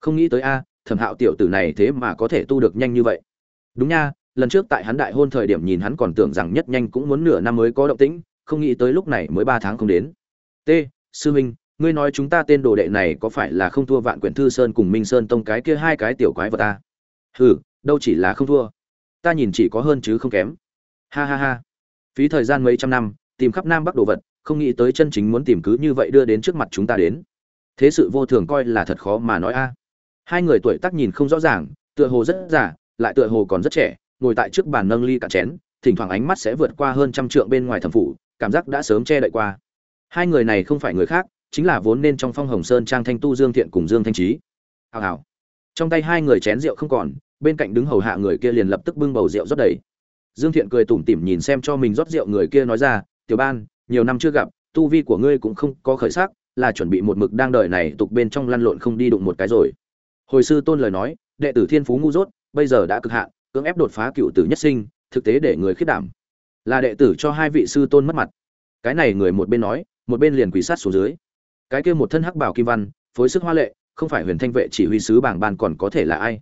không nghĩ tới a, thẩm hạo tiểu tử này thế mà có thể tu được nhanh như vậy. Đúng nha, lần trước tại hắn đại hôn thời điểm nhìn hắn còn tưởng rằng nhất nhanh cũng muốn nửa năm mới có động tĩnh, không nghĩ tới lúc này mới ba tháng không đến. T, sư huynh, ngươi nói chúng ta tên đồ đệ này có phải là không thua vạn quyển thư sơn cùng minh sơn tông cái kia hai cái tiểu quái vật ta hừ, đâu chỉ là không thua. Ta nhìn chỉ có hơn chứ không kém. Ha ha ha. Phí thời gian mấy trăm năm, tìm khắp nam bắc đồ vật, không nghĩ tới chân chính muốn tìm cứ như vậy đưa đến trước mặt chúng ta đến. Thế sự vô thường coi là thật khó mà nói a hai người tuổi tác nhìn không rõ ràng, tựa hồ rất già, lại tựa hồ còn rất trẻ, ngồi tại trước bàn nâng ly cạn chén, thỉnh thoảng ánh mắt sẽ vượt qua hơn trăm trượng bên ngoài thẩm phủ, cảm giác đã sớm che đậy qua. Hai người này không phải người khác, chính là vốn nên trong phong hồng sơn trang thanh tu dương thiện cùng dương thanh trí hào hào. Trong tay hai người chén rượu không còn, bên cạnh đứng hầu hạ người kia liền lập tức bưng bầu rượu rót đầy. Dương thiện cười tủm tỉm nhìn xem cho mình rót rượu người kia nói ra, tiểu ban, nhiều năm chưa gặp, tu vi của ngươi cũng không có khởi sắc, là chuẩn bị một mực đang đợi này, tục bên trong lăn lộn không đi đụng một cái rồi hồi sư tôn lời nói, đệ tử thiên phú ngu dốt, bây giờ đã cực hạn, cưỡng ép đột phá cựu tử nhất sinh, thực tế để người khiết đảm. Là đệ tử cho hai vị sư tôn mất mặt. Cái này người một bên nói, một bên liền quỳ sát xuống dưới. Cái kia một thân hắc bảo kim văn, phối sức hoa lệ, không phải huyền thanh vệ chỉ huy sứ bảng ban còn có thể là ai.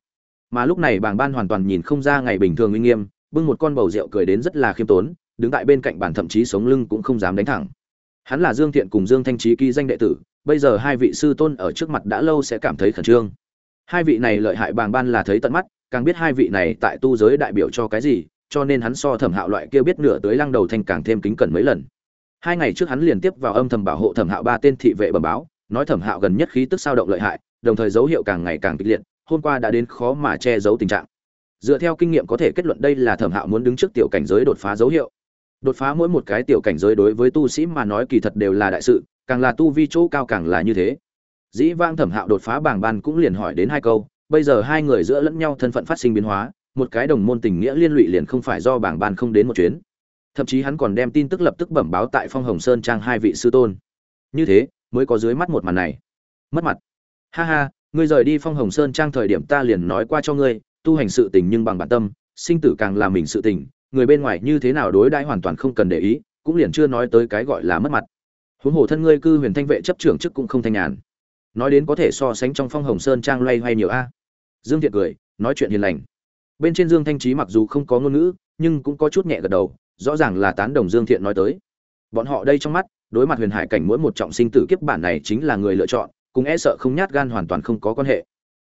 Mà lúc này bảng ban hoàn toàn nhìn không ra ngày bình thường uy nghiêm, bưng một con bầu rượu cười đến rất là khiêm tốn, đứng tại bên cạnh bản thậm chí sống lưng cũng không dám đánh thẳng. Hắn là dương thiện cùng dương thanh trí ký danh đệ tử, bây giờ hai vị sư tôn ở trước mặt đã lâu sẽ cảm thấy khẩn trương hai vị này lợi hại bàng ban là thấy tận mắt, càng biết hai vị này tại tu giới đại biểu cho cái gì, cho nên hắn so thẩm hạo loại kia biết nửa tới lăng đầu thanh càng thêm kính cẩn mấy lần. Hai ngày trước hắn liền tiếp vào âm thầm bảo hộ thẩm hạo ba tên thị vệ bẩm báo, nói thẩm hạo gần nhất khí tức sao động lợi hại, đồng thời dấu hiệu càng ngày càng kịch liệt, hôm qua đã đến khó mà che giấu tình trạng. Dựa theo kinh nghiệm có thể kết luận đây là thẩm hạo muốn đứng trước tiểu cảnh giới đột phá dấu hiệu. Đột phá mỗi một cái tiểu cảnh giới đối với tu sĩ mà nói kỳ thật đều là đại sự, càng là tu vi chỗ cao càng là như thế dĩ vang thẩm hạo đột phá bảng ban cũng liền hỏi đến hai câu, bây giờ hai người giữa lẫn nhau thân phận phát sinh biến hóa, một cái đồng môn tình nghĩa liên lụy liền không phải do bảng ban không đến một chuyến. Thậm chí hắn còn đem tin tức lập tức bẩm báo tại phong hồng sơn trang hai vị sư tôn. Như thế, mới có dưới mắt một màn này. Mất mặt. Ha ha, ngươi rời đi phong hồng sơn trang thời điểm ta liền nói qua cho ngươi, tu hành sự tình nhưng bằng bản tâm, sinh tử càng làm mình sự tình, người bên ngoài như thế nào đối đãi hoàn toàn không cần để ý, cũng liền chưa nói tới cái gọi là mất mặt. Huống hồ thân ngươi cư huyền thanh vệ chấp trưởng chức cũng không thanh nhàn nói đến có thể so sánh trong phong hồng sơn trang loay hoay nhiều a. Dương thiện cười, nói chuyện hiền lành. Bên trên dương thanh trí mặc dù không có ngôn ngữ, nhưng cũng có chút nhẹ gật đầu, rõ ràng là tán đồng dương thiện nói tới. Bọn họ đây trong mắt, đối mặt huyền hải cảnh mỗi một trọng sinh tử kiếp bản này chính là người lựa chọn, cùng e sợ không nhát gan hoàn toàn không có quan hệ.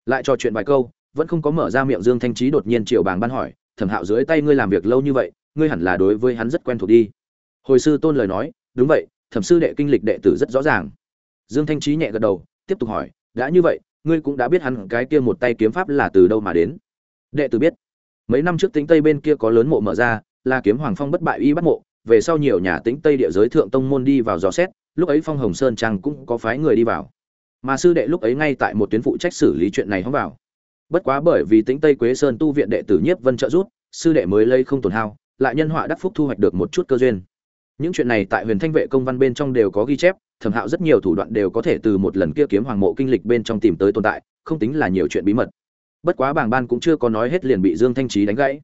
Lại trò chuyện vài câu, vẫn không có mở ra miệng dương thanh trí đột nhiên triệu bàng ban hỏi, thẩm hạo dưới tay ngươi làm việc lâu như vậy, ngươi hẳn là đối với hắn rất quen thuộc đi. Hồi sư tôn lời nói, đúng vậy, thẩm sư đệ kinh lịch đệ tử rất rõ ràng. Dương thanh trí nhẹ gật đầu tiếp tục hỏi, đã như vậy, ngươi cũng đã biết hắn cái kia một tay kiếm pháp là từ đâu mà đến? Đệ tử biết. Mấy năm trước tính tây bên kia có lớn mộ mở ra, là kiếm hoàng phong bất bại y bắt mộ, về sau nhiều nhà tính tây địa giới thượng tông môn đi vào dò xét, lúc ấy phong hồng sơn trang cũng có phái người đi vào. Mà sư đệ lúc ấy ngay tại một tuyến phụ trách xử lý chuyện này hóng vào. Bất quá bởi vì tính tây quế sơn tu viện đệ tử nhiếp vân trợ rút sư đệ mới lây không tổn hao, lại nhân họa đắc phúc thu hoạch được một chút cơ duyên. Những chuyện này tại huyền thanh vệ công văn bên trong đều có ghi chép thẩm hạo rất nhiều thủ đoạn đều có thể từ một lần kia kiếm hoàng mộ kinh lịch bên trong tìm tới tồn tại, không tính là nhiều chuyện bí mật. Bất quá bảng ban cũng chưa có nói hết liền bị dương thanh trí đánh gãy.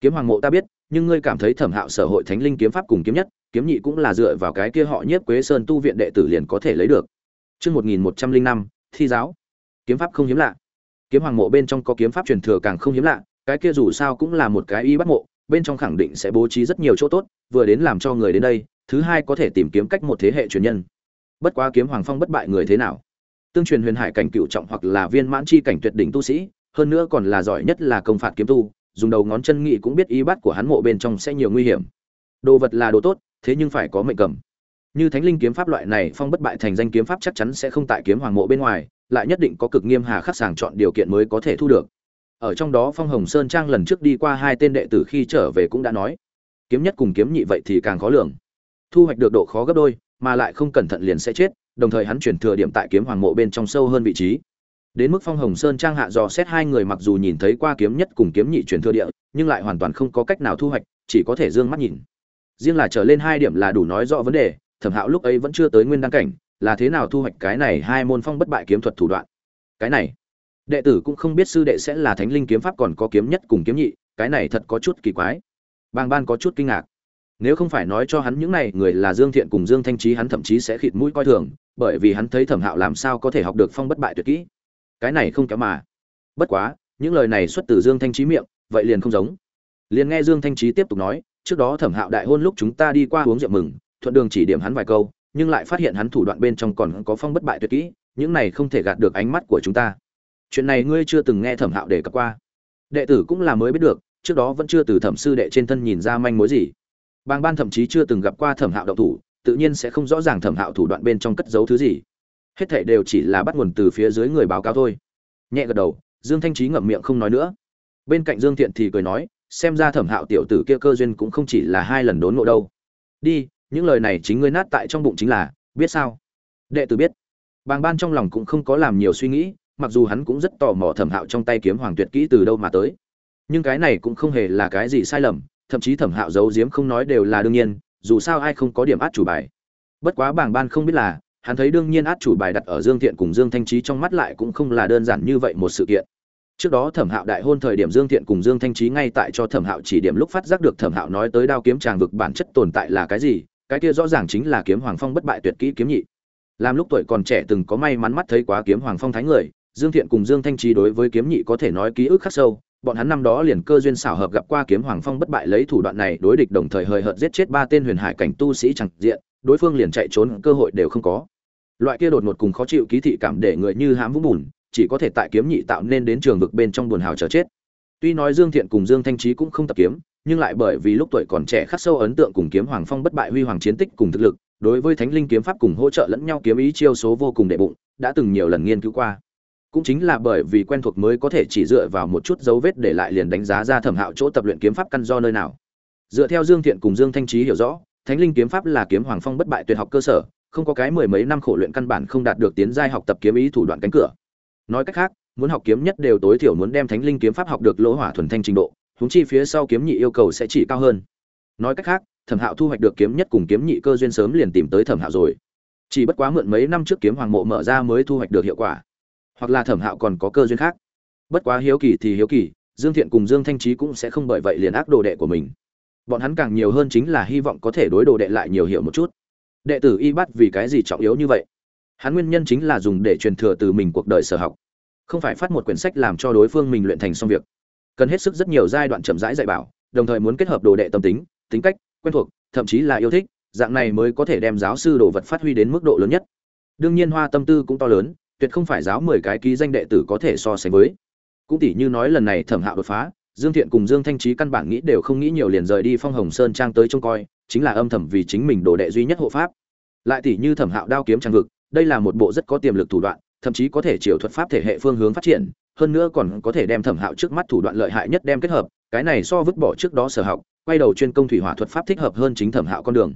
Kiếm hoàng mộ ta biết, nhưng ngươi cảm thấy thẩm hạo sở hội thánh linh kiếm pháp cùng kiếm nhất, kiếm nhị cũng là dựa vào cái kia họ nhiếp quế sơn tu viện đệ tử liền có thể lấy được. Chương một nghìn một trăm linh năm, thi giáo. Kiếm pháp không hiếm lạ. Kiếm hoàng mộ bên trong có kiếm pháp truyền thừa càng không hiếm lạ, cái kia dù sao cũng là một cái y bắt mộ, bên trong khẳng định sẽ bố trí rất nhiều chỗ tốt, vừa đến làm cho người đến đây, thứ hai có thể tìm kiếm cách một thế hệ truyền nhân bất quá kiếm hoàng phong bất bại người thế nào? Tương truyền huyền hải cảnh cựu trọng hoặc là viên mãn chi cảnh tuyệt đỉnh tu sĩ, hơn nữa còn là giỏi nhất là công phạt kiếm tu, dùng đầu ngón chân nghị cũng biết y bắt của hắn mộ bên trong sẽ nhiều nguy hiểm. Đồ vật là đồ tốt, thế nhưng phải có mệnh cầm. Như thánh linh kiếm pháp loại này, phong bất bại thành danh kiếm pháp chắc chắn sẽ không tại kiếm hoàng mộ bên ngoài, lại nhất định có cực nghiêm hà khắc sàng chọn điều kiện mới có thể thu được. Ở trong đó phong hồng sơn trang lần trước đi qua hai tên đệ tử khi trở về cũng đã nói, kiếm nhất cùng kiếm nhị vậy thì càng khó lường. Thu hoạch được độ khó gấp đôi mà lại không cẩn thận liền sẽ chết, đồng thời hắn chuyển thừa điểm tại kiếm hoàng mộ bên trong sâu hơn vị trí. Đến mức phong hồng sơn trang hạ dò xét hai người mặc dù nhìn thấy qua kiếm nhất cùng kiếm nhị chuyển thừa địa, nhưng lại hoàn toàn không có cách nào thu hoạch, chỉ có thể d ư ơ n g mắt nhìn. Riêng là trở lên hai điểm là đủ nói rõ vấn đề, thẩm hạo lúc ấy vẫn chưa tới nguyên đăng cảnh, là thế nào thu hoạch cái này hai môn phong bất bại kiếm thuật thủ đoạn? Cái này, đệ tử cũng không biết sư đệ sẽ là thánh linh kiếm pháp còn có kiếm nhất cùng kiếm nhị, cái này thật có chút kỳ quái. Bàng ban có chút kinh ngạc nếu không phải nói cho hắn những này, người là dương thiện cùng dương thanh trí hắn thậm chí sẽ khịt mũi coi thường, bởi vì hắn thấy thẩm hạo làm sao có thể học được phong bất bại tuyệt kỹ. Cái này không kéo mà. Bất quá, những lời này xuất từ dương thanh trí miệng, vậy liền không giống. Liền nghe dương thanh trí tiếp tục nói, trước đó thẩm hạo đại hôn lúc chúng ta đi qua uống rượu mừng, thuận đường chỉ điểm hắn vài câu, nhưng lại phát hiện hắn thủ đoạn bên trong còn có phong bất bại tuyệt kỹ, những này không thể gạt được ánh mắt của chúng ta. Chuyện này ngươi chưa từng nghe thẩm hạo đề cập qua. Đệ tử cũng là mới biết được, trước đó vẫn chưa từ thẩm sư đệ trên thân nhìn ra manh mối gì bàng ban thậm chí chưa từng gặp qua thẩm hạo động thủ, tự nhiên sẽ không rõ ràng thẩm hạo thủ đoạn bên trong cất giấu thứ gì. Hết thảy đều chỉ là bắt nguồn từ phía dưới người báo cáo thôi. Nhẹ gật đầu, dương thanh trí ngậm miệng không nói nữa. Bên cạnh dương thiện thì cười nói, xem ra thẩm hạo tiểu tử kia cơ duyên cũng không chỉ là hai lần đốn ngộ đâu. Đi, những lời này chính ngươi nát tại trong bụng chính là, biết sao? Đệ tử biết. Bàng ban trong lòng cũng không có làm nhiều suy nghĩ, mặc dù hắn cũng rất tò mò thẩm hạo trong tay kiếm hoàng tuyệt kỹ từ đâu mà tới. Nhưng cái này cũng không hề là cái gì sai lầm thậm chí thẩm hạo giấu giếm không nói đều là đương nhiên, dù sao ai không có điểm át chủ bài. Bất quá bảng ban không biết là, hắn thấy đương nhiên át chủ bài đặt ở dương thiện cùng dương thanh trí trong mắt lại cũng không là đơn giản như vậy một sự kiện. Trước đó thẩm hạo đại hôn thời điểm dương thiện cùng dương thanh trí ngay tại cho thẩm hạo chỉ điểm lúc phát giác được thẩm hạo nói tới đao kiếm tràng vực bản chất tồn tại là cái gì, cái kia rõ ràng chính là kiếm hoàng phong bất bại tuyệt kỹ kiếm nhị. Làm lúc tuổi còn trẻ từng có may mắn mắt thấy quá kiếm hoàng phong thánh người, dương thiện cùng dương thanh trí đối với kiếm nhị có thể nói ký ức khắc sâu bọn hắn năm đó liền cơ duyên xảo hợp gặp qua kiếm hoàng phong bất bại lấy thủ đoạn này, đối địch đồng thời hời hợt giết chết ba tên huyền hải cảnh tu sĩ chẳng diện, đối phương liền chạy trốn, cơ hội đều không có. Loại kia đột ngột cùng khó chịu ký thị cảm để người như hãm vũng bùn, chỉ có thể tại kiếm nhị tạo nên đến trường vực bên trong buồn hào chờ chết. Tuy nói dương thiện cùng dương thanh trí cũng không tập kiếm, nhưng lại bởi vì lúc tuổi còn trẻ khắc sâu ấn tượng cùng kiếm hoàng phong bất bại huy hoàng chiến tích cùng thực lực, đối với thánh linh kiếm pháp cùng hỗ trợ lẫn nhau kiếm ý chiêu số vô cùng đệ bụng, đã từng nhiều lần nghiên cứu qua cũng chính là bởi vì quen thuộc mới có thể chỉ dựa vào một chút dấu vết để lại liền đánh giá ra thẩm hạo chỗ tập luyện kiếm pháp căn do nơi nào. Dựa theo dương thiện cùng dương thanh trí hiểu rõ, thánh linh kiếm pháp là kiếm hoàng phong bất bại tuyệt học cơ sở, không có cái mười mấy năm khổ luyện căn bản không đạt được tiến giai học tập kiếm ý thủ đoạn cánh cửa. Nói cách khác, muốn học kiếm nhất đều tối thiểu muốn đem thánh linh kiếm pháp học được lỗ hỏa thuần thanh trình độ húng chi phía sau kiếm nhị yêu cầu sẽ chỉ cao hơn. Nói cách khác, thẩm hạo thu hoạch được kiếm nhất cùng kiếm nhị cơ duyên sớm liền tìm tới thẩm hạo rồi. Chỉ bất quá mượn mấy năm trước kiếm hoàng mộ mở ra mới thu hoạch được hiệu quả hoặc là thẩm hạo còn có cơ duyên khác. Bất quá hiếu kỳ thì hiếu kỳ, dương thiện cùng dương thanh trí cũng sẽ không bởi vậy liền ác đồ đệ của mình. Bọn hắn càng nhiều hơn chính là hy vọng có thể đối đồ đệ lại nhiều hiểu một chút. Đệ tử y bắt vì cái gì trọng yếu như vậy? Hắn nguyên nhân chính là dùng để truyền thừa từ mình cuộc đời sở học. Không phải phát một quyển sách làm cho đối phương mình luyện thành xong việc. Cần hết sức rất nhiều giai đoạn chậm rãi dạy bảo, đồng thời muốn kết hợp đồ đệ tâm tính tính cách, quen thuộc, thậm chí là yêu thích, dạng này mới có thể đem giáo sư đồ vật phát huy đến mức độ lớn nhất. Đương nhiên hoa tâm tư cũng to lớn tuyệt không phải giáo mười cái ký danh đệ tử có thể so sánh với. Cũng tỷ như nói lần này thẩm hạo đột phá, dương thiện cùng dương thanh trí căn bản nghĩ đều không nghĩ nhiều liền rời đi phong hồng sơn trang tới trông coi, chính là âm thầm vì chính mình đồ đệ duy nhất hộ pháp. Lại tỷ như thẩm hạo đao kiếm trang vực, đây là một bộ rất có tiềm lực thủ đoạn, thậm chí có thể chiều thuật pháp thể hệ phương hướng phát triển, hơn nữa còn có thể đem thẩm hạo trước mắt thủ đoạn lợi hại nhất đem kết hợp, cái này so vứt bỏ trước đó sở học, quay đầu chuyên công thủy hỏa thuật pháp thích hợp hơn chính thẩm hạo con đường.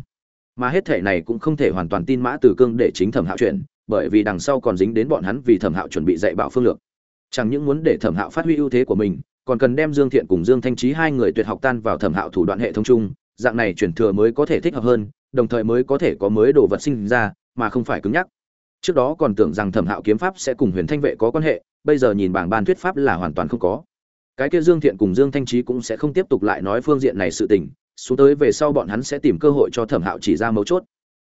Mà hết thể này cũng không thể hoàn toàn tin mã từ cương để chính thẩm hạo chuyển bởi vì đằng sau còn dính đến bọn hắn vì thẩm hạo chuẩn bị dạy bảo phương lược. Chẳng những muốn để thẩm hạo phát huy ưu thế của mình, còn cần đem dương thiện cùng dương thanh trí hai người tuyệt học tan vào thẩm hạo thủ đoạn hệ thống chung, dạng này chuyển thừa mới có thể thích hợp hơn, đồng thời mới có thể có mới đồ vật sinh ra, mà không phải cứng nhắc. Trước đó còn tưởng rằng thẩm hạo kiếm pháp sẽ cùng huyền thanh vệ có quan hệ, bây giờ nhìn bảng ban thuyết pháp là hoàn toàn không có. Cái kia dương thiện cùng dương thanh trí cũng sẽ không tiếp tục lại nói phương diện này sự tình, xuống tới về sau bọn hắn sẽ tìm cơ hội cho thẩm hạo chỉ ra mấu chốt.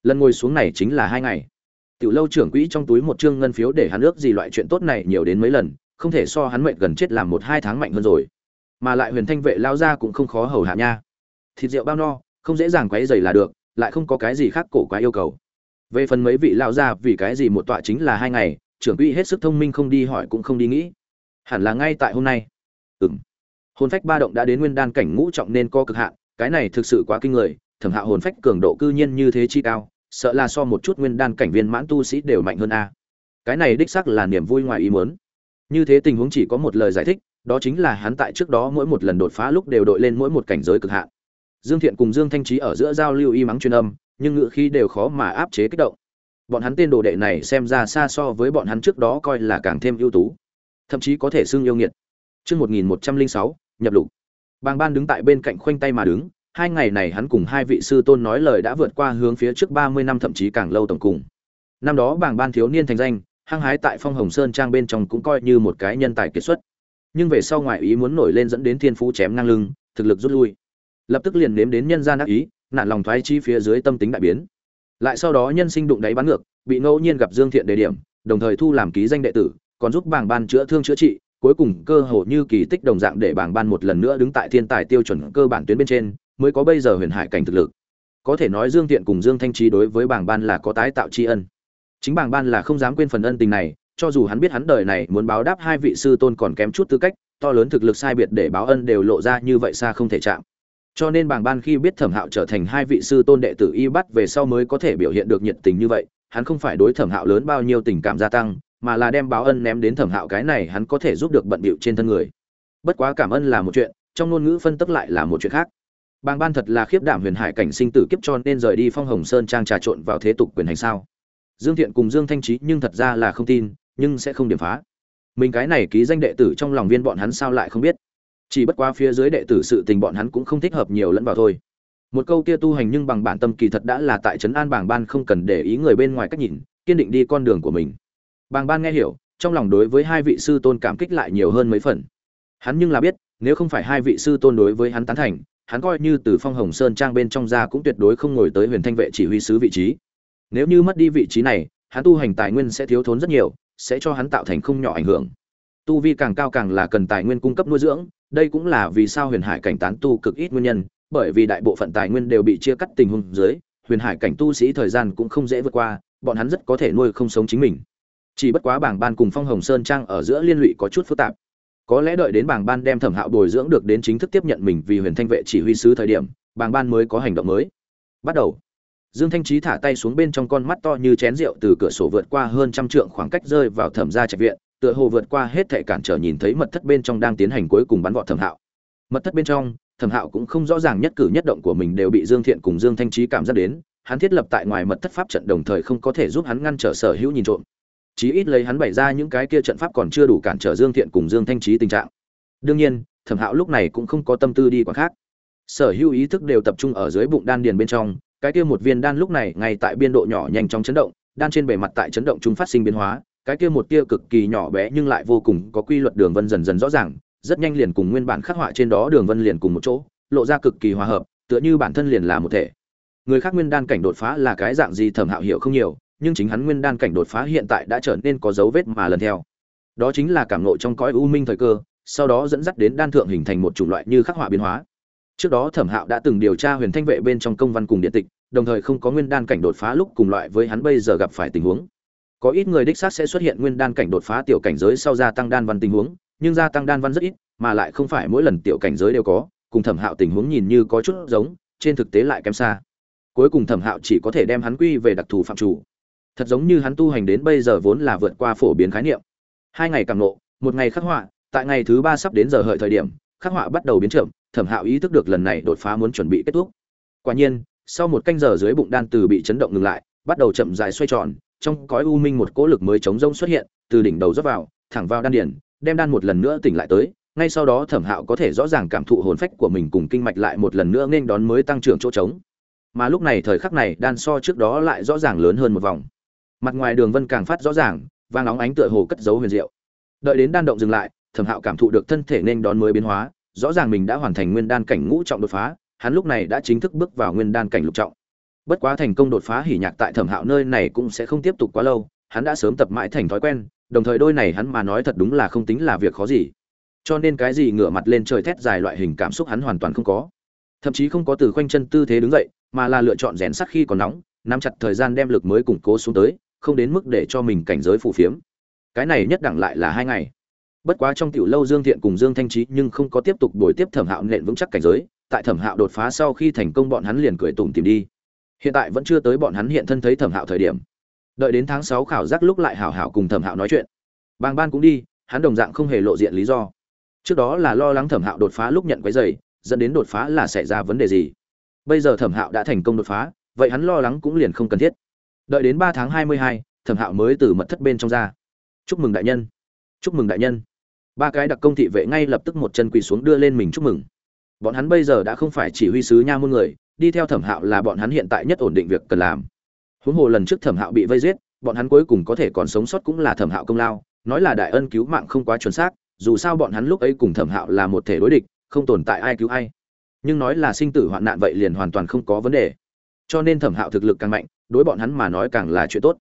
Lần ngồi xuống này chính là hai ngày tiểu lâu trưởng quỹ trong túi một trương ngân phiếu để hắn ước gì loại chuyện tốt này nhiều đến mấy lần không thể so hắn mệnh gần chết làm một hai tháng mạnh hơn rồi. Mà lại huyền thanh vệ lao ra cũng không khó hầu hạ nha. Thịt rượu bao no không dễ dàng quấy rầy là được lại không có cái gì khác cổ quá yêu cầu. Về phần mấy vị lao ra vì cái gì một tọa chính là hai ngày trưởng quỹ hết sức thông minh không đi hỏi cũng không đi nghĩ. Hẳn là ngay tại hôm nay. Ừm, hồn phách ba động đã đến nguyên đan cảnh ngũ trọng nên co cực hạn cái này thực sự quá kinh người thẩm hạ hồn phách cường độ cư nhiên như thế chi cao sợ là so một chút nguyên đan cảnh viên mãn tu sĩ đều mạnh hơn a. Cái này đích xác là niềm vui ngoài ý muốn. Như thế tình huống chỉ có một lời giải thích đó chính là hắn tại trước đó mỗi một lần đột phá lúc đều đội lên mỗi một cảnh giới cực hạn. Dương thiện cùng dương thanh trí ở giữa giao lưu y mắng chuyên âm nhưng ngữ khí đều khó mà áp chế kích động. Bọn hắn tên đồ đệ này xem ra xa so với bọn hắn trước đó coi là càng thêm ưu tú thậm chí có thể xưng yêu nghiệt. Chương 1106, nhập lục. Bàng Ban đứng tại bên cạnh khoanh tay mà đứng, hai ngày này hắn cùng hai vị sư tôn nói lời đã vượt qua hướng phía trước 30 năm thậm chí càng lâu tổng cùng. Năm đó bảng Ban thiếu niên thành danh, hăng hái tại Phong Hồng Sơn trang bên trong cũng coi như một cái nhân tài kiệt xuất. Nhưng về sau ngoại ý muốn nổi lên dẫn đến thiên phú chém ngang lưng, thực lực rút lui. Lập tức liền nếm đến nhân gian ác ý, nạn lòng thoái chi phía dưới tâm tính đại biến. Lại sau đó nhân sinh đụng đáy bắn ngược, bị ngẫu nhiên gặp Dương Thiện đề điểm, đồng thời thu làm ký danh đệ tử, còn giúp bảng ban chữa thương chữa trị cuối cùng cơ hồ như kỳ tích đồng dạng để bảng ban một lần nữa đứng tại thiên tài tiêu chuẩn cơ bản tuyến bên trên mới có bây giờ huyền hải cảnh thực lực. Có thể nói dương tiện cùng dương thanh trí đối với bảng ban là có tái tạo tri ân. Chính bảng ban là không dám quên phần ân tình này, cho dù hắn biết hắn đời này muốn báo đáp hai vị sư tôn còn kém chút tư cách, to lớn thực lực sai biệt để báo ân đều lộ ra như vậy xa không thể chạm. Cho nên bảng ban khi biết thẩm hạo trở thành hai vị sư tôn đệ tử y bắt về sau mới có thể biểu hiện được nhiệt tình như vậy, hắn không phải đối thẩm hạo lớn bao nhiêu tình cảm gia tăng, mà là đem báo ân ném đến thẩm hạo cái này hắn có thể giúp được bận bịu trên thân người. Bất quá cảm ơn là một chuyện, trong ngôn ngữ phân tức lại là một chuyện khác bàng ban thật là khiếp đảm huyền hải cảnh sinh tử kiếp cho nên rời đi phong hồng sơn trang trà trộn vào thế tục quyền hành sao. Dương thiện cùng dương thanh trí nhưng thật ra là không tin, nhưng sẽ không điểm phá. Mình cái này ký danh đệ tử trong lòng viên bọn hắn sao lại không biết? Chỉ bất quá phía dưới đệ tử sự tình bọn hắn cũng không thích hợp nhiều lẫn vào thôi. Một câu kia tu hành nhưng bằng bản tâm kỳ thật đã là tại trấn an Bàng ban không cần để ý người bên ngoài cách nhìn, kiên định đi con đường của mình. Bàng ban nghe hiểu, trong lòng đối với hai vị sư tôn cảm kích lại nhiều hơn mấy phần. Hắn nhưng là biết, nếu không phải hai vị sư tôn đối với hắn tán thành hắn coi như từ phong hồng sơn trang bên trong ra cũng tuyệt đối không ngồi tới huyền thanh vệ chỉ huy sứ vị trí. Nếu như mất đi vị trí này, hắn tu hành tài nguyên sẽ thiếu thốn rất nhiều, sẽ cho hắn tạo thành không nhỏ ảnh hưởng. Tu vi càng cao càng là cần tài nguyên cung cấp nuôi dưỡng, đây cũng là vì sao huyền hải cảnh tán tu cực ít nguyên nhân, bởi vì đại bộ phận tài nguyên đều bị chia cắt tình huống dưới, huyền hải cảnh tu sĩ thời gian cũng không dễ vượt qua, bọn hắn rất có thể nuôi không sống chính mình. Chỉ bất quá bảng ban cùng phong hồng sơn trang ở giữa liên lụy có chút phức tạp có lẽ đợi đến bảng ban đem thẩm hạo bồi dưỡng được đến chính thức tiếp nhận mình vì huyền thanh vệ chỉ huy sứ thời điểm bảng ban mới có hành động mới. Bắt đầu. Dương thanh trí thả tay xuống bên trong con mắt to như chén rượu từ cửa sổ vượt qua hơn trăm trượng khoảng cách rơi vào thẩm gia trạch viện, tựa hồ vượt qua hết thệ cản trở nhìn thấy mật thất bên trong đang tiến hành cuối cùng bắn vọt thẩm hạo. Mật thất bên trong, thẩm hạo cũng không rõ ràng nhất cử nhất động của mình đều bị dương thiện cùng dương thanh trí cảm giác đến, hắn thiết lập tại ngoài mật thất pháp trận đồng thời không có thể giúp hắn ngăn trở sở hữu nhìn trộm chí ít lấy hắn bày ra những cái kia trận pháp còn chưa đủ cản trở Dương Thiện cùng Dương Thanh Trí tình trạng. Đương nhiên, Thẩm Hạo lúc này cũng không có tâm tư đi quản khác. Sở hữu ý thức đều tập trung ở dưới bụng đan điền bên trong, cái kia một viên đan lúc này ngay tại biên độ nhỏ nhanh chóng chấn động, đan trên bề mặt tại chấn động chúng phát sinh biến hóa, cái kia một tia cực kỳ nhỏ bé nhưng lại vô cùng có quy luật đường vân dần dần rõ ràng, rất nhanh liền cùng nguyên bản khắc họa trên đó đường vân liền cùng một chỗ, lộ ra cực kỳ hòa hợp, tựa như bản thân liền là một thể. Người khác nguyên đan cảnh đột phá là cái dạng gì Thẩm Hạo hiểu không nhiều, nhưng chính hắn nguyên đan cảnh đột phá hiện tại đã trở nên có dấu vết mà lần theo. Đó chính là cảm ngộ trong cõi u minh thời cơ, sau đó dẫn dắt đến đan thượng hình thành một chủng loại như khắc họa biến hóa. Trước đó Thẩm Hạo đã từng điều tra Huyền Thanh vệ bên trong công văn cùng điện tịch, đồng thời không có nguyên đan cảnh đột phá lúc cùng loại với hắn bây giờ gặp phải tình huống. Có ít người đích xác sẽ xuất hiện nguyên đan cảnh đột phá tiểu cảnh giới sau gia tăng đan văn tình huống, nhưng gia tăng đan văn rất ít, mà lại không phải mỗi lần tiểu cảnh giới đều có, cùng Thẩm Hạo tình huống nhìn như có chút giống, trên thực tế lại kém xa. Cuối cùng Thẩm Hạo chỉ có thể đem hắn quy về đặc thù phạm chủ, thật giống như hắn tu hành đến bây giờ vốn là vượt qua phổ biến khái niệm. Hai ngày càng nộ một ngày khắc họa, tại ngày thứ ba sắp đến giờ hợi thời điểm, khắc họa bắt đầu biến chậm, thẩm hạo ý thức được lần này đột phá muốn chuẩn bị kết thúc. Quả nhiên, sau một canh giờ dưới bụng đan từ bị chấn động ngừng lại, bắt đầu chậm dài xoay tròn, trong cõi u minh một cỗ lực mới chống rông xuất hiện, từ đỉnh đầu rót vào, thẳng vào đan điển đem đan một lần nữa tỉnh lại tới, ngay sau đó thẩm hạo có thể rõ ràng cảm thụ hồn phách của mình cùng kinh mạch lại một lần nữa nên đón mới tăng trưởng chỗ trống. Mà lúc này thời khắc này, đan so trước đó lại rõ ràng lớn hơn một vòng mặt ngoài đường vân càng phát rõ ràng, vang óng ánh tựa hồ cất giấu huyền diệu. Đợi đến đan động dừng lại, thẩm hạo cảm thụ được thân thể nên đón mới biến hóa, rõ ràng mình đã hoàn thành nguyên đan cảnh ngũ trọng đột phá, hắn lúc này đã chính thức bước vào nguyên đan cảnh lục trọng. Bất quá thành công đột phá hỉ nhạc tại thẩm hạo nơi này cũng sẽ không tiếp tục quá lâu, hắn đã sớm tập mãi thành thói quen, đồng thời đôi này hắn mà nói thật đúng là không tính là việc khó gì. Cho nên cái gì ngửa mặt lên trời thét dài loại hình cảm xúc hắn hoàn toàn không có. Thậm chí không có từ khoanh chân tư thế đứng dậy, mà là lựa chọn rèn sắt khi còn nóng, nắm chặt thời gian đem lực mới củng cố xuống tới không đến mức để cho mình cảnh giới phù phiếm. Cái này nhất đẳng lại là hai ngày. Bất quá trong tiểu lâu dương thiện cùng dương thanh trí nhưng không có tiếp tục đổi tiếp thẩm hạo nện vững chắc cảnh giới, tại thẩm hạo đột phá sau khi thành công bọn hắn liền cười tủm tìm đi. Hiện tại vẫn chưa tới bọn hắn hiện thân thấy thẩm hạo thời điểm. Đợi đến tháng sáu khảo giác lúc lại hảo hảo cùng thẩm hạo nói chuyện. Bang ban cũng đi, hắn đồng dạng không hề lộ diện lý do. Trước đó là lo lắng thẩm hạo đột phá lúc nhận quấy dày dẫn đến đột phá là xảy ra vấn đề gì. Bây giờ thẩm hạo đã thành công đột phá, vậy hắn lo lắng cũng liền không cần thiết đợi đến ba tháng hai mươi hai, thẩm hạo mới từ mật thất bên trong ra. Chúc mừng đại nhân. Chúc mừng đại nhân. Ba cái đặc công thị vệ ngay lập tức một chân quỳ xuống đưa lên mình chúc mừng. Bọn hắn bây giờ đã không phải chỉ huy sứ nha môn người, đi theo thẩm hạo là bọn hắn hiện tại nhất ổn định việc cần làm. Huống hồ lần trước thẩm hạo bị vây giết, bọn hắn cuối cùng có thể còn sống sót cũng là thẩm hạo công lao, nói là đại ân cứu mạng không quá chuẩn xác, dù sao bọn hắn lúc ấy cùng thẩm hạo là một thể đối địch, không tồn tại ai cứu ai. Nhưng nói là sinh tử hoạn nạn vậy liền hoàn toàn không có vấn đề. Cho nên thẩm hạo thực lực càng mạnh đối bọn hắn mà nói càng là chuyện tốt.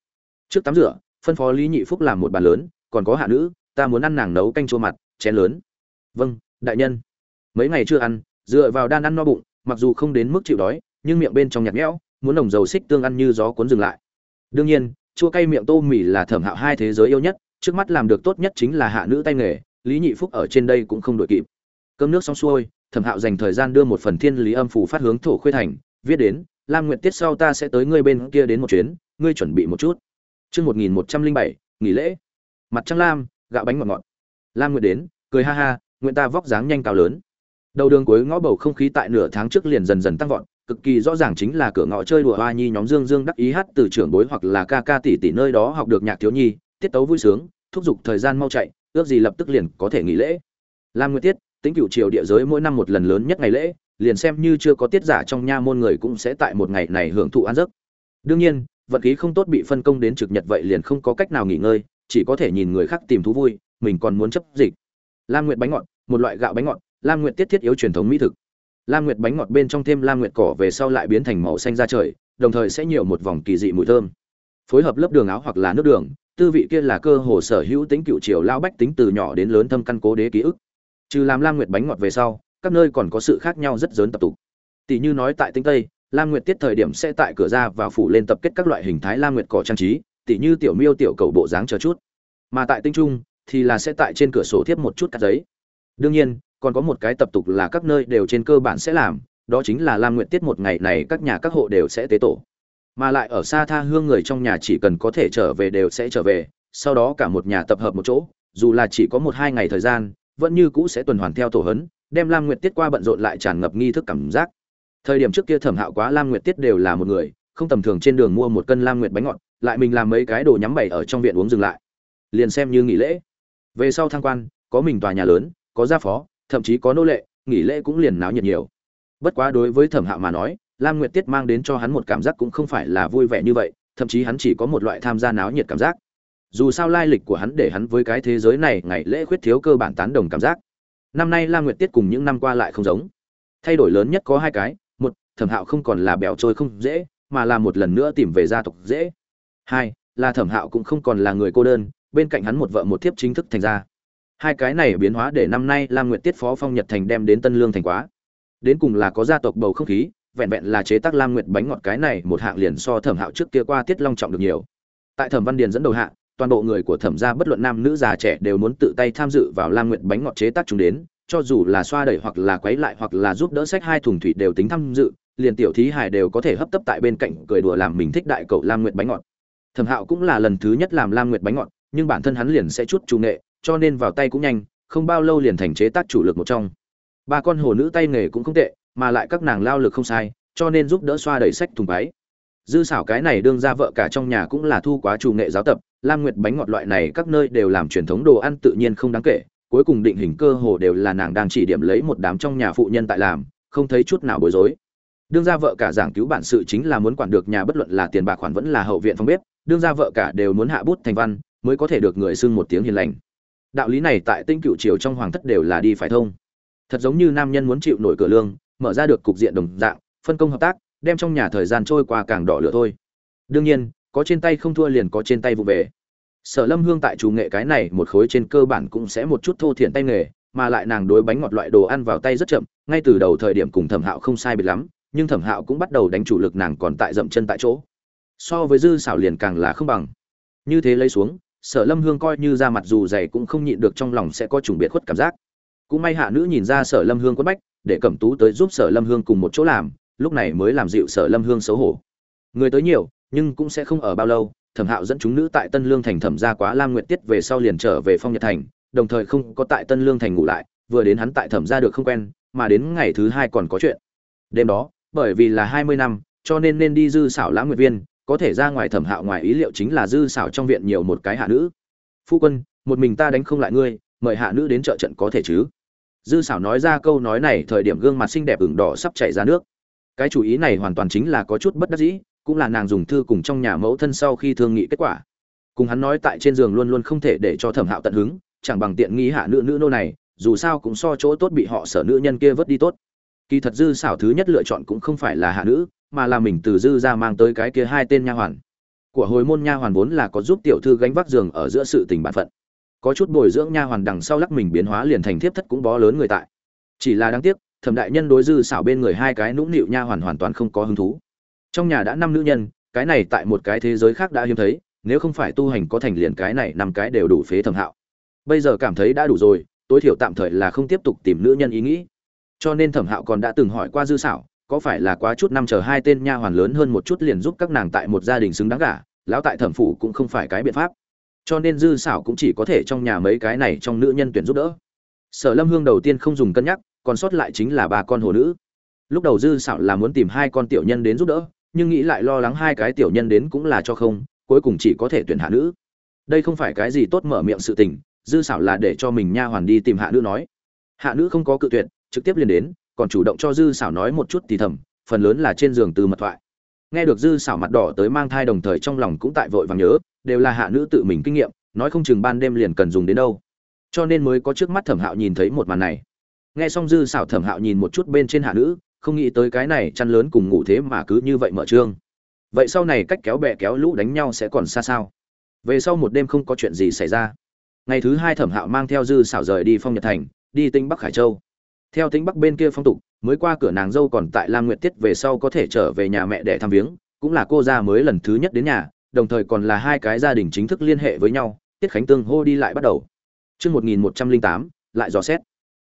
Trước tắm rửa, phân phó lý nhị phúc làm một bàn lớn, còn có hạ nữ, ta muốn ăn nàng nấu canh chua mặt, chén lớn. Vâng đại nhân. Mấy ngày chưa ăn, dựa vào đan ăn no bụng, mặc dù không đến mức chịu đói, nhưng miệng bên trong nhạt nhẽo, muốn nồng dầu xích tương ăn như gió cuốn dừng lại. Đương nhiên, chua cay miệng tô mì là thẩm hạo hai thế giới yêu nhất, trước mắt làm được tốt nhất chính là hạ nữ tay nghề, lý nhị phúc ở trên đây cũng không đội kịp. Cơm nước xong xuôi, thẩm hạo dành thời gian đưa một phần thiên lý âm phủ phát hướng thổ khuê thành, viết đến lam Nguyệt tiết sau ta sẽ tới ngươi bên kia đến một chuyến, ngươi chuẩn bị một chút. Chương một nghìn một trăm linh bảy, nghỉ lễ. Mặt trăng lam gạo bánh ngọt ngọt. Lam Nguyệt đến, cười ha ha, nguyện ta vóc dáng nhanh cao lớn. Đầu đường cuối ngõ bầu không khí tại nửa tháng trước liền dần dần tăng vọt, cực kỳ rõ ràng chính là cửa ngõ chơi đùa hoa nhi nhóm dương dương đắc ý hát từ trưởng bối hoặc là ca ca tỷ tỷ nơi đó học được nhạc thiếu nhi, tiết tấu vui sướng, thúc giục thời gian mau chạy, ước gì lập tức liền có thể nghỉ lễ. Lam nguyệt tiết, tính cửu triều địa giới mỗi năm một lần lớn nhất ngày lễ liền xem như chưa có tiết giả trong nha môn người cũng sẽ tại một ngày này hưởng thụ ăn giấc. Đương nhiên, vận khí không tốt bị phân công đến trực nhật vậy liền không có cách nào nghỉ ngơi, chỉ có thể nhìn người khác tìm thú vui, mình còn muốn chấp dịch. Lam nguyệt bánh ngọt, một loại gạo bánh ngọt, lam nguyệt tiết thiết yếu truyền thống mỹ thực. Lam nguyệt bánh ngọt bên trong thêm lam nguyệt cỏ về sau lại biến thành màu xanh ra trời, đồng thời sẽ nhiều một vòng kỳ dị mùi thơm. Phối hợp lớp đường áo hoặc là nước đường, tư vị kia là cơ hồ sở hữu tính cựu triều lao bách tính từ nhỏ đến lớn thâm căn cố đế ký ức. Trừ làm lam nguyệt bánh ngọt về sau các nơi còn có sự khác nhau rất lớn tập tục. Tỷ như nói tại tinh tây, lam nguyệt tiết thời điểm sẽ tại cửa ra và phủ lên tập kết các loại hình thái lam nguyệt cỏ trang trí, tỷ như tiểu miêu tiểu cầu bộ dáng chờ chút. Mà tại tinh trung thì là sẽ tại trên cửa sổ thiếp một chút cắt giấy. Đương nhiên, còn có một cái tập tục là các nơi đều trên cơ bản sẽ làm, đó chính là lam nguyệt tiết một ngày này các nhà các hộ đều sẽ tế tổ. Mà lại ở xa tha hương người trong nhà chỉ cần có thể trở về đều sẽ trở về, sau đó cả một nhà tập hợp một chỗ, dù là chỉ có một hai ngày thời gian, vẫn như cũ sẽ tuần hoàn theo tổ hấn đem lam nguyệt tiết qua bận rộn lại tràn ngập nghi thức cảm giác. Thời điểm trước kia thẩm hạo quá lam nguyệt tiết đều là một người, không tầm thường trên đường mua một cân lam nguyệt bánh ngọt, lại mình làm mấy cái đồ nhắm bày ở trong viện uống dừng lại. Liền xem như nghỉ lễ. Về sau thăng quan, có mình tòa nhà lớn, có gia phó, thậm chí có nô lệ, nghỉ lễ cũng liền náo nhiệt nhiều. Bất quá đối với thẩm hạo mà nói, lam nguyệt tiết mang đến cho hắn một cảm giác cũng không phải là vui vẻ như vậy, thậm chí hắn chỉ có một loại tham gia náo nhiệt cảm giác. Dù sao lai lịch của hắn để hắn với cái thế giới này ngày lễ khuyết thiếu cơ bản tán đồng cảm giác năm nay lam nguyệt tiết cùng những năm qua lại không giống. Thay đổi lớn nhất có hai cái, một, thẩm hạo không còn là bèo trôi không dễ, mà là một lần nữa tìm về gia tộc dễ. Hai, là thẩm hạo cũng không còn là người cô đơn, bên cạnh hắn một vợ một thiếp chính thức thành ra hai cái này biến hóa để năm nay lam nguyệt tiết phó phong nhật thành đem đến tân lương thành quá. Đến cùng là có gia tộc bầu không khí, vẹn vẹn là chế tác lam nguyệt bánh ngọt cái này một hạng liền so thẩm hạo trước kia qua tiết long trọng được nhiều. Tại thẩm văn điền dẫn đầu hạng toàn bộ người của thẩm gia bất luận nam nữ già trẻ đều muốn tự tay tham dự vào lam nguyệt bánh ngọt chế tác chúng đến, cho dù là xoa đẩy hoặc là quấy lại hoặc là giúp đỡ sách hai thùng thủy đều tính tham dự, liền tiểu thí hải đều có thể hấp tấp tại bên cạnh cười đùa làm mình thích đại cậu lam nguyệt bánh ngọt. Thẩm hạo cũng là lần thứ nhất làm lam nguyệt bánh ngọt, nhưng bản thân hắn liền sẽ chút chủ nghệ, cho nên vào tay cũng nhanh, không bao lâu liền thành chế tác chủ lực một trong. Ba con hồ nữ tay nghề cũng không tệ, mà lại các nàng lao lực không sai, cho nên giúp đỡ xoa đẩy sách thùng váy dư xảo cái này đương ra vợ cả trong nhà cũng là thu quá chủ nghệ giáo tập lam nguyệt bánh ngọt loại này các nơi đều làm truyền thống đồ ăn tự nhiên không đáng kể, cuối cùng định hình cơ hồ đều là nàng đang chỉ điểm lấy một đám trong nhà phụ nhân tại làm, không thấy chút nào bối rối. Đương ra vợ cả giảng cứu bản sự chính là muốn quản được nhà bất luận là tiền bạc khoản vẫn là hậu viện phong bếp, đương ra vợ cả đều muốn hạ bút thành văn, mới có thể được người xưng một tiếng hiền lành. Đạo lý này tại tinh cựu triều trong hoàng thất đều là đi phải thông. Thật giống như nam nhân muốn chịu nổi cửa lương, mở ra được cục diện đồng dạng, phân công hợp tác, đem trong nhà thời gian trôi qua càng đỏ lửa thôi. Đương nhiên có trên tay không thua liền có trên tay vụ về. Sở lâm hương tại chủ nghệ cái này một khối trên cơ bản cũng sẽ một chút thô thiện tay nghề, mà lại nàng đối bánh ngọt loại đồ ăn vào tay rất chậm, ngay từ đầu thời điểm cùng thẩm hạo không sai biệt lắm, nhưng thẩm hạo cũng bắt đầu đánh chủ lực nàng còn tại dậm chân tại chỗ. So với dư xảo liền càng là không bằng. Như thế lấy xuống, sở lâm hương coi như ra mặt dù dày cũng không nhịn được trong lòng sẽ có chủng biệt khuất cảm giác. Cũng may hạ nữ nhìn ra sở lâm hương quất bách, để cẩm tú tới giúp sở lâm hương cùng một chỗ làm, lúc này mới làm dịu sở lâm hương xấu hổ. Người tới nhiều nhưng cũng sẽ không ở bao lâu, thẩm hạo dẫn chúng nữ tại tân lương thành thẩm ra quá lam Nguyệt tiết về sau liền trở về phong nhật thành, đồng thời không có tại tân lương thành ngủ lại, vừa đến hắn tại thẩm ra được không quen, mà đến ngày thứ hai còn có chuyện. Đêm đó, bởi vì là hai mươi năm, cho nên nên đi dư xảo lãng nguyệt viên, có thể ra ngoài thẩm hạo ngoài ý liệu chính là dư xảo trong viện nhiều một cái hạ nữ. Phu quân, một mình ta đánh không lại ngươi, mời hạ nữ đến trợ trận có thể chứ? Dư xảo nói ra câu nói này thời điểm gương mặt xinh đẹp ửng đỏ sắp chảy ra nước. Cái chủ ý này hoàn toàn chính là có chút bất đắc dĩ cũng là nàng dùng thư cùng trong nhà mẫu thân sau khi thương nghị kết quả. Cùng hắn nói tại trên giường luôn luôn không thể để cho thẩm hạo tận hứng, chẳng bằng tiện nghi hạ nữ nữ nô này, dù sao cũng so chỗ tốt bị họ sở nữ nhân kia vớt đi tốt. Kỳ thật dư xảo thứ nhất lựa chọn cũng không phải là hạ nữ, mà là mình từ dư ra mang tới cái kia hai tên nha hoàn. Của hồi môn nha hoàn vốn là có giúp tiểu thư gánh vác giường ở giữa sự tình bản phận. Có chút bồi dưỡng nha hoàn đằng sau lắc mình biến hóa liền thành thiếp thất cũng bó lớn người tại. Chỉ là đáng tiếc, thẩm đại nhân đối dư xảo bên người hai cái nũng nịu nha hoàn hoàn toàn không có hứng thú trong nhà đã năm nữ nhân, cái này tại một cái thế giới khác đã hiếm thấy, nếu không phải tu hành có thành liền cái này năm cái đều đủ phế thẩm hạo. Bây giờ cảm thấy đã đủ rồi, tối thiểu tạm thời là không tiếp tục tìm nữ nhân ý nghĩ. Cho nên thẩm hạo còn đã từng hỏi qua dư xảo, có phải là quá chút năm chờ hai tên nha hoàn lớn hơn một chút liền giúp các nàng tại một gia đình xứng đáng cả lão tại thẩm phủ cũng không phải cái biện pháp. Cho nên dư xảo cũng chỉ có thể trong nhà mấy cái này trong nữ nhân tuyển giúp đỡ. Sở lâm hương đầu tiên không dùng cân nhắc, còn sót lại chính là ba con hồ nữ. Lúc đầu dư xảo là muốn tìm hai con tiểu nhân đến giúp đỡ nhưng nghĩ lại lo lắng hai cái tiểu nhân đến cũng là cho không, cuối cùng chỉ có thể tuyển hạ nữ. Đây không phải cái gì tốt mở miệng sự tình, dư xảo là để cho mình nha hoàn đi tìm hạ nữ nói. Hạ nữ không có cự tuyệt, trực tiếp liền đến, còn chủ động cho dư xảo nói một chút thì thầm, phần lớn là trên giường từ mật thoại. Nghe được dư xảo mặt đỏ tới mang thai đồng thời trong lòng cũng tại vội vàng nhớ, đều là hạ nữ tự mình kinh nghiệm, nói không chừng ban đêm liền cần dùng đến đâu. Cho nên mới có trước mắt thẩm hạo nhìn thấy một màn này. Nghe xong dư xảo thẩm hạo nhìn một chút bên trên hạ nữ không nghĩ tới cái này chăn lớn cùng ngủ thế mà cứ như vậy mở trương. Vậy sau này cách kéo bè kéo lũ đánh nhau sẽ còn xa sao? Về sau một đêm không có chuyện gì xảy ra. Ngày thứ hai thẩm hạo mang theo dư xảo rời đi phong nhật thành, đi tinh bắc khải châu. Theo tính bắc bên kia phong tục, mới qua cửa nàng dâu còn tại lam nguyệt tiết về sau có thể trở về nhà mẹ để thăm viếng, cũng là cô gia mới lần thứ nhất đến nhà, đồng thời còn là hai cái gia đình chính thức liên hệ với nhau, tiết khánh tương hô đi lại bắt đầu. Chương một nghìn một trăm linh tám, lại dò xét.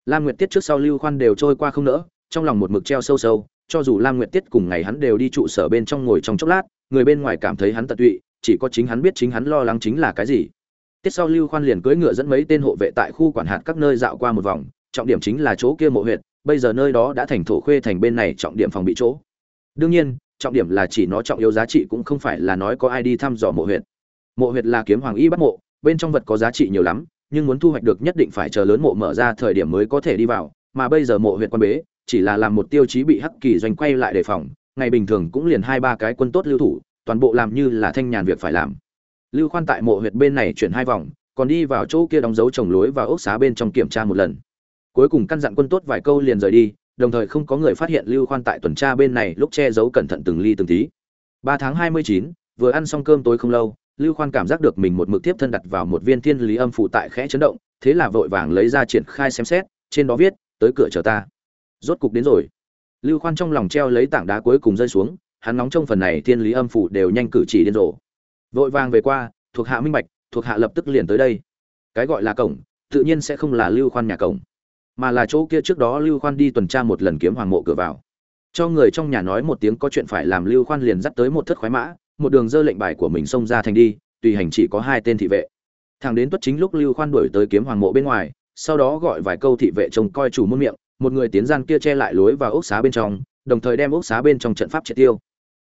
Lam nguyệt tiết trước sau lưu khoan đều trôi qua không nỡ trong lòng một mực treo sâu sâu, cho dù lam nguyệt tiết cùng ngày hắn đều đi trụ sở bên trong ngồi trong chốc lát, người bên ngoài cảm thấy hắn tận tụy, chỉ có chính hắn biết chính hắn lo lắng chính là cái gì. Tiết sau lưu khoan liền cưỡi ngựa dẫn mấy tên hộ vệ tại khu quản hạt các nơi dạo qua một vòng, trọng điểm chính là chỗ kia mộ huyệt, bây giờ nơi đó đã thành thổ khuê thành bên này trọng điểm phòng bị chỗ. Đương nhiên, trọng điểm là chỉ nó trọng yếu giá trị cũng không phải là nói có ai đi thăm dò mộ huyệt. Mộ huyệt là kiếm hoàng y bắt mộ, bên trong vật có giá trị nhiều lắm, nhưng muốn thu hoạch được nhất định phải chờ lớn mộ mở ra thời điểm mới có thể đi vào mà bây giờ mộ huyện quan bế, chỉ là làm một tiêu chí bị hắc kỳ doanh quay lại đề phòng, ngày bình thường cũng liền hai ba cái quân tốt lưu thủ, toàn bộ làm như là thanh nhàn việc phải làm. Lưu khoan tại mộ huyện bên này chuyển hai vòng, còn đi vào chỗ kia đóng dấu trồng lối và ốc xá bên trong kiểm tra một lần. Cuối cùng căn dặn quân tốt vài câu liền rời đi, đồng thời không có người phát hiện lưu khoan tại tuần tra bên này lúc che giấu cẩn thận từng ly từng tí. Ba tháng hai mươi chín, vừa ăn xong cơm tối không lâu, lưu khoan cảm giác được mình một mực tiếp thân đặt vào một viên thiên lý âm phụ tại khẽ chấn động, thế là vội vàng lấy ra triển khai xem xét, trên đó viết tới cửa chờ ta. Rốt cục đến rồi. Lưu khoan trong lòng treo lấy tảng đá cuối cùng rơi xuống, hắn nóng trong phần này thiên lý âm phụ đều nhanh cử chỉ điên rồ. Vội vàng về qua, thuộc hạ minh bạch, thuộc hạ lập tức liền tới đây. Cái gọi là cổng, tự nhiên sẽ không là lưu khoan nhà cổng, mà là chỗ kia trước đó lưu khoan đi tuần tra một lần kiếm hoàng mộ cửa vào. Cho người trong nhà nói một tiếng có chuyện phải làm lưu khoan liền dắt tới một thất khoái mã, một đường dơ lệnh bài của mình xông ra thành đi, tùy hành chỉ có hai tên thị vệ. Thằng đến tuất chính lúc lưu khoan đuổi tới kiếm hoàng mộ bên ngoài sau đó gọi vài câu thị vệ trông coi chủ môn miệng, một người tiến gian kia che lại lối vào ốc xá bên trong, đồng thời đem ốc xá bên trong trận pháp triệt tiêu.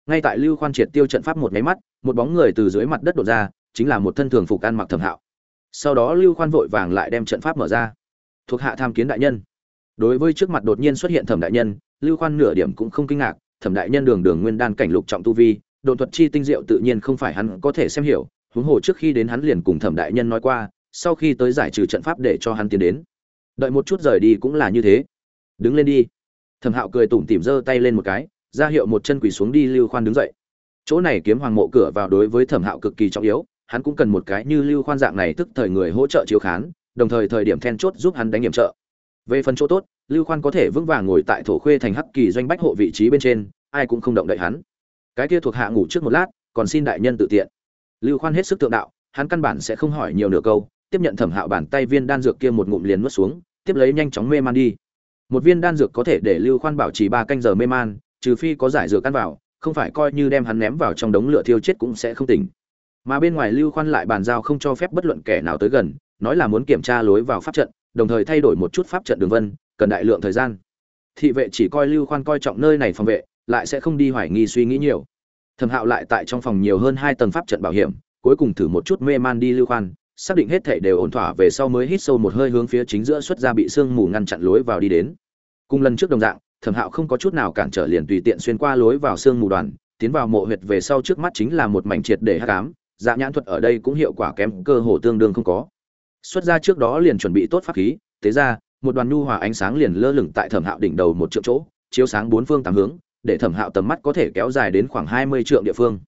Ngay tại lưu khoan triệt tiêu trận pháp một máy mắt, một bóng người từ dưới mặt đất đột ra, chính là một thân thường phục ăn mặc thẩm hạo. Sau đó lưu khoan vội vàng lại đem trận pháp mở ra. Thuộc hạ tham kiến đại nhân. Đối với trước mặt đột nhiên xuất hiện thẩm đại nhân, lưu khoan nửa điểm cũng không kinh ngạc, thẩm đại nhân đường đường nguyên đan cảnh lục trọng tu vi đồn thuật chi tinh diệu tự nhiên không phải hắn có thể xem hiểu, huống hồ trước khi đến hắn liền cùng thẩm đại nhân nói qua sau khi tới giải trừ trận pháp để cho hắn tiến đến. Đợi một chút rời đi cũng là như thế. Đứng lên đi. Thẩm hạo cười tủm tỉm giơ tay lên một cái, ra hiệu một chân quỳ xuống đi, lưu khoan đứng dậy. Chỗ này kiếm hoàng mộ cửa vào đối với thẩm hạo cực kỳ trọng yếu, hắn cũng cần một cái như lưu khoan dạng này tức thời người hỗ trợ chiếu khán, đồng thời thời điểm then chốt giúp hắn đánh nghiệm trợ. Về phần chỗ tốt, lưu khoan có thể vững vàng ngồi tại thổ khuê thành hắc kỳ doanh bách hộ vị trí bên trên, ai cũng không động đậy hắn. Cái kia thuộc hạ ngủ trước một lát, còn xin đại nhân tự tiện. Lưu khoan hết sức tượng đạo, hắn căn bản sẽ không hỏi nhiều nửa câu tiếp nhận thẩm hạo bàn tay viên đan dược kia một ngụm liền nuốt xuống, tiếp lấy nhanh chóng mê man đi. Một viên đan dược có thể để lưu khoan bảo trì ba canh giờ mê man, trừ phi có giải dược ăn vào, không phải coi như đem hắn ném vào trong đống lửa thiêu chết cũng sẽ không tỉnh. Mà bên ngoài lưu khoan lại bàn giao không cho phép bất luận kẻ nào tới gần, nói là muốn kiểm tra lối vào pháp trận, đồng thời thay đổi một chút pháp trận đường vân, cần đại lượng thời gian. Thị vệ chỉ coi lưu khoan coi trọng nơi này phòng vệ, lại sẽ không đi hoài nghi suy nghĩ nhiều. Thẩm hạo lại tại trong phòng nhiều hơn hai tầng pháp trận bảo hiểm, cuối cùng thử một chút mê man đi lưu khoan xác định hết thể đều ổn thỏa về sau mới hít sâu một hơi hướng phía chính giữa xuất ra bị sương mù ngăn chặn lối vào đi đến. Cùng lần trước đồng dạng, thẩm hạo không có chút nào cản trở liền tùy tiện xuyên qua lối vào sương mù đoàn, tiến vào mộ huyệt về sau trước mắt chính là một mảnh triệt để hát cám dạ nhãn thuật ở đây cũng hiệu quả kém cơ hồ tương đương không có. Xuất ra trước đó liền chuẩn bị tốt pháp khí, thế ra, một đoàn nhu hòa ánh sáng liền lơ lửng tại thẩm hạo đỉnh đầu một triệu chỗ, chiếu sáng bốn phương tám hướng, để thẩm hạo tầm mắt có thể kéo dài đến khoảng hai mươi triệu địa phương.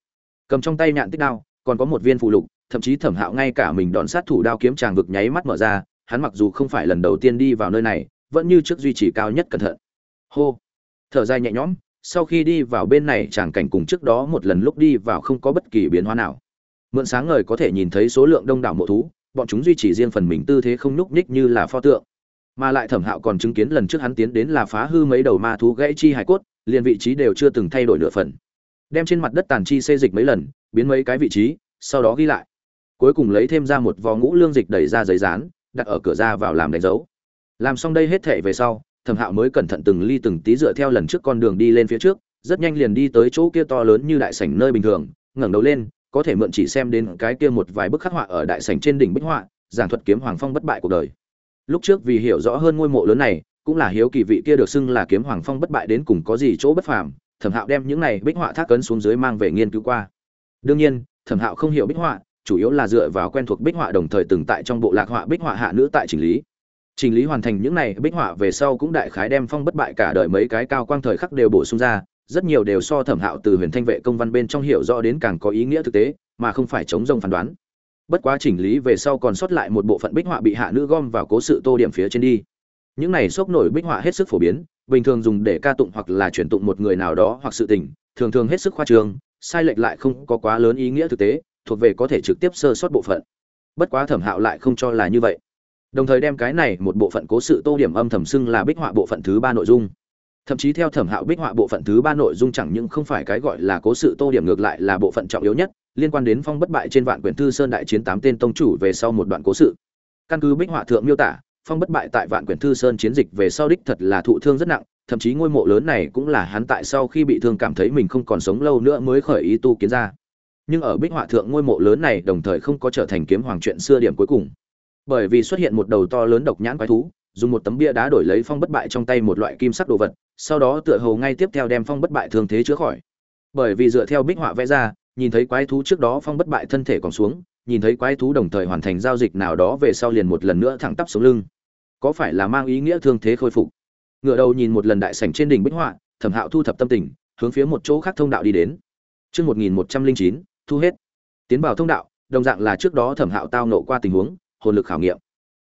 Cầm trong tay nhạn tích đao, còn có một viên phụ lục thậm chí thẩm hạo ngay cả mình đòn sát thủ đao kiếm tràng vực nháy mắt mở ra, hắn mặc dù không phải lần đầu tiên đi vào nơi này, vẫn như trước duy trì cao nhất cẩn thận. Hô! Thở dài nhẹ nhõm, sau khi đi vào bên này tràng cảnh cùng trước đó một lần lúc đi vào không có bất kỳ biến hóa nào. Mượn sáng ngời có thể nhìn thấy số lượng đông đảo mộ thú, bọn chúng duy trì riêng phần mình tư thế không nhúc nhích như là pho tượng. Mà lại thẩm hạo còn chứng kiến lần trước hắn tiến đến là phá hư mấy đầu ma thú gãy chi hải cốt, liền vị trí đều chưa từng thay đổi nửa phần. Đem trên mặt đất tàn chi xê dịch mấy lần, biến mấy cái vị trí, sau đó ghi lại cuối cùng lấy thêm ra một vò ngũ lương dịch đẩy ra giấy dán, đặt ở cửa ra vào làm đánh dấu. Làm xong đây hết thể về sau, thẩm hạo mới cẩn thận từng ly từng tí dựa theo lần trước con đường đi lên phía trước, rất nhanh liền đi tới chỗ kia to lớn như đại sảnh nơi bình thường, ngẩng đầu lên, có thể mượn chỉ xem đến cái kia một vài bức khắc họa ở đại sảnh trên đỉnh bích họa, giảng thuật kiếm hoàng phong bất bại cuộc đời. Lúc trước vì hiểu rõ hơn ngôi mộ lớn này, cũng là hiếu kỳ vị kia được xưng là kiếm hoàng phong bất bại đến cùng có gì chỗ bất phàm, thẩm hạo đem những này bích họa thác cấn xuống dưới mang về nghiên cứu qua. Đương nhiên, thẩm hạo không hiểu bích họa chủ yếu là dựa vào quen thuộc bích họa đồng thời từng tại trong bộ lạc họa bích họa hạ nữ tại chỉnh lý. Chỉnh lý hoàn thành những này, bích họa về sau cũng đại khái đem phong bất bại cả đời mấy cái cao quang thời khắc đều bổ sung ra, rất nhiều đều so thẩm hạo từ huyền thanh vệ công văn bên trong hiểu rõ đến càng có ý nghĩa thực tế, mà không phải chống rông phán đoán. Bất quá chỉnh lý về sau còn sót lại một bộ phận bích họa bị hạ nữ gom vào cố sự tô điểm phía trên đi. Những này sốc nổi bích họa hết sức phổ biến, bình thường dùng để ca tụng hoặc là chuyển tụng một người nào đó hoặc sự tình, thường thường hết sức khoa trương, sai lệch lại không có quá lớn ý nghĩa thực tế thuộc về có thể trực tiếp sơ sót bộ phận. Bất quá thẩm hạo lại không cho là như vậy. Đồng thời đem cái này một bộ phận cố sự tô điểm âm thầm xưng là bích họa bộ phận thứ ba nội dung. Thậm chí theo thẩm hạo bích họa bộ phận thứ ba nội dung chẳng những không phải cái gọi là cố sự tô điểm ngược lại là bộ phận trọng yếu nhất, liên quan đến phong bất bại trên vạn quyển thư sơn đại chiến tám tên tông chủ về sau một đoạn cố sự. Căn cứ bích họa thượng miêu tả, phong bất bại tại vạn quyển thư sơn chiến dịch về sau đích thật là thụ thương rất nặng, thậm chí ngôi mộ lớn này cũng là hắn tại sau khi bị thương cảm thấy mình không còn sống lâu nữa mới khởi ý tu kiến ra nhưng ở bích họa thượng ngôi mộ lớn này đồng thời không có trở thành kiếm hoàng chuyện xưa điểm cuối cùng. Bởi vì xuất hiện một đầu to lớn độc nhãn quái thú dùng một tấm bia đá đổi lấy phong bất bại trong tay một loại kim sắc đồ vật sau đó tựa hồ ngay tiếp theo đem phong bất bại thương thế chữa khỏi. Bởi vì dựa theo bích họa vẽ ra nhìn thấy quái thú trước đó phong bất bại thân thể còn xuống nhìn thấy quái thú đồng thời hoàn thành giao dịch nào đó về sau liền một lần nữa thẳng tắp xuống lưng. Có phải là mang ý nghĩa thương thế khôi phục? Ngựa đầu nhìn một lần đại sảnh trên đỉnh bích họa thẩm hạo thu thập tâm tình hướng phía một chỗ khác thông đạo đi đến. Trước 1109, thu hết. Tiến vào thông đạo, đồng dạng là trước đó thẩm hạo tao nộ qua tình huống, hồn lực khảo nghiệm.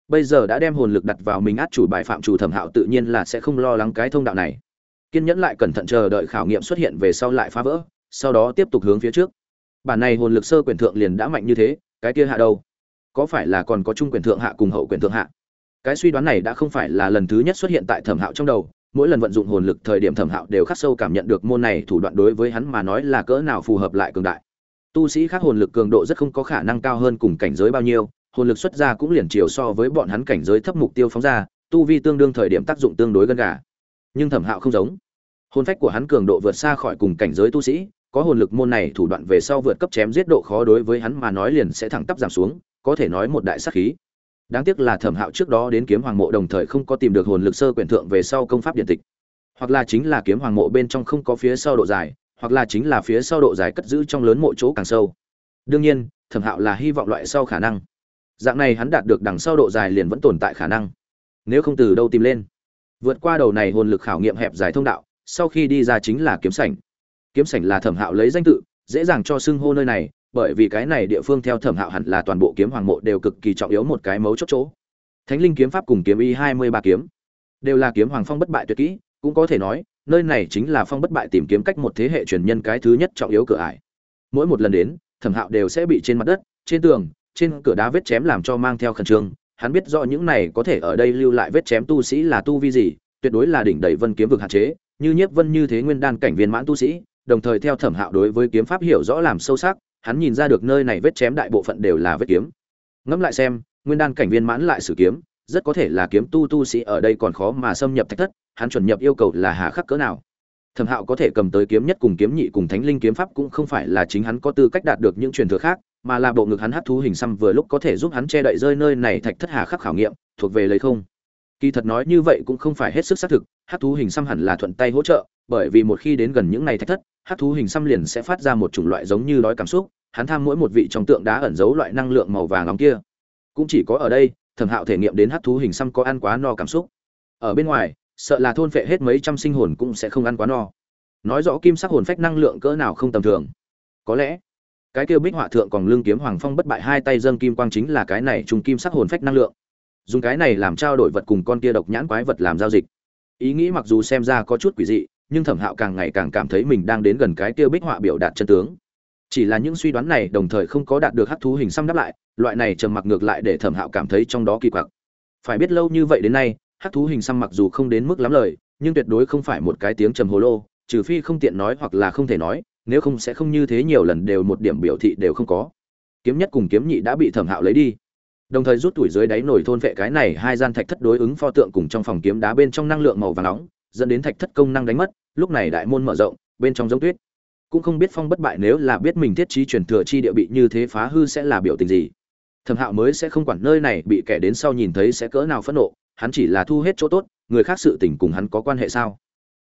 Bây giờ đã đem hồn lực đặt vào mình át chủ bài phạm chủ thẩm hạo tự nhiên là sẽ không lo lắng cái thông đạo này. Kiên nhẫn lại cẩn thận chờ đợi khảo nghiệm xuất hiện về sau lại phá vỡ, sau đó tiếp tục hướng phía trước. Bản này hồn lực sơ quyền thượng liền đã mạnh như thế, cái kia hạ đâu? Có phải là còn có trung quyền thượng hạ cùng hậu quyền thượng hạ? cái suy đoán này đã không phải là lần thứ nhất xuất hiện tại thẩm hạo trong đầu mỗi lần vận dụng hồn lực thời điểm thẩm hạo đều khắc sâu cảm nhận được môn này thủ đoạn đối với hắn mà nói là cỡ nào phù hợp lại cường đại tu sĩ khác hồn lực cường độ rất không có khả năng cao hơn cùng cảnh giới bao nhiêu, hồn lực xuất ra cũng liền chiều so với bọn hắn cảnh giới thấp mục tiêu phóng ra, tu vi tương đương thời điểm tác dụng tương đối gần gà. Nhưng thẩm hạo không giống. Hồn phách của hắn cường độ vượt xa khỏi cùng cảnh giới tu sĩ, có hồn lực môn này thủ đoạn về sau vượt cấp chém giết độ khó đối với hắn mà nói liền sẽ thẳng tắp giảm xuống, có thể nói một đại sắc khí. Đáng tiếc là thẩm hạo trước đó đến kiếm hoàng mộ đồng thời không có tìm được hồn lực sơ quyển thượng về sau công pháp điện tịch. Hoặc là chính là kiếm hoàng mộ bên trong không có phía sau độ dài hoặc là chính là phía sau độ dài cất giữ trong lớn mộ chỗ càng sâu. Đương nhiên, thẩm hạo là hy vọng loại sau khả năng. Dạng này hắn đạt được đằng sau độ dài liền vẫn tồn tại khả năng. Nếu không từ đâu tìm lên? Vượt qua đầu này hồn lực khảo nghiệm hẹp dài thông đạo, sau khi đi ra chính là kiếm sảnh. Kiếm sảnh là thẩm hạo lấy danh tự, dễ dàng cho xưng hô nơi này, bởi vì cái này địa phương theo thẩm hạo hẳn là toàn bộ kiếm hoàng mộ đều cực kỳ trọng yếu một cái mấu chốt chỗ. Thánh linh kiếm pháp cùng kiếm y hai mươi ba kiếm, đều là kiếm hoàng phong bất bại tuyệt kỹ, cũng có thể nói nơi này chính là phong bất bại tìm kiếm cách một thế hệ truyền nhân cái thứ nhất trọng yếu cửa ải. Mỗi một lần đến, thẩm hạo đều sẽ bị trên mặt đất, trên tường, trên cửa đá vết chém làm cho mang theo khẩn trương. Hắn biết rõ những này có thể ở đây lưu lại vết chém tu sĩ là tu vi gì, tuyệt đối là đỉnh đầy vân kiếm vực hạn chế, như nhiếp vân như thế nguyên đan cảnh viên mãn tu sĩ, đồng thời theo thẩm hạo đối với kiếm pháp hiểu rõ làm sâu sắc, hắn nhìn ra được nơi này vết chém đại bộ phận đều là vết kiếm. Ngẫm lại xem, nguyên đan cảnh viên mãn lại sử kiếm rất có thể là kiếm tu tu sĩ ở đây còn khó mà xâm nhập thạch thất, hắn chuẩn nhập yêu cầu là hà khắc cỡ nào. Thẩm hạo có thể cầm tới kiếm nhất cùng kiếm nhị cùng thánh linh kiếm pháp cũng không phải là chính hắn có tư cách đạt được những truyền thừa khác, mà là bộ ngực hắn hát thú hình xăm vừa lúc có thể giúp hắn che đậy rơi nơi này thạch thất hà khắc khảo nghiệm, thuộc về lấy không. Kỳ thật nói như vậy cũng không phải hết sức xác thực hát thú hình xăm hẳn là thuận tay hỗ trợ, bởi vì một khi đến gần những này thạch thất hát thú hình xăm liền sẽ phát ra một chủng loại giống như đói cảm xúc, hắn tham mỗi một vị trong tượng đá ẩn giấu loại năng lượng màu vàng nóng kia. Cũng chỉ có ở đây thẩm hạo thể nghiệm đến hát thú hình xăm có ăn quá no cảm xúc. Ở bên ngoài, sợ là thôn phệ hết mấy trăm sinh hồn cũng sẽ không ăn quá no. Nói rõ kim sắc hồn phách năng lượng cỡ nào không tầm thường. Có lẽ, cái kêu bích họa thượng còn lương kiếm hoàng phong bất bại hai tay dâng kim quang chính là cái này trùng kim sắc hồn phách năng lượng. Dùng cái này làm trao đổi vật cùng con kia độc nhãn quái vật làm giao dịch. Ý nghĩ mặc dù xem ra có chút quỷ dị, nhưng thẩm hạo càng ngày càng cảm thấy mình đang đến gần cái kia bích họa biểu đạt chân tướng chỉ là những suy đoán này đồng thời không có đạt được hắc thú hình xăm đáp lại, loại này trầm mặc ngược lại để thẩm hạo cảm thấy trong đó kỳ quặc. Phải biết lâu như vậy đến nay, hắc thú hình xăm mặc dù không đến mức lắm lời, nhưng tuyệt đối không phải một cái tiếng trầm hồ lô, trừ phi không tiện nói hoặc là không thể nói, nếu không sẽ không như thế nhiều lần đều một điểm biểu thị đều không có. Kiếm nhất cùng kiếm nhị đã bị thẩm hạo lấy đi. Đồng thời rút tuổi dưới đáy nổi thôn vệ cái này hai gian thạch thất đối ứng pho tượng cùng trong phòng kiếm đá bên trong năng lượng màu vàng nóng, dẫn đến thạch thất công năng đánh mất, lúc này đại môn mở rộng, bên trong giống tuyết cũng không biết phong bất bại nếu là biết mình thiết trí truyền thừa chi địa bị như thế phá hư sẽ là biểu tình gì. Thẩm hạo mới sẽ không quản nơi này, bị kẻ đến sau nhìn thấy sẽ cỡ nào phẫn nộ, hắn chỉ là thu hết chỗ tốt, người khác sự tình cùng hắn có quan hệ sao?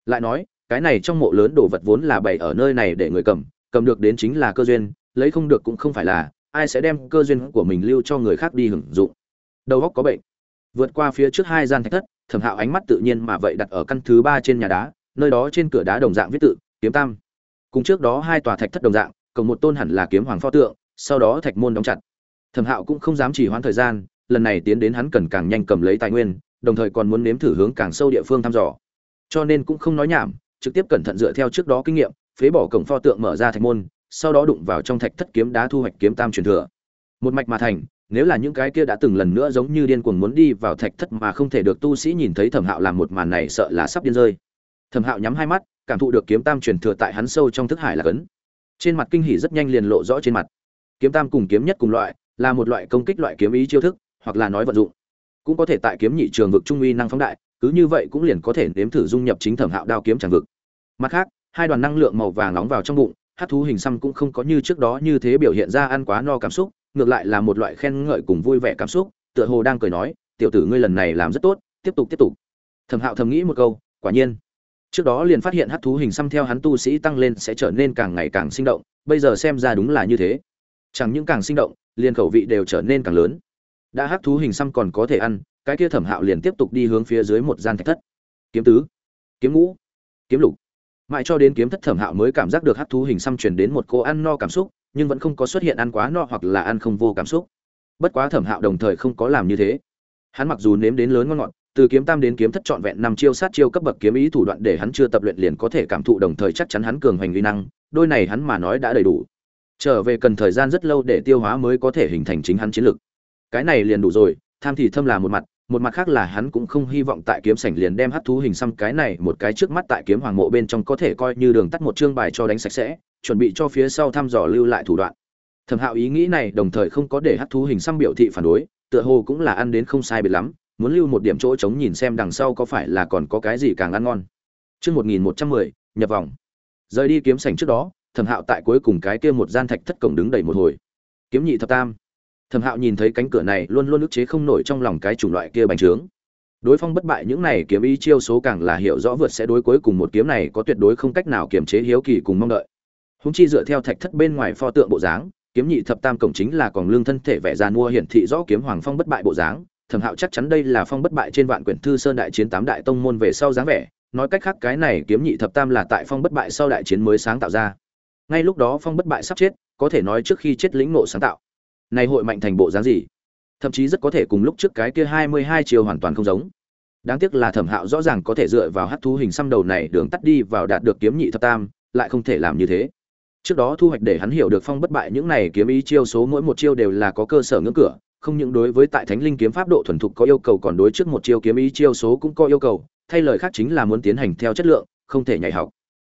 Lại nói, cái này trong mộ lớn đồ vật vốn là bày ở nơi này để người cầm cầm được đến chính là cơ duyên, lấy không được cũng không phải là, ai sẽ đem cơ duyên của mình lưu cho người khác đi hưởng dụng? Đầu óc có bệnh. Vượt qua phía trước hai gian thạch thất, thẩm hạo ánh mắt tự nhiên mà vậy đặt ở căn thứ ba trên nhà đá, nơi đó trên cửa đá đồng dạng viết tự, kiếm tam cùng trước đó hai tòa thạch thất đồng dạng, cộng một tôn hẳn là kiếm hoàng pho tượng, sau đó thạch môn đóng chặt. Thẩm hạo cũng không dám chỉ hoãn thời gian, lần này tiến đến hắn cần càng nhanh cầm lấy tài nguyên, đồng thời còn muốn nếm thử hướng càng sâu địa phương thăm dò. Cho nên cũng không nói nhảm, trực tiếp cẩn thận dựa theo trước đó kinh nghiệm, phế bỏ cổng pho tượng mở ra thạch môn, sau đó đụng vào trong thạch thất kiếm đá thu hoạch kiếm tam truyền thừa. Một mạch mà thành, nếu là những cái kia đã từng lần nữa giống như điên cuồng muốn đi vào thạch thất mà không thể được tu sĩ nhìn thấy thẩm hạo làm một màn này sợ là sắp điên rơi. Thẩm hạo nhắm hai mắt cảm thụ được kiếm tam truyền thừa tại hắn sâu trong thức hải là cấn. Trên mặt kinh hỉ rất nhanh liền lộ rõ trên mặt. Kiếm tam cùng kiếm nhất cùng loại, là một loại công kích loại kiếm ý chiêu thức, hoặc là nói vận dụng. Cũng có thể tại kiếm nhị trường vực trung uy năng phóng đại, cứ như vậy cũng liền có thể nếm thử dung nhập chính thẩm hạo đao kiếm tràng vực. Mặt khác, hai đoàn năng lượng màu vàng nóng vào trong bụng, hát thú hình xăm cũng không có như trước đó như thế biểu hiện ra ăn quá no cảm xúc, ngược lại là một loại khen ngợi cùng vui vẻ cảm xúc, tựa hồ đang cười nói, tiểu tử ngươi lần này làm rất tốt, tiếp tục tiếp tục. Thẩm hạo thầm nghĩ một câu, quả nhiên trước đó liền phát hiện hát thú hình xăm theo hắn tu sĩ tăng lên sẽ trở nên càng ngày càng sinh động, bây giờ xem ra đúng là như thế. Chẳng những càng sinh động, liền khẩu vị đều trở nên càng lớn. Đã hát thú hình xăm còn có thể ăn, cái kia thẩm hạo liền tiếp tục đi hướng phía dưới một gian thạch thất. Kiếm tứ, kiếm ngũ, kiếm lục. Mãi cho đến kiếm thất thẩm hạo mới cảm giác được hát thú hình xăm truyền đến một cô ăn no cảm xúc, nhưng vẫn không có xuất hiện ăn quá no hoặc là ăn không vô cảm xúc. Bất quá thẩm hạo đồng thời không có làm như thế. Hắn mặc dù nếm đến lớn ngon ngọt từ kiếm tam đến kiếm thất trọn vẹn năm chiêu sát chiêu cấp bậc kiếm ý thủ đoạn để hắn chưa tập luyện liền có thể cảm thụ đồng thời chắc chắn hắn cường hành uy năng, đôi này hắn mà nói đã đầy đủ. Trở về cần thời gian rất lâu để tiêu hóa mới có thể hình thành chính hắn chiến lực. Cái này liền đủ rồi, tham thì thâm là một mặt một mặt khác là hắn cũng không hy vọng tại kiếm sảnh liền đem hắc thú hình xăm cái này một cái trước mắt tại kiếm hoàng mộ bên trong có thể coi như đường tắt một chương bài cho đánh sạch sẽ, chuẩn bị cho phía sau thăm dò lưu lại thủ đoạn. Thẩm hạo ý nghĩ này đồng thời không có để hắc thú hình xăm biểu thị phản đối, tựa hồ cũng là ăn đến không sai biệt lắm muốn lưu một điểm chỗ trống nhìn xem đằng sau có phải là còn có cái gì càng ăn ngon. Chương một nghìn một trăm mười, nhập vòng. Rời đi kiếm sảnh trước đó, thẩm hạo tại cuối cùng cái kia một gian thạch thất cổng đứng đầy một hồi. Kiếm nhị thập tam. Thẩm hạo nhìn thấy cánh cửa này luôn luôn ức chế không nổi trong lòng cái chủng loại kia bành trướng. Đối phong bất bại những này kiếm ý chiêu số càng là hiểu rõ vượt sẽ đối cuối cùng một kiếm này có tuyệt đối không cách nào kiềm chế hiếu kỳ cùng mong đợi. Húng chi dựa theo thạch thất bên ngoài pho tượng bộ dáng, kiếm nhị thập tam cổng chính là còn lương thân thể vẻ giàn mua hiển thị rõ kiếm hoàng phong bất bại bộ dáng thẩm hạo chắc chắn đây là phong bất bại trên vạn quyển thư sơn đại chiến tám đại tông môn về sau dáng vẻ, nói cách khác cái này kiếm nhị thập tam là tại phong bất bại sau đại chiến mới sáng tạo ra. Ngay lúc đó phong bất bại sắp chết, có thể nói trước khi chết lĩnh nộ sáng tạo. Này hội mạnh thành bộ dáng gì? Thậm chí rất có thể cùng lúc trước cái kia hai mươi hai chiều hoàn toàn không giống. Đáng tiếc là thẩm hạo rõ ràng có thể dựa vào hát thú hình xăm đầu này đường tắt đi vào đạt được kiếm nhị thập tam, lại không thể làm như thế. Trước đó thu hoạch để hắn hiểu được phong bất bại những này kiếm ý chiêu số mỗi một chiêu đều là có cơ sở ngưỡng cửa không những đối với tại thánh linh kiếm pháp độ thuần thục có yêu cầu còn đối trước một chiêu kiếm ý chiêu số cũng có yêu cầu, thay lời khác chính là muốn tiến hành theo chất lượng, không thể nhảy học.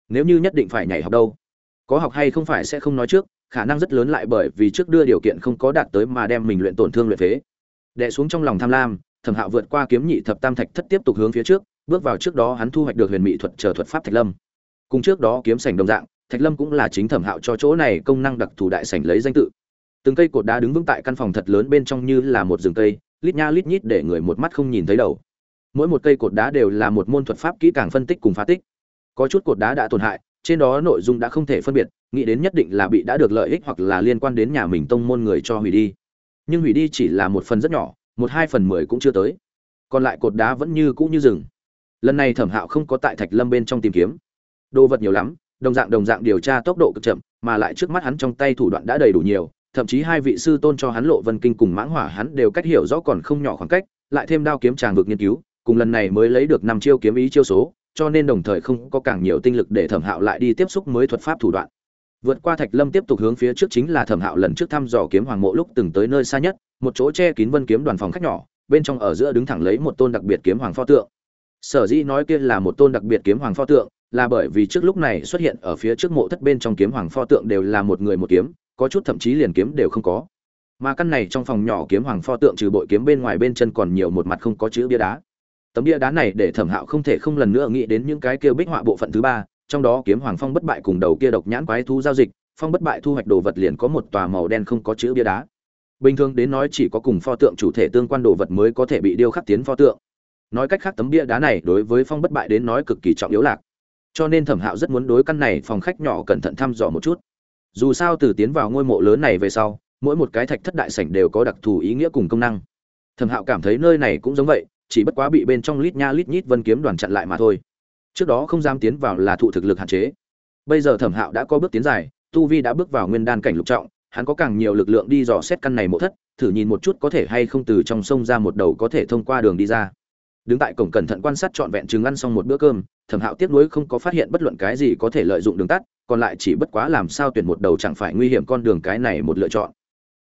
Nếu như nhất định phải nhảy học đâu? Có học hay không phải sẽ không nói trước, khả năng rất lớn lại bởi vì trước đưa điều kiện không có đạt tới mà đem mình luyện tổn thương luyện phế. Đè xuống trong lòng tham lam, thẩm hạo vượt qua kiếm nhị thập tam thạch thất tiếp tục hướng phía trước, bước vào trước đó hắn thu hoạch được huyền mỹ thuật chờ thuật pháp thạch lâm. Cùng trước đó kiếm sảnh đồng dạng, thạch lâm cũng là chính thẩm hạo cho chỗ này công năng đặc thù đại sảnh lấy danh tự từng cây cột đá đứng vững tại căn phòng thật lớn bên trong như là một rừng cây, lít nha lít nhít để người một mắt không nhìn thấy đầu. Mỗi một cây cột đá đều là một môn thuật pháp kỹ càng phân tích cùng phá tích. Có chút cột đá đã tổn hại, trên đó nội dung đã không thể phân biệt, nghĩ đến nhất định là bị đã được lợi ích hoặc là liên quan đến nhà mình tông môn người cho hủy đi. Nhưng hủy đi chỉ là một phần rất nhỏ, một hai phần mười cũng chưa tới. Còn lại cột đá vẫn như cũ như rừng. Lần này thẩm hạo không có tại thạch lâm bên trong tìm kiếm. Đồ vật nhiều lắm, đồng dạng đồng dạng điều tra tốc độ cực chậm, mà lại trước mắt hắn trong tay thủ đoạn đã đầy đủ nhiều thậm chí hai vị sư tôn cho hắn lộ vân kinh cùng mãng hỏa hắn đều cách hiểu rõ còn không nhỏ khoảng cách, lại thêm đao kiếm tràng vực nghiên cứu, cùng lần này mới lấy được năm chiêu kiếm ý chiêu số, cho nên đồng thời không có càng nhiều tinh lực để thẩm hạo lại đi tiếp xúc mới thuật pháp thủ đoạn. Vượt qua thạch lâm tiếp tục hướng phía trước chính là thẩm hạo lần trước thăm dò kiếm hoàng mộ lúc từng tới nơi xa nhất, một chỗ che kín vân kiếm đoàn phòng khách nhỏ, bên trong ở giữa đứng thẳng lấy một tôn đặc biệt kiếm hoàng pho tượng. Sở dĩ nói kia là một tôn đặc biệt kiếm hoàng pho tượng, là bởi vì trước lúc này xuất hiện ở phía trước mộ thất bên trong kiếm hoàng pho tượng đều là một người một kiếm có chút thậm chí liền kiếm đều không có. Mà căn này trong phòng nhỏ kiếm hoàng pho tượng trừ bội kiếm bên ngoài bên chân còn nhiều một mặt không có chữ bia đá. Tấm bia đá này để thẩm hạo không thể không lần nữa nghĩ đến những cái kia bích họa bộ phận thứ ba, trong đó kiếm hoàng phong bất bại cùng đầu kia độc nhãn quái thú giao dịch, phong bất bại thu hoạch đồ vật liền có một tòa màu đen không có chữ bia đá. Bình thường đến nói chỉ có cùng pho tượng chủ thể tương quan đồ vật mới có thể bị điêu khắc tiến pho tượng. Nói cách khác tấm bia đá này đối với phong bất bại đến nói cực kỳ trọng yếu lạc. Cho nên thẩm hạo rất muốn đối căn này phòng khách nhỏ cẩn thận thăm dò một chút dù sao từ tiến vào ngôi mộ lớn này về sau, mỗi một cái thạch thất đại sảnh đều có đặc thù ý nghĩa cùng công năng. Thẩm hạo cảm thấy nơi này cũng giống vậy, chỉ bất quá bị bên trong lít nha lít nhít vân kiếm đoàn chặn lại mà thôi. Trước đó không dám tiến vào là thụ thực lực hạn chế. Bây giờ thẩm hạo đã có bước tiến dài, tu vi đã bước vào nguyên đan cảnh lục trọng, hắn có càng nhiều lực lượng đi dò xét căn này mộ thất, thử nhìn một chút có thể hay không từ trong sông ra một đầu có thể thông qua đường đi ra đứng tại cổng cẩn thận quan sát trọn vẹn chừng ăn xong một bữa cơm, thẩm hạo tiếp nối không có phát hiện bất luận cái gì có thể lợi dụng đường tắt, còn lại chỉ bất quá làm sao tuyển một đầu chẳng phải nguy hiểm con đường cái này một lựa chọn.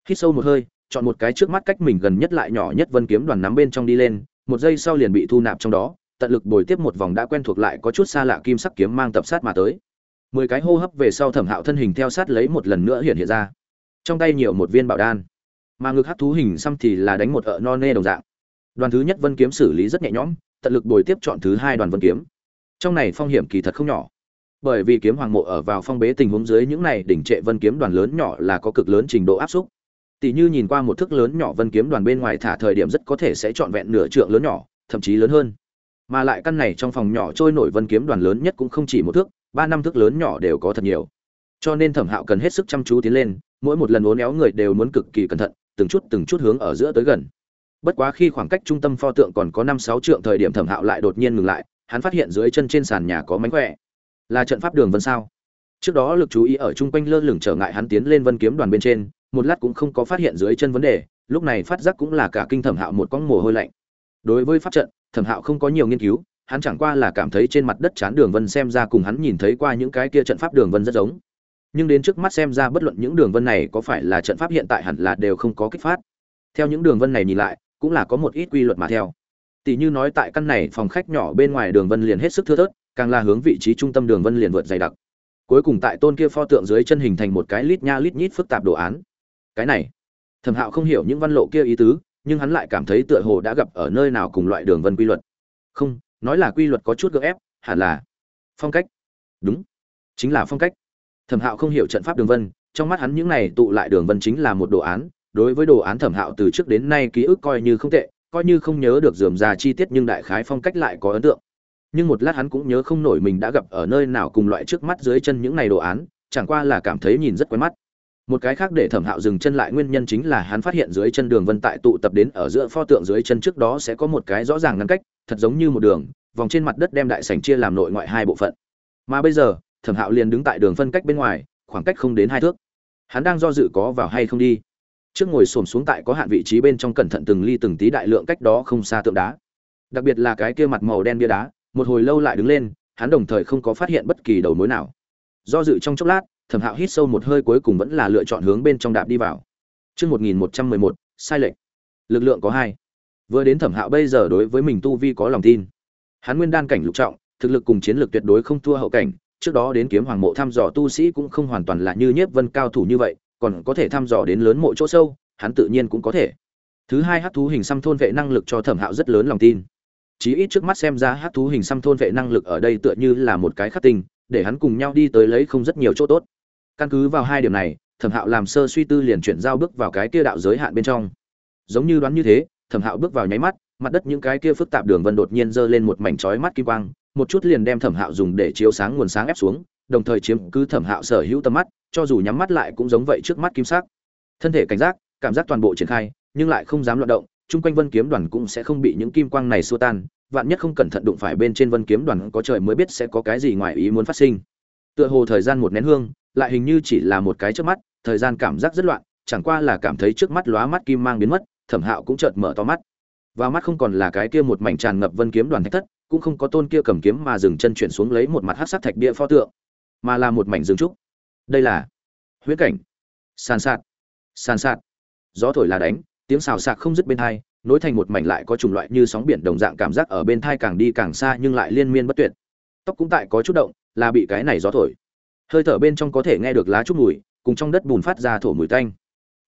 Hít sâu một hơi, chọn một cái trước mắt cách mình gần nhất lại nhỏ nhất vân kiếm đoàn nắm bên trong đi lên, một giây sau liền bị thu nạp trong đó, tận lực bồi tiếp một vòng đã quen thuộc lại có chút xa lạ kim sắc kiếm mang tập sát mà tới. Mười cái hô hấp về sau thẩm hạo thân hình theo sát lấy một lần nữa hiện hiện ra. Trong tay nhiều một viên bảo đan, mà ngực hát thú hình xăm thì là đánh một ợ no nê đồng dạng đoàn thứ nhất vân kiếm xử lý rất nhẹ nhõm, tận lực bồi tiếp chọn thứ hai đoàn vân kiếm. Trong này phong hiểm kỳ thật không nhỏ. Bởi vì kiếm hoàng mộ ở vào phong bế tình huống dưới những này đỉnh trệ vân kiếm đoàn lớn nhỏ là có cực lớn trình độ áp xúc. Tỷ như nhìn qua một thước lớn nhỏ vân kiếm đoàn bên ngoài thả thời điểm rất có thể sẽ trọn vẹn nửa trượng lớn nhỏ, thậm chí lớn hơn. Mà lại căn này trong phòng nhỏ trôi nổi vân kiếm đoàn lớn nhất cũng không chỉ một thước ba năm thước lớn nhỏ đều có thật nhiều. Cho nên thẩm hạo cần hết sức chăm chú tiến lên, mỗi một lần uốn éo người đều muốn cực kỳ cẩn thận, từng chút từng chút hướng ở giữa tới gần bất quá khi khoảng cách trung tâm pho tượng còn có năm sáu trượng thời điểm thẩm hạo lại đột nhiên ngừng lại, hắn phát hiện dưới chân trên sàn nhà có mánh khỏe. Là trận pháp đường vân sao? Trước đó lực chú ý ở chung quanh lơ lửng trở ngại hắn tiến lên vân kiếm đoàn bên trên, một lát cũng không có phát hiện dưới chân vấn đề, lúc này phát giác cũng là cả kinh thẩm hạo một con mồ hôi lạnh. Đối với pháp trận, thẩm hạo không có nhiều nghiên cứu, hắn chẳng qua là cảm thấy trên mặt đất chán đường vân xem ra cùng hắn nhìn thấy qua những cái kia trận pháp đường vân rất giống. Nhưng đến trước mắt xem ra bất luận những đường vân này có phải là trận pháp hiện tại hẳn là đều không có kích phát. Theo những đường vân này nhìn lại cũng là có một ít quy luật mà theo. Tỷ như nói tại căn này phòng khách nhỏ bên ngoài đường vân liền hết sức thưa thớt, càng là hướng vị trí trung tâm đường vân liền vượt dày đặc. Cuối cùng tại tôn kia pho tượng dưới chân hình thành một cái lít nha lít nhít phức tạp đồ án. Cái này, thẩm hạo không hiểu những văn lộ kia ý tứ, nhưng hắn lại cảm thấy tựa hồ đã gặp ở nơi nào cùng loại đường vân quy luật. Không, nói là quy luật có chút gợ ép, hẳn là phong cách. Đúng, chính là phong cách. Thẩm hạo không hiểu trận pháp đường vân, trong mắt hắn những này tụ lại đường vân chính là một đồ án đối với đồ án thẩm hạo từ trước đến nay ký ức coi như không tệ, coi như không nhớ được dườm già chi tiết nhưng đại khái phong cách lại có ấn tượng. Nhưng một lát hắn cũng nhớ không nổi mình đã gặp ở nơi nào cùng loại trước mắt dưới chân những này đồ án, chẳng qua là cảm thấy nhìn rất quen mắt. Một cái khác để thẩm hạo dừng chân lại nguyên nhân chính là hắn phát hiện dưới chân đường vân tại tụ tập đến ở giữa pho tượng dưới chân trước đó sẽ có một cái rõ ràng ngăn cách, thật giống như một đường, vòng trên mặt đất đem đại sảnh chia làm nội ngoại hai bộ phận. Mà bây giờ, thẩm hạo liền đứng tại đường phân cách bên ngoài, khoảng cách không đến hai thước. Hắn đang do dự có vào hay không đi trước ngồi xổm xuống tại có hạn vị trí bên trong cẩn thận từng ly từng tí đại lượng cách đó không xa tượng đá. Đặc biệt là cái kia mặt màu đen bia đá, một hồi lâu lại đứng lên, hắn đồng thời không có phát hiện bất kỳ đầu mối nào. Do dự trong chốc lát, thẩm hạo hít sâu một hơi cuối cùng vẫn là lựa chọn hướng bên trong đạp đi vào. Chương một nghìn một trăm mười một, sai lệch. Lực lượng có hai. Vừa đến thẩm hạo bây giờ đối với mình tu vi có lòng tin. Hắn nguyên đan cảnh lục trọng, thực lực cùng chiến lược tuyệt đối không thua hậu cảnh, trước đó đến kiếm hoàng mộ thăm dò tu sĩ cũng không hoàn toàn là như nhiếp vân cao thủ như vậy còn có thể thăm dò đến lớn mộ chỗ sâu, hắn tự nhiên cũng có thể. Thứ hai hát thú hình xăm thôn vệ năng lực cho thẩm hạo rất lớn lòng tin. Chí ít trước mắt xem ra hát thú hình xăm thôn vệ năng lực ở đây tựa như là một cái khắc tinh, để hắn cùng nhau đi tới lấy không rất nhiều chỗ tốt. Căn cứ vào hai điểm này, thẩm hạo làm sơ suy tư liền chuyển giao bước vào cái kia đạo giới hạn bên trong. Giống như đoán như thế, thẩm hạo bước vào nháy mắt, mặt đất những cái kia phức tạp đường vân đột nhiên giơ lên một mảnh chói mắt kim quang, một chút liền đem thẩm hạo dùng để chiếu sáng nguồn sáng ép xuống, đồng thời chiếm cứ thẩm hạo sở hữu tầm mắt cho dù nhắm mắt lại cũng giống vậy trước mắt kim sắc. Thân thể cảnh giác, cảm giác toàn bộ triển khai, nhưng lại không dám loạn động, chung quanh vân kiếm đoàn cũng sẽ không bị những kim quang này xua tan, vạn nhất không cẩn thận đụng phải bên trên vân kiếm đoàn có trời mới biết sẽ có cái gì ngoài ý muốn phát sinh. Tựa hồ thời gian một nén hương, lại hình như chỉ là một cái trước mắt, thời gian cảm giác rất loạn, chẳng qua là cảm thấy trước mắt lóa mắt kim mang biến mất, thẩm hạo cũng chợt mở to mắt. Và mắt không còn là cái kia một mảnh tràn ngập vân kiếm đoàn thạch thất, cũng không có tôn kia cầm kiếm mà dừng chân chuyển xuống lấy một mặt hắc sắc thạch bia pho tượng, mà là một mảnh rừng trúc đây là huyễn cảnh. Sàn sạt. Sàn sạt. Gió thổi là đánh, tiếng xào xạc không dứt bên thai nối thành một mảnh lại có chủng loại như sóng biển đồng dạng cảm giác ở bên thai càng đi càng xa nhưng lại liên miên bất tuyệt. Tóc cũng tại có chút động, là bị cái này gió thổi. Hơi thở bên trong có thể nghe được lá chút mùi, cùng trong đất bùn phát ra thổ mùi tanh.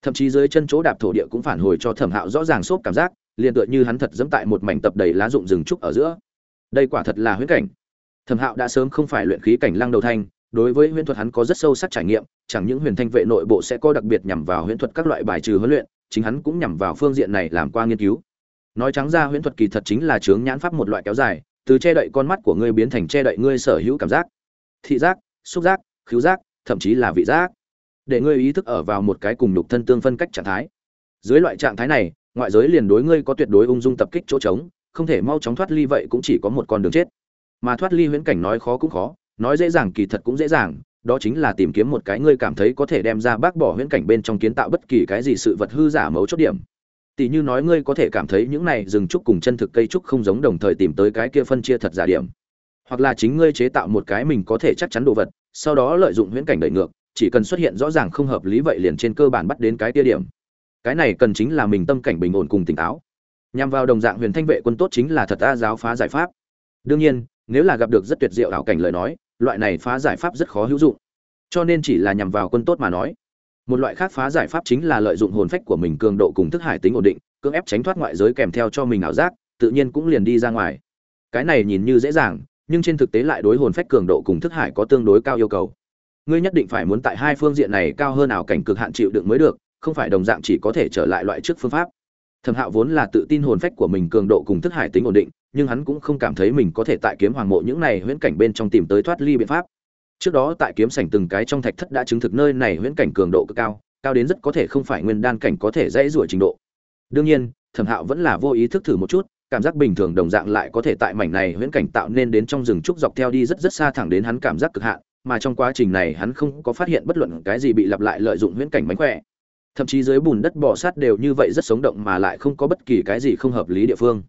Thậm chí dưới chân chỗ đạp thổ địa cũng phản hồi cho thẩm hạo rõ ràng xốp cảm giác, liền tựa như hắn thật dẫm tại một mảnh tập đầy lá rụng rừng trúc ở giữa. Đây quả thật là huyễn cảnh. Thẩm hạo đã sớm không phải luyện khí cảnh lăng đầu thanh đối với Huyền thuật hắn có rất sâu sắc trải nghiệm, chẳng những huyền thanh vệ nội bộ sẽ có đặc biệt nhằm vào Huyền thuật các loại bài trừ huấn luyện, chính hắn cũng nhằm vào phương diện này làm qua nghiên cứu. Nói trắng ra Huyền thuật kỳ thật chính là chướng nhãn pháp một loại kéo dài, từ che đậy con mắt của ngươi biến thành che đậy ngươi sở hữu cảm giác. Thị giác, xúc giác, khứu giác, thậm chí là vị giác. Để ngươi ý thức ở vào một cái cùng lục thân tương phân cách trạng thái. Dưới loại trạng thái này, ngoại giới liền đối ngươi có tuyệt đối ung dung tập kích chỗ trống, không thể mau chóng thoát ly vậy cũng chỉ có một con đường chết. Mà thoát ly huyễn cảnh nói khó cũng khó nói dễ dàng kỳ thật cũng dễ dàng, đó chính là tìm kiếm một cái ngươi cảm thấy có thể đem ra bác bỏ huyễn cảnh bên trong kiến tạo bất kỳ cái gì sự vật hư giả mấu chốt điểm. Tỷ như nói ngươi có thể cảm thấy những này rừng trúc cùng chân thực cây trúc không giống đồng thời tìm tới cái kia phân chia thật giả điểm. Hoặc là chính ngươi chế tạo một cái mình có thể chắc chắn đồ vật, sau đó lợi dụng huyễn cảnh đẩy ngược, chỉ cần xuất hiện rõ ràng không hợp lý vậy liền trên cơ bản bắt đến cái kia điểm. Cái này cần chính là mình tâm cảnh bình ổn cùng tỉnh táo. Nhằm vào đồng dạng huyền thanh vệ quân tốt chính là thật a giáo phá giải pháp. Đương nhiên nếu là gặp được rất tuyệt diệu ảo cảnh lời nói, loại này phá giải pháp rất khó hữu dụng. Cho nên chỉ là nhằm vào quân tốt mà nói. Một loại khác phá giải pháp chính là lợi dụng hồn phách của mình cường độ cùng thức hải tính ổn định, cưỡng ép tránh thoát ngoại giới kèm theo cho mình ảo giác, tự nhiên cũng liền đi ra ngoài. Cái này nhìn như dễ dàng, nhưng trên thực tế lại đối hồn phách cường độ cùng thức hải có tương đối cao yêu cầu. Ngươi nhất định phải muốn tại hai phương diện này cao hơn ảo cảnh cực hạn chịu đựng mới được, không phải đồng dạng chỉ có thể trở lại loại trước phương pháp. Thẩm hạo vốn là tự tin hồn phách của mình cường độ cùng thức hải tính ổn định nhưng hắn cũng không cảm thấy mình có thể tại kiếm hoàng mộ những này huyễn cảnh bên trong tìm tới thoát ly biện pháp. Trước đó tại kiếm sảnh từng cái trong thạch thất đã chứng thực nơi này huyễn cảnh cường độ cực cao cao đến rất có thể không phải nguyên đan cảnh có thể dễ rủa trình độ. Đương nhiên, thẩm hạo vẫn là vô ý thức thử một chút, cảm giác bình thường đồng dạng lại có thể tại mảnh này huyễn cảnh tạo nên đến trong rừng trúc dọc theo đi rất rất xa thẳng đến hắn cảm giác cực hạn, mà trong quá trình này hắn không có phát hiện bất luận cái gì bị lặp lại lợi dụng huyễn cảnh mánh khỏe. Thậm chí dưới bùn đất bò sát đều như vậy rất sống động mà lại không có bất kỳ cái gì không hợp lý địa phương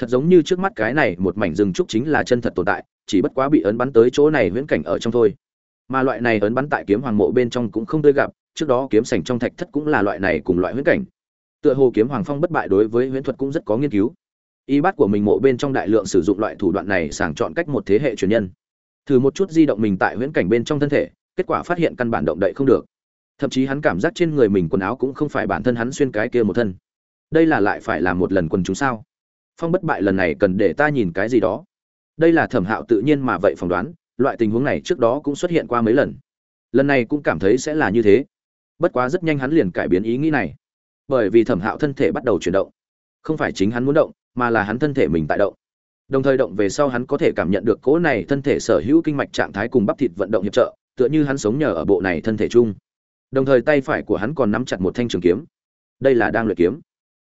thật giống như trước mắt cái này một mảnh rừng trúc chính là chân thật tồn tại, chỉ bất quá bị ấn bắn tới chỗ này huyễn cảnh ở trong thôi. Mà loại này ấn bắn tại kiếm hoàng mộ bên trong cũng không tươi gặp, trước đó kiếm sảnh trong thạch thất cũng là loại này cùng loại huyễn cảnh. Tựa hồ kiếm hoàng phong bất bại đối với huyễn thuật cũng rất có nghiên cứu. Y bát của mình mộ bên trong đại lượng sử dụng loại thủ đoạn này sàng chọn cách một thế hệ truyền nhân. Thử một chút di động mình tại huyễn cảnh bên trong thân thể, kết quả phát hiện căn bản động đậy không được. Thậm chí hắn cảm giác trên người mình quần áo cũng không phải bản thân hắn xuyên cái kia một thân. Đây là lại phải làm một lần quần chúng sao? Phong bất bại lần này cần để ta nhìn cái gì đó. Đây là thẩm hạo tự nhiên mà vậy phỏng đoán, loại tình huống này trước đó cũng xuất hiện qua mấy lần. Lần này cũng cảm thấy sẽ là như thế. Bất quá rất nhanh hắn liền cải biến ý nghĩ này. Bởi vì thẩm hạo thân thể bắt đầu chuyển động. Không phải chính hắn muốn động, mà là hắn thân thể mình tại động. Đồng thời động về sau hắn có thể cảm nhận được cỗ này thân thể sở hữu kinh mạch trạng thái cùng bắp thịt vận động hiệp trợ, tựa như hắn sống nhờ ở bộ này thân thể chung. Đồng thời tay phải của hắn còn nắm chặt một thanh trường kiếm. Đây là đang luyện kiếm.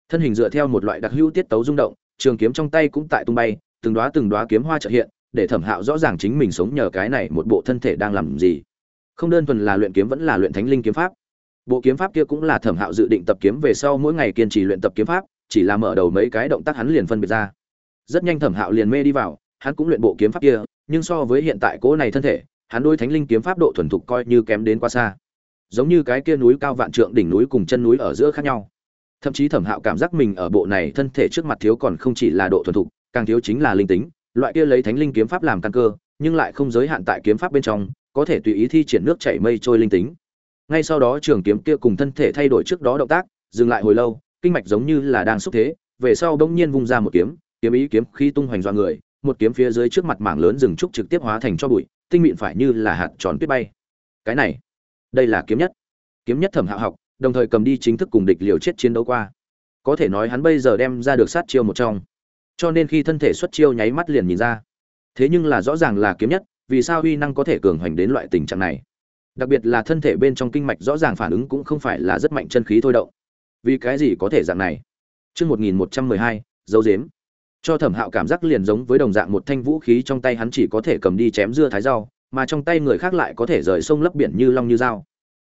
Thân hình dựa theo một loại đặc hữu tiết tấu rung động trường kiếm trong tay cũng tại tung bay, từng đoá từng đoá kiếm hoa trợ hiện, để thẩm hạo rõ ràng chính mình sống nhờ cái này một bộ thân thể đang làm gì. Không đơn thuần là luyện kiếm vẫn là luyện thánh linh kiếm pháp. Bộ kiếm pháp kia cũng là thẩm hạo dự định tập kiếm về sau mỗi ngày kiên trì luyện tập kiếm pháp, chỉ là mở đầu mấy cái động tác hắn liền phân biệt ra. Rất nhanh thẩm hạo liền mê đi vào, hắn cũng luyện bộ kiếm pháp kia, nhưng so với hiện tại cỗ này thân thể, hắn đôi thánh linh kiếm pháp độ thuần thục coi như kém đến quá xa. Giống như cái kia núi cao vạn trượng đỉnh núi cùng chân núi ở giữa khác nhau thậm chí thẩm hạo cảm giác mình ở bộ này thân thể trước mặt thiếu còn không chỉ là độ thuần thục, càng thiếu chính là linh tính. Loại kia lấy thánh linh kiếm pháp làm căn cơ, nhưng lại không giới hạn tại kiếm pháp bên trong, có thể tùy ý thi triển nước chảy mây trôi linh tính. Ngay sau đó trường kiếm kia cùng thân thể thay đổi trước đó động tác, dừng lại hồi lâu, kinh mạch giống như là đang xúc thế, về sau bỗng nhiên vung ra một kiếm kiếm ý kiếm khi tung hoành do người, một kiếm phía dưới trước mặt mảng lớn rừng trúc trực tiếp hóa thành cho bụi, tinh mịn phải như là hạt tròn tuyết bay. Cái này, đây là kiếm nhất. Kiếm nhất thẩm hạo học đồng thời cầm đi chính thức cùng địch liều chết chiến đấu qua. Có thể nói hắn bây giờ đem ra được sát chiêu một trong. Cho nên khi thân thể xuất chiêu nháy mắt liền nhìn ra. Thế nhưng là rõ ràng là kiếm nhất vì sao uy năng có thể cường hoành đến loại tình trạng này? Đặc biệt là thân thể bên trong kinh mạch rõ ràng phản ứng cũng không phải là rất mạnh chân khí thôi động. Vì cái gì có thể dạng này? Trước 1112, dấu dếm. Cho thẩm hạo cảm giác liền giống với đồng dạng một thanh vũ khí trong tay hắn chỉ có thể cầm đi chém dưa thái rau, mà trong tay người khác lại có thể rời sông lấp biển như long như dao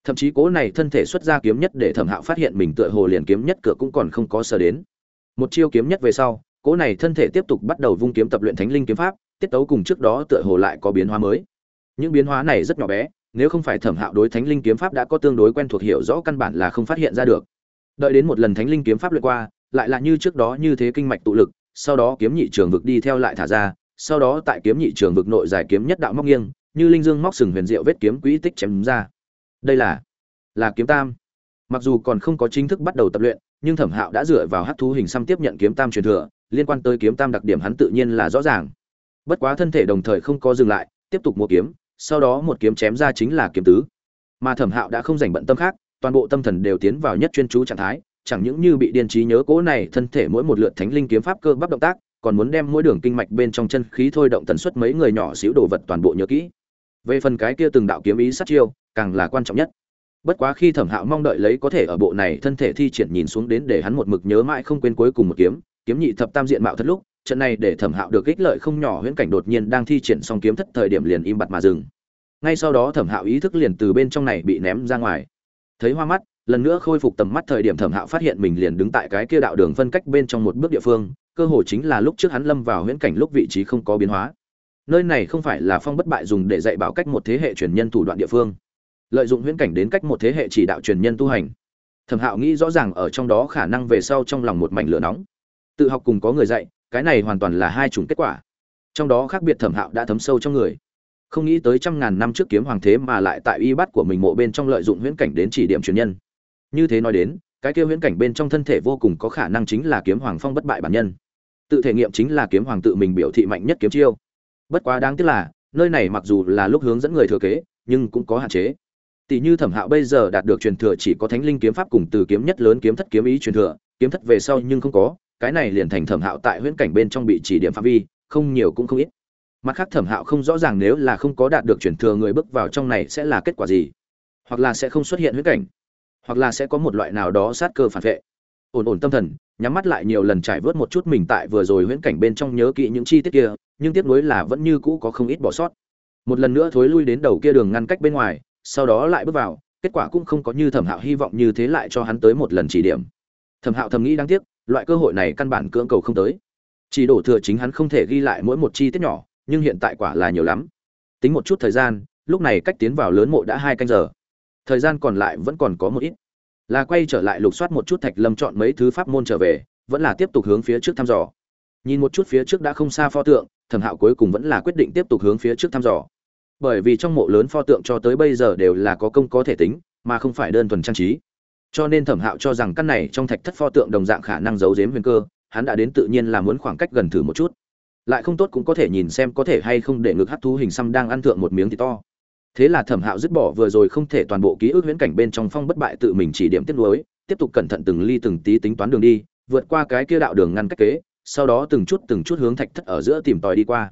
thậm chí cố này thân thể xuất ra kiếm nhất để thẩm hạo phát hiện mình tựa hồ liền kiếm nhất cửa cũng còn không có sơ đến. Một chiêu kiếm nhất về sau, cố này thân thể tiếp tục bắt đầu vung kiếm tập luyện thánh linh kiếm pháp, tiết tấu cùng trước đó tựa hồ lại có biến hóa mới. Những biến hóa này rất nhỏ bé, nếu không phải thẩm hạo đối thánh linh kiếm pháp đã có tương đối quen thuộc hiểu rõ căn bản là không phát hiện ra được. Đợi đến một lần thánh linh kiếm pháp lượt qua, lại là như trước đó như thế kinh mạch tụ lực, sau đó kiếm nhị trường vực đi theo lại thả ra, sau đó tại kiếm nhị trường vực nội giải kiếm nhất đạo móc nghiêng, như linh dương móc sừng huyền diệu vết kiếm quỹ tích chém ra đây là là kiếm tam. Mặc dù còn không có chính thức bắt đầu tập luyện, nhưng thẩm hạo đã dựa vào hát thú hình xăm tiếp nhận kiếm tam truyền thừa, liên quan tới kiếm tam đặc điểm hắn tự nhiên là rõ ràng. Bất quá thân thể đồng thời không có dừng lại, tiếp tục mua kiếm, sau đó một kiếm chém ra chính là kiếm tứ. Mà thẩm hạo đã không dành bận tâm khác, toàn bộ tâm thần đều tiến vào nhất chuyên chú trạng thái, chẳng những như bị điên trí nhớ cố này, thân thể mỗi một lượt thánh linh kiếm pháp cơ bắp động tác, còn muốn đem mỗi đường kinh mạch bên trong chân khí thôi động tần suất mấy người nhỏ xíu đồ vật toàn bộ nhớ kỹ. Về phần cái kia từng đạo kiếm ý sát chiêu càng là quan trọng nhất. Bất quá khi thẩm hạo mong đợi lấy có thể ở bộ này thân thể thi triển nhìn xuống đến để hắn một mực nhớ mãi không quên cuối cùng một kiếm kiếm nhị thập tam diện mạo thất lúc, trận này để thẩm hạo được ích lợi không nhỏ huyễn cảnh đột nhiên đang thi triển xong kiếm thất thời điểm liền im bặt mà dừng. Ngay sau đó thẩm hạo ý thức liền từ bên trong này bị ném ra ngoài. Thấy hoa mắt, lần nữa khôi phục tầm mắt thời điểm thẩm hạo phát hiện mình liền đứng tại cái kia đạo đường phân cách bên trong một bước địa phương, cơ hồ chính là lúc trước hắn lâm vào huyễn cảnh lúc vị trí không có biến hóa. Nơi này không phải là phong bất bại dùng để dạy bảo cách một thế hệ truyền nhân thủ đoạn địa phương lợi dụng huyễn cảnh đến cách một thế hệ chỉ đạo truyền nhân tu hành. Thẩm hạo nghĩ rõ ràng ở trong đó khả năng về sau trong lòng một mảnh lửa nóng. Tự học cùng có người dạy, cái này hoàn toàn là hai chủng kết quả. Trong đó khác biệt thẩm hạo đã thấm sâu trong người. Không nghĩ tới trăm ngàn năm trước kiếm hoàng thế mà lại tại y bắt của mình mộ bên trong lợi dụng huyễn cảnh đến chỉ điểm truyền nhân. Như thế nói đến, cái kia huyễn cảnh bên trong thân thể vô cùng có khả năng chính là kiếm hoàng phong bất bại bản nhân. Tự thể nghiệm chính là kiếm hoàng tự mình biểu thị mạnh nhất kiếm chiêu. Bất quá đáng tiếc là, nơi này mặc dù là lúc hướng dẫn người thừa kế, nhưng cũng có hạn chế tỷ như thẩm hạo bây giờ đạt được truyền thừa chỉ có thánh linh kiếm pháp cùng từ kiếm nhất lớn kiếm thất kiếm ý truyền thừa, kiếm thất về sau nhưng không có, cái này liền thành thẩm hạo tại huyễn cảnh bên trong bị chỉ điểm phạm vi, không nhiều cũng không ít. Mặt khác thẩm hạo không rõ ràng nếu là không có đạt được truyền thừa người bước vào trong này sẽ là kết quả gì, hoặc là sẽ không xuất hiện huyễn cảnh, hoặc là sẽ có một loại nào đó sát cơ phản vệ. Ổn ổn tâm thần, nhắm mắt lại nhiều lần trải vớt một chút mình tại vừa rồi huyễn cảnh bên trong nhớ kỹ những chi tiết kia, nhưng tiếc nuối là vẫn như cũ có không ít bỏ sót. Một lần nữa thối lui đến đầu kia đường ngăn cách bên ngoài sau đó lại bước vào, kết quả cũng không có như thẩm hạo hy vọng như thế lại cho hắn tới một lần chỉ điểm. Thẩm hạo thầm nghĩ đáng tiếc, loại cơ hội này căn bản cưỡng cầu không tới. Chỉ đổ thừa chính hắn không thể ghi lại mỗi một chi tiết nhỏ, nhưng hiện tại quả là nhiều lắm. Tính một chút thời gian, lúc này cách tiến vào lớn mộ đã hai canh giờ. Thời gian còn lại vẫn còn có một ít. Là quay trở lại lục soát một chút thạch lâm chọn mấy thứ pháp môn trở về, vẫn là tiếp tục hướng phía trước thăm dò. Nhìn một chút phía trước đã không xa pho tượng, thẩm hạo cuối cùng vẫn là quyết định tiếp tục hướng phía trước thăm dò bởi vì trong mộ lớn pho tượng cho tới bây giờ đều là có công có thể tính, mà không phải đơn thuần trang trí. Cho nên thẩm hạo cho rằng căn này trong thạch thất pho tượng đồng dạng khả năng giấu giếm huyền cơ, hắn đã đến tự nhiên là muốn khoảng cách gần thử một chút. Lại không tốt cũng có thể nhìn xem có thể hay không để ngực hát thú hình xăm đang ăn thượng một miếng thì to. Thế là thẩm hạo dứt bỏ vừa rồi không thể toàn bộ ký ức huyễn cảnh bên trong phong bất bại tự mình chỉ điểm tiếp nối, tiếp tục cẩn thận từng ly từng tí tính toán đường đi, vượt qua cái kia đạo đường ngăn cách kế, sau đó từng chút từng chút hướng thạch thất ở giữa tìm tòi đi qua.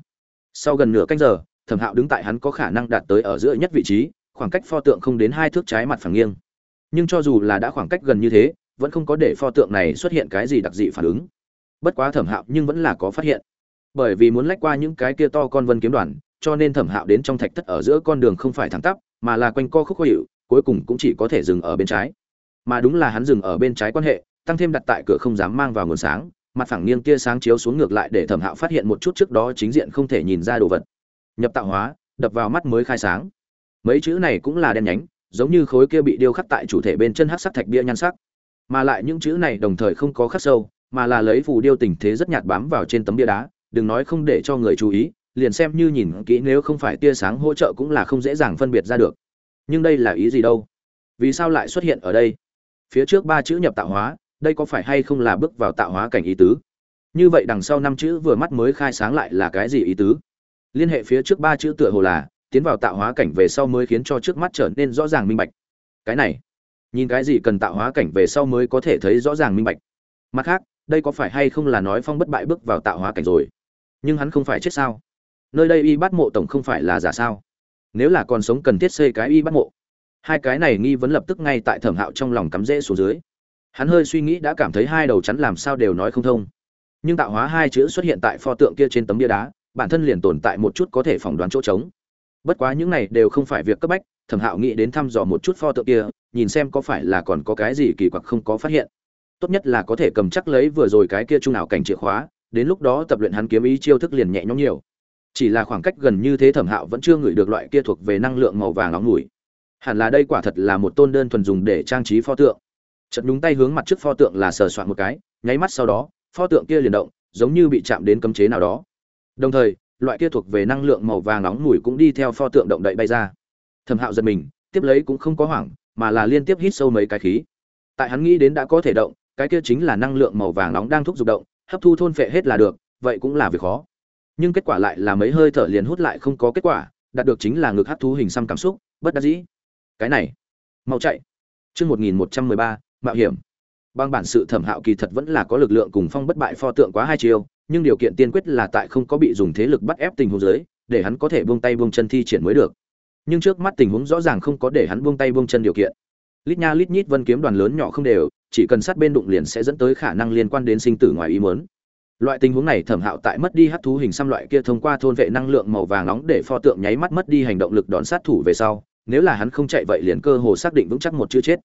Sau gần nửa canh giờ thẩm hạo đứng tại hắn có khả năng đạt tới ở giữa nhất vị trí, khoảng cách pho tượng không đến hai thước trái mặt phẳng nghiêng. Nhưng cho dù là đã khoảng cách gần như thế, vẫn không có để pho tượng này xuất hiện cái gì đặc dị phản ứng. Bất quá thẩm hạo nhưng vẫn là có phát hiện. Bởi vì muốn lách qua những cái kia to con vân kiếm đoàn, cho nên thẩm hạo đến trong thạch thất ở giữa con đường không phải thẳng tắp, mà là quanh co khúc khó hiệu cuối cùng cũng chỉ có thể dừng ở bên trái. Mà đúng là hắn dừng ở bên trái quan hệ, tăng thêm đặt tại cửa không dám mang vào nguồn sáng, mặt phẳng nghiêng tia sáng chiếu xuống ngược lại để thẩm hạo phát hiện một chút trước đó chính diện không thể nhìn ra đồ vật nhập tạo hóa, đập vào mắt mới khai sáng. Mấy chữ này cũng là đen nhánh, giống như khối kia bị điêu khắc tại chủ thể bên chân hắc sắc thạch bia nhan sắc. Mà lại những chữ này đồng thời không có khắc sâu, mà là lấy phù điêu tình thế rất nhạt bám vào trên tấm bia đá, đừng nói không để cho người chú ý, liền xem như nhìn kỹ nếu không phải tia sáng hỗ trợ cũng là không dễ dàng phân biệt ra được. Nhưng đây là ý gì đâu? Vì sao lại xuất hiện ở đây? Phía trước ba chữ nhập tạo hóa, đây có phải hay không là bước vào tạo hóa cảnh ý tứ? Như vậy đằng sau năm chữ vừa mắt mới khai sáng lại là cái gì ý tứ? Liên hệ phía trước ba chữ tựa hồ là, tiến vào tạo hóa cảnh về sau mới khiến cho trước mắt trở nên rõ ràng minh bạch. Cái này, nhìn cái gì cần tạo hóa cảnh về sau mới có thể thấy rõ ràng minh bạch. Mặt khác, đây có phải hay không là nói phong bất bại bước vào tạo hóa cảnh rồi? Nhưng hắn không phải chết sao? Nơi đây y bắt mộ tổng không phải là giả sao? Nếu là còn sống cần thiết xây cái y bắt mộ. Hai cái này nghi vấn lập tức ngay tại thẩm hạo trong lòng cắm rễ xuống dưới. Hắn hơi suy nghĩ đã cảm thấy hai đầu chắn làm sao đều nói không thông. Nhưng tạo hóa hai chữ xuất hiện tại pho tượng kia trên tấm bia đá bản thân liền tồn tại một chút có thể phỏng đoán chỗ trống. Bất quá những này đều không phải việc cấp bách, thẩm hạo nghĩ đến thăm dò một chút pho tượng kia, nhìn xem có phải là còn có cái gì kỳ quặc không có phát hiện. Tốt nhất là có thể cầm chắc lấy vừa rồi cái kia trung nào cảnh chìa khóa, đến lúc đó tập luyện hắn kiếm ý chiêu thức liền nhẹ nhõm nhiều. Chỉ là khoảng cách gần như thế thẩm hạo vẫn chưa ngửi được loại kia thuộc về năng lượng màu vàng nóng mùi. Hẳn là đây quả thật là một tôn đơn thuần dùng để trang trí pho tượng. Chật nhúng tay hướng mặt trước pho tượng là sờ soạn một cái, nháy mắt sau đó, pho tượng kia liền động, giống như bị chạm đến cấm chế nào đó đồng thời, loại kia thuộc về năng lượng màu vàng nóng mùi cũng đi theo pho tượng động đậy bay ra. Thẩm hạo giật mình, tiếp lấy cũng không có hoảng, mà là liên tiếp hít sâu mấy cái khí. Tại hắn nghĩ đến đã có thể động, cái kia chính là năng lượng màu vàng nóng đang thúc giục động, hấp thu thôn phệ hết là được, vậy cũng là việc khó. Nhưng kết quả lại là mấy hơi thở liền hút lại không có kết quả, đạt được chính là ngực hấp thu hình xăm cảm xúc, bất đắc dĩ. Cái này, mau chạy. Chương một nghìn một trăm mười ba, mạo hiểm. Bằng bản sự thẩm hạo kỳ thật vẫn là có lực lượng cùng phong bất bại pho tượng quá hai chiều nhưng điều kiện tiên quyết là tại không có bị dùng thế lực bắt ép tình huống dưới, để hắn có thể buông tay buông chân thi triển mới được. Nhưng trước mắt tình huống rõ ràng không có để hắn buông tay buông chân điều kiện. Lít nha lít nhít vân kiếm đoàn lớn nhỏ không đều, chỉ cần sát bên đụng liền sẽ dẫn tới khả năng liên quan đến sinh tử ngoài ý muốn. Loại tình huống này thẩm hạo tại mất đi hắc thú hình xăm loại kia thông qua thôn vệ năng lượng màu vàng nóng để pho tượng nháy mắt mất đi hành động lực đón sát thủ về sau, nếu là hắn không chạy vậy liền cơ hồ xác định vững chắc một chữ chết.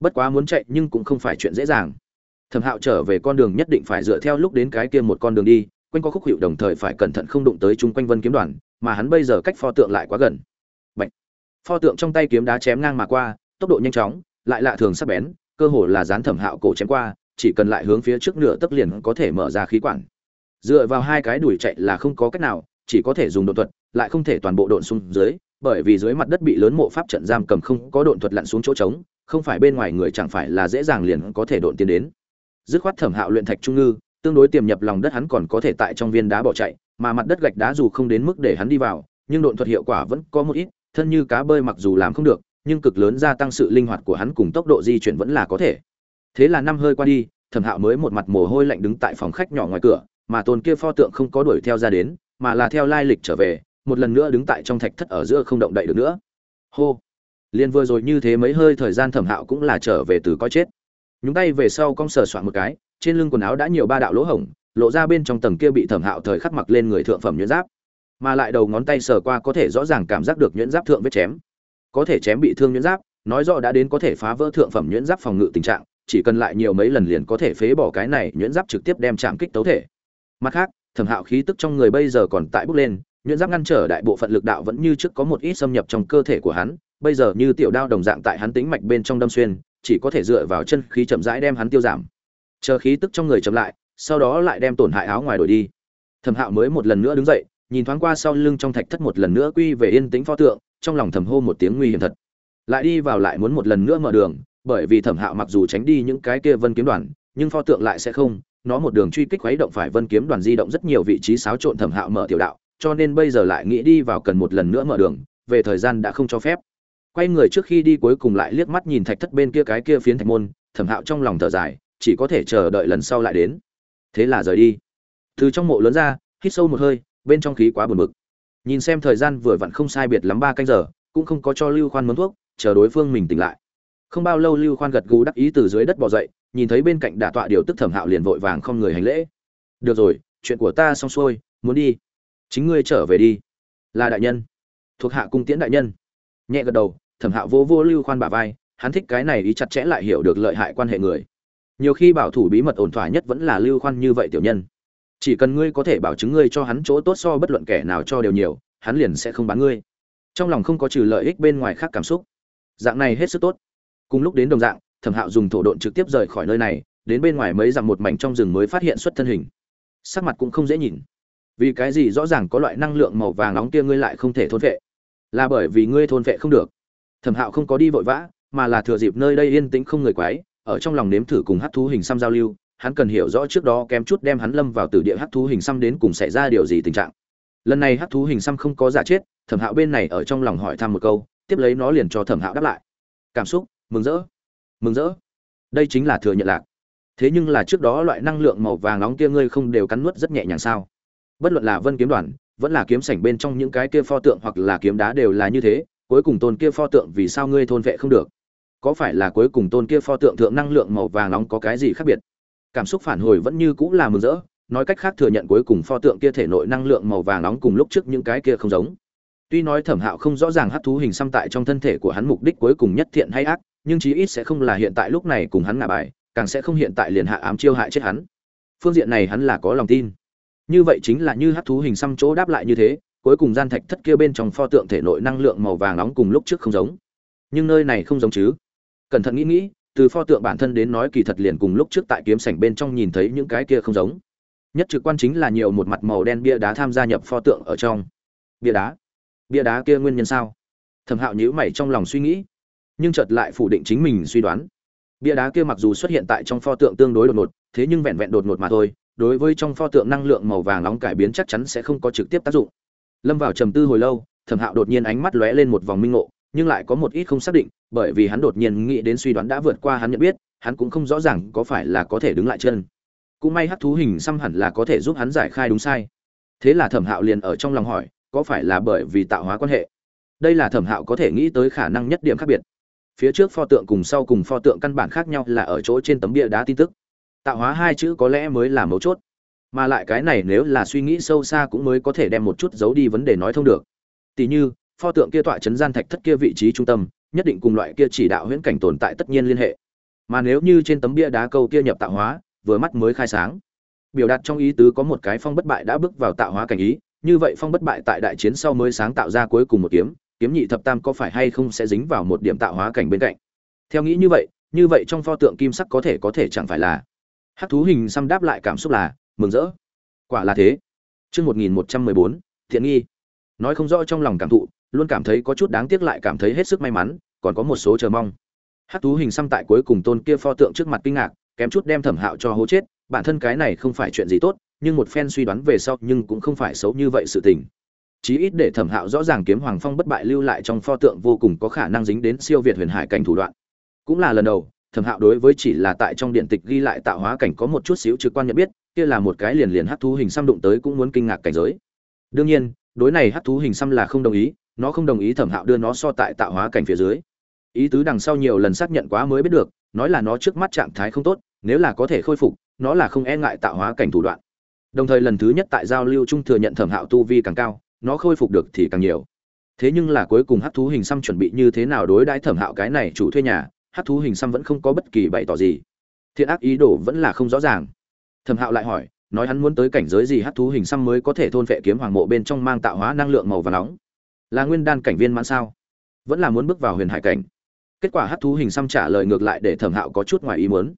Bất quá muốn chạy nhưng cũng không phải chuyện dễ dàng thẩm hạo trở về con đường nhất định phải dựa theo lúc đến cái kia một con đường đi, quanh có khúc hiệu đồng thời phải cẩn thận không đụng tới chung quanh vân kiếm đoàn, mà hắn bây giờ cách pho tượng lại quá gần. Bạch. pho tượng trong tay kiếm đá chém ngang mà qua, tốc độ nhanh chóng, lại lạ thường sắc bén, cơ hồ là dán thẩm hạo cổ chém qua, chỉ cần lại hướng phía trước nửa tấc liền có thể mở ra khí quản. Dựa vào hai cái đuổi chạy là không có cách nào, chỉ có thể dùng độ thuật, lại không thể toàn bộ độn xuống dưới, bởi vì dưới mặt đất bị lớn mộ pháp trận giam cầm không có độn thuật lặn xuống chỗ trống, không phải bên ngoài người chẳng phải là dễ dàng liền có thể độn tiến đến dứt khoát thẩm hạo luyện thạch trung ngư, tương đối tiềm nhập lòng đất hắn còn có thể tại trong viên đá bỏ chạy, mà mặt đất gạch đá dù không đến mức để hắn đi vào, nhưng độn thuật hiệu quả vẫn có một ít, thân như cá bơi mặc dù làm không được, nhưng cực lớn gia tăng sự linh hoạt của hắn cùng tốc độ di chuyển vẫn là có thể. Thế là năm hơi qua đi, thẩm hạo mới một mặt mồ hôi lạnh đứng tại phòng khách nhỏ ngoài cửa, mà tôn kia pho tượng không có đuổi theo ra đến, mà là theo lai lịch trở về, một lần nữa đứng tại trong thạch thất ở giữa không động đậy được nữa. Hô! Liền vừa rồi như thế mấy hơi thời gian thẩm hạo cũng là trở về từ coi chết nhúng tay về sau cong sờ soạn một cái, trên lưng quần áo đã nhiều ba đạo lỗ hổng, lộ ra bên trong tầng kia bị thẩm hạo thời khắc mặc lên người thượng phẩm nhuyễn giáp. Mà lại đầu ngón tay sờ qua có thể rõ ràng cảm giác được nhuyễn giáp thượng vết chém. Có thể chém bị thương nhuyễn giáp, nói rõ đã đến có thể phá vỡ thượng phẩm nhuyễn giáp phòng ngự tình trạng, chỉ cần lại nhiều mấy lần liền có thể phế bỏ cái này nhuyễn giáp trực tiếp đem chạm kích tấu thể. Mặt khác, thẩm hạo khí tức trong người bây giờ còn tại bước lên, nhuyễn giáp ngăn trở đại bộ phận lực đạo vẫn như trước có một ít xâm nhập trong cơ thể của hắn, bây giờ như tiểu đao đồng dạng tại hắn tính mạch bên trong đâm xuyên chỉ có thể dựa vào chân khí chậm rãi đem hắn tiêu giảm. Chờ khí tức trong người chậm lại, sau đó lại đem tổn hại áo ngoài đổi đi. Thẩm hạo mới một lần nữa đứng dậy, nhìn thoáng qua sau lưng trong thạch thất một lần nữa quy về yên tĩnh pho tượng, trong lòng thầm hô một tiếng nguy hiểm thật. Lại đi vào lại muốn một lần nữa mở đường, bởi vì thẩm hạo mặc dù tránh đi những cái kia vân kiếm đoàn, nhưng pho tượng lại sẽ không, nó một đường truy kích khuấy động phải vân kiếm đoàn di động rất nhiều vị trí xáo trộn thẩm hạo mở tiểu đạo, cho nên bây giờ lại nghĩ đi vào cần một lần nữa mở đường, về thời gian đã không cho phép quay người trước khi đi cuối cùng lại liếc mắt nhìn thạch thất bên kia cái kia phiến thạch môn, thẩm hạo trong lòng thở dài, chỉ có thể chờ đợi lần sau lại đến. Thế là rời đi. Từ trong mộ lớn ra, hít sâu một hơi, bên trong khí quá buồn bực. Nhìn xem thời gian vừa vặn không sai biệt lắm ba canh giờ, cũng không có cho lưu khoan mướn thuốc, chờ đối phương mình tỉnh lại. Không bao lâu lưu khoan gật gù đắc ý từ dưới đất bỏ dậy, nhìn thấy bên cạnh đả tọa điều tức thẩm hạo liền vội vàng không người hành lễ. Được rồi, chuyện của ta xong xuôi, muốn đi. Chính ngươi trở về đi. Là đại nhân. Thuộc hạ cung tiễn đại nhân. Nhẹ gật đầu thẩm hạo vô vô lưu khoan bả vai, hắn thích cái này ý chặt chẽ lại hiểu được lợi hại quan hệ người. Nhiều khi bảo thủ bí mật ổn thỏa nhất vẫn là lưu khoan như vậy tiểu nhân. Chỉ cần ngươi có thể bảo chứng ngươi cho hắn chỗ tốt so bất luận kẻ nào cho đều nhiều, hắn liền sẽ không bán ngươi. Trong lòng không có trừ lợi ích bên ngoài khác cảm xúc. Dạng này hết sức tốt. Cùng lúc đến đồng dạng, thẩm hạo dùng thổ độn trực tiếp rời khỏi nơi này, đến bên ngoài mấy dặm một mảnh trong rừng mới phát hiện xuất thân hình. Sắc mặt cũng không dễ nhìn. Vì cái gì rõ ràng có loại năng lượng màu vàng nóng kia ngươi lại không thể thôn vệ? Là bởi vì ngươi thôn vệ không được thẩm hạo không có đi vội vã, mà là thừa dịp nơi đây yên tĩnh không người quái ở trong lòng nếm thử cùng hát thú hình xăm giao lưu, hắn cần hiểu rõ trước đó kém chút đem hắn lâm vào từ địa hát thú hình xăm đến cùng xảy ra điều gì tình trạng. Lần này hát thú hình xăm không có giả chết, thẩm hạo bên này ở trong lòng hỏi thăm một câu, tiếp lấy nó liền cho thẩm hạo đáp lại. Cảm xúc, mừng rỡ mừng rỡ. Đây chính là thừa nhận lạc. Thế nhưng là trước đó loại năng lượng màu vàng nóng kia ngươi không đều cắn nuốt rất nhẹ nhàng sao? Bất luận là vân kiếm đoàn, vẫn là kiếm sảnh bên trong những cái kia pho tượng hoặc là kiếm đá đều là như thế cuối cùng tôn kia pho tượng vì sao ngươi thôn vệ không được? Có phải là cuối cùng tôn kia pho tượng thượng năng lượng màu vàng nóng có cái gì khác biệt? Cảm xúc phản hồi vẫn như cũng là mừng rỡ, nói cách khác thừa nhận cuối cùng pho tượng kia thể nội năng lượng màu vàng nóng cùng lúc trước những cái kia không giống. Tuy nói thẩm hạo không rõ ràng hát thú hình xăm tại trong thân thể của hắn mục đích cuối cùng nhất thiện hay ác, nhưng chí ít sẽ không là hiện tại lúc này cùng hắn ngả bài, càng sẽ không hiện tại liền hạ ám chiêu hại chết hắn. Phương diện này hắn là có lòng tin. Như vậy chính là như hát thú hình xăm chỗ đáp lại như thế cuối cùng gian thạch thất kia bên trong pho tượng thể nội năng lượng màu vàng nóng cùng lúc trước không giống. Nhưng nơi này không giống chứ. Cẩn thận nghĩ nghĩ, từ pho tượng bản thân đến nói kỳ thật liền cùng lúc trước tại kiếm sảnh bên trong nhìn thấy những cái kia không giống. Nhất trực quan chính là nhiều một mặt màu đen bia đá tham gia nhập pho tượng ở trong. Bia đá? Bia đá kia nguyên nhân sao? Thẩm hạo nhíu mày trong lòng suy nghĩ, nhưng chợt lại phủ định chính mình suy đoán. Bia đá kia mặc dù xuất hiện tại trong pho tượng tương đối đột ngột, thế nhưng vẹn vẹn đột ngột mà thôi, đối với trong pho tượng năng lượng màu vàng nóng cải biến chắc chắn sẽ không có trực tiếp tác dụng lâm vào trầm tư hồi lâu, thẩm hạo đột nhiên ánh mắt lóe lên một vòng minh ngộ, nhưng lại có một ít không xác định, bởi vì hắn đột nhiên nghĩ đến suy đoán đã vượt qua hắn nhận biết, hắn cũng không rõ ràng có phải là có thể đứng lại chân. Cũng may hắc thú hình xăm hẳn là có thể giúp hắn giải khai đúng sai. Thế là thẩm hạo liền ở trong lòng hỏi, có phải là bởi vì tạo hóa quan hệ? Đây là thẩm hạo có thể nghĩ tới khả năng nhất điểm khác biệt. Phía trước pho tượng cùng sau cùng pho tượng căn bản khác nhau là ở chỗ trên tấm bia đá tin tức. Tạo hóa hai chữ có lẽ mới là mấu chốt mà lại cái này nếu là suy nghĩ sâu xa cũng mới có thể đem một chút giấu đi vấn đề nói thông được. Tỉ như, pho tượng kia tọa chấn gian thạch thất kia vị trí trung tâm, nhất định cùng loại kia chỉ đạo huyễn cảnh tồn tại tất nhiên liên hệ. Mà nếu như trên tấm bia đá câu kia nhập tạo hóa, vừa mắt mới khai sáng. Biểu đạt trong ý tứ có một cái phong bất bại đã bước vào tạo hóa cảnh ý, như vậy phong bất bại tại đại chiến sau mới sáng tạo ra cuối cùng một kiếm kiếm nhị thập tam có phải hay không sẽ dính vào một điểm tạo hóa cảnh bên cạnh? Theo nghĩ như vậy như vậy trong pho tượng kim sắc có thể có thể chẳng phải là. Hắc thú hình xăm đáp lại cảm xúc là mừng rỡ. Quả là thế. Chương một nghìn một trăm mười bốn, thiện nghi. Nói không rõ trong lòng cảm thụ, luôn cảm thấy có chút đáng tiếc lại cảm thấy hết sức may mắn, còn có một số chờ mong. Hắc thú hình xăm tại cuối cùng tôn kia pho tượng trước mặt kinh ngạc, kém chút đem thẩm hạo cho hố chết, bản thân cái này không phải chuyện gì tốt, nhưng một phen suy đoán về sau nhưng cũng không phải xấu như vậy sự tình. Chí ít để thẩm hạo rõ ràng kiếm hoàng phong bất bại lưu lại trong pho tượng vô cùng có khả năng dính đến siêu việt huyền hải cảnh thủ đoạn. Cũng là lần đầu, thẩm hạo đối với chỉ là tại trong điện tịch ghi lại tạo hóa cảnh có một chút xíu trực quan nhận biết kia là một cái liền liền hắc thú hình xăm đụng tới cũng muốn kinh ngạc cảnh giới. Đương nhiên, đối này hắc thú hình xăm là không đồng ý, nó không đồng ý thẩm hạo đưa nó so tại tạo hóa cảnh phía dưới. Ý tứ đằng sau nhiều lần xác nhận quá mới biết được, nói là nó trước mắt trạng thái không tốt, nếu là có thể khôi phục, nó là không e ngại tạo hóa cảnh thủ đoạn. Đồng thời lần thứ nhất tại giao lưu trung thừa nhận thẩm hạo tu vi càng cao, nó khôi phục được thì càng nhiều. Thế nhưng là cuối cùng hắc thú hình xăm chuẩn bị như thế nào đối đãi thẩm hạo cái này chủ thuê nhà hắc thú hình xăm vẫn không có bất kỳ bày tỏ gì. Thiện ác ý đồ vẫn là không rõ ràng thẩm hạo lại hỏi, nói hắn muốn tới cảnh giới gì hát thú hình xăm mới có thể thôn vệ kiếm hoàng mộ bên trong mang tạo hóa năng lượng màu và nóng? Là nguyên đan cảnh viên mãn sao? Vẫn là muốn bước vào huyền hải cảnh. Kết quả hát thú hình xăm trả lời ngược lại để thẩm hạo có chút ngoài ý muốn.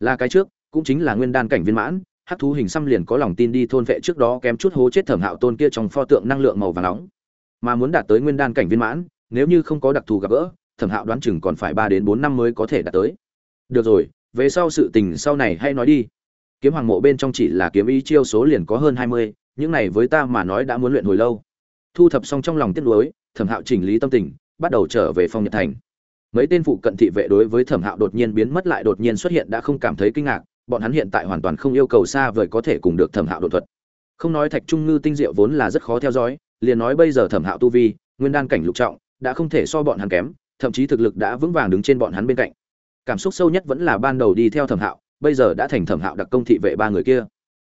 Là cái trước, cũng chính là nguyên đan cảnh viên mãn hát thú hình xăm liền có lòng tin đi thôn vệ trước đó kém chút hố chết thẩm hạo tôn kia trong pho tượng năng lượng màu và nóng. Mà muốn đạt tới nguyên đan cảnh viên mãn, nếu như không có đặc thù gặp gỡ, thẩm hạo đoán chừng còn phải ba đến bốn năm mới có thể đạt tới. Được rồi, về sau sự tình sau này hay nói đi kiếm hoàng mộ bên trong chỉ là kiếm ý chiêu số liền có hơn hai mươi, những này với ta mà nói đã muốn luyện hồi lâu. Thu thập xong trong lòng tiếc nuối, thẩm hạo chỉnh lý tâm tình, bắt đầu trở về phong nhật thành. Mấy tên phụ cận thị vệ đối với thẩm hạo đột nhiên biến mất lại đột nhiên xuất hiện đã không cảm thấy kinh ngạc, bọn hắn hiện tại hoàn toàn không yêu cầu xa vời có thể cùng được thẩm hạo đột thuật. Không nói thạch trung ngư tinh diệu vốn là rất khó theo dõi, liền nói bây giờ thẩm hạo tu vi, nguyên đan cảnh lục trọng, đã không thể so bọn hắn kém, thậm chí thực lực đã vững vàng đứng trên bọn hắn bên cạnh. Cảm xúc sâu nhất vẫn là ban đầu đi theo thẩm hạo bây giờ đã thành thẩm hạo đặc công thị vệ ba người kia.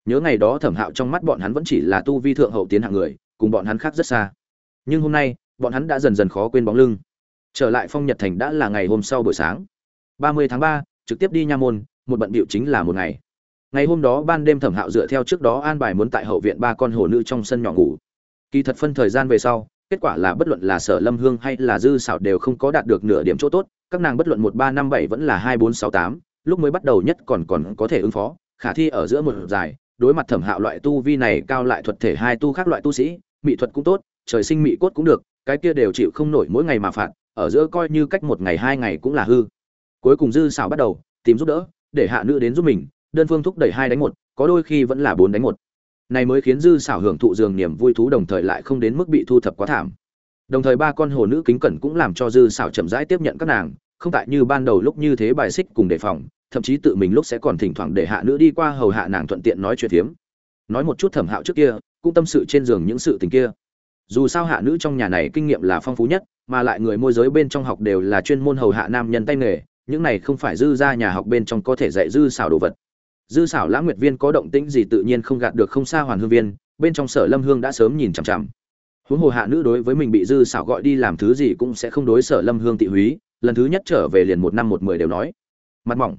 Nhớ ngày đó thẩm hạo trong mắt bọn hắn vẫn chỉ là tu vi thượng hậu tiến hạng người, cùng bọn hắn khác rất xa. Nhưng hôm nay, bọn hắn đã dần dần khó quên bóng lưng. Trở lại phong nhật thành đã là ngày hôm sau buổi sáng. Ba mươi tháng ba, trực tiếp đi nha môn, một bận bịu chính là một ngày. Ngày hôm đó ban đêm thẩm hạo dựa theo trước đó an bài muốn tại hậu viện ba con hồ nữ trong sân nhỏ ngủ. Kỳ thật phân thời gian về sau, kết quả là bất luận là sở lâm hương hay là dư xảo đều không có đạt được nửa điểm chỗ tốt, các nàng bất luận một ba năm bảy vẫn là hai bốn sáu tám lúc mới bắt đầu nhất còn còn có thể ứng phó, khả thi ở giữa một dài, đối mặt thẩm hạo loại tu vi này cao lại thuật thể hai tu khác loại tu sĩ, mỹ thuật cũng tốt, trời sinh mỹ cốt cũng được, cái kia đều chịu không nổi mỗi ngày mà phạt, ở giữa coi như cách một ngày hai ngày cũng là hư. Cuối cùng dư xảo bắt đầu, tìm giúp đỡ, để hạ nữ đến giúp mình, đơn phương thúc đẩy hai đánh một, có đôi khi vẫn là bốn đánh một. Này mới khiến dư xảo hưởng thụ giường niềm vui thú đồng thời lại không đến mức bị thu thập quá thảm. Đồng thời ba con hồ nữ kính cẩn cũng làm cho dư xảo chậm rãi tiếp nhận các nàng không tại như ban đầu lúc như thế bài xích cùng đề phòng, thậm chí tự mình lúc sẽ còn thỉnh thoảng để hạ nữ đi qua hầu hạ nàng thuận tiện nói chuyện phiếm nói một chút thẩm hạo trước kia, cũng tâm sự trên giường những sự tình kia. Dù sao hạ nữ trong nhà này kinh nghiệm là phong phú nhất, mà lại người môi giới bên trong học đều là chuyên môn hầu hạ nam nhân tay nghề, những này không phải dư ra nhà học bên trong có thể dạy dư xảo đồ vật. Dư xảo lãng nguyệt viên có động tĩnh gì tự nhiên không gạt được không xa hoàn hương viên, bên trong sở lâm hương đã sớm nhìn chằm chằm. Huống hồ hạ nữ đối với mình bị dư xảo gọi đi làm thứ gì cũng sẽ không đối sở lâm hương tị húy lần thứ nhất trở về liền một năm một mười đều nói. Mặt mỏng.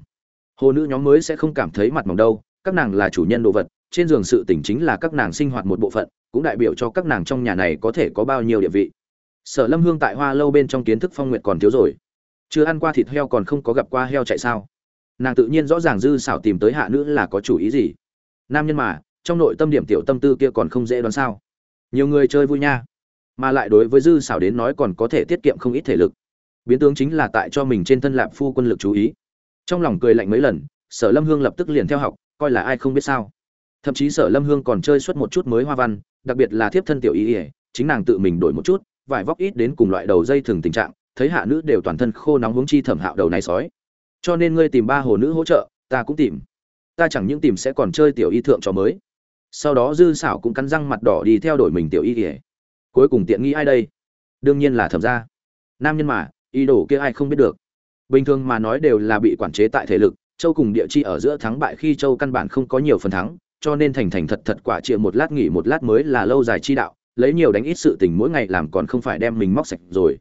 Hồ nữ nhóm mới sẽ không cảm thấy mặt mỏng đâu, các nàng là chủ nhân đồ vật, trên giường sự tỉnh chính là các nàng sinh hoạt một bộ phận, cũng đại biểu cho các nàng trong nhà này có thể có bao nhiêu địa vị. Sở lâm hương tại hoa lâu bên trong kiến thức phong nguyện còn thiếu rồi. Chưa ăn qua thịt heo còn không có gặp qua heo chạy sao? Nàng tự nhiên rõ ràng dư xảo tìm tới hạ nữ là có chủ ý gì. Nam nhân mà, trong nội tâm điểm tiểu tâm tư kia còn không dễ đoán sao. Nhiều người chơi vui nha. Mà lại đối với dư xảo đến nói còn có thể tiết kiệm không ít thể lực biến tướng chính là tại cho mình trên thân lạp phu quân lực chú ý. Trong lòng cười lạnh mấy lần, sở lâm hương lập tức liền theo học, coi là ai không biết sao. Thậm chí sở lâm hương còn chơi xuất một chút mới hoa văn, đặc biệt là thiếp thân tiểu ý ỉa chính nàng tự mình đổi một chút, vải vóc ít đến cùng loại đầu dây thường tình trạng, thấy hạ nữ đều toàn thân khô nóng hướng chi thẩm hạo đầu này sói. Cho nên ngươi tìm ba hồ nữ hỗ trợ, ta cũng tìm. Ta chẳng những tìm sẽ còn chơi tiểu y thượng cho mới. Sau đó dư xảo cũng cắn răng mặt đỏ đi theo đổi mình tiểu y ỉa cuối cùng tiện nghi ai đây? Đương nhiên là thẩm gia. Nam nhân mà y đồ kia ai không biết được. Bình thường mà nói đều là bị quản chế tại thể lực, châu cùng địa chi ở giữa thắng bại khi châu căn bản không có nhiều phần thắng, cho nên thành thành thật thật quả chịa một lát nghỉ một lát mới là lâu dài chi đạo, lấy nhiều đánh ít sự tình mỗi ngày làm còn không phải đem mình móc sạch rồi.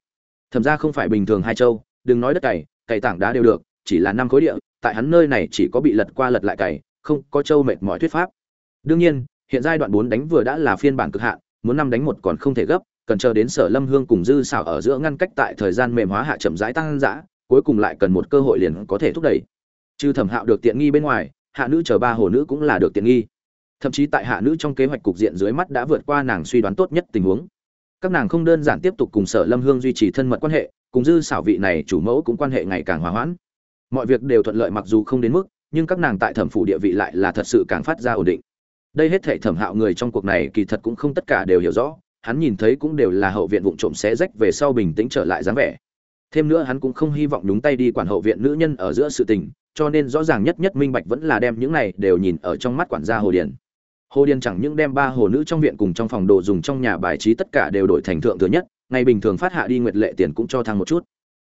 Thậm ra không phải bình thường hai châu, đừng nói đất cày cày tảng đá đều được, chỉ là năm khối địa, tại hắn nơi này chỉ có bị lật qua lật lại cày, không có châu mệt mỏi thuyết pháp. Đương nhiên, hiện giai đoạn bốn đánh vừa đã là phiên bản cực hạn, muốn năm đánh một còn không thể gấp cần chờ đến sở lâm hương cùng dư xảo ở giữa ngăn cách tại thời gian mềm hóa hạ chậm rãi tăng dã, cuối cùng lại cần một cơ hội liền có thể thúc đẩy. Trừ thẩm hạo được tiện nghi bên ngoài, hạ nữ chờ ba hồ nữ cũng là được tiện nghi. Thậm chí tại hạ nữ trong kế hoạch cục diện dưới mắt đã vượt qua nàng suy đoán tốt nhất tình huống. Các nàng không đơn giản tiếp tục cùng sở lâm hương duy trì thân mật quan hệ, cùng dư xảo vị này chủ mẫu cũng quan hệ ngày càng hòa hoãn. Mọi việc đều thuận lợi mặc dù không đến mức, nhưng các nàng tại thẩm phủ địa vị lại là thật sự càng phát ra ổn định. Đây hết thể thẩm hạo người trong cuộc này kỳ thật cũng không tất cả đều hiểu rõ hắn nhìn thấy cũng đều là hậu viện vụng trộm xé rách về sau bình tĩnh trở lại dáng vẻ. Thêm nữa hắn cũng không hy vọng đúng tay đi quản hậu viện nữ nhân ở giữa sự tình, cho nên rõ ràng nhất nhất minh bạch vẫn là đem những này đều nhìn ở trong mắt quản gia hồ điền. Hồ điền chẳng những đem ba hồ nữ trong viện cùng trong phòng đồ dùng trong nhà bài trí tất cả đều đổi thành thượng thừa nhất, ngày bình thường phát hạ đi nguyệt lệ tiền cũng cho thăng một chút.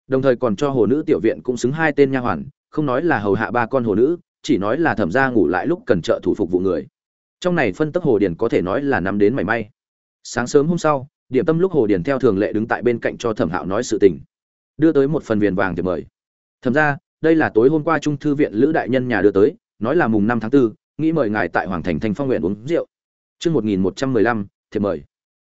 Đồng thời còn cho hồ nữ tiểu viện cũng xứng hai tên nha hoàn, không nói là hầu hạ ba con hồ nữ, chỉ nói là thẩm gia ngủ lại lúc cần trợ thủ phục vụ người. Trong này phân tức hồ điền có thể nói là năm đến mảy may sáng sớm hôm sau điểm tâm lúc hồ điền theo thường lệ đứng tại bên cạnh cho thẩm hạo nói sự tình. Đưa tới một phần viền vàng thì mời. Thẩm ra đây là tối hôm qua trung thư viện lữ đại nhân nhà đưa tới nói là mùng năm tháng 4, nghĩ mời ngài tại hoàng thành thành phong nguyện uống rượu. Chương một nghìn một trăm mười lăm thì mời.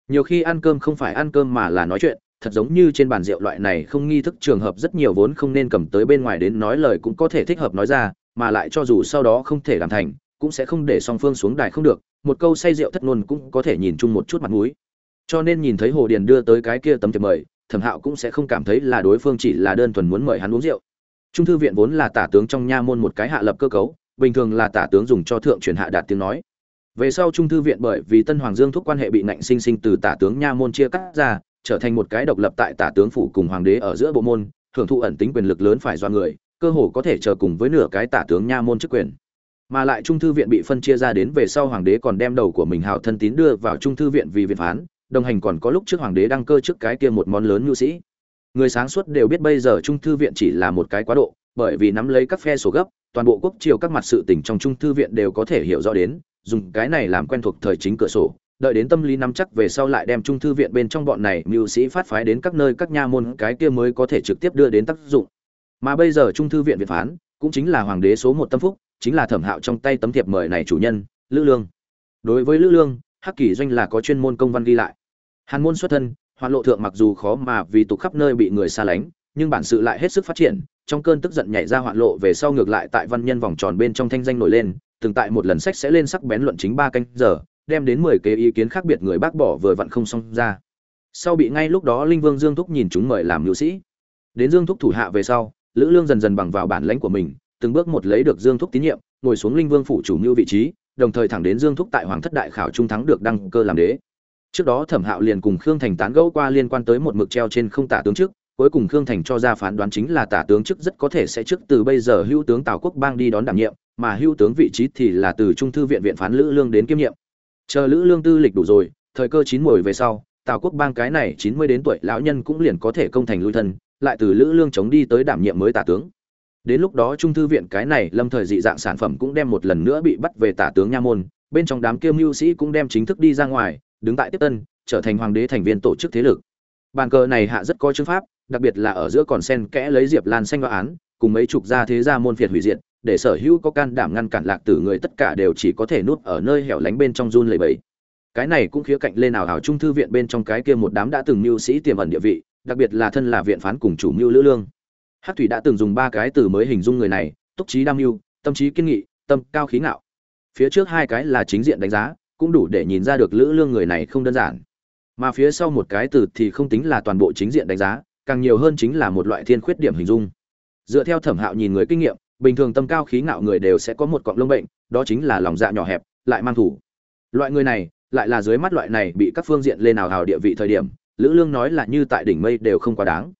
Nhiều khi ăn cơm không phải ăn cơm mà là nói chuyện thật giống như trên bàn rượu loại này không nghi thức trường hợp rất nhiều vốn không nên cầm tới bên ngoài đến nói lời cũng có thể thích hợp nói ra mà lại cho dù sau đó không thể làm thành cũng sẽ không để song phương xuống đài không được một câu say rượu thất ngôn cũng có thể nhìn chung một chút mặt mũi. Cho nên nhìn thấy hồ điền đưa tới cái kia tấm thiệp mời, thẩm hạo cũng sẽ không cảm thấy là đối phương chỉ là đơn thuần muốn mời hắn uống rượu. Trung thư viện vốn là tả tướng trong nha môn một cái hạ lập cơ cấu, bình thường là tả tướng dùng cho thượng truyền hạ đạt tiếng nói. Về sau trung thư viện bởi vì tân hoàng dương thúc quan hệ bị nạnh sinh sinh từ tả tướng nha môn chia cắt ra, trở thành một cái độc lập tại tả tướng phủ cùng hoàng đế ở giữa bộ môn, hưởng thụ ẩn tính quyền lực lớn phải do người, cơ hồ có thể chờ cùng với nửa cái tả tướng nha môn chức quyền mà lại trung thư viện bị phân chia ra đến về sau hoàng đế còn đem đầu của mình hào thân tín đưa vào trung thư viện vì viện phán, đồng hành còn có lúc trước hoàng đế đăng cơ trước cái kia một món lớn nhu sĩ. Người sáng suốt đều biết bây giờ trung thư viện chỉ là một cái quá độ, bởi vì nắm lấy các phe sổ gấp, toàn bộ quốc triều các mặt sự tình trong trung thư viện đều có thể hiểu rõ đến, dùng cái này làm quen thuộc thời chính cửa sổ, đợi đến tâm lý nắm chắc về sau lại đem trung thư viện bên trong bọn này mưu sĩ phát phái đến các nơi các nha môn cái kia mới có thể trực tiếp đưa đến tác dụng. Mà bây giờ trung thư viện việt phán, cũng chính là hoàng đế số một tâm phúc chính là thẩm hạo trong tay tấm thiệp mời này chủ nhân, lữ lương. Đối với lữ lương, hắc kỳ doanh là có chuyên môn công văn ghi lại. Hàn môn xuất thân, hoạn lộ thượng mặc dù khó mà vì tục khắp nơi bị người xa lánh, nhưng bản sự lại hết sức phát triển, trong cơn tức giận nhảy ra hoạn lộ về sau ngược lại tại văn nhân vòng tròn bên trong thanh danh nổi lên, từng tại một lần sách sẽ lên sắc bén luận chính ba canh giờ, đem đến mười kế ý kiến khác biệt người bác bỏ vừa vặn không xong ra. Sau bị ngay lúc đó linh vương dương thúc nhìn chúng mời làm nữ sĩ. Đến dương thúc thủ hạ về sau, lữ lương dần dần bằng vào bản lãnh của mình từng bước một lấy được Dương Thúc tín nhiệm, ngồi xuống Linh Vương phủ chủ mưu vị trí, đồng thời thẳng đến Dương Thúc tại Hoàng thất đại khảo trung thắng được đăng cơ làm đế. Trước đó Thẩm Hạo liền cùng Khương Thành tán gẫu qua liên quan tới một mực treo trên không tả tướng trước, cuối cùng Khương Thành cho ra phán đoán chính là tả tướng chức rất có thể sẽ trước từ bây giờ hưu tướng Tào Quốc bang đi đón đảm nhiệm, mà hưu tướng vị trí thì là từ trung thư viện viện phán Lữ Lương đến kiêm nhiệm. Chờ Lữ Lương tư lịch đủ rồi, thời cơ chín muồi về sau, Tào Quốc bang cái này chín mươi đến tuổi lão nhân cũng liền có thể công thành lui thân, lại từ Lữ Lương chống đi tới đảm nhiệm mới tả tướng. Đến lúc đó trung thư viện cái này lâm thời dị dạng sản phẩm cũng đem một lần nữa bị bắt về tả tướng nha môn, bên trong đám kiêm mưu sĩ cũng đem chính thức đi ra ngoài, đứng tại tiếp tân, trở thành hoàng đế thành viên tổ chức thế lực. Bàn cờ này hạ rất có chứng pháp đặc biệt là ở giữa còn sen kẽ lấy diệp lan xanh đoá án cùng mấy chục gia thế gia môn phiệt hủy diệt để sở hữu có can đảm ngăn cản lạc tử người tất cả đều chỉ có thể nuốt ở nơi hẻo lánh bên trong run lầy bẫy cái này cũng khía cạnh lên nào hảo trung thư viện bên trong cái kia một đám đã từng mưu sĩ tiềm ẩn địa vị đặc biệt là thân là viện phán cùng chủ mưu lữ lương hát thủy đã từng dùng ba cái từ mới hình dung người này, túc trí đam mưu, tâm trí kiên nghị, tâm cao khí ngạo. Phía trước hai cái là chính diện đánh giá, cũng đủ để nhìn ra được lữ lương người này không đơn giản. Mà phía sau một cái từ thì không tính là toàn bộ chính diện đánh giá, càng nhiều hơn chính là một loại thiên khuyết điểm hình dung. Dựa theo thẩm hạo nhìn người kinh nghiệm, bình thường tâm cao khí ngạo người đều sẽ có một cọng lông bệnh, đó chính là lòng dạ nhỏ hẹp, lại mang thủ. Loại người này, lại là dưới mắt loại này bị các phương diện lên nào hào địa vị thời điểm, lữ lương nói là như tại đỉnh mây đều không quá đáng.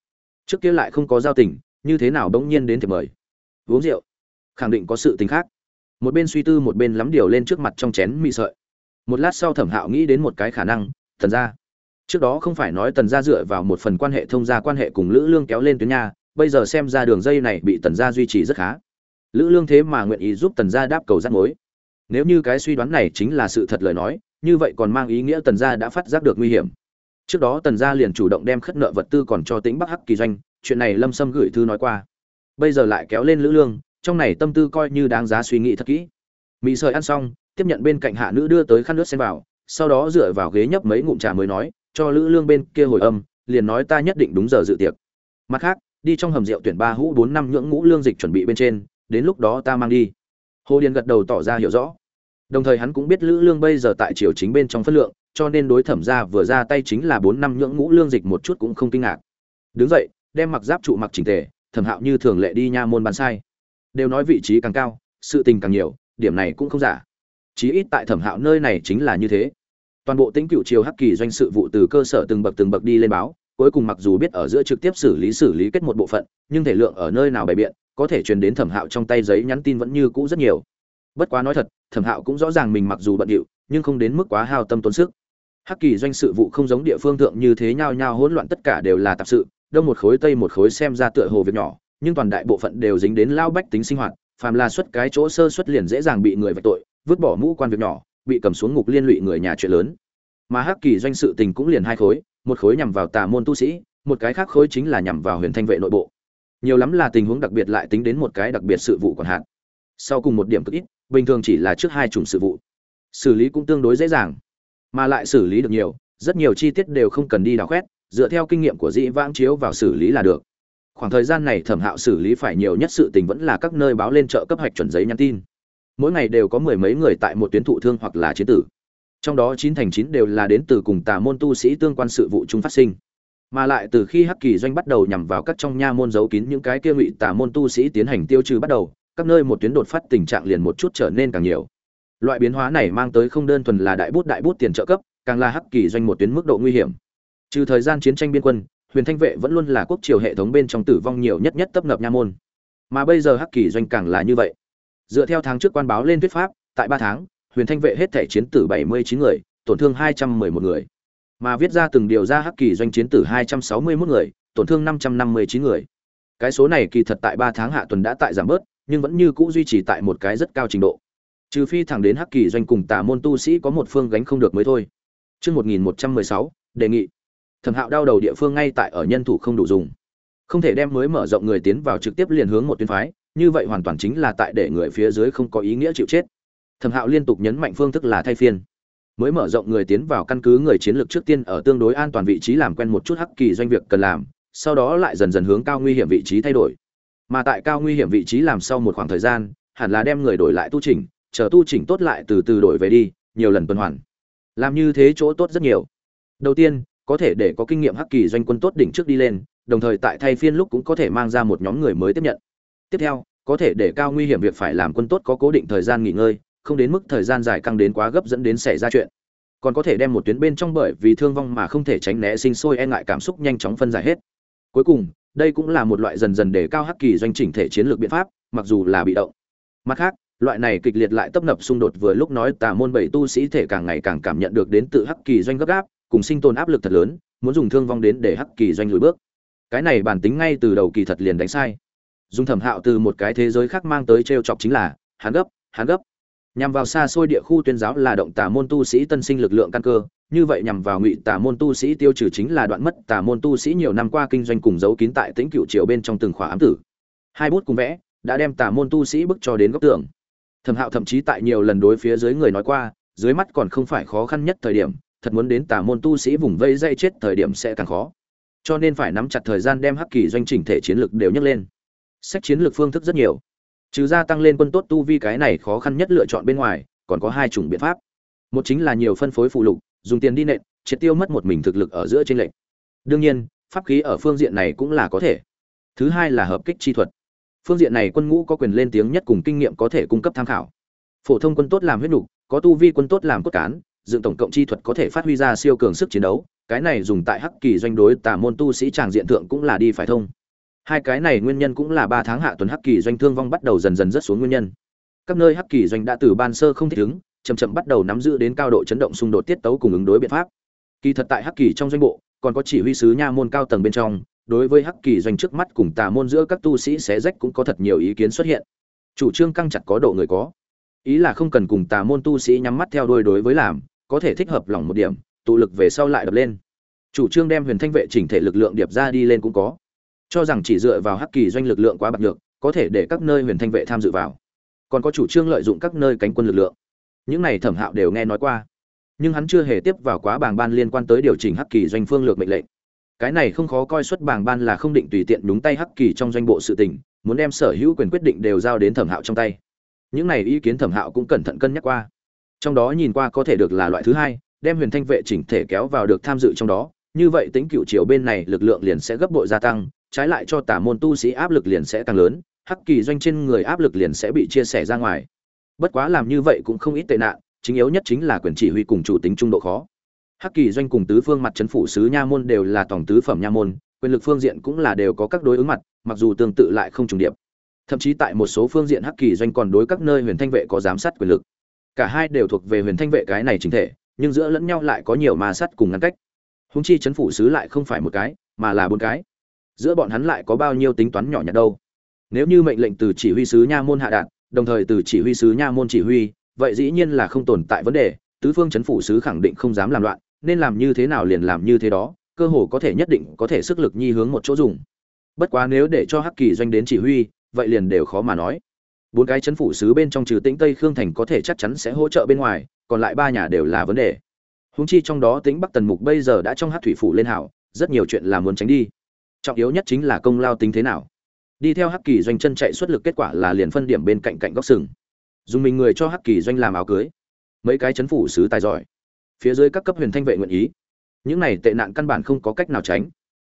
Trước kia lại không có giao tình như thế nào bỗng nhiên đến thì mời. Uống rượu. Khẳng định có sự tình khác. Một bên suy tư, một bên lắm điều lên trước mặt trong chén mị sợi. Một lát sau thẩm hạo nghĩ đến một cái khả năng, tần gia. Trước đó không phải nói tần gia dựa vào một phần quan hệ thông gia quan hệ cùng lữ lương kéo lên tuyến nha, bây giờ xem ra đường dây này bị tần gia duy trì rất khá. Lữ lương thế mà nguyện ý giúp tần gia đáp cầu rắt mối. Nếu như cái suy đoán này chính là sự thật lời nói, như vậy còn mang ý nghĩa tần gia đã phát giác được nguy hiểm. Trước đó tần gia liền chủ động đem khất nợ vật tư còn cho tính bắc hắc kỳ doanh chuyện này lâm sâm gửi thư nói qua. Bây giờ lại kéo lên lữ lương, trong này tâm tư coi như đáng giá suy nghĩ thật kỹ. Mỹ sợi ăn xong, tiếp nhận bên cạnh hạ nữ đưa tới khăn nước xem vào, sau đó dựa vào ghế nhấp mấy ngụm trà mới nói, cho lữ lương bên kia hồi âm, liền nói ta nhất định đúng giờ dự tiệc. Mặt khác, đi trong hầm rượu tuyển ba hũ bốn năm nhưỡng ngũ lương dịch chuẩn bị bên trên, đến lúc đó ta mang đi. Hồ điền gật đầu tỏ ra hiểu rõ. Đồng thời hắn cũng biết lữ lương bây giờ tại triều chính bên trong phân lượng, cho nên đối thẩm ra vừa ra tay chính là bốn năm nhưỡng ngũ lương dịch một chút cũng không kinh ngạc. Đứng dậy đem mặc giáp trụ mặc chỉnh tề, thẩm hạo như thường lệ đi nha môn bàn sai. Đều nói vị trí càng cao, sự tình càng nhiều, điểm này cũng không giả. Chí ít tại thẩm hạo nơi này chính là như thế. Toàn bộ tính cựu triều hắc kỳ doanh sự vụ từ cơ sở từng bậc từng bậc đi lên báo, cuối cùng mặc dù biết ở giữa trực tiếp xử lý xử lý kết một bộ phận, nhưng thể lượng ở nơi nào bày biện, có thể truyền đến thẩm hạo trong tay giấy nhắn tin vẫn như cũ rất nhiều. Bất quá nói thật, thẩm hạo cũng rõ ràng mình mặc dù bận điệu, nhưng không đến mức quá hao tâm tốn sức. Hắc kỳ doanh sự vụ không giống địa phương thượng như thế nhao nhao hỗn loạn tất cả đều là tạp sự đông một khối, tây một khối xem ra tựa hồ việc nhỏ, nhưng toàn đại bộ phận đều dính đến lao bách tính sinh hoạt, phàm là xuất cái chỗ sơ xuất liền dễ dàng bị người vạch tội, vứt bỏ mũ quan việc nhỏ, bị cầm xuống ngục liên lụy người nhà chuyện lớn. Mà hắc kỳ doanh sự tình cũng liền hai khối, một khối nhằm vào tà môn tu sĩ, một cái khác khối chính là nhằm vào huyền thanh vệ nội bộ. Nhiều lắm là tình huống đặc biệt lại tính đến một cái đặc biệt sự vụ còn hạn. Sau cùng một điểm cực ít, bình thường chỉ là trước hai chủng sự vụ. Xử lý cũng tương đối dễ dàng, mà lại xử lý được nhiều, rất nhiều chi tiết đều không cần đi đào khoét dựa theo kinh nghiệm của dĩ vãng chiếu vào xử lý là được. Khoảng thời gian này thẩm hạo xử lý phải nhiều nhất sự tình vẫn là các nơi báo lên chợ cấp hạch chuẩn giấy nhắn tin. Mỗi ngày đều có mười mấy người tại một tuyến thụ thương hoặc là chiến tử. Trong đó chín thành chín đều là đến từ cùng tà môn tu sĩ tương quan sự vụ chung phát sinh. Mà lại từ khi hắc kỳ doanh bắt đầu nhằm vào các trong nha môn giấu kín những cái kia ngụy tà môn tu sĩ tiến hành tiêu trừ bắt đầu, các nơi một tuyến đột phát tình trạng liền một chút trở nên càng nhiều. Loại biến hóa này mang tới không đơn thuần là đại bút đại bút tiền trợ cấp, càng là hắc kỳ doanh một tuyến mức độ nguy hiểm trừ thời gian chiến tranh biên quân huyền thanh vệ vẫn luôn là quốc triều hệ thống bên trong tử vong nhiều nhất nhất tấp nập nha môn. Mà bây giờ hắc kỳ doanh càng là như vậy. Dựa theo tháng trước quan báo lên thuyết pháp tại ba tháng huyền thanh vệ hết thể chiến tử bảy mươi chín người tổn thương hai trăm mười một người. Mà viết ra từng điều ra hắc kỳ doanh chiến tử hai trăm sáu mươi 261 người tổn thương năm trăm năm mươi chín người. Cái số này kỳ thật tại ba tháng hạ tuần đã tại giảm bớt nhưng vẫn như cũ duy trì tại một cái rất cao trình độ. Trừ phi thẳng đến hắc kỳ doanh cùng tà môn tu sĩ có một phương gánh không được mới thôi. Trước 1116, đề nghị. Thẩm Hạo đau đầu địa phương ngay tại ở nhân thủ không đủ dùng. Không thể đem mới mở rộng người tiến vào trực tiếp liền hướng một tuyến phái, như vậy hoàn toàn chính là tại để người phía dưới không có ý nghĩa chịu chết. Thẩm Hạo liên tục nhấn mạnh phương thức là thay phiên. Mới mở rộng người tiến vào căn cứ người chiến lược trước tiên ở tương đối an toàn vị trí làm quen một chút hắc kỳ doanh việc cần làm, sau đó lại dần dần hướng cao nguy hiểm vị trí thay đổi. Mà tại cao nguy hiểm vị trí làm sau một khoảng thời gian, hẳn là đem người đổi lại tu chỉnh, chờ tu chỉnh tốt lại từ từ đổi về đi, nhiều lần tuần hoàn. Làm như thế chỗ tốt rất nhiều. Đầu tiên, có thể để có kinh nghiệm hắc kỳ doanh quân tốt đỉnh trước đi lên, đồng thời tại thay phiên lúc cũng có thể mang ra một nhóm người mới tiếp nhận. Tiếp theo, có thể để cao nguy hiểm việc phải làm quân tốt có cố định thời gian nghỉ ngơi, không đến mức thời gian dài căng đến quá gấp dẫn đến xảy ra chuyện. Còn có thể đem một tuyến bên trong bởi vì thương vong mà không thể tránh né sinh sôi e ngại cảm xúc nhanh chóng phân giải hết. Cuối cùng, đây cũng là một loại dần dần để cao hắc kỳ doanh chỉnh thể chiến lược biện pháp, mặc dù là bị động. Mặt khác, loại này kịch liệt lại tấp nập xung đột vừa lúc nói tà môn bảy tu sĩ thể càng ngày càng cảm nhận được đến tự hắc kỳ doanh gấp gáp, cùng sinh tồn áp lực thật lớn, muốn dùng thương vong đến để hắc kỳ doanh lùi bước. Cái này bản tính ngay từ đầu kỳ thật liền đánh sai. Dùng Thẩm Hạo từ một cái thế giới khác mang tới trêu chọc chính là, hán gấp, hán gấp. nhằm vào xa xôi địa khu tuyên giáo là động tả môn tu sĩ tân sinh lực lượng căn cơ như vậy nhằm vào ngụy tả môn tu sĩ tiêu trừ chính là đoạn mất tả môn tu sĩ nhiều năm qua kinh doanh cùng giấu kín tại tĩnh cựu triều bên trong từng khóa ám tử hai bút cùng vẽ đã đem tả môn tu sĩ bức cho đến góc tường thẩm hạo thậm chí tại nhiều lần đối phía dưới người nói qua dưới mắt còn không phải khó khăn nhất thời điểm thật muốn đến tà môn tu sĩ vùng vây dây chết thời điểm sẽ càng khó. Cho nên phải nắm chặt thời gian đem hắc kỳ doanh chỉnh thể chiến lược đều nhấc lên. Sách chiến lược phương thức rất nhiều. Trừ gia tăng lên quân tốt tu vi cái này khó khăn nhất lựa chọn bên ngoài, còn có hai chủng biện pháp. Một chính là nhiều phân phối phụ lục, dùng tiền đi nện, triệt tiêu mất một mình thực lực ở giữa trên lệnh đương nhiên, pháp khí ở phương diện này cũng là có thể. Thứ hai là hợp kích chi thuật. Phương diện này quân ngũ có quyền lên tiếng nhất cùng kinh nghiệm có thể cung cấp tham khảo. Phổ thông quân tốt làm huyết nhục có tu vi quân tốt làm cốt cán dựng tổng cộng chi thuật có thể phát huy ra siêu cường sức chiến đấu, cái này dùng tại hắc kỳ doanh đối tà môn tu sĩ tràng diện thượng cũng là đi phải thông. Hai cái này nguyên nhân cũng là ba tháng hạ tuần hắc kỳ doanh thương vong bắt đầu dần dần rất xuống nguyên nhân. Các nơi hắc kỳ doanh đã từ ban sơ không thích ứng, chậm chậm bắt đầu nắm giữ đến cao độ chấn động xung đột tiết tấu cùng ứng đối biện pháp. Kỳ thật tại hắc kỳ trong doanh bộ, còn có chỉ huy sứ nha môn cao tầng bên trong, đối với hắc kỳ doanh trước mắt cùng tà môn giữa các tu sĩ xé rách cũng có thật nhiều ý kiến xuất hiện. Chủ trương căng chặt có độ người có. Ý là không cần cùng tà môn tu sĩ nhắm mắt theo đuôi đối với làm có thể thích hợp lòng một điểm, tụ lực về sau lại đập lên. Chủ trương đem huyền thanh vệ chỉnh thể lực lượng điệp ra đi lên cũng có. Cho rằng chỉ dựa vào hắc kỳ doanh lực lượng quá bạc được có thể để các nơi huyền thanh vệ tham dự vào. Còn có chủ trương lợi dụng các nơi cánh quân lực lượng. Những này thẩm hạo đều nghe nói qua. Nhưng hắn chưa hề tiếp vào quá bảng ban liên quan tới điều chỉnh hắc kỳ doanh phương lược mệnh lệnh. Cái này không khó coi xuất bảng ban là không định tùy tiện đúng tay hắc kỳ trong doanh bộ sự tình, muốn đem sở hữu quyền quyết định đều giao đến thẩm hạo trong tay. Những này ý kiến thẩm hạo cũng cẩn thận cân nhắc qua trong đó nhìn qua có thể được là loại thứ hai, đem huyền thanh vệ chỉnh thể kéo vào được tham dự trong đó, như vậy tính cựu triều bên này lực lượng liền sẽ gấp bội gia tăng, trái lại cho tả môn tu sĩ áp lực liền sẽ càng lớn, hắc kỳ doanh trên người áp lực liền sẽ bị chia sẻ ra ngoài. Bất quá làm như vậy cũng không ít tệ nạn, chính yếu nhất chính là quyền chỉ huy cùng chủ tính trung độ khó. Hắc kỳ doanh cùng tứ phương mặt trấn phủ sứ nha môn đều là tổng tứ phẩm nha môn, quyền lực phương diện cũng là đều có các đối ứng mặt, mặc dù tương tự lại không trùng điệp. Thậm chí tại một số phương diện hắc kỳ doanh còn đối các nơi huyền thanh vệ có giám sát quyền lực cả hai đều thuộc về huyền thanh vệ cái này chính thể, nhưng giữa lẫn nhau lại có nhiều ma sát cùng ngăn cách. Húng chi chấn phủ sứ lại không phải một cái, mà là bốn cái. Giữa bọn hắn lại có bao nhiêu tính toán nhỏ nhặt đâu. Nếu như mệnh lệnh từ chỉ huy sứ nha môn hạ đạt, đồng thời từ chỉ huy sứ nha môn chỉ huy, vậy dĩ nhiên là không tồn tại vấn đề, tứ phương chấn phủ sứ khẳng định không dám làm loạn, nên làm như thế nào liền làm như thế đó, cơ hồ có thể nhất định có thể sức lực nhi hướng một chỗ dùng. Bất quá nếu để cho hắc kỳ doanh đến chỉ huy, vậy liền đều khó mà nói bốn cái chấn phủ sứ bên trong trừ tĩnh tây khương thành có thể chắc chắn sẽ hỗ trợ bên ngoài, còn lại ba nhà đều là vấn đề. Húng chi trong đó tĩnh bắc tần mục bây giờ đã trong hát thủy phủ lên hảo, rất nhiều chuyện là muốn tránh đi. Trọng yếu nhất chính là công lao tính thế nào. Đi theo hắc kỳ doanh chân chạy xuất lực kết quả là liền phân điểm bên cạnh cạnh góc sừng. Dùng mình người cho hắc kỳ doanh làm áo cưới. Mấy cái chấn phủ sứ tài giỏi. Phía dưới các cấp huyền thanh vệ nguyện ý. Những này tệ nạn căn bản không có cách nào tránh.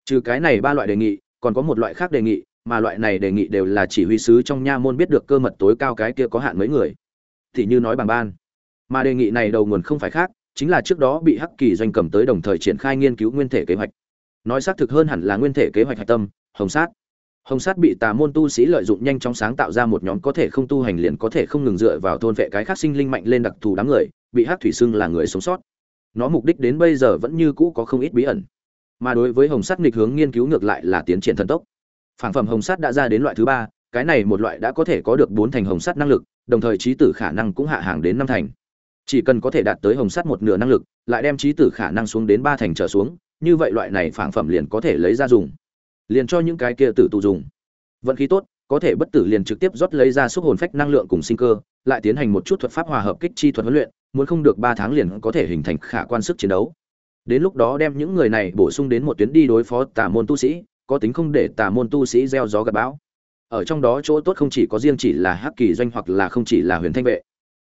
Trừ cái này ba loại đề nghị, còn có một loại khác đề nghị mà loại này đề nghị đều là chỉ huy sứ trong nha môn biết được cơ mật tối cao cái kia có hạn mấy người. Thì như nói bằng ban. Mà đề nghị này đầu nguồn không phải khác, chính là trước đó bị hắc kỳ doanh cầm tới đồng thời triển khai nghiên cứu nguyên thể kế hoạch. Nói xác thực hơn hẳn là nguyên thể kế hoạch hạch tâm, hồng sát. Hồng sát bị tà môn tu sĩ lợi dụng nhanh chóng sáng tạo ra một nhóm có thể không tu hành liền có thể không ngừng dựa vào thôn vệ cái khác sinh linh mạnh lên đặc thù đám người, bị hắc thủy xưng là người sống sót. Nó mục đích đến bây giờ vẫn như cũ có không ít bí ẩn. Mà đối với hồng sát nghịch hướng nghiên cứu ngược lại là tiến triển thần tốc phản phẩm hồng sắt đã ra đến loại thứ ba, cái này một loại đã có thể có được bốn thành hồng sắt năng lực, đồng thời trí tử khả năng cũng hạ hàng đến năm thành. Chỉ cần có thể đạt tới hồng sắt một nửa năng lực, lại đem trí tử khả năng xuống đến ba thành trở xuống, như vậy loại này phản phẩm liền có thể lấy ra dùng. Liền cho những cái kia tử tụ dùng. Vận khí tốt, có thể bất tử liền trực tiếp rót lấy ra xúc hồn phách năng lượng cùng sinh cơ, lại tiến hành một chút thuật pháp hòa hợp kích chi thuật huấn luyện, muốn không được ba tháng liền có thể hình thành khả quan sức chiến đấu. Đến lúc đó đem những người này bổ sung đến một tuyến đi đối phó tà môn tu sĩ có tính không để tà môn tu sĩ gieo gió gặp bão. Ở trong đó chỗ tốt không chỉ có riêng chỉ là hắc kỳ doanh hoặc là không chỉ là huyền thanh vệ.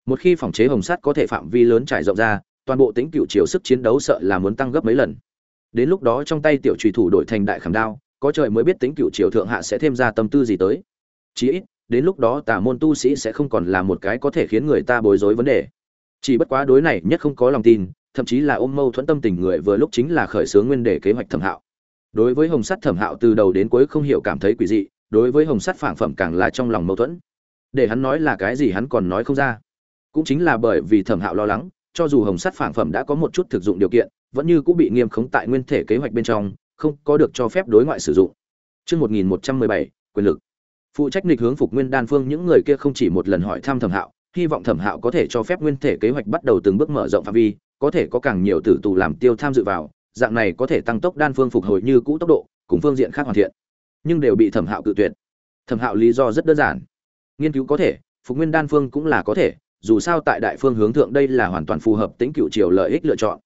Một khi phòng chế hồng sắt có thể phạm vi lớn trải rộng ra, toàn bộ tính cựu chiều sức chiến đấu sợ là muốn tăng gấp mấy lần. Đến lúc đó trong tay tiểu trùy thủ đổi thành đại khảm đao, có trời mới biết tính cựu triều thượng hạ sẽ thêm ra tâm tư gì tới. Chí ít, đến lúc đó tà môn tu sĩ sẽ không còn là một cái có thể khiến người ta bối rối vấn đề. Chỉ bất quá đối này nhất không có lòng tin, thậm chí là ôm mâu thuẫn tâm tình người vừa lúc chính là khởi xướng nguyên đề kế hoạch thẩm hạo đối với hồng sắt thẩm hạo từ đầu đến cuối không hiểu cảm thấy quỷ dị đối với hồng sắt phản phẩm càng là trong lòng mâu thuẫn để hắn nói là cái gì hắn còn nói không ra cũng chính là bởi vì thẩm hạo lo lắng cho dù hồng sắt phản phẩm đã có một chút thực dụng điều kiện vẫn như cũng bị nghiêm khống tại nguyên thể kế hoạch bên trong không có được cho phép đối ngoại sử dụng. Trước 1117, quyền lực. Phụ trách nghịch hướng phục nguyên đan phương những người kia không chỉ một lần hỏi thăm Thẩm Hạo, hy vọng thẩm hạo có thể cho phép nguyên thể kế hoạch bắt đầu từng bước mở rộng phạm vi có thể có càng nhiều tử tù làm tiêu tham dự vào dạng này có thể tăng tốc đan phương phục hồi như cũ tốc độ, cùng phương diện khác hoàn thiện, nhưng đều bị thẩm hạo cự tuyệt. Thẩm hạo lý do rất đơn giản. Nghiên cứu có thể, phục nguyên đan phương cũng là có thể, dù sao tại đại phương hướng thượng đây là hoàn toàn phù hợp tính cựu triều lợi ích lựa chọn.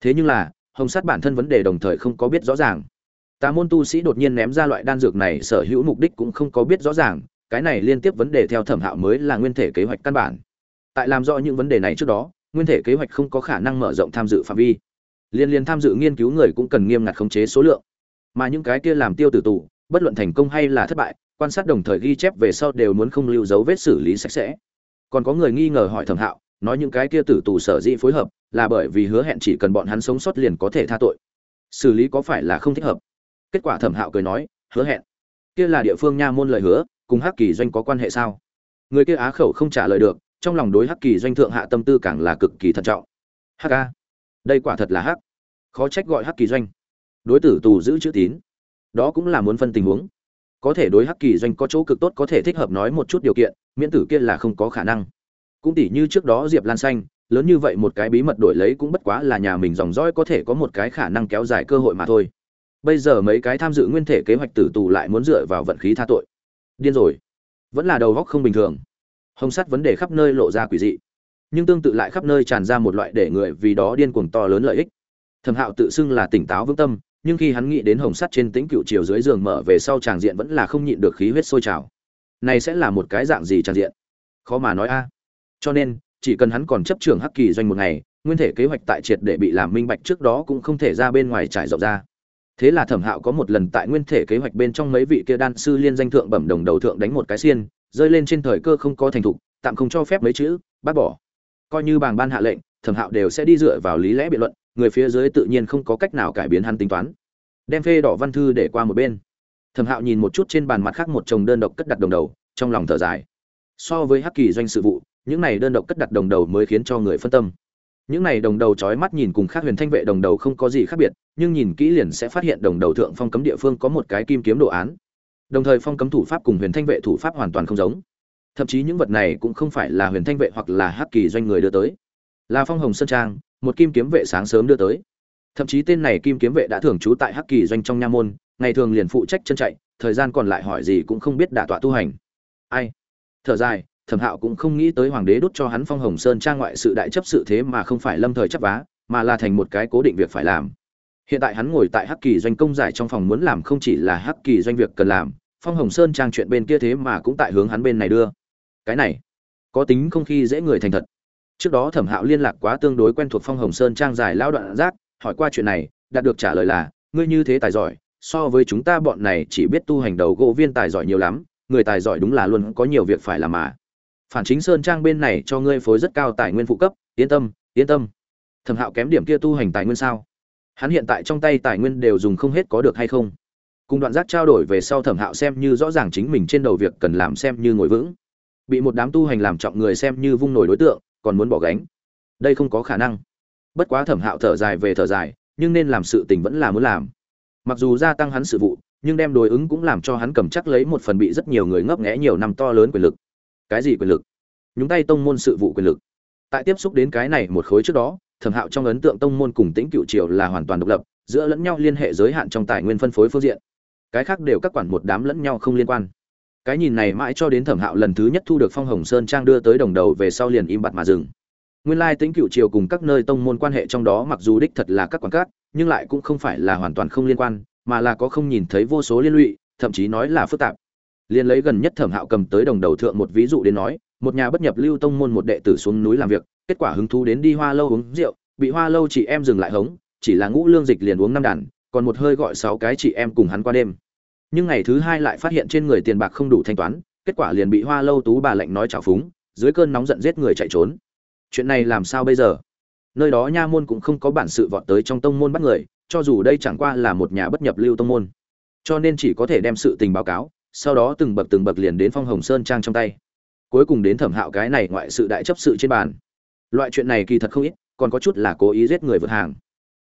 Thế nhưng là, hồng sát bản thân vấn đề đồng thời không có biết rõ ràng. Tà môn tu sĩ đột nhiên ném ra loại đan dược này sở hữu mục đích cũng không có biết rõ ràng, cái này liên tiếp vấn đề theo thẩm hạo mới là nguyên thể kế hoạch căn bản. Tại làm rõ những vấn đề này trước đó, nguyên thể kế hoạch không có khả năng mở rộng tham dự phạm vi liên liên tham dự nghiên cứu người cũng cần nghiêm ngặt khống chế số lượng. Mà những cái kia làm tiêu tử tù, bất luận thành công hay là thất bại, quan sát đồng thời ghi chép về sau đều muốn không lưu dấu vết xử lý sạch sẽ. Còn có người nghi ngờ hỏi thẩm hạo, nói những cái kia tử tù sở dĩ phối hợp, là bởi vì hứa hẹn chỉ cần bọn hắn sống sót liền có thể tha tội. Xử lý có phải là không thích hợp? Kết quả thẩm hạo cười nói, hứa hẹn. Kia là địa phương nha môn lời hứa, cùng hắc kỳ doanh có quan hệ sao? Người kia á khẩu không trả lời được, trong lòng đối hắc kỳ doanh thượng hạ tâm tư càng là cực kỳ thận trọng. Hk đây quả thật là hắc. Khó trách gọi hắc kỳ doanh. Đối tử tù giữ chữ tín. Đó cũng là muốn phân tình huống. Có thể đối hắc kỳ doanh có chỗ cực tốt có thể thích hợp nói một chút điều kiện, miễn tử kia là không có khả năng. Cũng tỉ như trước đó diệp lan xanh, lớn như vậy một cái bí mật đổi lấy cũng bất quá là nhà mình dòng dõi có thể có một cái khả năng kéo dài cơ hội mà thôi. Bây giờ mấy cái tham dự nguyên thể kế hoạch tử tù lại muốn dựa vào vận khí tha tội. Điên rồi. Vẫn là đầu góc không bình thường. Hồng sắt vấn đề khắp nơi lộ ra quỷ dị nhưng tương tự lại khắp nơi tràn ra một loại để người vì đó điên cuồng to lớn lợi ích. Thẩm hạo tự xưng là tỉnh táo vững tâm, nhưng khi hắn nghĩ đến hồng sắt trên tĩnh cựu chiều dưới giường mở về sau tràng diện vẫn là không nhịn được khí huyết sôi trào. Này sẽ là một cái dạng gì tràng diện? Khó mà nói a. Cho nên, chỉ cần hắn còn chấp trường hắc kỳ doanh một ngày, nguyên thể kế hoạch tại triệt để bị làm minh bạch trước đó cũng không thể ra bên ngoài trải rộng ra. Thế là thẩm hạo có một lần tại nguyên thể kế hoạch bên trong mấy vị kia đan sư liên danh thượng bẩm đồng đầu thượng đánh một cái xiên, rơi lên trên thời cơ không có thành thục, tạm không cho phép mấy chữ, bác bỏ coi như bàng ban hạ lệnh, thẩm hạo đều sẽ đi dựa vào lý lẽ biện luận, người phía dưới tự nhiên không có cách nào cải biến hắn tính toán. Đem phê đỏ văn thư để qua một bên. Thẩm hạo nhìn một chút trên bàn mặt khác một chồng đơn độc cất đặt đồng đầu, trong lòng thở dài. So với hắc kỳ doanh sự vụ, những này đơn độc cất đặt đồng đầu mới khiến cho người phân tâm. Những này đồng đầu chói mắt nhìn cùng khác huyền thanh vệ đồng đầu không có gì khác biệt, nhưng nhìn kỹ liền sẽ phát hiện đồng đầu thượng phong cấm địa phương có một cái kim kiếm đồ án. Đồng thời phong cấm thủ pháp cùng huyền thanh vệ thủ pháp hoàn toàn không giống thậm chí những vật này cũng không phải là huyền thanh vệ hoặc là hắc kỳ doanh người đưa tới. Là phong hồng sơn trang, một kim kiếm vệ sáng sớm đưa tới. Thậm chí tên này kim kiếm vệ đã thường trú tại hắc kỳ doanh trong nha môn, ngày thường liền phụ trách chân chạy, thời gian còn lại hỏi gì cũng không biết đả tọa tu hành. Ai? Thở dài, thẩm hạo cũng không nghĩ tới hoàng đế đốt cho hắn phong hồng sơn trang ngoại sự đại chấp sự thế mà không phải lâm thời chấp vá, mà là thành một cái cố định việc phải làm. Hiện tại hắn ngồi tại hắc kỳ doanh công giải trong phòng muốn làm không chỉ là hắc kỳ doanh việc cần làm, phong hồng sơn trang chuyện bên kia thế mà cũng tại hướng hắn bên này đưa cái này có tính không khi dễ người thành thật. Trước đó thẩm hạo liên lạc quá tương đối quen thuộc phong hồng sơn trang dài lao đoạn giác, hỏi qua chuyện này, đạt được trả lời là, ngươi như thế tài giỏi, so với chúng ta bọn này chỉ biết tu hành đầu gỗ viên tài giỏi nhiều lắm, người tài giỏi đúng là luôn có nhiều việc phải làm mà. Phản chính sơn trang bên này cho ngươi phối rất cao tài nguyên phụ cấp, yên tâm yên tâm. Thẩm hạo kém điểm kia tu hành tài nguyên sao? Hắn hiện tại trong tay tài nguyên đều dùng không hết có được hay không? Cùng đoạn giác trao đổi về sau thẩm hạo xem như rõ ràng chính mình trên đầu việc cần làm xem như ngồi vững bị một đám tu hành làm trọng người xem như vung nổi đối tượng, còn muốn bỏ gánh. Đây không có khả năng. Bất quá thẩm hạo thở dài về thở dài, nhưng nên làm sự tình vẫn là muốn làm. Mặc dù gia tăng hắn sự vụ, nhưng đem đối ứng cũng làm cho hắn cầm chắc lấy một phần bị rất nhiều người ngấp nghẽ nhiều năm to lớn quyền lực. Cái gì quyền lực? Nhúng tay tông môn sự vụ quyền lực. Tại tiếp xúc đến cái này một khối trước đó, thẩm hạo trong ấn tượng tông môn cùng tĩnh cựu triều là hoàn toàn độc lập, giữa lẫn nhau liên hệ giới hạn trong tài nguyên phân phối phương diện. Cái khác đều các quản một đám lẫn nhau không liên quan cái nhìn này mãi cho đến thẩm hạo lần thứ nhất thu được phong hồng sơn trang đưa tới đồng đầu về sau liền im bặt mà dừng. Nguyên lai tính cựu triều cùng các nơi tông môn quan hệ trong đó mặc dù đích thật là các quảng cát, nhưng lại cũng không phải là hoàn toàn không liên quan, mà là có không nhìn thấy vô số liên lụy, thậm chí nói là phức tạp. Liên lấy gần nhất thẩm hạo cầm tới đồng đầu thượng một ví dụ đến nói, một nhà bất nhập lưu tông môn một đệ tử xuống núi làm việc, kết quả hứng thú đến đi hoa lâu uống rượu, bị hoa lâu chị em dừng lại hống, chỉ là ngũ lương dịch liền uống năm đàn, còn một hơi gọi sáu cái chị em cùng hắn qua đêm nhưng ngày thứ hai lại phát hiện trên người tiền bạc không đủ thanh toán, kết quả liền bị hoa lâu tú bà lệnh nói trào phúng, dưới cơn nóng giận giết người chạy trốn. Chuyện này làm sao bây giờ? Nơi đó nha môn cũng không có bản sự vọt tới trong tông môn bắt người, cho dù đây chẳng qua là một nhà bất nhập lưu tông môn. Cho nên chỉ có thể đem sự tình báo cáo, sau đó từng bậc từng bậc liền đến phong hồng sơn trang trong tay. Cuối cùng đến thẩm hạo cái này ngoại sự đại chấp sự trên bàn. Loại chuyện này kỳ thật không ít, còn có chút là cố ý giết người vượt hàng.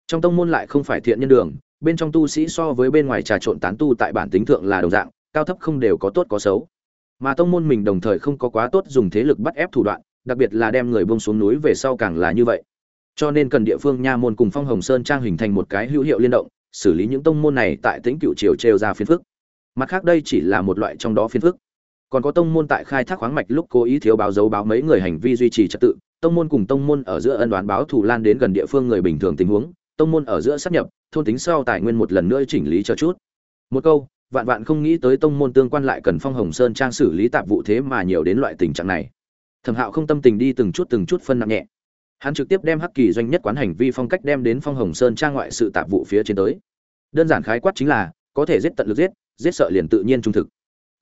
Trong tông môn lại không phải thiện nhân đường bên trong tu sĩ so với bên ngoài trà trộn tán tu tại bản tính thượng là đồng dạng, cao thấp không đều có tốt có xấu. Mà tông môn mình đồng thời không có quá tốt dùng thế lực bắt ép thủ đoạn, đặc biệt là đem người buông xuống núi về sau càng là như vậy. Cho nên cần địa phương nha môn cùng phong hồng sơn trang hình thành một cái hữu hiệu liên động, xử lý những tông môn này tại tính cựu triều trêu ra phiến phức. Mặt khác đây chỉ là một loại trong đó phiến phức. Còn có tông môn tại khai thác khoáng mạch lúc cố ý thiếu báo dấu báo mấy người hành vi duy trì trật tự, tông môn cùng tông môn ở giữa ân đoán báo thù lan đến gần địa phương người bình thường tình huống tông môn ở giữa sắp nhập, thôn tính sau tài nguyên một lần nữa chỉnh lý cho chút. Một câu, vạn vạn không nghĩ tới tông môn tương quan lại cần phong hồng sơn trang xử lý tạp vụ thế mà nhiều đến loại tình trạng này. Thẩm hạo không tâm tình đi từng chút từng chút phân nặng nhẹ. Hắn trực tiếp đem hắc kỳ doanh nhất quán hành vi phong cách đem đến phong hồng sơn trang ngoại sự tạp vụ phía trên tới. Đơn giản khái quát chính là, có thể giết tận lực giết giết sợ liền tự nhiên trung thực.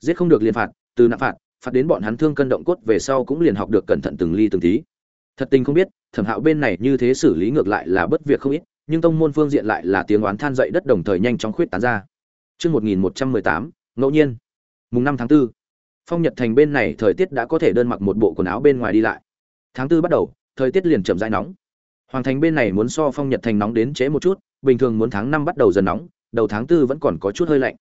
Giết không được liền phạt, từ nặng phạt phạt đến bọn hắn thương cân động cốt về sau cũng liền học được cẩn thận từng ly từng tí. Thật tình không biết, thẩm hạo bên này như thế xử lý ngược lại là bất việc không ít nhưng tông môn phương diện lại là tiếng oán than dậy đất đồng thời nhanh chóng khuyết tán ra Chương 1118, ngẫu nhiên. Mùng 5 tháng 4. Phong Nhật Thành bên này thời tiết đã có thể đơn mặc một bộ quần áo bên ngoài đi lại. Tháng 4 bắt đầu, thời tiết liền chậm rãi nóng. Hoàng thành bên này muốn so Phong Nhật Thành nóng đến chế một chút, bình thường muốn tháng 5 bắt đầu dần nóng, đầu tháng 4 vẫn còn có chút hơi lạnh.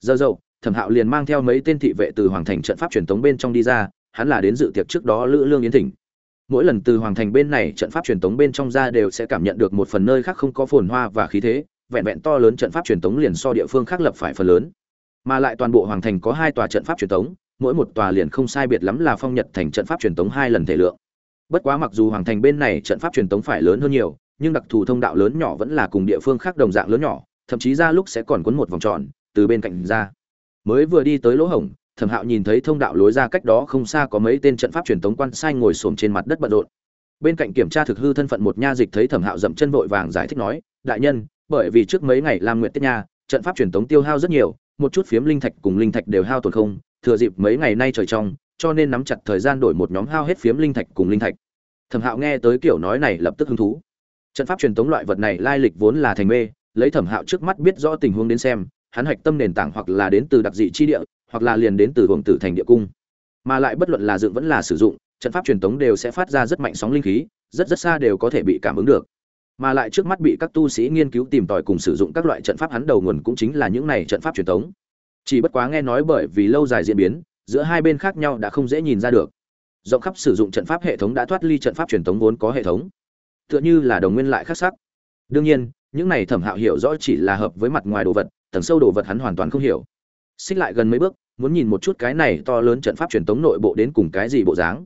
Giờ dậu, Thẩm Hạo liền mang theo mấy tên thị vệ từ Hoàng thành trận pháp truyền tống bên trong đi ra, hắn là đến dự tiệc trước đó Lữ Lương Yến Thỉnh mỗi lần từ hoàng thành bên này trận pháp truyền tống bên trong ra đều sẽ cảm nhận được một phần nơi khác không có phồn hoa và khí thế, vẹn vẹn to lớn trận pháp truyền tống liền so địa phương khác lập phải phần lớn. Mà lại toàn bộ hoàng thành có hai tòa trận pháp truyền tống, mỗi một tòa liền không sai biệt lắm là phong nhật thành trận pháp truyền tống hai lần thể lượng. Bất quá mặc dù hoàng thành bên này trận pháp truyền tống phải lớn hơn nhiều, nhưng đặc thù thông đạo lớn nhỏ vẫn là cùng địa phương khác đồng dạng lớn nhỏ, thậm chí ra lúc sẽ còn quấn một vòng tròn, từ bên cạnh ra. Mới vừa đi tới lỗ hổng thẩm hạo nhìn thấy thông đạo lối ra cách đó không xa có mấy tên trận pháp truyền tống quan sai ngồi xổm trên mặt đất bận rộn. Bên cạnh kiểm tra thực hư thân phận một nha dịch thấy thẩm hạo dậm chân vội vàng giải thích nói, đại nhân, bởi vì trước mấy ngày làm nguyện tiết nha, trận pháp truyền tống tiêu hao rất nhiều, một chút phiếm linh thạch cùng linh thạch đều hao tổn không, thừa dịp mấy ngày nay trời trong, cho nên nắm chặt thời gian đổi một nhóm hao hết phiếm linh thạch cùng linh thạch. Thẩm hạo nghe tới kiểu nói này lập tức hứng thú. Trận pháp truyền tống loại vật này lai lịch vốn là thành mê, lấy thẩm hạo trước mắt biết rõ tình huống đến xem, hắn hạch tâm nền tảng hoặc là đến từ đặc dị chi địa hoặc là liền đến từ hưởng tử thành địa cung. Mà lại bất luận là dựng vẫn là sử dụng, trận pháp truyền tống đều sẽ phát ra rất mạnh sóng linh khí, rất rất xa đều có thể bị cảm ứng được. Mà lại trước mắt bị các tu sĩ nghiên cứu tìm tòi cùng sử dụng các loại trận pháp hắn đầu nguồn cũng chính là những này trận pháp truyền tống. Chỉ bất quá nghe nói bởi vì lâu dài diễn biến, giữa hai bên khác nhau đã không dễ nhìn ra được. Rộng khắp sử dụng trận pháp hệ thống đã thoát ly trận pháp truyền tống vốn có hệ thống. Tựa như là đồng nguyên lại khác sắc. Đương nhiên, những này thẩm hạo hiểu rõ chỉ là hợp với mặt ngoài đồ vật, tầng sâu đồ vật hắn hoàn toàn không hiểu xích lại gần mấy bước, muốn nhìn một chút cái này to lớn trận pháp truyền tống nội bộ đến cùng cái gì bộ dáng.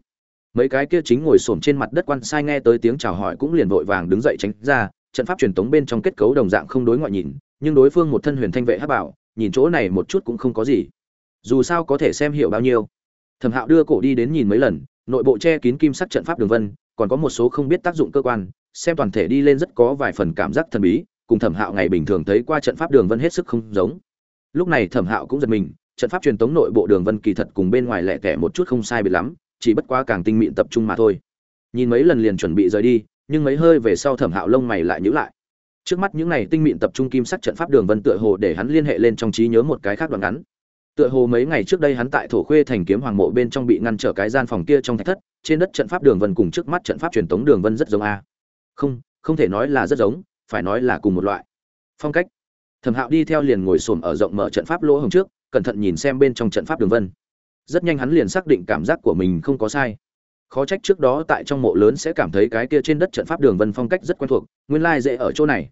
Mấy cái kia chính ngồi xổm trên mặt đất quan sai nghe tới tiếng chào hỏi cũng liền vội vàng đứng dậy tránh ra, trận pháp truyền tống bên trong kết cấu đồng dạng không đối ngoại nhìn, nhưng đối phương một thân huyền thanh vệ hát bảo, nhìn chỗ này một chút cũng không có gì. Dù sao có thể xem hiểu bao nhiêu. Thẩm hạo đưa cổ đi đến nhìn mấy lần, nội bộ che kín kim sắc trận pháp đường vân, còn có một số không biết tác dụng cơ quan, xem toàn thể đi lên rất có vài phần cảm giác thần bí, cùng thẩm hạo ngày bình thường thấy qua trận pháp đường vân hết sức không giống lúc này thẩm hạo cũng giật mình, trận pháp truyền tống nội bộ đường vân kỳ thật cùng bên ngoài lẻ tẻ một chút không sai biệt lắm, chỉ bất quá càng tinh mịn tập trung mà thôi. Nhìn mấy lần liền chuẩn bị rời đi, nhưng mấy hơi về sau thẩm hạo lông mày lại nhữ lại. Trước mắt những này tinh mịn tập trung kim sắc trận pháp đường vân tựa hồ để hắn liên hệ lên trong trí nhớ một cái khác đoạn ngắn. Tựa hồ mấy ngày trước đây hắn tại thổ khuê thành kiếm hoàng mộ bên trong bị ngăn trở cái gian phòng kia trong thạch thất, trên đất trận pháp đường vân cùng trước mắt trận pháp truyền tống đường vân rất giống a. Không không thể nói là rất giống, phải nói là cùng một loại. Phong cách thẩm hạo đi theo liền ngồi xổm ở rộng mở trận pháp lỗ hồng trước, cẩn thận nhìn xem bên trong trận pháp đường vân. Rất nhanh hắn liền xác định cảm giác của mình không có sai. Khó trách trước đó tại trong mộ lớn sẽ cảm thấy cái kia trên đất trận pháp đường vân phong cách rất quen thuộc, nguyên lai dễ ở chỗ này.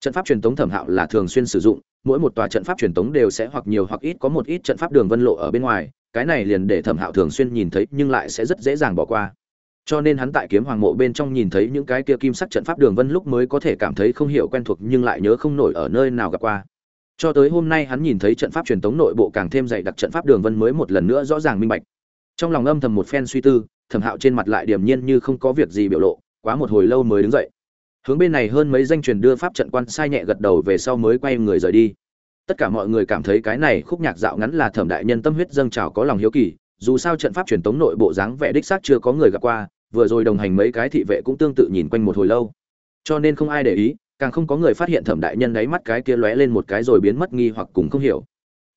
Trận pháp truyền tống thẩm hạo là thường xuyên sử dụng, mỗi một tòa trận pháp truyền tống đều sẽ hoặc nhiều hoặc ít có một ít trận pháp đường vân lộ ở bên ngoài, cái này liền để thẩm hạo thường xuyên nhìn thấy nhưng lại sẽ rất dễ dàng bỏ qua cho nên hắn tại kiếm hoàng mộ bên trong nhìn thấy những cái kia kim sắc trận pháp đường vân lúc mới có thể cảm thấy không hiểu quen thuộc nhưng lại nhớ không nổi ở nơi nào gặp qua. Cho tới hôm nay hắn nhìn thấy trận pháp truyền tống nội bộ càng thêm dày đặc trận pháp đường vân mới một lần nữa rõ ràng minh bạch. Trong lòng âm thầm một phen suy tư, thẩm hạo trên mặt lại điềm nhiên như không có việc gì biểu lộ, quá một hồi lâu mới đứng dậy. Hướng bên này hơn mấy danh truyền đưa pháp trận quan sai nhẹ gật đầu về sau mới quay người rời đi. Tất cả mọi người cảm thấy cái này khúc nhạc dạo ngắn là thẩm đại nhân tâm huyết dâng trào có lòng hiếu kỳ, dù sao trận pháp truyền tống nội bộ dáng vẻ đích xác chưa có người gặp qua vừa rồi đồng hành mấy cái thị vệ cũng tương tự nhìn quanh một hồi lâu. Cho nên không ai để ý, càng không có người phát hiện thẩm đại nhân đáy mắt cái kia lóe lên một cái rồi biến mất nghi hoặc cùng không hiểu.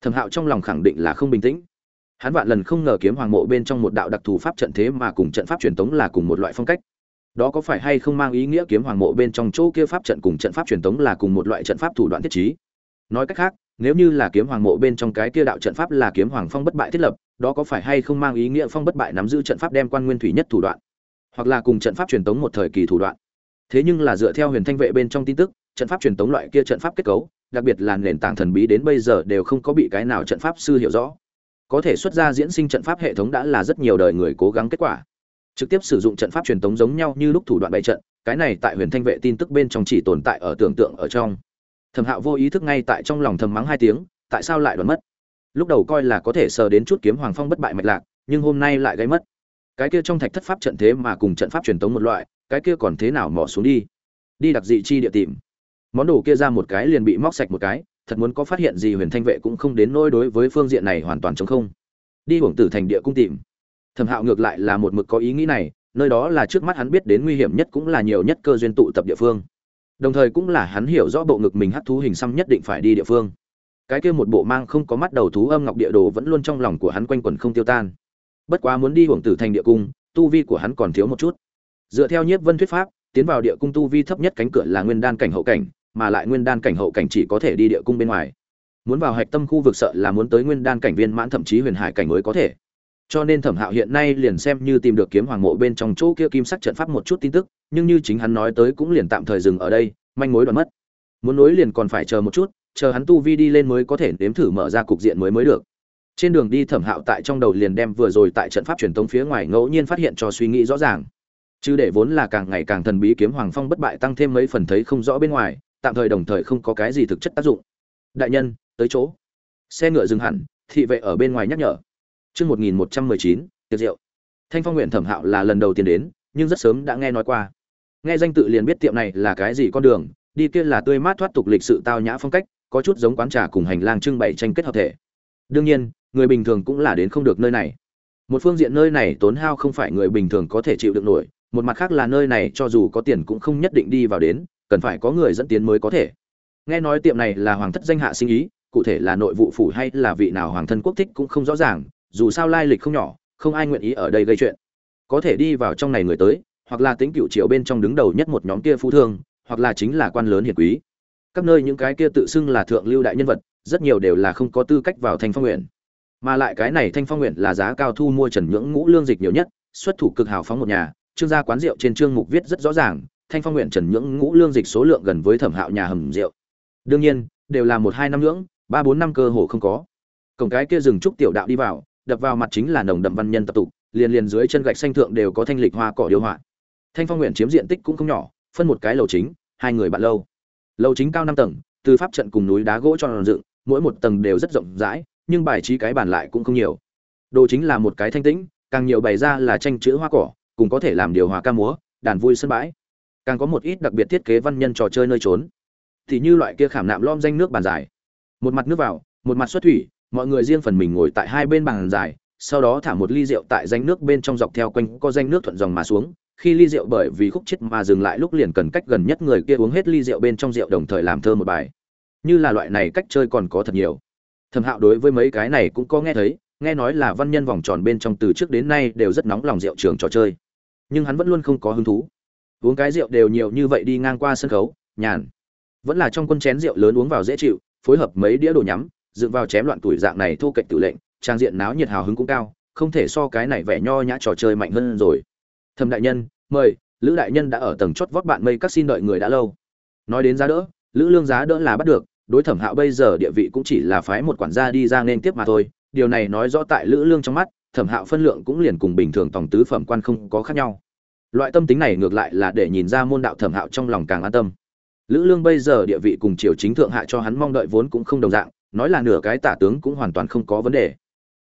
Thẩm hạo trong lòng khẳng định là không bình tĩnh. Hắn vạn lần không ngờ kiếm hoàng mộ bên trong một đạo đặc thù pháp trận thế mà cùng trận pháp truyền tống là cùng một loại phong cách. Đó có phải hay không mang ý nghĩa kiếm hoàng mộ bên trong chỗ kia pháp trận cùng trận pháp truyền tống là cùng một loại trận pháp thủ đoạn thiết trí? Nói cách khác, nếu như là kiếm hoàng mộ bên trong cái kia đạo trận pháp là kiếm hoàng phong bất bại thiết lập, đó có phải hay không mang ý nghĩa phong bất bại nắm giữ trận pháp đem quan nguyên thủy nhất thủ đoạn? Hoặc là cùng trận pháp truyền tống một thời kỳ thủ đoạn. Thế nhưng là dựa theo huyền thanh vệ bên trong tin tức, trận pháp truyền tống loại kia trận pháp kết cấu, đặc biệt là nền tảng thần bí đến bây giờ đều không có bị cái nào trận pháp sư hiểu rõ. Có thể xuất ra diễn sinh trận pháp hệ thống đã là rất nhiều đời người cố gắng kết quả. Trực tiếp sử dụng trận pháp truyền tống giống nhau như lúc thủ đoạn bày trận, cái này tại huyền thanh vệ tin tức bên trong chỉ tồn tại ở tưởng tượng ở trong. Thẩm hạo vô ý thức ngay tại trong lòng thầm mắng hai tiếng, tại sao lại đoán mất? Lúc đầu coi là có thể sờ đến chút kiếm hoàng phong bất bại mạch lạc, nhưng hôm nay lại gây mất cái kia trong thạch thất pháp trận thế mà cùng trận pháp truyền tống một loại, cái kia còn thế nào mỏ xuống đi? Đi đặc dị chi địa tìm. Món đồ kia ra một cái liền bị móc sạch một cái, thật muốn có phát hiện gì huyền thanh vệ cũng không đến nỗi đối với phương diện này hoàn toàn chống không. Đi hưởng tử thành địa cung tìm. Thẩm hạo ngược lại là một mực có ý nghĩ này, nơi đó là trước mắt hắn biết đến nguy hiểm nhất cũng là nhiều nhất cơ duyên tụ tập địa phương. Đồng thời cũng là hắn hiểu rõ bộ ngực mình hắt thú hình xăm nhất định phải đi địa phương. Cái kia một bộ mang không có mắt đầu thú âm ngọc địa đồ vẫn luôn trong lòng của hắn quanh quẩn không tiêu tan bất quá muốn đi hưởng tử thành địa cung, tu vi của hắn còn thiếu một chút. Dựa theo nhiếp vân thuyết pháp, tiến vào địa cung tu vi thấp nhất cánh cửa là nguyên đan cảnh hậu cảnh, mà lại nguyên đan cảnh hậu cảnh chỉ có thể đi địa cung bên ngoài. Muốn vào hạch tâm khu vực sợ là muốn tới nguyên đan cảnh viên mãn thậm chí huyền hải cảnh mới có thể. Cho nên thẩm hạo hiện nay liền xem như tìm được kiếm hoàng mộ bên trong chỗ kia kim sắc trận pháp một chút tin tức, nhưng như chính hắn nói tới cũng liền tạm thời dừng ở đây, manh mối đoạn mất. Muốn nối liền còn phải chờ một chút, chờ hắn tu vi đi lên mới có thể nếm thử mở ra cục diện mới mới được trên đường đi thẩm hạo tại trong đầu liền đem vừa rồi tại trận pháp truyền tống phía ngoài ngẫu nhiên phát hiện cho suy nghĩ rõ ràng chứ để vốn là càng ngày càng thần bí kiếm hoàng phong bất bại tăng thêm mấy phần thấy không rõ bên ngoài tạm thời đồng thời không có cái gì thực chất tác dụng đại nhân tới chỗ xe ngựa dừng hẳn thị vệ ở bên ngoài nhắc nhở Chương 1119, tiệc rượu. Thanh Phong nguyện Thẩm Hạo là lần đầu tiên đến, nhưng rất sớm đã nghe nói qua. Nghe danh tự liền biết tiệm này là cái gì con đường, đi kia là tươi mát thoát tục lịch sự tao nhã phong cách, có chút giống quán trà cùng hành lang trưng bày tranh kết hợp thể. Đương nhiên, người bình thường cũng là đến không được nơi này. Một phương diện nơi này tốn hao không phải người bình thường có thể chịu được nổi, một mặt khác là nơi này cho dù có tiền cũng không nhất định đi vào đến, cần phải có người dẫn tiến mới có thể. Nghe nói tiệm này là hoàng thất danh hạ sinh ý, cụ thể là nội vụ phủ hay là vị nào hoàng thân quốc thích cũng không rõ ràng, dù sao lai lịch không nhỏ không ai nguyện ý ở đây gây chuyện có thể đi vào trong này người tới hoặc là tính cựu triều bên trong đứng đầu nhất một nhóm kia phú thương hoặc là chính là quan lớn hiền quý các nơi những cái kia tự xưng là thượng lưu đại nhân vật rất nhiều đều là không có tư cách vào thành phong nguyện mà lại cái này thanh phong nguyện là giá cao thu mua trần nhưỡng ngũ lương dịch nhiều nhất, xuất thủ cực hào phóng một nhà, trương gia quán rượu trên trương mục viết rất rõ ràng, thanh phong nguyện trần nhưỡng ngũ lương dịch số lượng gần với thẩm hạo nhà hầm rượu. Đương nhiên, đều là một hai năm nhưỡng ba bốn năm cơ hồ không có. Cổng cái kia dừng trúc tiểu đạo đi vào, đập vào mặt chính là nồng đậm văn nhân tập tục, liền liền dưới chân gạch xanh thượng đều có thanh lịch hoa cỏ điều họa. Thanh phong nguyện chiếm diện tích cũng không nhỏ, phân một cái lầu chính, hai người bạn lâu. Lầu chính cao năm tầng, từ pháp trận cùng núi đá gỗ cho dựng, mỗi một tầng đều rất rộng rãi nhưng bài trí cái bàn lại cũng không nhiều. Đồ chính là một cái thanh tĩnh, càng nhiều bày ra là tranh chữ hoa cỏ, cùng có thể làm điều hòa ca múa, đàn vui sân bãi. Càng có một ít đặc biệt thiết kế văn nhân trò chơi nơi trốn. Thì như loại kia khảm nạm lom danh nước bàn dài. Một mặt nước vào, một mặt xuất thủy, mọi người riêng phần mình ngồi tại hai bên bàn dài, sau đó thả một ly rượu tại danh nước bên trong dọc theo quanh, có danh nước thuận dòng mà xuống. Khi ly rượu bởi vì khúc chết mà dừng lại lúc liền cần cách gần nhất người kia uống hết ly rượu bên trong rượu đồng thời làm thơ một bài. Như là loại này cách chơi còn có thật nhiều thẩm hạo đối với mấy cái này cũng có nghe thấy, nghe nói là văn nhân vòng tròn bên trong từ trước đến nay đều rất nóng lòng rượu trường trò chơi. Nhưng hắn vẫn luôn không có hứng thú. Uống cái rượu đều nhiều như vậy đi ngang qua sân khấu, nhàn. Vẫn là trong quân chén rượu lớn uống vào dễ chịu, phối hợp mấy đĩa đồ nhắm, dựng vào chém loạn tuổi dạng này thu cạnh tự lệnh, trang diện náo nhiệt hào hứng cũng cao, không thể so cái này vẻ nho nhã trò chơi mạnh hơn rồi. Thầm đại nhân, mời, lữ đại nhân đã ở tầng chót vót bạn mây các xin đợi người đã lâu. Nói đến giá đỡ, lữ lương giá đỡ là bắt được đối thẩm hạo bây giờ địa vị cũng chỉ là phái một quản gia đi ra nên tiếp mà thôi. Điều này nói rõ tại lữ lương trong mắt, thẩm hạo phân lượng cũng liền cùng bình thường tổng tứ phẩm quan không có khác nhau. Loại tâm tính này ngược lại là để nhìn ra môn đạo thẩm hạo trong lòng càng an tâm. Lữ lương bây giờ địa vị cùng triều chính thượng hạ cho hắn mong đợi vốn cũng không đồng dạng, nói là nửa cái tả tướng cũng hoàn toàn không có vấn đề.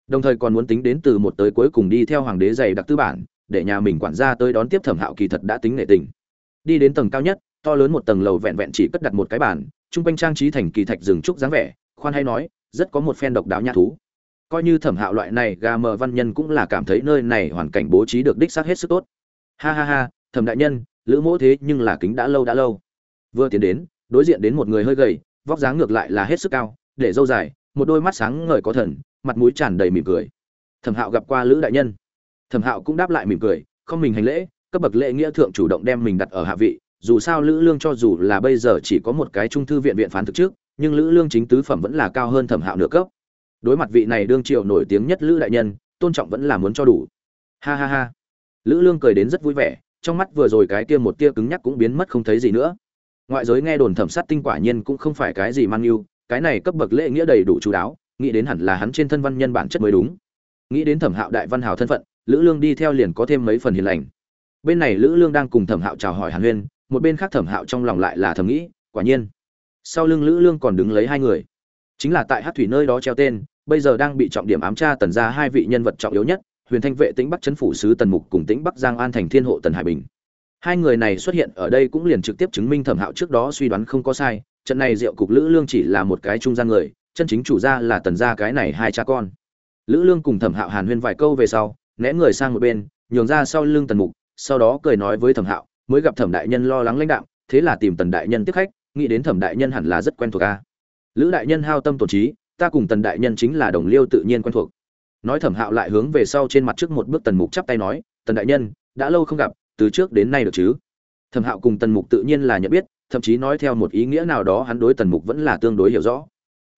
Đồng thời còn muốn tính đến từ một tới cuối cùng đi theo hoàng đế dày đặc tư bản, để nhà mình quản gia tới đón tiếp thẩm hạo kỳ thật đã tính nệ tình. Đi đến tầng cao nhất, to lớn một tầng lầu vẹn vẹn chỉ cất đặt một cái bàn chung quanh trang trí thành kỳ thạch rừng trúc dáng vẻ, khoan hay nói, rất có một phen độc đáo nhã thú. Coi như thẩm hạo loại này gà mờ văn nhân cũng là cảm thấy nơi này hoàn cảnh bố trí được đích xác hết sức tốt. Ha ha ha, thẩm đại nhân, lữ mỗ thế nhưng là kính đã lâu đã lâu. Vừa tiến đến, đối diện đến một người hơi gầy, vóc dáng ngược lại là hết sức cao, để dâu dài, một đôi mắt sáng ngời có thần, mặt mũi tràn đầy mỉm cười. Thẩm hạo gặp qua lữ đại nhân. Thẩm hạo cũng đáp lại mỉm cười, không mình hành lễ, cấp bậc lễ nghĩa thượng chủ động đem mình đặt ở hạ vị dù sao lữ lương cho dù là bây giờ chỉ có một cái trung thư viện viện phán thực trước, nhưng lữ lương chính tứ phẩm vẫn là cao hơn thẩm hạo nửa cấp. Đối mặt vị này đương triều nổi tiếng nhất lữ đại nhân, tôn trọng vẫn là muốn cho đủ. Ha ha ha. Lữ lương cười đến rất vui vẻ, trong mắt vừa rồi cái kia một tia cứng nhắc cũng biến mất không thấy gì nữa. Ngoại giới nghe đồn thẩm sát tinh quả nhiên cũng không phải cái gì mang yêu, cái này cấp bậc lễ nghĩa đầy đủ chú đáo, nghĩ đến hẳn là hắn trên thân văn nhân bản chất mới đúng. Nghĩ đến thẩm hạo đại văn hào thân phận, lữ lương đi theo liền có thêm mấy phần hiền lành. Bên này lữ lương đang cùng thẩm hạo chào hỏi hàn huyên một bên khác thẩm hạo trong lòng lại là thầm nghĩ, quả nhiên. Sau lưng lữ lương còn đứng lấy hai người. Chính là tại hát thủy nơi đó treo tên, bây giờ đang bị trọng điểm ám tra tần ra hai vị nhân vật trọng yếu nhất, huyền thanh vệ, tĩnh bắc chấn phủ sứ tần mục cùng tĩnh bắc giang an thành thiên hộ tần hải bình. Hai người này xuất hiện ở đây cũng liền trực tiếp chứng minh thẩm hạo trước đó suy đoán không có sai, trận này diệu cục lữ lương chỉ là một cái trung gian người, chân chính chủ gia là tần gia cái này hai cha con. Lữ lương cùng thẩm hạo hàn huyên vài câu về sau, né người sang một bên, nhường ra sau lưng tần mục, sau đó cười nói với thẩm hạo mới gặp thẩm đại nhân lo lắng lãnh đạo thế là tìm tần đại nhân tiếp khách, nghĩ đến thẩm đại nhân hẳn là rất quen thuộc a lữ đại nhân hao tâm tổn trí, ta cùng tần đại nhân chính là đồng liêu tự nhiên quen thuộc. Nói thẩm hạo lại hướng về sau trên mặt trước một bước tần mục chắp tay nói, tần đại nhân, đã lâu không gặp, từ trước đến nay được chứ? Thẩm hạo cùng tần mục tự nhiên là nhận biết, thậm chí nói theo một ý nghĩa nào đó hắn đối tần mục vẫn là tương đối hiểu rõ.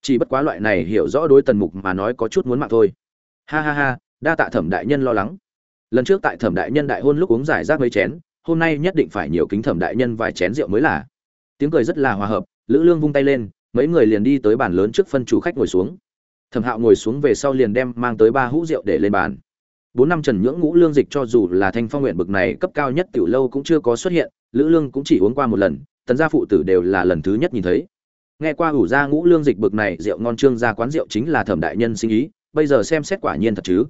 Chỉ bất quá loại này hiểu rõ đối tần mục mà nói có chút muốn mạng thôi. Ha ha ha, đa tạ thẩm đại nhân lo lắng. Lần trước tại thẩm đại nhân đại hôn lúc uống giải rác mấy chén hôm nay nhất định phải nhiều kính thẩm đại nhân vài chén rượu mới là. Tiếng cười rất là hòa hợp, lữ lương vung tay lên, mấy người liền đi tới bàn lớn trước phân chủ khách ngồi xuống. Thẩm hạo ngồi xuống về sau liền đem mang tới ba hũ rượu để lên bàn. Bốn năm trần nhưỡng ngũ lương dịch cho dù là thanh phong nguyện bực này cấp cao nhất tiểu lâu cũng chưa có xuất hiện, lữ lương cũng chỉ uống qua một lần, tần gia phụ tử đều là lần thứ nhất nhìn thấy. Nghe qua ủ gia ngũ lương dịch bực này, rượu ngon trương gia quán rượu chính là thẩm đại nhân sinh ý, bây giờ xem xét quả nhiên thật chứ.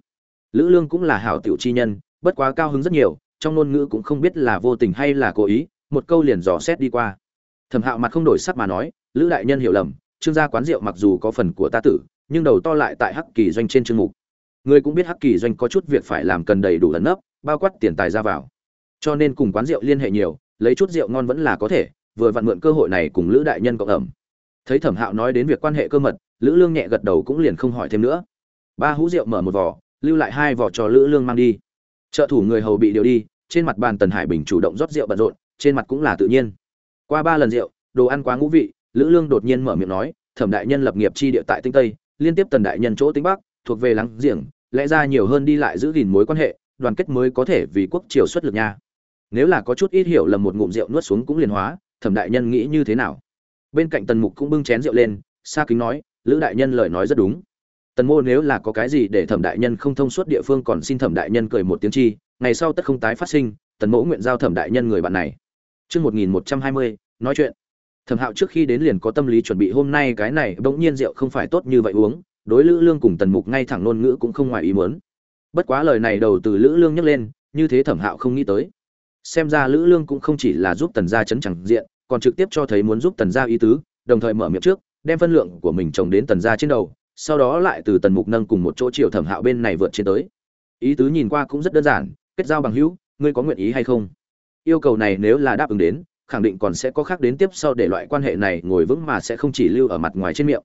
Lữ lương cũng là hảo tiểu chi nhân, bất quá cao hứng rất nhiều trong ngôn ngữ cũng không biết là vô tình hay là cố ý, một câu liền dò xét đi qua. Thẩm hạo mặt không đổi sắc mà nói, lữ đại nhân hiểu lầm, trương gia quán rượu mặc dù có phần của ta tử, nhưng đầu to lại tại hắc kỳ doanh trên chương mục. Người cũng biết hắc kỳ doanh có chút việc phải làm cần đầy đủ lấn nấp, bao quát tiền tài ra vào. Cho nên cùng quán rượu liên hệ nhiều, lấy chút rượu ngon vẫn là có thể, vừa vặn mượn cơ hội này cùng lữ đại nhân cộng ẩm. Thấy thẩm hạo nói đến việc quan hệ cơ mật, lữ lương nhẹ gật đầu cũng liền không hỏi thêm nữa. Ba hũ rượu mở một vỏ lưu lại hai vỏ cho lữ lương mang đi. Trợ thủ người hầu bị điều đi trên mặt bàn tần hải bình chủ động rót rượu bận rộn, trên mặt cũng là tự nhiên. Qua ba lần rượu, đồ ăn quá ngũ vị, lữ lương đột nhiên mở miệng nói, thẩm đại nhân lập nghiệp chi địa tại tinh tây, liên tiếp tần đại nhân chỗ tính bắc, thuộc về lắng giềng, lẽ ra nhiều hơn đi lại giữ gìn mối quan hệ, đoàn kết mới có thể vì quốc triều xuất lực nha. Nếu là có chút ít hiểu lầm một ngụm rượu nuốt xuống cũng liền hóa, thẩm đại nhân nghĩ như thế nào? Bên cạnh tần mục cũng bưng chén rượu lên xa kính nói, lữ đại nhân lời nói rất đúng. Tần mô nếu là có cái gì để thẩm đại nhân không thông suốt địa phương còn xin thẩm đại nhân cười một tiếng chi ngày sau tất không tái phát sinh, tần mỗ nguyện giao thẩm đại nhân người bạn này. Chương một nghìn một trăm hai mươi, nói chuyện. Thẩm hạo trước khi đến liền có tâm lý chuẩn bị hôm nay cái này, bỗng nhiên rượu không phải tốt như vậy uống, đối lữ lương cùng tần mục ngay thẳng ngôn ngữ cũng không ngoài ý muốn. Bất quá lời này đầu từ lữ lương nhắc lên, như thế thẩm hạo không nghĩ tới. Xem ra lữ lương cũng không chỉ là giúp tần gia chấn chẳng diện, còn trực tiếp cho thấy muốn giúp tần gia ý tứ, đồng thời mở miệng trước, đem phân lượng của mình trồng đến tần gia trên đầu, sau đó lại từ tần mục nâng cùng một chỗ chiều thẩm hạo bên này vượt trên tới. Ý tứ nhìn qua cũng rất đơn giản kết giao bằng hữu, ngươi có nguyện ý hay không? Yêu cầu này nếu là đáp ứng đến, khẳng định còn sẽ có khác đến tiếp sau để loại quan hệ này ngồi vững mà sẽ không chỉ lưu ở mặt ngoài trên miệng.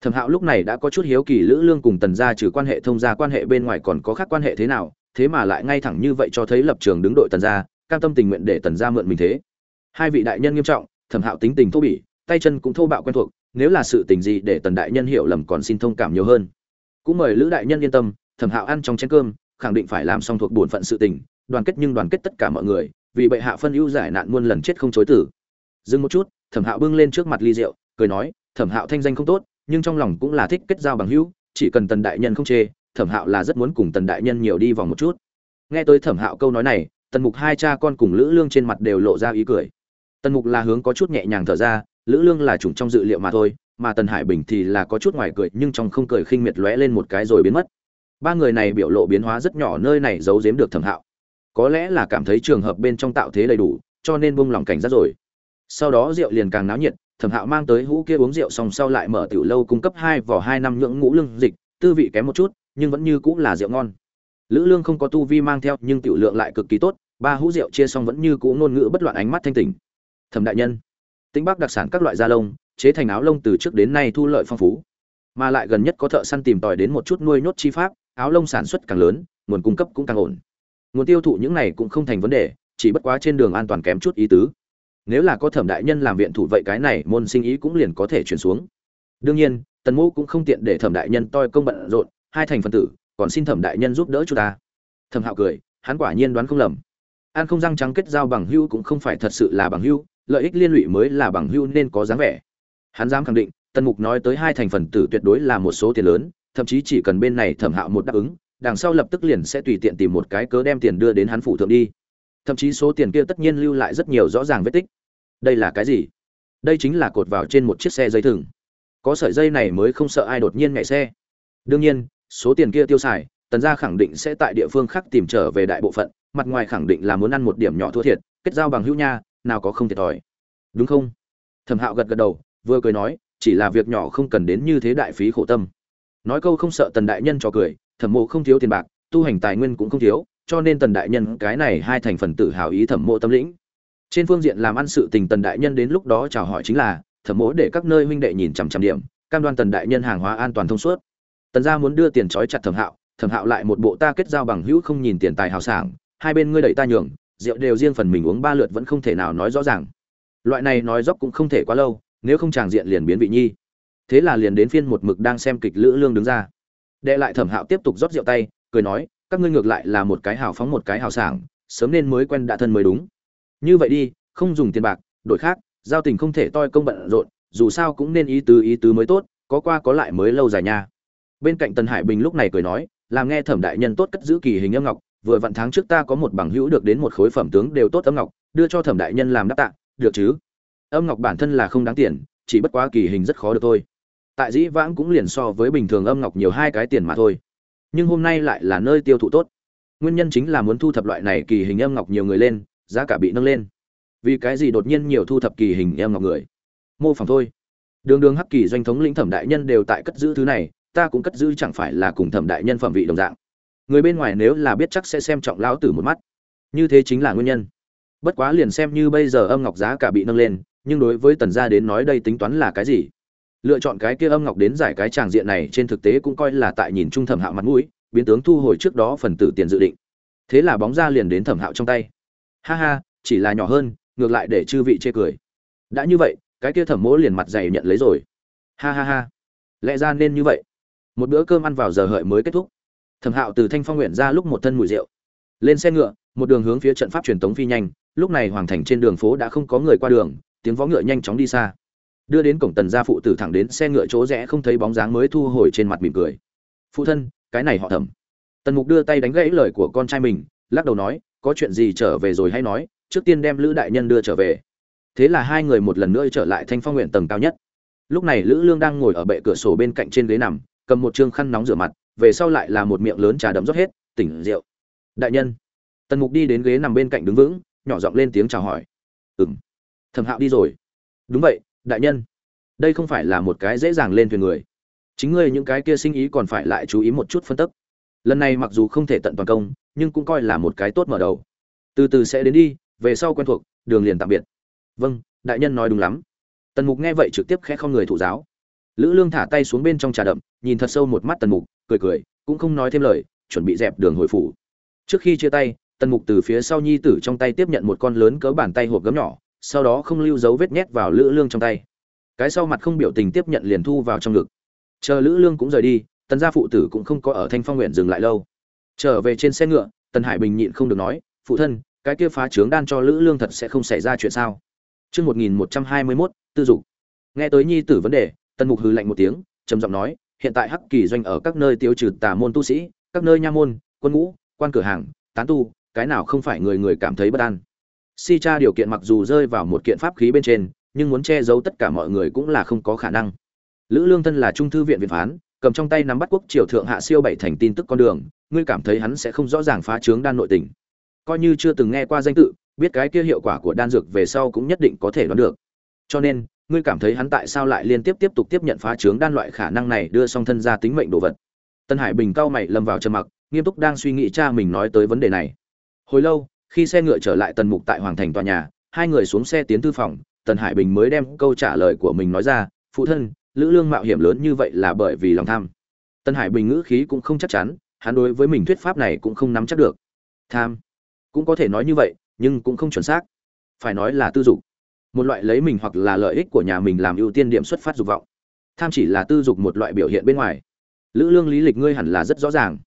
Thẩm hạo lúc này đã có chút hiếu kỳ lữ lương cùng tần gia trừ quan hệ thông gia quan hệ bên ngoài còn có khác quan hệ thế nào, thế mà lại ngay thẳng như vậy cho thấy lập trường đứng đội tần gia, cam tâm tình nguyện để tần gia mượn mình thế. Hai vị đại nhân nghiêm trọng, thẩm hạo tính tình thô bỉ, tay chân cũng thô bạo quen thuộc, nếu là sự tình gì để tần đại nhân hiểu lầm còn xin thông cảm nhiều hơn. Cũng mời lữ đại nhân yên tâm, thẩm hạo ăn trong chén cơm khẳng định phải làm xong thuộc bổn phận sự tình, đoàn kết nhưng đoàn kết tất cả mọi người, vì bệ hạ phân ưu giải nạn muôn lần chết không chối tử. Dừng một chút, thẩm hạo bưng lên trước mặt ly rượu, cười nói, thẩm hạo thanh danh không tốt, nhưng trong lòng cũng là thích kết giao bằng hữu, chỉ cần tần đại nhân không chê, thẩm hạo là rất muốn cùng tần đại nhân nhiều đi vòng một chút. Nghe tới thẩm hạo câu nói này, tần mục hai cha con cùng lữ lương trên mặt đều lộ ra ý cười. Tần mục là hướng có chút nhẹ nhàng thở ra, lữ lương là chủng trong dự liệu mà thôi, mà tần hải bình thì là có chút ngoài cười, nhưng trong không cười khinh miệt lóe lên một cái rồi biến mất ba người này biểu lộ biến hóa rất nhỏ, nơi này giấu giếm được thẩm hạo. Có lẽ là cảm thấy trường hợp bên trong tạo thế đầy đủ, cho nên buông lòng cảnh giác rồi. Sau đó rượu liền càng náo nhiệt, thẩm hạo mang tới hũ kia uống rượu xong sau lại mở tiểu lâu cung cấp hai vỏ hai năm nhưỡng ngũ lương dịch, tư vị kém một chút, nhưng vẫn như cũng là rượu ngon. Lữ lương không có tu vi mang theo, nhưng tiểu lượng lại cực kỳ tốt, ba hũ rượu chia xong vẫn như cũ ngôn ngữ bất loạn ánh mắt thanh tỉnh. Thẩm đại nhân, tĩnh bắc đặc sản các loại da lông, chế thành áo lông từ trước đến nay thu lợi phong phú, mà lại gần nhất có thợ săn tìm tòi đến một chút nuôi nhốt chi pháp áo lông sản xuất càng lớn, nguồn cung cấp cũng càng ổn. Nguồn tiêu thụ những này cũng không thành vấn đề, chỉ bất quá trên đường an toàn kém chút ý tứ. Nếu là có thẩm đại nhân làm viện thủ vậy cái này môn sinh ý cũng liền có thể chuyển xuống. Đương nhiên, tần mô cũng không tiện để thẩm đại nhân toi công bận rộn, hai thành phần tử, còn xin thẩm đại nhân giúp đỡ chúng ta. Thẩm hạo cười, hắn quả nhiên đoán không lầm. An không răng trắng kết giao bằng hữu cũng không phải thật sự là bằng hữu, lợi ích liên lụy mới là bằng hữu nên có dáng vẻ. Hắn dám khẳng định, tần mục nói tới hai thành phần tử tuyệt đối là một số tiền lớn thậm chí chỉ cần bên này thẩm hạo một đáp ứng, đằng sau lập tức liền sẽ tùy tiện tìm một cái cớ đem tiền đưa đến hắn phủ thượng đi. Thậm chí số tiền kia tất nhiên lưu lại rất nhiều rõ ràng vết tích. Đây là cái gì? Đây chính là cột vào trên một chiếc xe dây thừng. Có sợi dây này mới không sợ ai đột nhiên nhảy xe. Đương nhiên, số tiền kia tiêu xài, tần gia khẳng định sẽ tại địa phương khác tìm trở về đại bộ phận, mặt ngoài khẳng định là muốn ăn một điểm nhỏ thua thiệt, kết giao bằng hữu nha, nào có không thiệt thòi. Đúng không? Thẩm hạo gật gật đầu, vừa cười nói, chỉ là việc nhỏ không cần đến như thế đại phí khổ tâm nói câu không sợ tần đại nhân cho cười, thẩm mộ không thiếu tiền bạc, tu hành tài nguyên cũng không thiếu, cho nên tần đại nhân cái này hai thành phần tự hào ý thẩm mộ tâm lĩnh. Trên phương diện làm ăn sự tình tần đại nhân đến lúc đó chào hỏi chính là, thẩm mộ để các nơi huynh đệ nhìn chằm chằm điểm, cam đoan tần đại nhân hàng hóa an toàn thông suốt. Tần gia muốn đưa tiền trói chặt thẩm hạo thẩm hạo lại một bộ ta kết giao bằng hữu không nhìn tiền tài hào sảng, hai bên ngươi đẩy ta nhường, rượu đều riêng phần mình uống ba lượt vẫn không thể nào nói rõ ràng. Loại này nói dốc cũng không thể quá lâu, nếu không tràng diện liền biến vị nhi thế là liền đến phiên một mực đang xem kịch lữ lương đứng ra. Đệ lại thẩm hạo tiếp tục rót rượu tay, cười nói, các ngươi ngược lại là một cái hào phóng một cái hào sảng, sớm nên mới quen đã thân mới đúng. Như vậy đi, không dùng tiền bạc, đổi khác, giao tình không thể toi công bận rộn, dù sao cũng nên ý tứ ý tứ mới tốt, có qua có lại mới lâu dài nha. Bên cạnh tần hải bình lúc này cười nói, làm nghe thẩm đại nhân tốt cất giữ kỳ hình âm ngọc, vừa vặn tháng trước ta có một bằng hữu được đến một khối phẩm tướng đều tốt âm ngọc, đưa cho thẩm đại nhân làm đáp tạ, được chứ? Âm ngọc bản thân là không đáng tiền, chỉ bất quá kỳ hình rất khó được thôi tại dĩ vãng cũng liền so với bình thường âm ngọc nhiều hai cái tiền mà thôi. Nhưng hôm nay lại là nơi tiêu thụ tốt. Nguyên nhân chính là muốn thu thập loại này kỳ hình âm ngọc nhiều người lên, giá cả bị nâng lên. Vì cái gì đột nhiên nhiều thu thập kỳ hình âm ngọc người? Mô phỏng thôi. Đường đường hắc kỳ doanh thống lĩnh thẩm đại nhân đều tại cất giữ thứ này, ta cũng cất giữ chẳng phải là cùng thẩm đại nhân phẩm vị đồng dạng. Người bên ngoài nếu là biết chắc sẽ xem trọng lão tử một mắt. Như thế chính là nguyên nhân. Bất quá liền xem như bây giờ âm ngọc giá cả bị nâng lên, nhưng đối với tần gia đến nói đây tính toán là cái gì? Lựa chọn cái kia âm ngọc đến giải cái tràng diện này trên thực tế cũng coi là tại nhìn trung thẩm hạo mặt mũi, biến tướng thu hồi trước đó phần tử tiền dự định. Thế là bóng ra liền đến thẩm hạo trong tay. Ha ha, chỉ là nhỏ hơn, ngược lại để chư vị chê cười. Đã như vậy, cái kia thẩm mỗ liền mặt dày nhận lấy rồi. Ha ha ha. Lẽ ra nên như vậy. Một bữa cơm ăn vào giờ hợi mới kết thúc. Thẩm hạo từ thanh phong nguyện ra lúc một thân mùi rượu. Lên xe ngựa, một đường hướng phía trận pháp truyền tống phi nhanh, lúc này hoàng thành trên đường phố đã không có người qua đường, tiếng vó ngựa nhanh chóng đi xa đưa đến cổng tần gia phụ tử thẳng đến xe ngựa chỗ rẽ không thấy bóng dáng mới thu hồi trên mặt mỉm cười. Phụ thân, cái này họ thẩm. Tần mục đưa tay đánh gãy lời của con trai mình, lắc đầu nói, có chuyện gì trở về rồi hay nói, trước tiên đem lữ đại nhân đưa trở về. Thế là hai người một lần nữa trở lại thanh phong nguyện tầng cao nhất. Lúc này lữ lương đang ngồi ở bệ cửa sổ bên cạnh trên ghế nằm, cầm một chương khăn nóng rửa mặt, về sau lại là một miệng lớn trà đấm rót hết, tỉnh rượu. Đại nhân. Tần mục đi đến ghế nằm bên cạnh đứng vững, nhỏ giọng lên tiếng chào hỏi. Ừng thẩm hạo đi rồi. Đúng vậy đại nhân, đây không phải là một cái dễ dàng lên thuyền người. Chính ngươi những cái kia sinh ý còn phải lại chú ý một chút phân tức. Lần này mặc dù không thể tận toàn công, nhưng cũng coi là một cái tốt mở đầu. Từ từ sẽ đến đi, về sau quen thuộc, đường liền tạm biệt. Vâng đại nhân nói đúng lắm. Tần mục nghe vậy trực tiếp khẽ không người thụ giáo. Lữ lương thả tay xuống bên trong trà đậm, nhìn thật sâu một mắt tần mục, cười cười, cũng không nói thêm lời, chuẩn bị dẹp đường hồi phủ. Trước khi chia tay, tần mục từ phía sau nhi tử trong tay tiếp nhận một con lớn cỡ bàn tay hộp gấm nhỏ sau đó không lưu dấu vết nhét vào lữ lương trong tay cái sau mặt không biểu tình tiếp nhận liền thu vào trong ngực chờ lữ lương cũng rời đi tần gia phụ tử cũng không có ở thanh phong nguyện dừng lại lâu trở về trên xe ngựa tần hải bình nhịn không được nói phụ thân cái kia phá trướng đan cho lữ lương thật sẽ không xảy ra chuyện sao Trước 1121, tư dục. Nghe tới nhi tử vấn đề, tần mục hừ lạnh một tiếng, trầm giọng nói, hiện tại hắc kỳ doanh ở các nơi tiêu trừ tà môn tu sĩ, các nơi nha môn, quân ngũ, quan cửa hàng, tán tu, cái nào không phải người người cảm thấy bất an. Si cha điều kiện mặc dù rơi vào một kiện pháp khí bên trên, nhưng muốn che giấu tất cả mọi người cũng là không có khả năng. Lữ Lương thân là trung thư viện viện phán, cầm trong tay nắm bắt quốc triều thượng hạ siêu bảy thành tin tức con đường, ngươi cảm thấy hắn sẽ không rõ ràng phá trướng đan nội tình. Coi như chưa từng nghe qua danh tự, biết cái kia hiệu quả của đan dược về sau cũng nhất định có thể đoán được. Cho nên, ngươi cảm thấy hắn tại sao lại liên tiếp tiếp tục tiếp nhận phá trướng đan loại khả năng này đưa song thân ra tính mệnh đồ vật. Tân Hải Bình cao mày lâm vào trầm mặc, nghiêm túc đang suy nghĩ cha mình nói tới vấn đề này. Hồi lâu, khi xe ngựa trở lại Tần Mục tại Hoàng Thành tòa nhà, hai người xuống xe tiến thư phòng, Tần Hải Bình mới đem câu trả lời của mình nói ra, "Phụ thân, Lữ Lương mạo hiểm lớn như vậy là bởi vì lòng tham." Tần Hải Bình ngữ khí cũng không chắc chắn, hắn đối với mình thuyết pháp này cũng không nắm chắc được. Tham, cũng có thể nói như vậy, nhưng cũng không chuẩn xác. Phải nói là tư dục. Một loại lấy mình hoặc là lợi ích của nhà mình làm ưu tiên điểm xuất phát dục vọng. Tham chỉ là tư dục một loại biểu hiện bên ngoài. Lữ Lương lý lịch ngươi hẳn là rất rõ ràng.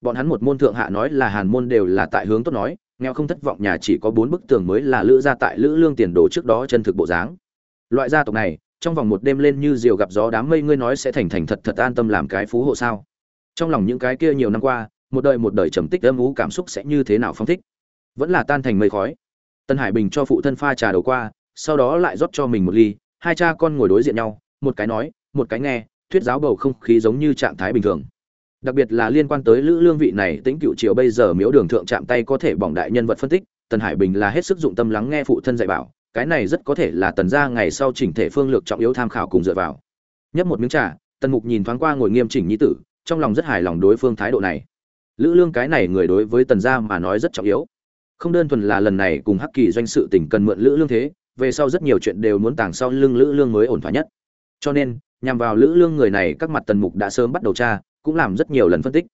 bọn hắn một môn thượng hạ nói là hàn môn đều là tại hướng tốt nói nghèo không thất vọng nhà chỉ có bốn bức tường mới là lữ gia tại lữ lương tiền đồ trước đó chân thực bộ dáng. Loại gia tộc này, trong vòng một đêm lên như diều gặp gió đám mây, ngươi nói sẽ thành thành thật thật an tâm làm cái phú hộ sao? Trong lòng những cái kia nhiều năm qua, một đời một đời trầm tích âm ú cảm xúc sẽ như thế nào phong thích? Vẫn là tan thành mây khói. Tân hải bình cho phụ thân pha trà đầu qua, sau đó lại rót cho mình một ly, hai cha con ngồi đối diện nhau, một cái nói, một cái nghe, thuyết giáo bầu không khí giống như trạng thái bình thường đặc biệt là liên quan tới lữ lương vị này tính cựu triều bây giờ miếu đường thượng chạm tay có thể bỏng đại nhân vật phân tích, tần hải bình là hết sức dụng tâm lắng nghe phụ thân dạy bảo, cái này rất có thể là tần gia ngày sau chỉnh thể phương lược trọng yếu tham khảo cùng dựa vào. Nhấp một miếng trà, tần mục nhìn thoáng qua ngồi nghiêm chỉnh nhi tử, trong lòng rất hài lòng đối phương thái độ này. Lữ lương cái này người đối với tần gia mà nói rất trọng yếu. Không đơn thuần là lần này cùng hắc kỳ doanh sự tỉnh cần mượn lữ lương thế, về sau rất nhiều chuyện đều muốn tàng sau lưng lữ lương mới ổn thỏa nhất. Cho nên, nhằm vào lữ lương người này, các mặt tần mục đã sớm bắt đầu tra cũng làm rất nhiều lần phân tích.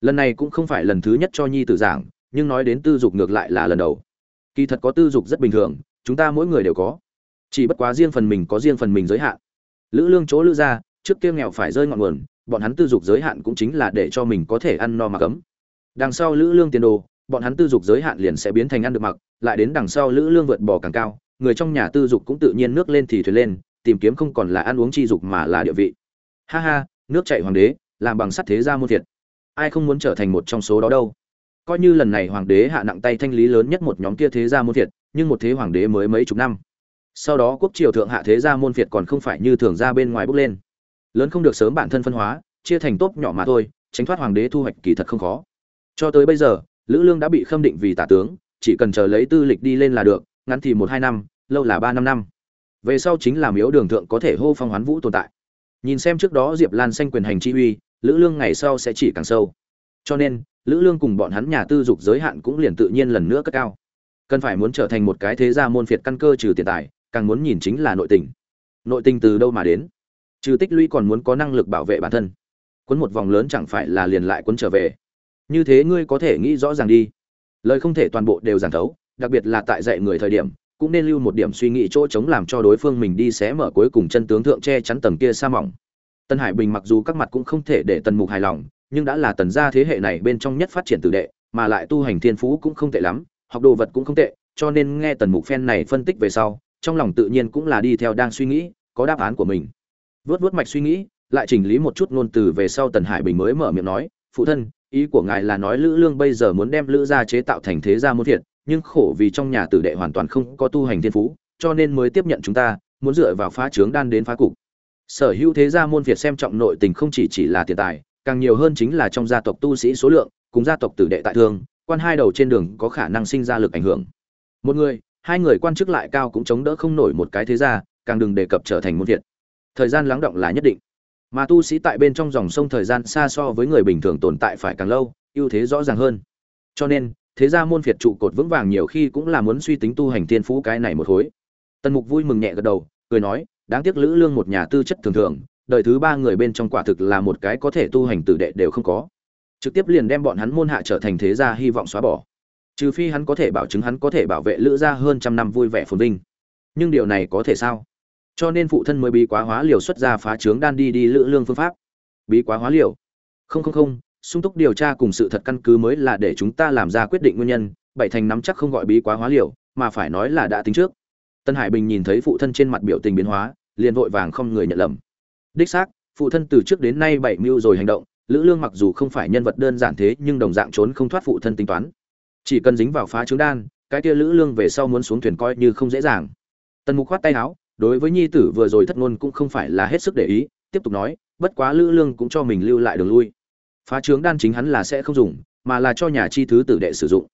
Lần này cũng không phải lần thứ nhất cho nhi tử giảng, nhưng nói đến tư dục ngược lại là lần đầu. Kỳ thật có tư dục rất bình thường, chúng ta mỗi người đều có. Chỉ bất quá riêng phần mình có riêng phần mình giới hạn. Lữ lương chỗ lữ ra, trước kia nghèo phải rơi ngọn nguồn, bọn hắn tư dục giới hạn cũng chính là để cho mình có thể ăn no mà cấm. Đằng sau lữ lương tiền đồ, bọn hắn tư dục giới hạn liền sẽ biến thành ăn được mặc, lại đến đằng sau lữ lương vượt bò càng cao, người trong nhà tư dục cũng tự nhiên nước lên thì thuyền lên, tìm kiếm không còn là ăn uống chi dục mà là địa vị. Ha ha, nước chảy hoàng đế làm bằng sắt thế gia môn thiệt. Ai không muốn trở thành một trong số đó đâu. Coi như lần này hoàng đế hạ nặng tay thanh lý lớn nhất một nhóm kia thế gia môn thiệt, nhưng một thế hoàng đế mới mấy chục năm. Sau đó quốc triều thượng hạ thế gia môn phiệt còn không phải như thường ra bên ngoài bước lên. Lớn không được sớm bản thân phân hóa, chia thành tốt nhỏ mà thôi, tránh thoát hoàng đế thu hoạch kỳ thật không khó. Cho tới bây giờ, lữ lương đã bị khâm định vì tả tướng, chỉ cần chờ lấy tư lịch đi lên là được, ngắn thì một hai năm, lâu là ba năm năm. Về sau chính là miếu đường thượng có thể hô phong hoán vũ tồn tại. Nhìn xem trước đó diệp lan xanh quyền hành chi uy lữ lương ngày sau sẽ chỉ càng sâu. Cho nên, lữ lương cùng bọn hắn nhà tư dục giới hạn cũng liền tự nhiên lần nữa cất cao. Cần phải muốn trở thành một cái thế gia môn phiệt căn cơ trừ tiền tài, càng muốn nhìn chính là nội tình. Nội tình từ đâu mà đến? Trừ tích lũy còn muốn có năng lực bảo vệ bản thân. Quấn một vòng lớn chẳng phải là liền lại quấn trở về. Như thế ngươi có thể nghĩ rõ ràng đi. Lời không thể toàn bộ đều giảng thấu, đặc biệt là tại dạy người thời điểm, cũng nên lưu một điểm suy nghĩ chỗ chống làm cho đối phương mình đi xé mở cuối cùng chân tướng thượng che chắn tầng kia sa mỏng tân hải bình mặc dù các mặt cũng không thể để tần mục hài lòng, nhưng đã là tần gia thế hệ này bên trong nhất phát triển tử đệ, mà lại tu hành thiên phú cũng không tệ lắm, học đồ vật cũng không tệ, cho nên nghe tần mục phen này phân tích về sau, trong lòng tự nhiên cũng là đi theo đang suy nghĩ, có đáp án của mình. Vớt vớt mạch suy nghĩ, lại chỉnh lý một chút ngôn từ về sau tần hải bình mới mở miệng nói, phụ thân, ý của ngài là nói lữ lương bây giờ muốn đem lữ gia chế tạo thành thế gia muốn thiệt, nhưng khổ vì trong nhà tử đệ hoàn toàn không có tu hành thiên phú, cho nên mới tiếp nhận chúng ta, muốn dựa vào phá trướng đan đến phá cục sở hữu thế gia môn việt xem trọng nội tình không chỉ chỉ là tiền tài, càng nhiều hơn chính là trong gia tộc tu sĩ số lượng, cùng gia tộc tử đệ tại thương quan hai đầu trên đường có khả năng sinh ra lực ảnh hưởng. Một người, hai người quan chức lại cao cũng chống đỡ không nổi một cái thế gia, càng đừng đề cập trở thành môn việt. Thời gian lắng động là nhất định. Mà tu sĩ tại bên trong dòng sông thời gian xa so với người bình thường tồn tại phải càng lâu, ưu thế rõ ràng hơn. Cho nên, thế gia môn phiệt trụ cột vững vàng nhiều khi cũng là muốn suy tính tu hành thiên phú cái này một khối tần mục vui mừng nhẹ gật đầu, cười nói đáng tiếc lữ lương một nhà tư chất thường thường, đời thứ ba người bên trong quả thực là một cái có thể tu hành tử đệ đều không có. Trực tiếp liền đem bọn hắn môn hạ trở thành thế gia hy vọng xóa bỏ. Trừ phi hắn có thể bảo chứng hắn có thể bảo vệ lữ gia hơn trăm năm vui vẻ phồn vinh. Nhưng điều này có thể sao? Cho nên phụ thân mới bí quá hóa liều xuất ra phá trướng đan đi đi lữ lương phương pháp. Bí quá hóa liều. Không không không, sung túc điều tra cùng sự thật căn cứ mới là để chúng ta làm ra quyết định nguyên nhân, bảy thành nắm chắc không gọi bí quá hóa liều, mà phải nói là đã tính trước tân hải bình nhìn thấy phụ thân trên mặt biểu tình biến hóa, liền vội vàng không người nhận lầm. Đích xác, phụ thân từ trước đến nay bảy mưu rồi hành động, lữ lương mặc dù không phải nhân vật đơn giản thế, nhưng đồng dạng trốn không thoát phụ thân tính toán. Chỉ cần dính vào phá trứng đan, cái kia lữ lương về sau muốn xuống thuyền coi như không dễ dàng. Tần mục khoát tay áo, đối với nhi tử vừa rồi thất ngôn cũng không phải là hết sức để ý, tiếp tục nói, bất quá lữ lương cũng cho mình lưu lại đường lui. Phá trướng đan chính hắn là sẽ không dùng, mà là cho nhà chi thứ tử đệ sử dụng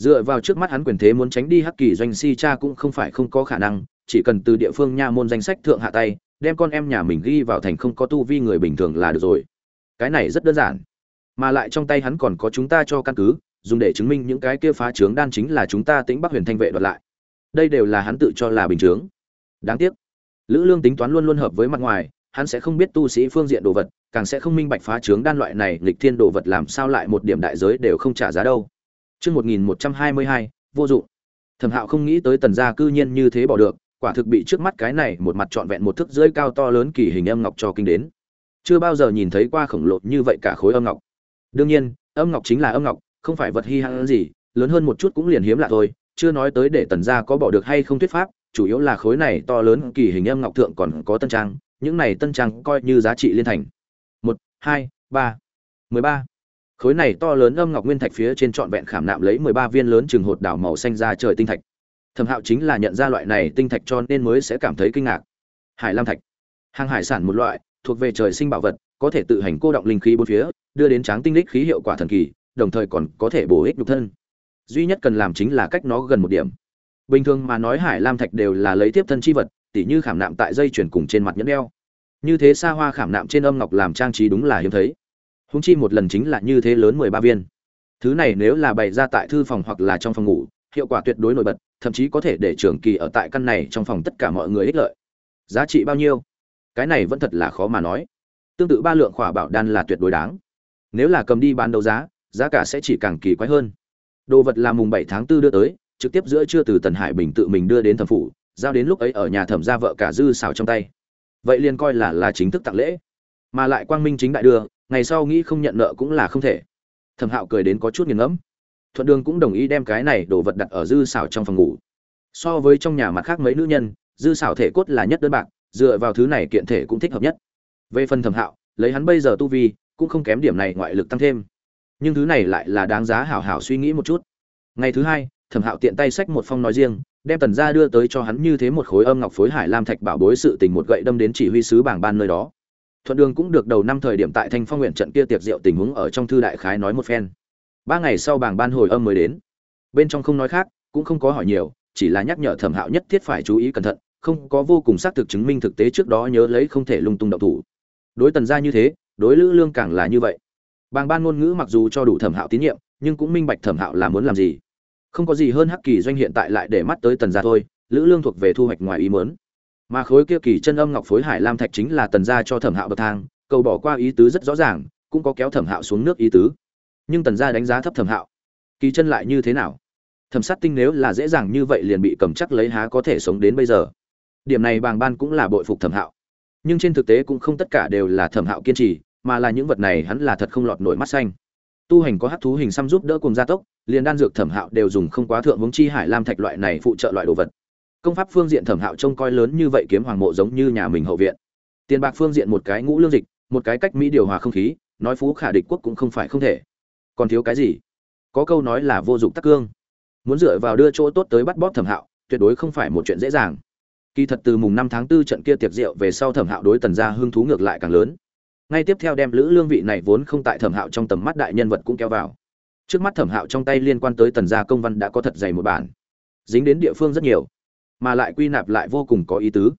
dựa vào trước mắt hắn quyền thế muốn tránh đi hắc kỳ doanh si cha cũng không phải không có khả năng, chỉ cần từ địa phương nha môn danh sách thượng hạ tay, đem con em nhà mình ghi vào thành không có tu vi người bình thường là được rồi. Cái này rất đơn giản. Mà lại trong tay hắn còn có chúng ta cho căn cứ, dùng để chứng minh những cái kia phá trướng đan chính là chúng ta tính bắc huyền thanh vệ đoạt lại. Đây đều là hắn tự cho là bình chướng đáng tiếc. Lữ lương tính toán luôn luôn hợp với mặt ngoài, hắn sẽ không biết tu sĩ phương diện đồ vật, càng sẽ không minh bạch phá trướng đan loại này lịch thiên đồ vật làm sao lại một điểm đại giới đều không trả giá đâu. Chương 1122, vô dụng. Thẩm Hạo không nghĩ tới tần gia cư nhiên như thế bỏ được, quả thực bị trước mắt cái này một mặt trọn vẹn một thước rưỡi cao to lớn kỳ hình âm ngọc cho kinh đến. Chưa bao giờ nhìn thấy qua khổng lồ như vậy cả khối âm ngọc. Đương nhiên, âm ngọc chính là âm ngọc không phải vật hi hãn gì lớn hơn một chút cũng liền hiếm lạ thôi chưa nói tới để tần gia có bỏ được hay không thuyết pháp chủ yếu là khối này to lớn kỳ hình âm ngọc thượng còn có tân trang những này tân trang coi như giá trị liên thành một hai ba mười ba khối này to lớn âm ngọc nguyên thạch phía trên trọn vẹn khảm nạm lấy mười ba viên lớn chừng hột đảo màu xanh ra trời tinh thạch. Thẩm hạo chính là nhận ra loại này tinh thạch cho nên mới sẽ cảm thấy kinh ngạc. Hải lam thạch. Hàng hải sản một loại, thuộc về trời sinh bảo vật, có thể tự hành cô động linh khí bốn phía, đưa đến tráng tinh lích khí hiệu quả thần kỳ, đồng thời còn có thể bổ ích nhục thân. Duy nhất cần làm chính là cách nó gần một điểm. Bình thường mà nói hải lam thạch đều là lấy tiếp thân chi vật, tỉ như khảm nạm tại dây chuyển cùng trên mặt nhẫn đeo. Như thế xa hoa khảm nạm trên âm ngọc làm trang trí đúng là hiếm thấy húng chi một lần chính là như thế lớn mười ba viên. Thứ này nếu là bày ra tại thư phòng hoặc là trong phòng ngủ, hiệu quả tuyệt đối nổi bật, thậm chí có thể để trường kỳ ở tại căn này trong phòng tất cả mọi người ích lợi. Giá trị bao nhiêu? Cái này vẫn thật là khó mà nói. Tương tự ba lượng khỏa bảo đan là tuyệt đối đáng. Nếu là cầm đi bán đấu giá giá cả sẽ chỉ càng kỳ quái hơn. Đồ vật là mùng bảy tháng 4 đưa tới, trực tiếp giữa trưa từ tần hải bình tự mình đưa đến thẩm phủ, giao đến lúc ấy ở nhà thẩm gia vợ cả dư xào trong tay. Vậy liền coi là là chính thức tặng lễ. Mà lại quang minh chính đại đưa ngày sau nghĩ không nhận nợ cũng là không thể. Thẩm hạo cười đến có chút nghiền ngẫm. Thuận đường cũng đồng ý đem cái này đồ vật đặt ở dư xảo trong phòng ngủ. So với trong nhà mặt khác mấy nữ nhân, dư xảo thể cốt là nhất đơn bạc, dựa vào thứ này kiện thể cũng thích hợp nhất. Về phần thẩm hạo, lấy hắn bây giờ tu vi, cũng không kém điểm này ngoại lực tăng thêm. Nhưng thứ này lại là đáng giá hảo hảo suy nghĩ một chút. Ngày thứ hai, thẩm hạo tiện tay xách một phong nói riêng, đem tần gia đưa tới cho hắn như thế một khối âm ngọc phối hải lam thạch bảo bối sự tình một gậy đâm đến chỉ huy sứ bảng ban nơi đó thuận đường cũng được đầu năm thời điểm tại thanh phong nguyện trận kia tiệc rượu tình huống ở trong thư đại khái nói một phen. Ba ngày sau bảng ban hồi âm mới đến. Bên trong không nói khác, cũng không có hỏi nhiều, chỉ là nhắc nhở thẩm hạo nhất thiết phải chú ý cẩn thận, không có vô cùng xác thực chứng minh thực tế trước đó nhớ lấy không thể lung tung động thủ. Đối tần gia như thế, đối lữ lương càng là như vậy. Bàng ban ngôn ngữ mặc dù cho đủ thẩm hạo tín nhiệm, nhưng cũng minh bạch thẩm hạo là muốn làm gì. Không có gì hơn hắc kỳ doanh hiện tại lại để mắt tới tần gia thôi, lữ lương thuộc về thu hoạch ngoài ý mớn mà khối kia kỳ chân âm ngọc phối hải lam thạch chính là tần gia cho thẩm hạo bậc thang, cầu bỏ qua ý tứ rất rõ ràng, cũng có kéo thẩm hạo xuống nước ý tứ. Nhưng tần gia đánh giá thấp thẩm hạo, kỳ chân lại như thế nào? Thẩm sát tinh nếu là dễ dàng như vậy liền bị cầm chắc lấy há có thể sống đến bây giờ. Điểm này bàng ban cũng là bội phục thẩm hạo. Nhưng trên thực tế cũng không tất cả đều là thẩm hạo kiên trì, mà là những vật này hắn là thật không lọt nổi mắt xanh. Tu hành có hát thú hình xăm giúp đỡ cùng gia tốc, liền đan dược thẩm hạo đều dùng không quá thượng vốn chi hải lam thạch loại này phụ trợ loại đồ vật công pháp phương diện thẩm hạo trông coi lớn như vậy kiếm hoàng mộ giống như nhà mình hậu viện. Tiền bạc phương diện một cái ngũ lương dịch, một cái cách mỹ điều hòa không khí, nói phú khả địch quốc cũng không phải không thể. Còn thiếu cái gì? Có câu nói là vô dụng tắc cương. Muốn dựa vào đưa chỗ tốt tới bắt bóp thẩm hạo, tuyệt đối không phải một chuyện dễ dàng. Kỳ thật từ mùng năm tháng 4 trận kia tiệc rượu về sau thẩm hạo đối tần gia hưng thú ngược lại càng lớn. Ngay tiếp theo đem lữ lương vị này vốn không tại thẩm hạo trong tầm mắt đại nhân vật cũng kéo vào. Trước mắt thẩm hạo trong tay liên quan tới tần gia công văn đã có thật dày một bản. Dính đến địa phương rất nhiều mà lại quy nạp lại vô cùng có ý tứ.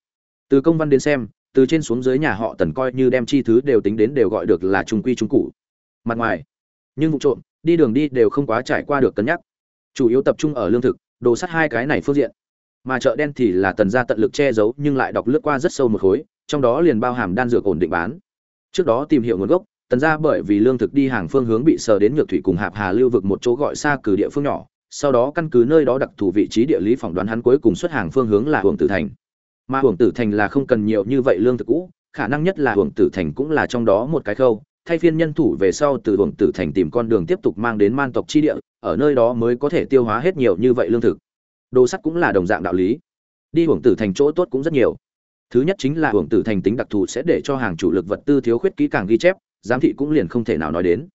Từ công văn đến xem, từ trên xuống dưới nhà họ tần coi như đem chi thứ đều tính đến đều gọi được là trung quy trung cụ mặt ngoài, nhưng vụ trộm, đi đường đi đều không quá trải qua được cân nhắc. Chủ yếu tập trung ở lương thực, đồ sắt hai cái này phương diện. Mà chợ đen thì là tần gia tận lực che giấu, nhưng lại đọc lướt qua rất sâu một khối, trong đó liền bao hàm đan dược ổn định bán. Trước đó tìm hiểu nguồn gốc, tần gia bởi vì lương thực đi hàng phương hướng bị sờ đến nhược thủy cùng hạp hà lưu vực một chỗ gọi xa cử địa phương nhỏ sau đó căn cứ nơi đó đặc thù vị trí địa lý phỏng đoán hắn cuối cùng xuất hàng phương hướng là Hoàng tử thành. Mà Hoàng tử thành là không cần nhiều như vậy lương thực cũ, khả năng nhất là Hoàng tử thành cũng là trong đó một cái khâu. Thay phiên nhân thủ về sau từ Hoàng tử thành tìm con đường tiếp tục mang đến man tộc chi địa, ở nơi đó mới có thể tiêu hóa hết nhiều như vậy lương thực. Đồ sắt cũng là đồng dạng đạo lý. Đi Hoàng tử thành chỗ tốt cũng rất nhiều. Thứ nhất chính là Hoàng tử thành tính đặc thù sẽ để cho hàng chủ lực vật tư thiếu khuyết kỹ càng ghi chép, giám thị cũng liền không thể nào nói đến.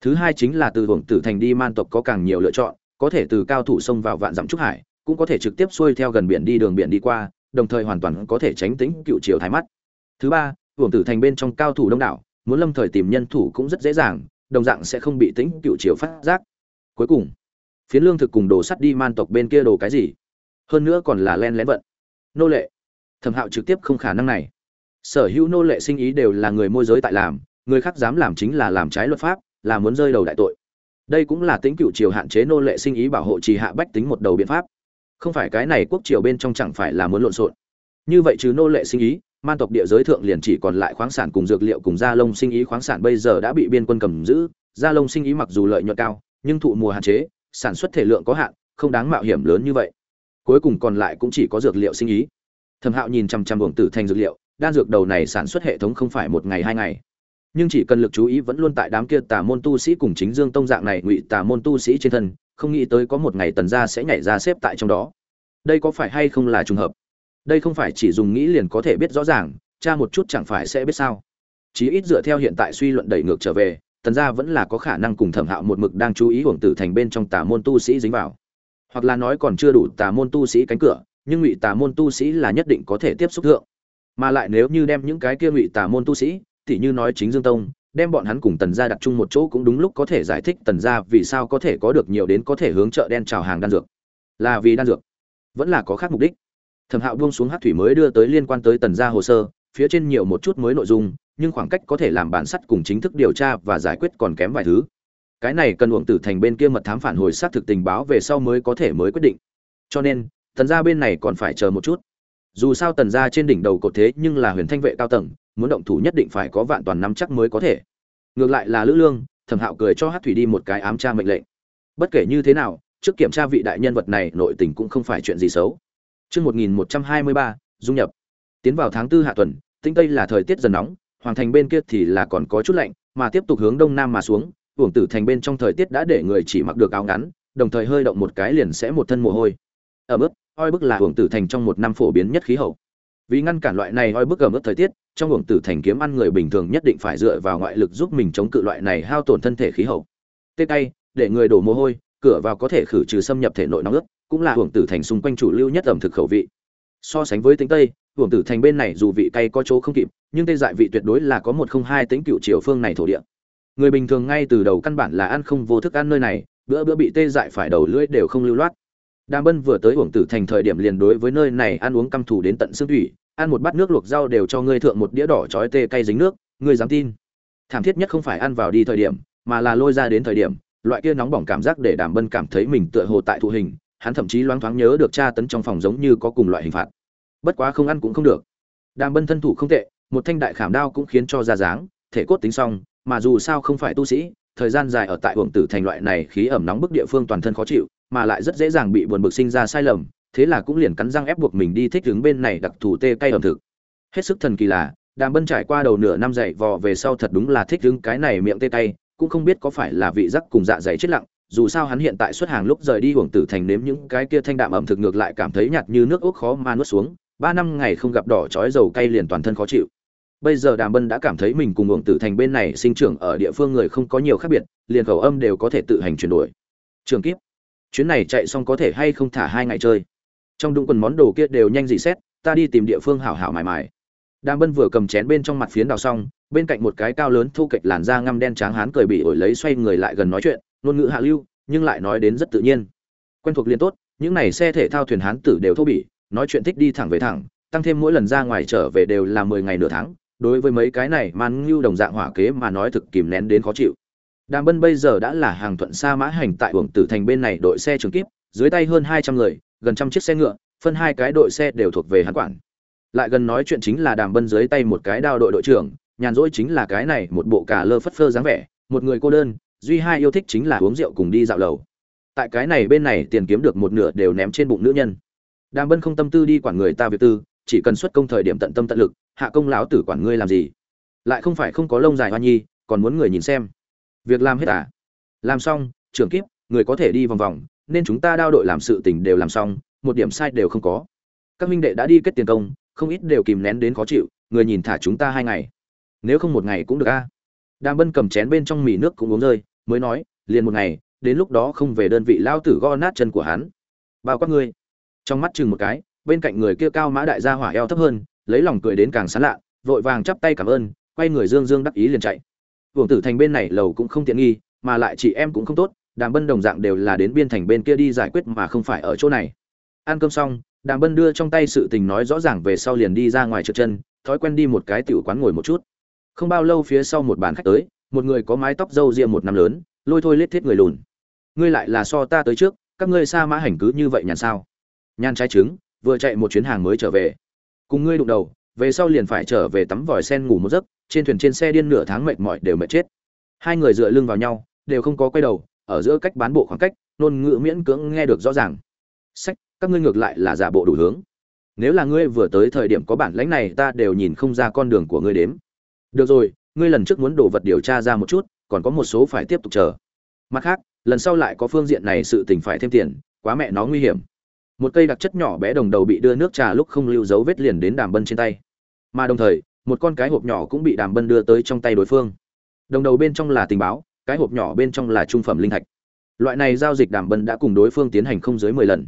Thứ hai chính là từ Hoàng tử thành đi man tộc có càng nhiều lựa chọn có thể từ cao thủ sông vào vạn dặm trúc hải, cũng có thể trực tiếp xuôi theo gần biển đi đường biển đi qua, đồng thời hoàn toàn có thể tránh tính cựu triều thái mắt. Thứ ba hưởng tử thành bên trong cao thủ đông đảo, muốn lâm thời tìm nhân thủ cũng rất dễ dàng, đồng dạng sẽ không bị tính cựu triều phát giác. Cuối cùng, phiến lương thực cùng đồ sắt đi man tộc bên kia đồ cái gì? Hơn nữa còn là len lén vận. Nô lệ. Thẩm hạo trực tiếp không khả năng này. Sở hữu nô lệ sinh ý đều là người môi giới tại làm, người khác dám làm chính là làm trái luật pháp, là muốn rơi đầu đại tội đây cũng là tính cựu triều hạn chế nô lệ sinh ý bảo hộ trì hạ bách tính một đầu biện pháp. Không phải cái này quốc triều bên trong chẳng phải là muốn lộn xộn. Như vậy chứ nô lệ sinh ý, man tộc địa giới thượng liền chỉ còn lại khoáng sản cùng dược liệu cùng gia lông sinh ý khoáng sản bây giờ đã bị biên quân cầm giữ. Gia lông sinh ý mặc dù lợi nhuận cao, nhưng thụ mùa hạn chế, sản xuất thể lượng có hạn, không đáng mạo hiểm lớn như vậy. Cuối cùng còn lại cũng chỉ có dược liệu sinh ý. Thẩm hạo nhìn chằm chằm buồng tử thành dược liệu, đan dược đầu này sản xuất hệ thống không phải một ngày hai ngày nhưng chỉ cần lực chú ý vẫn luôn tại đám kia tà môn tu sĩ cùng chính dương tông dạng này ngụy tà môn tu sĩ trên thân, không nghĩ tới có một ngày tần gia sẽ nhảy ra xếp tại trong đó. Đây có phải hay không là trùng hợp? Đây không phải chỉ dùng nghĩ liền có thể biết rõ ràng, cha một chút chẳng phải sẽ biết sao? Chí ít dựa theo hiện tại suy luận đẩy ngược trở về, tần gia vẫn là có khả năng cùng thẩm hạo một mực đang chú ý hưởng tử thành bên trong tà môn tu sĩ dính vào. Hoặc là nói còn chưa đủ tà môn tu sĩ cánh cửa, nhưng ngụy tà môn tu sĩ là nhất định có thể tiếp xúc thượng. Mà lại nếu như đem những cái kia ngụy tà môn tu sĩ tỉ như nói chính dương tông, đem bọn hắn cùng tần gia đặt chung một chỗ cũng đúng lúc có thể giải thích tần gia vì sao có thể có được nhiều đến có thể hướng chợ đen chào hàng đan dược. Là vì đan dược. Vẫn là có khác mục đích. Thẩm hạo buông xuống hát thủy mới đưa tới liên quan tới tần gia hồ sơ, phía trên nhiều một chút mới nội dung, nhưng khoảng cách có thể làm bản sắt cùng chính thức điều tra và giải quyết còn kém vài thứ. Cái này cần uổng tử thành bên kia mật thám phản hồi sát thực tình báo về sau mới có thể mới quyết định. Cho nên, tần gia bên này còn phải chờ một chút dù sao tần gia trên đỉnh đầu cột thế nhưng là huyền thanh vệ cao tầng muốn động thủ nhất định phải có vạn toàn nắm chắc mới có thể ngược lại là lữ lương thẩm hạo cười cho hát thủy đi một cái ám tra mệnh lệnh bất kể như thế nào trước kiểm tra vị đại nhân vật này nội tình cũng không phải chuyện gì xấu Trước 1123, dung nhập. Tiến vào tháng tư hạ tuần, tinh tây là thời tiết dần nóng, hoàng thành bên kia thì là còn có chút lạnh, mà tiếp tục hướng đông nam mà xuống, uổng tử thành bên trong thời tiết đã để người chỉ mặc được áo ngắn, đồng thời hơi động một cái liền sẽ một thân mồ hôi. Ở bước oi bức là uổng tử thành trong một năm phổ biến nhất khí hậu. Vì ngăn cản loại này oi bức ở mức thời tiết, trong uổng tử thành kiếm ăn người bình thường nhất định phải dựa vào ngoại lực giúp mình chống cự loại này hao tổn thân thể khí hậu. Tê tay, để người đổ mồ hôi, cửa vào có thể khử trừ xâm nhập thể nội nóng ướt, cũng là uổng tử thành xung quanh chủ lưu nhất ẩm thực khẩu vị. So sánh với tính tây, uổng tử thành bên này dù vị cay có chỗ không kịp, nhưng tê dại vị tuyệt đối là có một không hai tính cựu triều phương này thổ địa. Người bình thường ngay từ đầu căn bản là ăn không vô thức ăn nơi này, bữa bữa bị tê dại phải đầu lưỡi đều không lưu loát. Đàm Bân vừa tới uổng tử thành thời điểm liền đối với nơi này ăn uống căm thù đến tận xương thủy, ăn một bát nước luộc rau đều cho ngươi thượng một đĩa đỏ chói tê cay dính nước, ngươi dám tin? Thảm thiết nhất không phải ăn vào đi thời điểm, mà là lôi ra đến thời điểm, loại kia nóng bỏng cảm giác để Đàm Bân cảm thấy mình tựa hồ tại thụ hình, hắn thậm chí loáng thoáng nhớ được tra tấn trong phòng giống như có cùng loại hình phạt. Bất quá không ăn cũng không được. Đàm Bân thân thủ không tệ, một thanh đại khảm đao cũng khiến cho ra dáng, thể cốt tính xong, mà dù sao không phải tu sĩ, thời gian dài ở tại uổng tử thành loại này khí ẩm nóng bức địa phương toàn thân khó chịu, mà lại rất dễ dàng bị buồn bực sinh ra sai lầm, thế là cũng liền cắn răng ép buộc mình đi thích ứng bên này đặc thù tê cay ẩm thực. Hết sức thần kỳ là, Đàm Bân trải qua đầu nửa năm dạy vò về sau thật đúng là thích ứng cái này miệng tê cay, cũng không biết có phải là vị giác cùng dạ dày chết lặng, dù sao hắn hiện tại xuất hàng lúc rời đi hưởng tử thành nếm những cái kia thanh đạm ẩm thực ngược lại cảm thấy nhạt như nước ốc khó mà nuốt xuống, ba năm ngày không gặp đỏ chói dầu cay liền toàn thân khó chịu. Bây giờ Đàm Bân đã cảm thấy mình cùng hưởng tử thành bên này sinh trưởng ở địa phương người không có nhiều khác biệt, liền khẩu âm đều có thể tự hành chuyển đổi. Trường kiếp, chuyến này chạy xong có thể hay không thả hai ngày chơi. Trong đụng quần món đồ kia đều nhanh dị xét, ta đi tìm địa phương hảo hảo mải mải Đàm Bân vừa cầm chén bên trong mặt phiến đào xong, bên cạnh một cái cao lớn thu kịch làn da ngăm đen trắng hán cười bị ổi lấy xoay người lại gần nói chuyện, ngôn ngữ hạ lưu, nhưng lại nói đến rất tự nhiên. Quen thuộc liên tốt, những này xe thể thao thuyền hán tử đều thô bỉ, nói chuyện thích đi thẳng về thẳng, tăng thêm mỗi lần ra ngoài trở về đều là mười ngày nửa tháng, đối với mấy cái này man ngưu đồng dạng hỏa kế mà nói thực kìm nén đến khó chịu. Đàm Bân bây giờ đã là hàng thuận xa mã hành tại Uổng Tử Thành bên này đội xe trường kiếp, dưới tay hơn hai trăm người, gần trăm chiếc xe ngựa, phân hai cái đội xe đều thuộc về hắn quản. Lại gần nói chuyện chính là Đàm Bân dưới tay một cái đao đội đội trưởng, nhàn rỗi chính là cái này một bộ cả lơ phất phơ dáng vẻ, một người cô đơn, duy hai yêu thích chính là uống rượu cùng đi dạo lầu. Tại cái này bên này tiền kiếm được một nửa đều ném trên bụng nữ nhân. Đàm Bân không tâm tư đi quản người ta việc tư, chỉ cần xuất công thời điểm tận tâm tận lực, hạ công lão tử quản ngươi làm gì? Lại không phải không có lông dài hoa nhi, còn muốn người nhìn xem. Việc làm hết à? Làm xong, trưởng kiếp, người có thể đi vòng vòng, nên chúng ta đao đội làm sự tình đều làm xong, một điểm sai đều không có. Các minh đệ đã đi kết tiền công, không ít đều kìm nén đến khó chịu, người nhìn thả chúng ta hai ngày. Nếu không một ngày cũng được a. Đàm Bân cầm chén bên trong mì nước cũng uống rơi, mới nói, liền một ngày, đến lúc đó không về đơn vị lao tử go nát chân của hắn. Bao quát ngươi. Trong mắt chừng một cái, bên cạnh người kia cao mã đại gia hỏa eo thấp hơn, lấy lòng cười đến càng sán lạ, vội vàng chắp tay cảm ơn, quay người dương dương đắc ý liền chạy. Vương tử thành bên này lầu cũng không tiện nghi, mà lại chị em cũng không tốt, Đàm Bân đồng dạng đều là đến biên thành bên kia đi giải quyết mà không phải ở chỗ này. Ăn cơm xong, Đàm Bân đưa trong tay sự tình nói rõ ràng về sau liền đi ra ngoài trượt chân, thói quen đi một cái tiểu quán ngồi một chút. Không bao lâu phía sau một bàn khách tới, một người có mái tóc râu ria một năm lớn, lôi thôi lết thiết người lùn. Ngươi lại là so ta tới trước, các ngươi xa mã hành cứ như vậy nhàn sao? Nhan trái trứng, vừa chạy một chuyến hàng mới trở về. Cùng ngươi đụng đầu, về sau liền phải trở về tắm vòi sen ngủ một giấc, trên thuyền trên xe điên nửa tháng mệt mỏi đều mệt chết. Hai người dựa lưng vào nhau, đều không có quay đầu, ở giữa cách bán bộ khoảng cách, nôn ngữ miễn cưỡng nghe được rõ ràng. Sách, các ngươi ngược lại là giả bộ đủ hướng. Nếu là ngươi vừa tới thời điểm có bản lãnh này, ta đều nhìn không ra con đường của ngươi đếm. Được rồi, ngươi lần trước muốn đổ vật điều tra ra một chút còn có một số phải tiếp tục chờ mặt khác lần sau lại có phương diện này sự tình phải thêm tiền quá mẹ nó nguy hiểm một cây đặc chất nhỏ bé đồng đầu bị đưa nước trà lúc không lưu dấu vết liền đến đàm bân trên tay. Mà đồng thời, một con cái hộp nhỏ cũng bị đàm bân đưa tới trong tay đối phương. Đồng đầu bên trong là tình báo, cái hộp nhỏ bên trong là trung phẩm linh thạch. Loại này giao dịch đàm bân đã cùng đối phương tiến hành không dưới mười lần.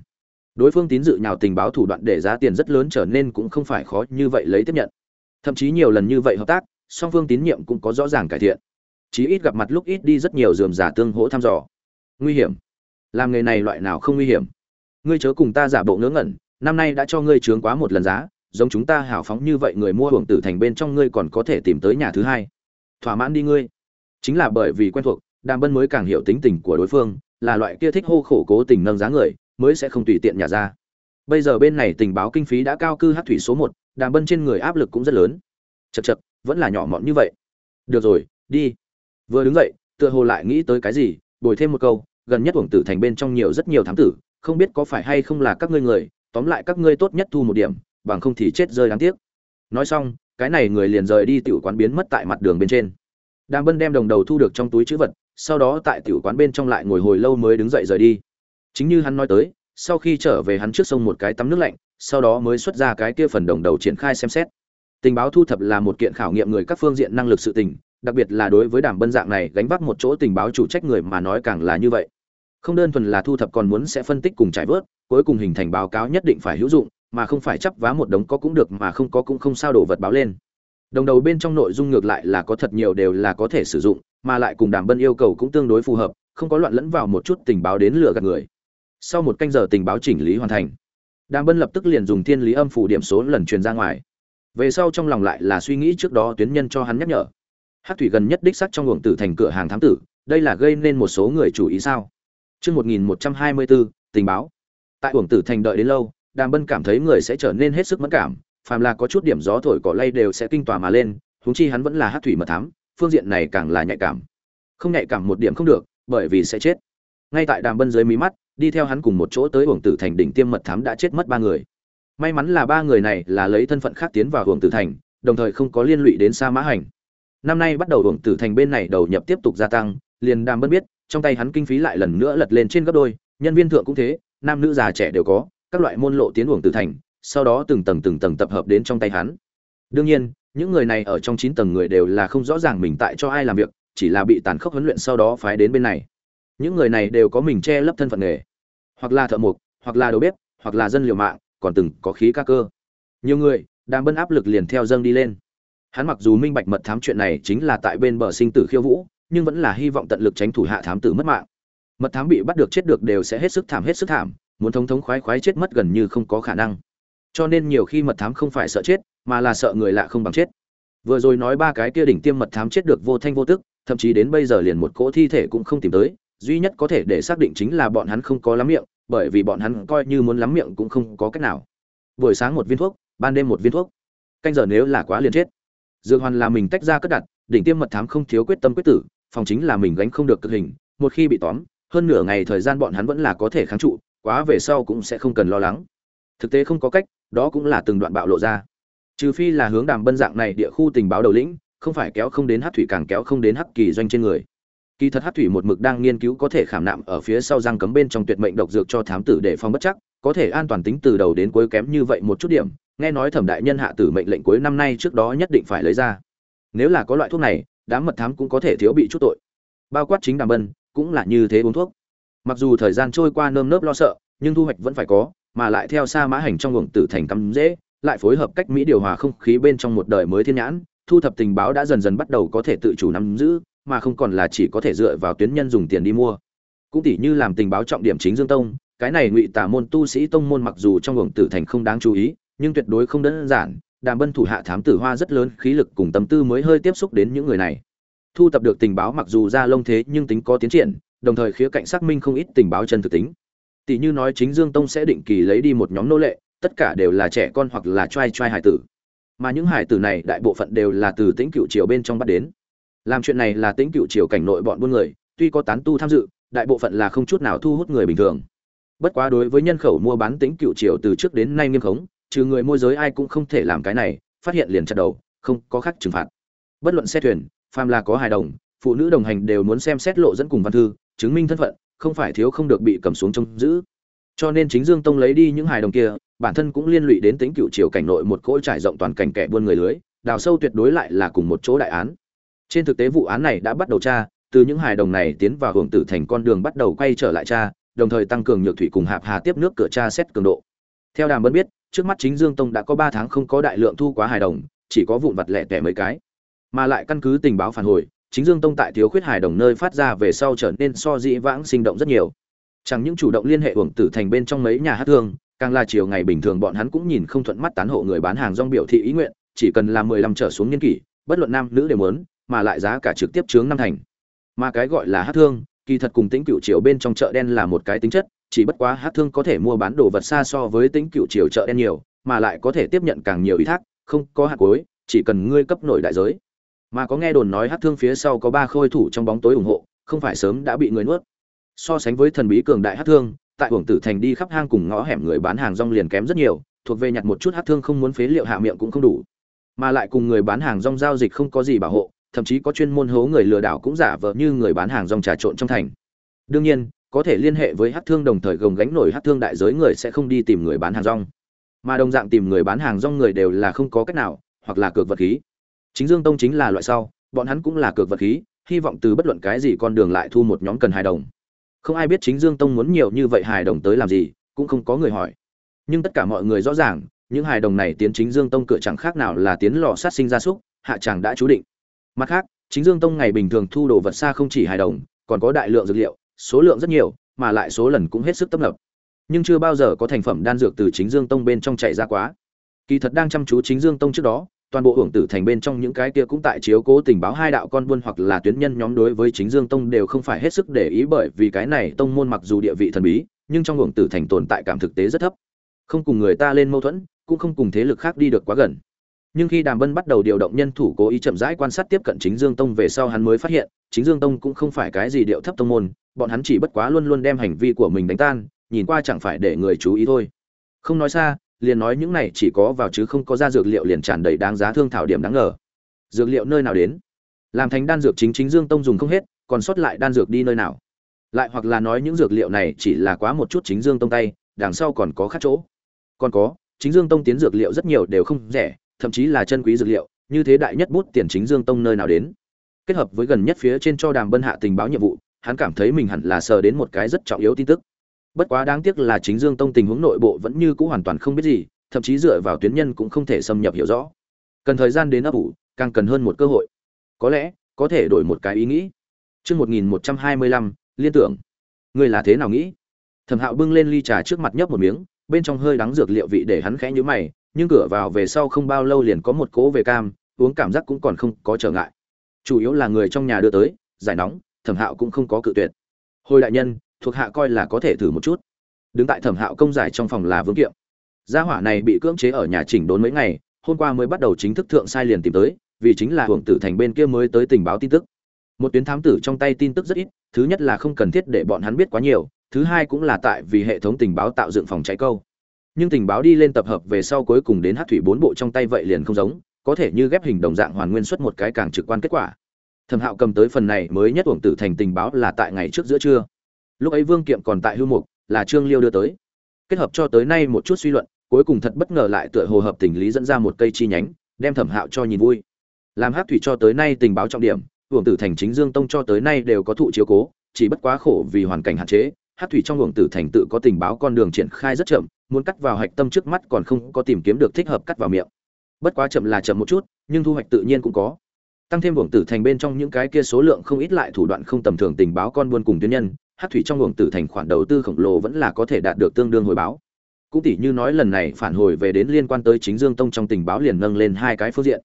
Đối phương tín dự nhào tình báo thủ đoạn để giá tiền rất lớn trở nên cũng không phải khó như vậy lấy tiếp nhận. Thậm chí nhiều lần như vậy hợp tác, song phương tín nhiệm cũng có rõ ràng cải thiện. Chí ít gặp mặt lúc ít đi rất nhiều dườm giả tương hỗ thăm dò. Nguy hiểm. Làm nghề này loại nào không nguy hiểm? Ngươi chớ cùng ta giả bộ ngớ ngẩn, năm nay đã cho ngươi trướng quá một lần giá, giống chúng ta hào phóng như vậy người mua hưởng tử thành bên trong ngươi còn có thể tìm tới nhà thứ hai. Thỏa mãn đi ngươi. Chính là bởi vì quen thuộc, đàm bân mới càng hiểu tính tình của đối phương, là loại kia thích hô khổ cố tình nâng giá người, mới sẽ không tùy tiện nhà ra. Bây giờ bên này tình báo kinh phí đã cao cư hát thủy số một, đàm bân trên người áp lực cũng rất lớn. Chật chật vẫn là nhỏ mọn như vậy. Được rồi, đi. Vừa đứng dậy, tựa hồ lại nghĩ tới cái gì, bồi thêm một câu, gần nhất uổng tử thành bên trong nhiều rất nhiều thám tử không biết có phải hay không là các ngươi người, tóm lại các ngươi tốt nhất thu một điểm, bằng không thì chết rơi đáng tiếc. Nói xong, cái này người liền rời đi tiểu quán biến mất tại mặt đường bên trên. Đàm bân đem đồng đầu thu được trong túi chữ vật, sau đó tại tiểu quán bên trong lại ngồi hồi lâu mới đứng dậy rời đi. Chính như hắn nói tới, sau khi trở về hắn trước sông một cái tắm nước lạnh, sau đó mới xuất ra cái kia phần đồng đầu triển khai xem xét. Tình báo thu thập là một kiện khảo nghiệm người các phương diện năng lực sự tình, đặc biệt là đối với đàm bân dạng này gánh vác một chỗ tình báo chủ trách người mà nói càng là như vậy không đơn thuần là thu thập còn muốn sẽ phân tích cùng trải vớt, cuối cùng hình thành báo cáo nhất định phải hữu dụng, mà không phải chấp vá một đống có cũng được mà không có cũng không sao đổ vật báo lên. Đồng đầu bên trong nội dung ngược lại là có thật nhiều đều là có thể sử dụng, mà lại cùng đàm bân yêu cầu cũng tương đối phù hợp, không có loạn lẫn vào một chút tình báo đến lừa gạt người. Sau một canh giờ tình báo chỉnh lý hoàn thành, đàm bân lập tức liền dùng thiên lý âm phủ điểm số lần truyền ra ngoài. Về sau trong lòng lại là suy nghĩ trước đó tuyến nhân cho hắn nhắc nhở. Hát thủy gần nhất đích sắc trong luồng tử thành cửa hàng thám tử, đây là gây nên một số người chủ ý sao? Chương 1124, tình báo. Tại Uổng Tử Thành đợi đến lâu, Đàm Bân cảm thấy người sẽ trở nên hết sức mẫn cảm, phàm là có chút điểm gió thổi cỏ lay đều sẽ kinh tỏa mà lên, huống chi hắn vẫn là hắc thủy mật thám, phương diện này càng là nhạy cảm. Không nhạy cảm một điểm không được, bởi vì sẽ chết. Ngay tại Đàm Bân dưới mí mắt, đi theo hắn cùng một chỗ tới Uổng Tử Thành đỉnh tiêm mật thám đã chết mất ba người. May mắn là ba người này là lấy thân phận khác tiến vào Uổng Tử Thành, đồng thời không có liên lụy đến Sa Mã Hành. Năm nay bắt đầu Uổng Tử Thành bên này đầu nhập tiếp tục gia tăng, liền Đàm Bân biết, trong tay hắn kinh phí lại lần nữa lật lên trên gấp đôi, nhân viên thượng cũng thế, nam nữ già trẻ đều có, các loại môn lộ tiến uổng từ thành, sau đó từng tầng từng tầng tập hợp đến trong tay hắn. Đương nhiên, những người này ở trong chín tầng người đều là không rõ ràng mình tại cho ai làm việc, chỉ là bị tàn khốc huấn luyện sau đó phái đến bên này. Những người này đều có mình che lấp thân phận nghề, hoặc là thợ mộc, hoặc là đầu bếp, hoặc là dân liều mạng, còn từng có khí ca cơ. Nhiều người, đang bân áp lực liền theo dâng đi lên. Hắn mặc dù minh bạch mật thám chuyện này chính là tại bên bờ sinh tử khiêu vũ nhưng vẫn là hy vọng tận lực tránh thủ hạ thám tử mất mạng. Mật thám bị bắt được chết được đều sẽ hết sức thảm, hết sức thảm, muốn thống thống khoái khoái chết mất gần như không có khả năng. Cho nên nhiều khi mật thám không phải sợ chết, mà là sợ người lạ không bằng chết. Vừa rồi nói ba cái kia đỉnh tiêm mật thám chết được vô thanh vô tức, thậm chí đến bây giờ liền một cỗ thi thể cũng không tìm tới, duy nhất có thể để xác định chính là bọn hắn không có lắm miệng, bởi vì bọn hắn coi như muốn lắm miệng cũng không có cách nào. Buổi sáng một viên thuốc, ban đêm một viên thuốc. Canh giờ nếu là quá liền chết. Dược hoàn là mình tách ra cất đặt, đỉnh tiêm mật thám không thiếu quyết tâm quyết tử phòng chính là mình gánh không được cực hình, một khi bị tóm, hơn nửa ngày thời gian bọn hắn vẫn là có thể kháng trụ, quá về sau cũng sẽ không cần lo lắng. Thực tế không có cách, đó cũng là từng đoạn bạo lộ ra. Trừ phi là hướng đàm bân dạng này địa khu tình báo đầu lĩnh, không phải kéo không đến hát thủy càng kéo không đến hắc kỳ doanh trên người. Kỳ thật hát thủy một mực đang nghiên cứu có thể khảm nạm ở phía sau răng cấm bên trong tuyệt mệnh độc dược cho thám tử để phòng bất chắc, có thể an toàn tính từ đầu đến cuối kém như vậy một chút điểm, nghe nói thẩm đại nhân hạ tử mệnh lệnh cuối năm nay trước đó nhất định phải lấy ra. Nếu là có loại thuốc này đám mật thám cũng có thể thiếu bị chút tội. Bao quát chính đàm bân, cũng là như thế uống thuốc. Mặc dù thời gian trôi qua nơm nớp lo sợ, nhưng thu hoạch vẫn phải có, mà lại theo xa mã hành trong luồng tử thành cắm dễ, lại phối hợp cách mỹ điều hòa không khí bên trong một đời mới thiên nhãn, thu thập tình báo đã dần dần bắt đầu có thể tự chủ nắm giữ, mà không còn là chỉ có thể dựa vào tuyến nhân dùng tiền đi mua. Cũng tỷ như làm tình báo trọng điểm chính dương tông, cái này ngụy tả môn tu sĩ tông môn mặc dù trong luồng tử thành không đáng chú ý, nhưng tuyệt đối không đơn giản đàm bân thủ hạ thám tử hoa rất lớn, khí lực cùng tâm tư mới hơi tiếp xúc đến những người này. Thu tập được tình báo mặc dù ra lông thế nhưng tính có tiến triển, đồng thời khía cạnh xác minh không ít tình báo chân thực tính. Tỷ như nói chính dương tông sẽ định kỳ lấy đi một nhóm nô lệ, tất cả đều là trẻ con hoặc là trai trai hải tử. Mà những hải tử này đại bộ phận đều là từ tính cựu triều bên trong bắt đến. Làm chuyện này là tính cựu triều cảnh nội bọn buôn người, tuy có tán tu tham dự, đại bộ phận là không chút nào thu hút người bình thường. Bất quá đối với nhân khẩu mua bán tính cựu triều từ trước đến nay nghiêm khống trừ người môi giới ai cũng không thể làm cái này, phát hiện liền chặt đầu, không có khác trừng phạt. Bất luận xe thuyền, phàm là có hài đồng, phụ nữ đồng hành đều muốn xem xét lộ dẫn cùng văn thư, chứng minh thân phận, không phải thiếu không được bị cầm xuống trông giữ. Cho nên chính dương tông lấy đi những hài đồng kia, bản thân cũng liên lụy đến tính cựu triều cảnh nội một cỗ trải rộng toàn cảnh kẻ buôn người lưới, đào sâu tuyệt đối lại là cùng một chỗ đại án. Trên thực tế vụ án này đã bắt đầu tra, từ những hài đồng này tiến vào hưởng tử thành con đường bắt đầu quay trở lại tra, đồng thời tăng cường nhược thủy cùng hạp hà tiếp nước cửa tra xét cường độ theo đàm bân biết, trước mắt chính dương tông đã có ba tháng không có đại lượng thu quá hài đồng, chỉ có vụn vặt lẻ tẻ mấy cái. Mà lại căn cứ tình báo phản hồi, chính dương tông tại thiếu khuyết hài đồng nơi phát ra về sau trở nên so dĩ vãng sinh động rất nhiều. Chẳng những chủ động liên hệ hưởng tử thành bên trong mấy nhà hát thương, càng là chiều ngày bình thường bọn hắn cũng nhìn không thuận mắt tán hộ người bán hàng rong biểu thị ý nguyện, chỉ cần là mười lăm trở xuống niên kỷ, bất luận nam nữ đều muốn, mà lại giá cả trực tiếp chướng năm thành. Mà cái gọi là hát thương, kỳ thật cùng tính cựu triều bên trong chợ đen là một cái tính chất chỉ bất quá hát thương có thể mua bán đồ vật xa so với tính cựu triều chợ đen nhiều, mà lại có thể tiếp nhận càng nhiều ý thác, không có hạt cuối, chỉ cần ngươi cấp nổi đại giới. Mà có nghe đồn nói hát thương phía sau có ba khôi thủ trong bóng tối ủng hộ, không phải sớm đã bị người nuốt. So sánh với thần bí cường đại hát thương, tại hưởng tử thành đi khắp hang cùng ngõ hẻm người bán hàng rong liền kém rất nhiều, thuộc về nhặt một chút hát thương không muốn phế liệu hạ miệng cũng không đủ. Mà lại cùng người bán hàng rong giao dịch không có gì bảo hộ, thậm chí có chuyên môn hố người lừa đảo cũng giả vờ như người bán hàng rong trà trộn trong thành. Đương nhiên có thể liên hệ với hát thương đồng thời gồng gánh nổi hát thương đại giới người sẽ không đi tìm người bán hàng rong. Mà đồng dạng tìm người bán hàng rong người đều là không có cách nào, hoặc là cược vật khí. Chính dương tông chính là loại sau, bọn hắn cũng là cược vật khí, hy vọng từ bất luận cái gì con đường lại thu một nhóm cần hài đồng. Không ai biết chính dương tông muốn nhiều như vậy hài đồng tới làm gì, cũng không có người hỏi. Nhưng tất cả mọi người rõ ràng, những hài đồng này tiến chính dương tông cửa chẳng khác nào là tiến lò sát sinh ra súc, hạ chàng đã chú định. Mặt khác, chính dương tông ngày bình thường thu đồ vật xa không chỉ hài đồng, còn có đại lượng dược liệu số lượng rất nhiều, mà lại số lần cũng hết sức tấp nập. Nhưng chưa bao giờ có thành phẩm đan dược từ chính dương tông bên trong chạy ra quá. Kỳ thật đang chăm chú chính dương tông trước đó, toàn bộ hưởng tử thành bên trong những cái kia cũng tại chiếu cố tình báo hai đạo con buôn hoặc là tuyến nhân nhóm đối với chính dương tông đều không phải hết sức để ý bởi vì cái này tông môn mặc dù địa vị thần bí, nhưng trong hưởng tử thành tồn tại cảm thực tế rất thấp. Không cùng người ta lên mâu thuẫn, cũng không cùng thế lực khác đi được quá gần. Nhưng khi đàm bân bắt đầu điều động nhân thủ cố ý chậm rãi quan sát tiếp cận chính dương tông về sau hắn mới phát hiện, chính dương tông cũng không phải cái gì điệu thấp tông môn bọn hắn chỉ bất quá luôn luôn đem hành vi của mình đánh tan, nhìn qua chẳng phải để người chú ý thôi. Không nói xa, liền nói những này chỉ có vào chứ không có ra dược liệu liền tràn đầy đáng giá thương thảo điểm đáng ngờ. Dược liệu nơi nào đến? Làm thành đan dược chính chính dương tông dùng không hết, còn sót lại đan dược đi nơi nào? Lại hoặc là nói những dược liệu này chỉ là quá một chút chính dương tông tay, đằng sau còn có khác chỗ. Còn có, chính dương tông tiến dược liệu rất nhiều đều không rẻ, thậm chí là chân quý dược liệu, như thế đại nhất bút tiền chính dương tông nơi nào đến? Kết hợp với gần nhất phía trên cho đàm bân hạ tình báo nhiệm vụ hắn cảm thấy mình hẳn là sờ đến một cái rất trọng yếu tin tức bất quá đáng tiếc là chính dương tông tình huống nội bộ vẫn như cũ hoàn toàn không biết gì thậm chí dựa vào tuyến nhân cũng không thể xâm nhập hiểu rõ cần thời gian đến ấp ủ càng cần hơn một cơ hội có lẽ có thể đổi một cái ý nghĩ Trước 1125, liên tưởng. Người là thế nào nghĩ? Thẩm Hạo bưng lên ly trà trước mặt nhấp một miếng, bên trong hơi đắng dược liệu vị để hắn khẽ nhíu mày, nhưng cửa vào về sau không bao lâu liền có một cỗ về cam, uống cảm giác cũng còn không có trở ngại. Chủ yếu là người trong nhà đưa tới, giải nóng, Thẩm Hạo cũng không có cự tuyệt. Hồi đại nhân, thuộc hạ coi là có thể thử một chút. Đứng tại Thẩm Hạo công giải trong phòng là Vương Kiệm. Gia hỏa này bị cưỡng chế ở nhà chỉnh đốn mấy ngày, hôm qua mới bắt đầu chính thức thượng sai liền tìm tới, vì chính là Hưởng Tử Thành bên kia mới tới tình báo tin tức. Một tuyến thám tử trong tay tin tức rất ít, thứ nhất là không cần thiết để bọn hắn biết quá nhiều, thứ hai cũng là tại vì hệ thống tình báo tạo dựng phòng cháy câu nhưng tình báo đi lên tập hợp về sau cuối cùng đến hát thủy bốn bộ trong tay vậy liền không giống có thể như ghép hình đồng dạng hoàn nguyên xuất một cái càng trực quan kết quả thẩm hạo cầm tới phần này mới nhất uổng tử thành tình báo là tại ngày trước giữa trưa. Lúc ấy vương kiệm còn tại hưu mục, là trương liêu đưa tới. Kết hợp cho tới nay một chút suy luận, cuối cùng thật bất ngờ lại tựa hồ hợp tình lý dẫn ra một cây chi nhánh, đem thẩm hạo cho nhìn vui. Làm hát thủy cho tới nay tình báo trọng điểm, uổng tử thành chính dương tông cho tới nay đều có thụ chiếu cố, chỉ bất quá khổ vì hoàn cảnh hạn chế hát thủy trong uổng tử thành tự có tình báo con đường triển khai rất chậm, muốn cắt vào hạch tâm trước mắt còn không có tìm kiếm được thích hợp cắt vào miệng. Bất quá chậm là chậm một chút, nhưng thu hoạch tự nhiên cũng có tăng thêm uổng tử thành bên trong những cái kia số lượng không ít lại thủ đoạn không tầm thường tình báo con buôn cùng tuyến nhân hát thủy trong uổng tử thành khoản đầu tư khổng lồ vẫn là có thể đạt được tương đương hồi báo. Cũng tỷ như nói lần này phản hồi về đến liên quan tới chính dương tông trong tình báo liền nâng lên hai cái phương diện.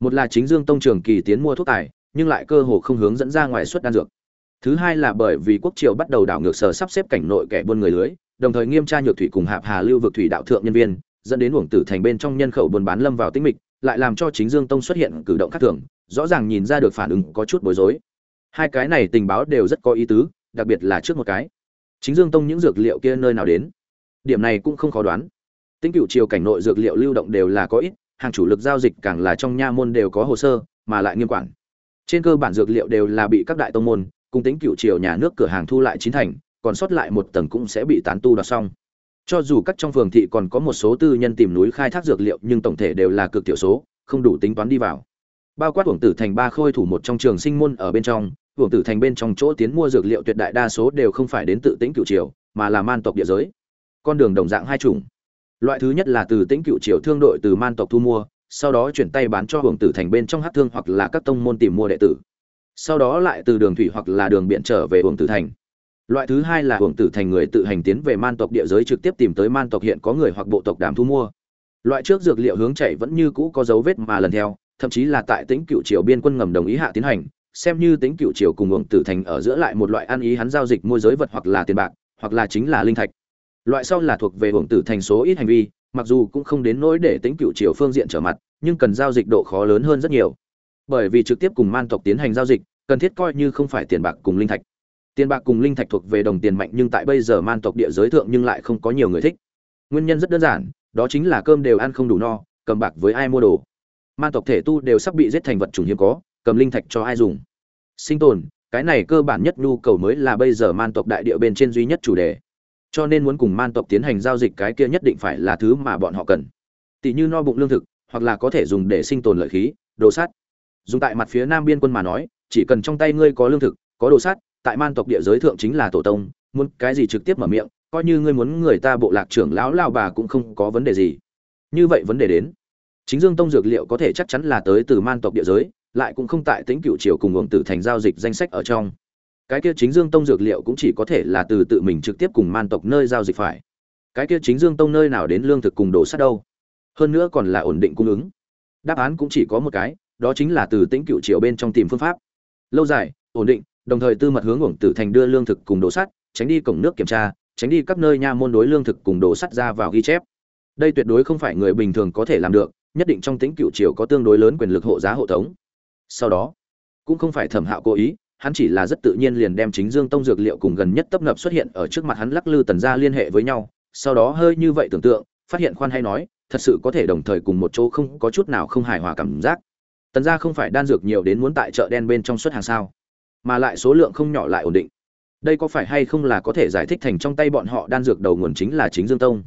Một là chính dương tông trường kỳ tiến mua thuốc tài, nhưng lại cơ hồ không hướng dẫn ra ngoài suất đan dược. Thứ hai là bởi vì quốc triều bắt đầu đảo ngược sở sắp xếp cảnh nội kẻ buôn người lưới, đồng thời nghiêm tra nhược thủy cùng hạp hà lưu vực thủy đạo thượng nhân viên, dẫn đến uổng tử thành bên trong nhân khẩu buôn bán lâm vào tĩnh mịch, lại làm cho chính dương tông xuất hiện cử động khác thường rõ ràng nhìn ra được phản ứng có chút bối rối. Hai cái này tình báo đều rất có ý tứ, đặc biệt là trước một cái. Chính dương tông những dược liệu kia nơi nào đến? Điểm này cũng không khó đoán. Tính cựu triều cảnh nội dược liệu lưu động đều là có ít, hàng chủ lực giao dịch càng là trong nha môn đều có hồ sơ, mà lại nghiêm quản. Trên cơ bản dược liệu đều là bị các đại tông môn, cùng tính cựu triều nhà nước cửa hàng thu lại chín thành, còn sót lại một tầng cũng sẽ bị tán tu đoạt xong. Cho dù các trong phường thị còn có một số tư nhân tìm núi khai thác dược liệu, nhưng tổng thể đều là cực tiểu số, không đủ tính toán đi vào bao quát uổng tử thành ba khôi thủ một trong trường sinh môn ở bên trong, uổng tử thành bên trong chỗ tiến mua dược liệu tuyệt đại đa số đều không phải đến tự tĩnh cựu triều, mà là man tộc địa giới. Con đường đồng dạng hai chủng. Loại thứ nhất là từ tĩnh cựu triều thương đội từ man tộc thu mua, sau đó chuyển tay bán cho uổng tử thành bên trong hát thương hoặc là các tông môn tìm mua đệ tử. Sau đó lại từ đường thủy hoặc là đường biển trở về uổng tử thành. Loại thứ hai là uổng tử thành người tự hành tiến về man tộc địa giới trực tiếp tìm tới man tộc hiện có người hoặc bộ tộc đàm thu mua. Loại trước dược liệu hướng chạy vẫn như cũ có dấu vết mà lần theo thậm chí là tại tính cựu triều biên quân ngầm đồng ý hạ tiến hành, xem như tính cựu triều cùng uổng tử thành ở giữa lại một loại ăn ý hắn giao dịch môi giới vật hoặc là tiền bạc, hoặc là chính là linh thạch. Loại sau là thuộc về uổng tử thành số ít hành vi, mặc dù cũng không đến nỗi để tính cựu triều phương diện trở mặt, nhưng cần giao dịch độ khó lớn hơn rất nhiều. Bởi vì trực tiếp cùng man tộc tiến hành giao dịch, cần thiết coi như không phải tiền bạc cùng linh thạch. Tiền bạc cùng linh thạch thuộc về đồng tiền mạnh nhưng tại bây giờ man tộc địa giới thượng nhưng lại không có nhiều người thích. Nguyên nhân rất đơn giản, đó chính là cơm đều ăn không đủ no, cầm bạc với ai mua đồ man tộc thể tu đều sắp bị giết thành vật chủng hiếm có, cầm linh thạch cho ai dùng? Sinh tồn, cái này cơ bản nhất nhu cầu mới là bây giờ man tộc đại địa bên trên duy nhất chủ đề. Cho nên muốn cùng man tộc tiến hành giao dịch cái kia nhất định phải là thứ mà bọn họ cần. Tỷ như no bụng lương thực, hoặc là có thể dùng để sinh tồn lợi khí, đồ sắt dùng tại mặt phía nam biên quân mà nói, chỉ cần trong tay ngươi có lương thực, có đồ sắt tại man tộc địa giới thượng chính là tổ tông, muốn cái gì trực tiếp mở miệng, coi như ngươi muốn người ta bộ lạc trưởng lão lao bà cũng không có vấn đề gì. Như vậy vấn đề đến chính dương tông dược liệu có thể chắc chắn là tới từ man tộc địa giới, lại cũng không tại tính cựu triều cùng uổng tử thành giao dịch danh sách ở trong. Cái kia chính dương tông dược liệu cũng chỉ có thể là từ tự mình trực tiếp cùng man tộc nơi giao dịch phải. Cái kia chính dương tông nơi nào đến lương thực cùng đồ sắt đâu? Hơn nữa còn là ổn định cung ứng. Đáp án cũng chỉ có một cái, đó chính là từ tính cựu triều bên trong tìm phương pháp. Lâu dài, ổn định, đồng thời tư mật hướng uổng tử thành đưa lương thực cùng đồ sắt, tránh đi cổng nước kiểm tra, tránh đi các nơi nha môn đối lương thực cùng đồ sắt ra vào ghi chép. Đây tuyệt đối không phải người bình thường có thể làm được nhất định trong tính cựu triều có tương đối lớn quyền lực hộ giá hộ tống. Sau đó, cũng không phải thẩm hạo cố ý, hắn chỉ là rất tự nhiên liền đem chính dương tông dược liệu cùng gần nhất tấp nập xuất hiện ở trước mặt hắn lắc lư tần gia liên hệ với nhau, sau đó hơi như vậy tưởng tượng, phát hiện khoan hay nói, thật sự có thể đồng thời cùng một chỗ không có chút nào không hài hòa cảm giác. Tần gia không phải đan dược nhiều đến muốn tại chợ đen bên trong xuất hàng sao, mà lại số lượng không nhỏ lại ổn định. Đây có phải hay không là có thể giải thích thành trong tay bọn họ đan dược đầu nguồn chính là chính dương tông?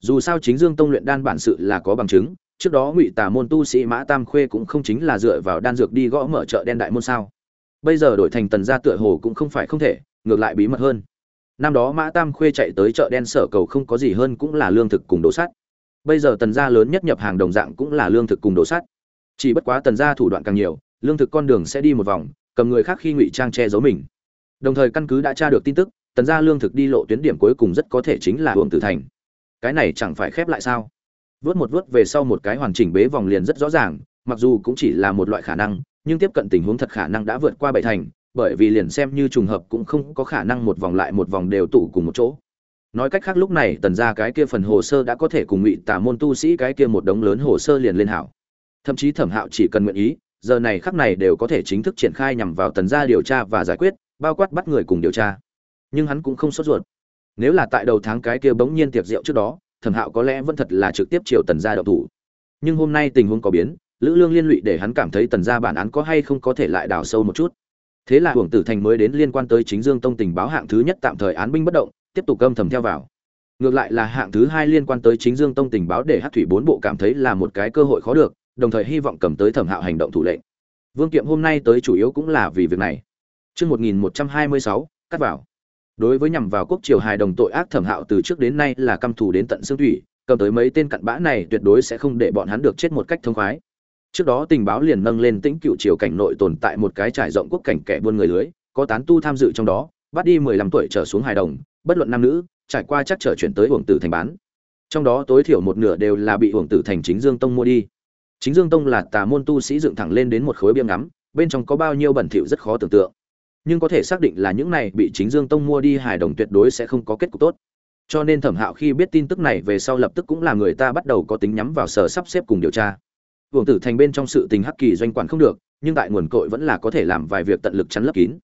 Dù sao chính dương tông luyện đan bản sự là có bằng chứng trước đó ngụy tà môn tu sĩ mã tam khuê cũng không chính là dựa vào đan dược đi gõ mở chợ đen đại môn sao. Bây giờ đổi thành tần gia tựa hồ cũng không phải không thể, ngược lại bí mật hơn. Năm đó mã tam khuê chạy tới chợ đen sở cầu không có gì hơn cũng là lương thực cùng đồ sắt. Bây giờ tần gia lớn nhất nhập hàng đồng dạng cũng là lương thực cùng đồ sắt. Chỉ bất quá tần gia thủ đoạn càng nhiều, lương thực con đường sẽ đi một vòng, cầm người khác khi ngụy trang che giấu mình. Đồng thời căn cứ đã tra được tin tức, tần gia lương thực đi lộ tuyến điểm cuối cùng rất có thể chính là hưởng tử thành. Cái này chẳng phải khép lại sao? Vớt một vớt về sau một cái hoàn chỉnh bế vòng liền rất rõ ràng, mặc dù cũng chỉ là một loại khả năng, nhưng tiếp cận tình huống thật khả năng đã vượt qua bảy thành, bởi vì liền xem như trùng hợp cũng không có khả năng một vòng lại một vòng đều tụ cùng một chỗ. Nói cách khác lúc này, tần ra cái kia phần hồ sơ đã có thể cùng ngụy tả môn tu sĩ cái kia một đống lớn hồ sơ liền lên hảo. Thậm chí thẩm hạo chỉ cần nguyện ý, giờ này khắc này đều có thể chính thức triển khai nhằm vào tần gia điều tra và giải quyết, bao quát bắt người cùng điều tra. Nhưng hắn cũng không sốt ruột. Nếu là tại đầu tháng cái kia bỗng nhiên tiệc rượu trước đó thẩm hạo có lẽ vẫn thật là trực tiếp triều tần gia đậu thủ. Nhưng hôm nay tình huống có biến lữ lương liên lụy để hắn cảm thấy tần gia bản án có hay không có thể lại đào sâu một chút. Thế là hưởng tử thành mới đến liên quan tới chính dương tông tình báo hạng thứ nhất tạm thời án binh bất động tiếp tục âm thầm theo vào. Ngược lại là hạng thứ hai liên quan tới chính dương tông tình báo để hát thủy bốn bộ cảm thấy là một cái cơ hội khó được đồng thời hy vọng cầm tới thẩm hạo hành động thủ lệnh. Vương kiệm hôm nay tới chủ yếu cũng là vì việc này. Trước 1126, cắt vào. Đối với nhằm vào quốc triều hài đồng tội ác thẩm hạo từ trước đến nay là căm thù đến tận xương thủy, cầm tới mấy tên cặn bã này tuyệt đối sẽ không để bọn hắn được chết một cách thông khoái. Trước đó tình báo liền nâng lên tĩnh cựu triều cảnh nội tồn tại một cái trải rộng quốc cảnh kẻ buôn người lưới, có tán tu tham dự trong đó, bắt đi 15 tuổi trở xuống hài đồng, bất luận nam nữ, trải qua chắc trở chuyển tới hưởng tử thành bán. Trong đó tối thiểu một nửa đều là bị hưởng tử thành chính Dương Tông mua đi. Chính Dương Tông là tà môn tu sĩ dựng thẳng lên đến một khối biêm ngắm, bên trong có bao nhiêu bẩn thỉu rất khó tưởng tượng. Nhưng có thể xác định là những này bị Chính Dương Tông mua đi hài đồng tuyệt đối sẽ không có kết cục tốt. Cho nên Thẩm Hạo khi biết tin tức này về sau lập tức cũng là người ta bắt đầu có tính nhắm vào sở sắp xếp cùng điều tra. Vương Tử Thành bên trong sự tình hắc kỳ doanh quản không được, nhưng tại nguồn cội vẫn là có thể làm vài việc tận lực chắn lấp kín.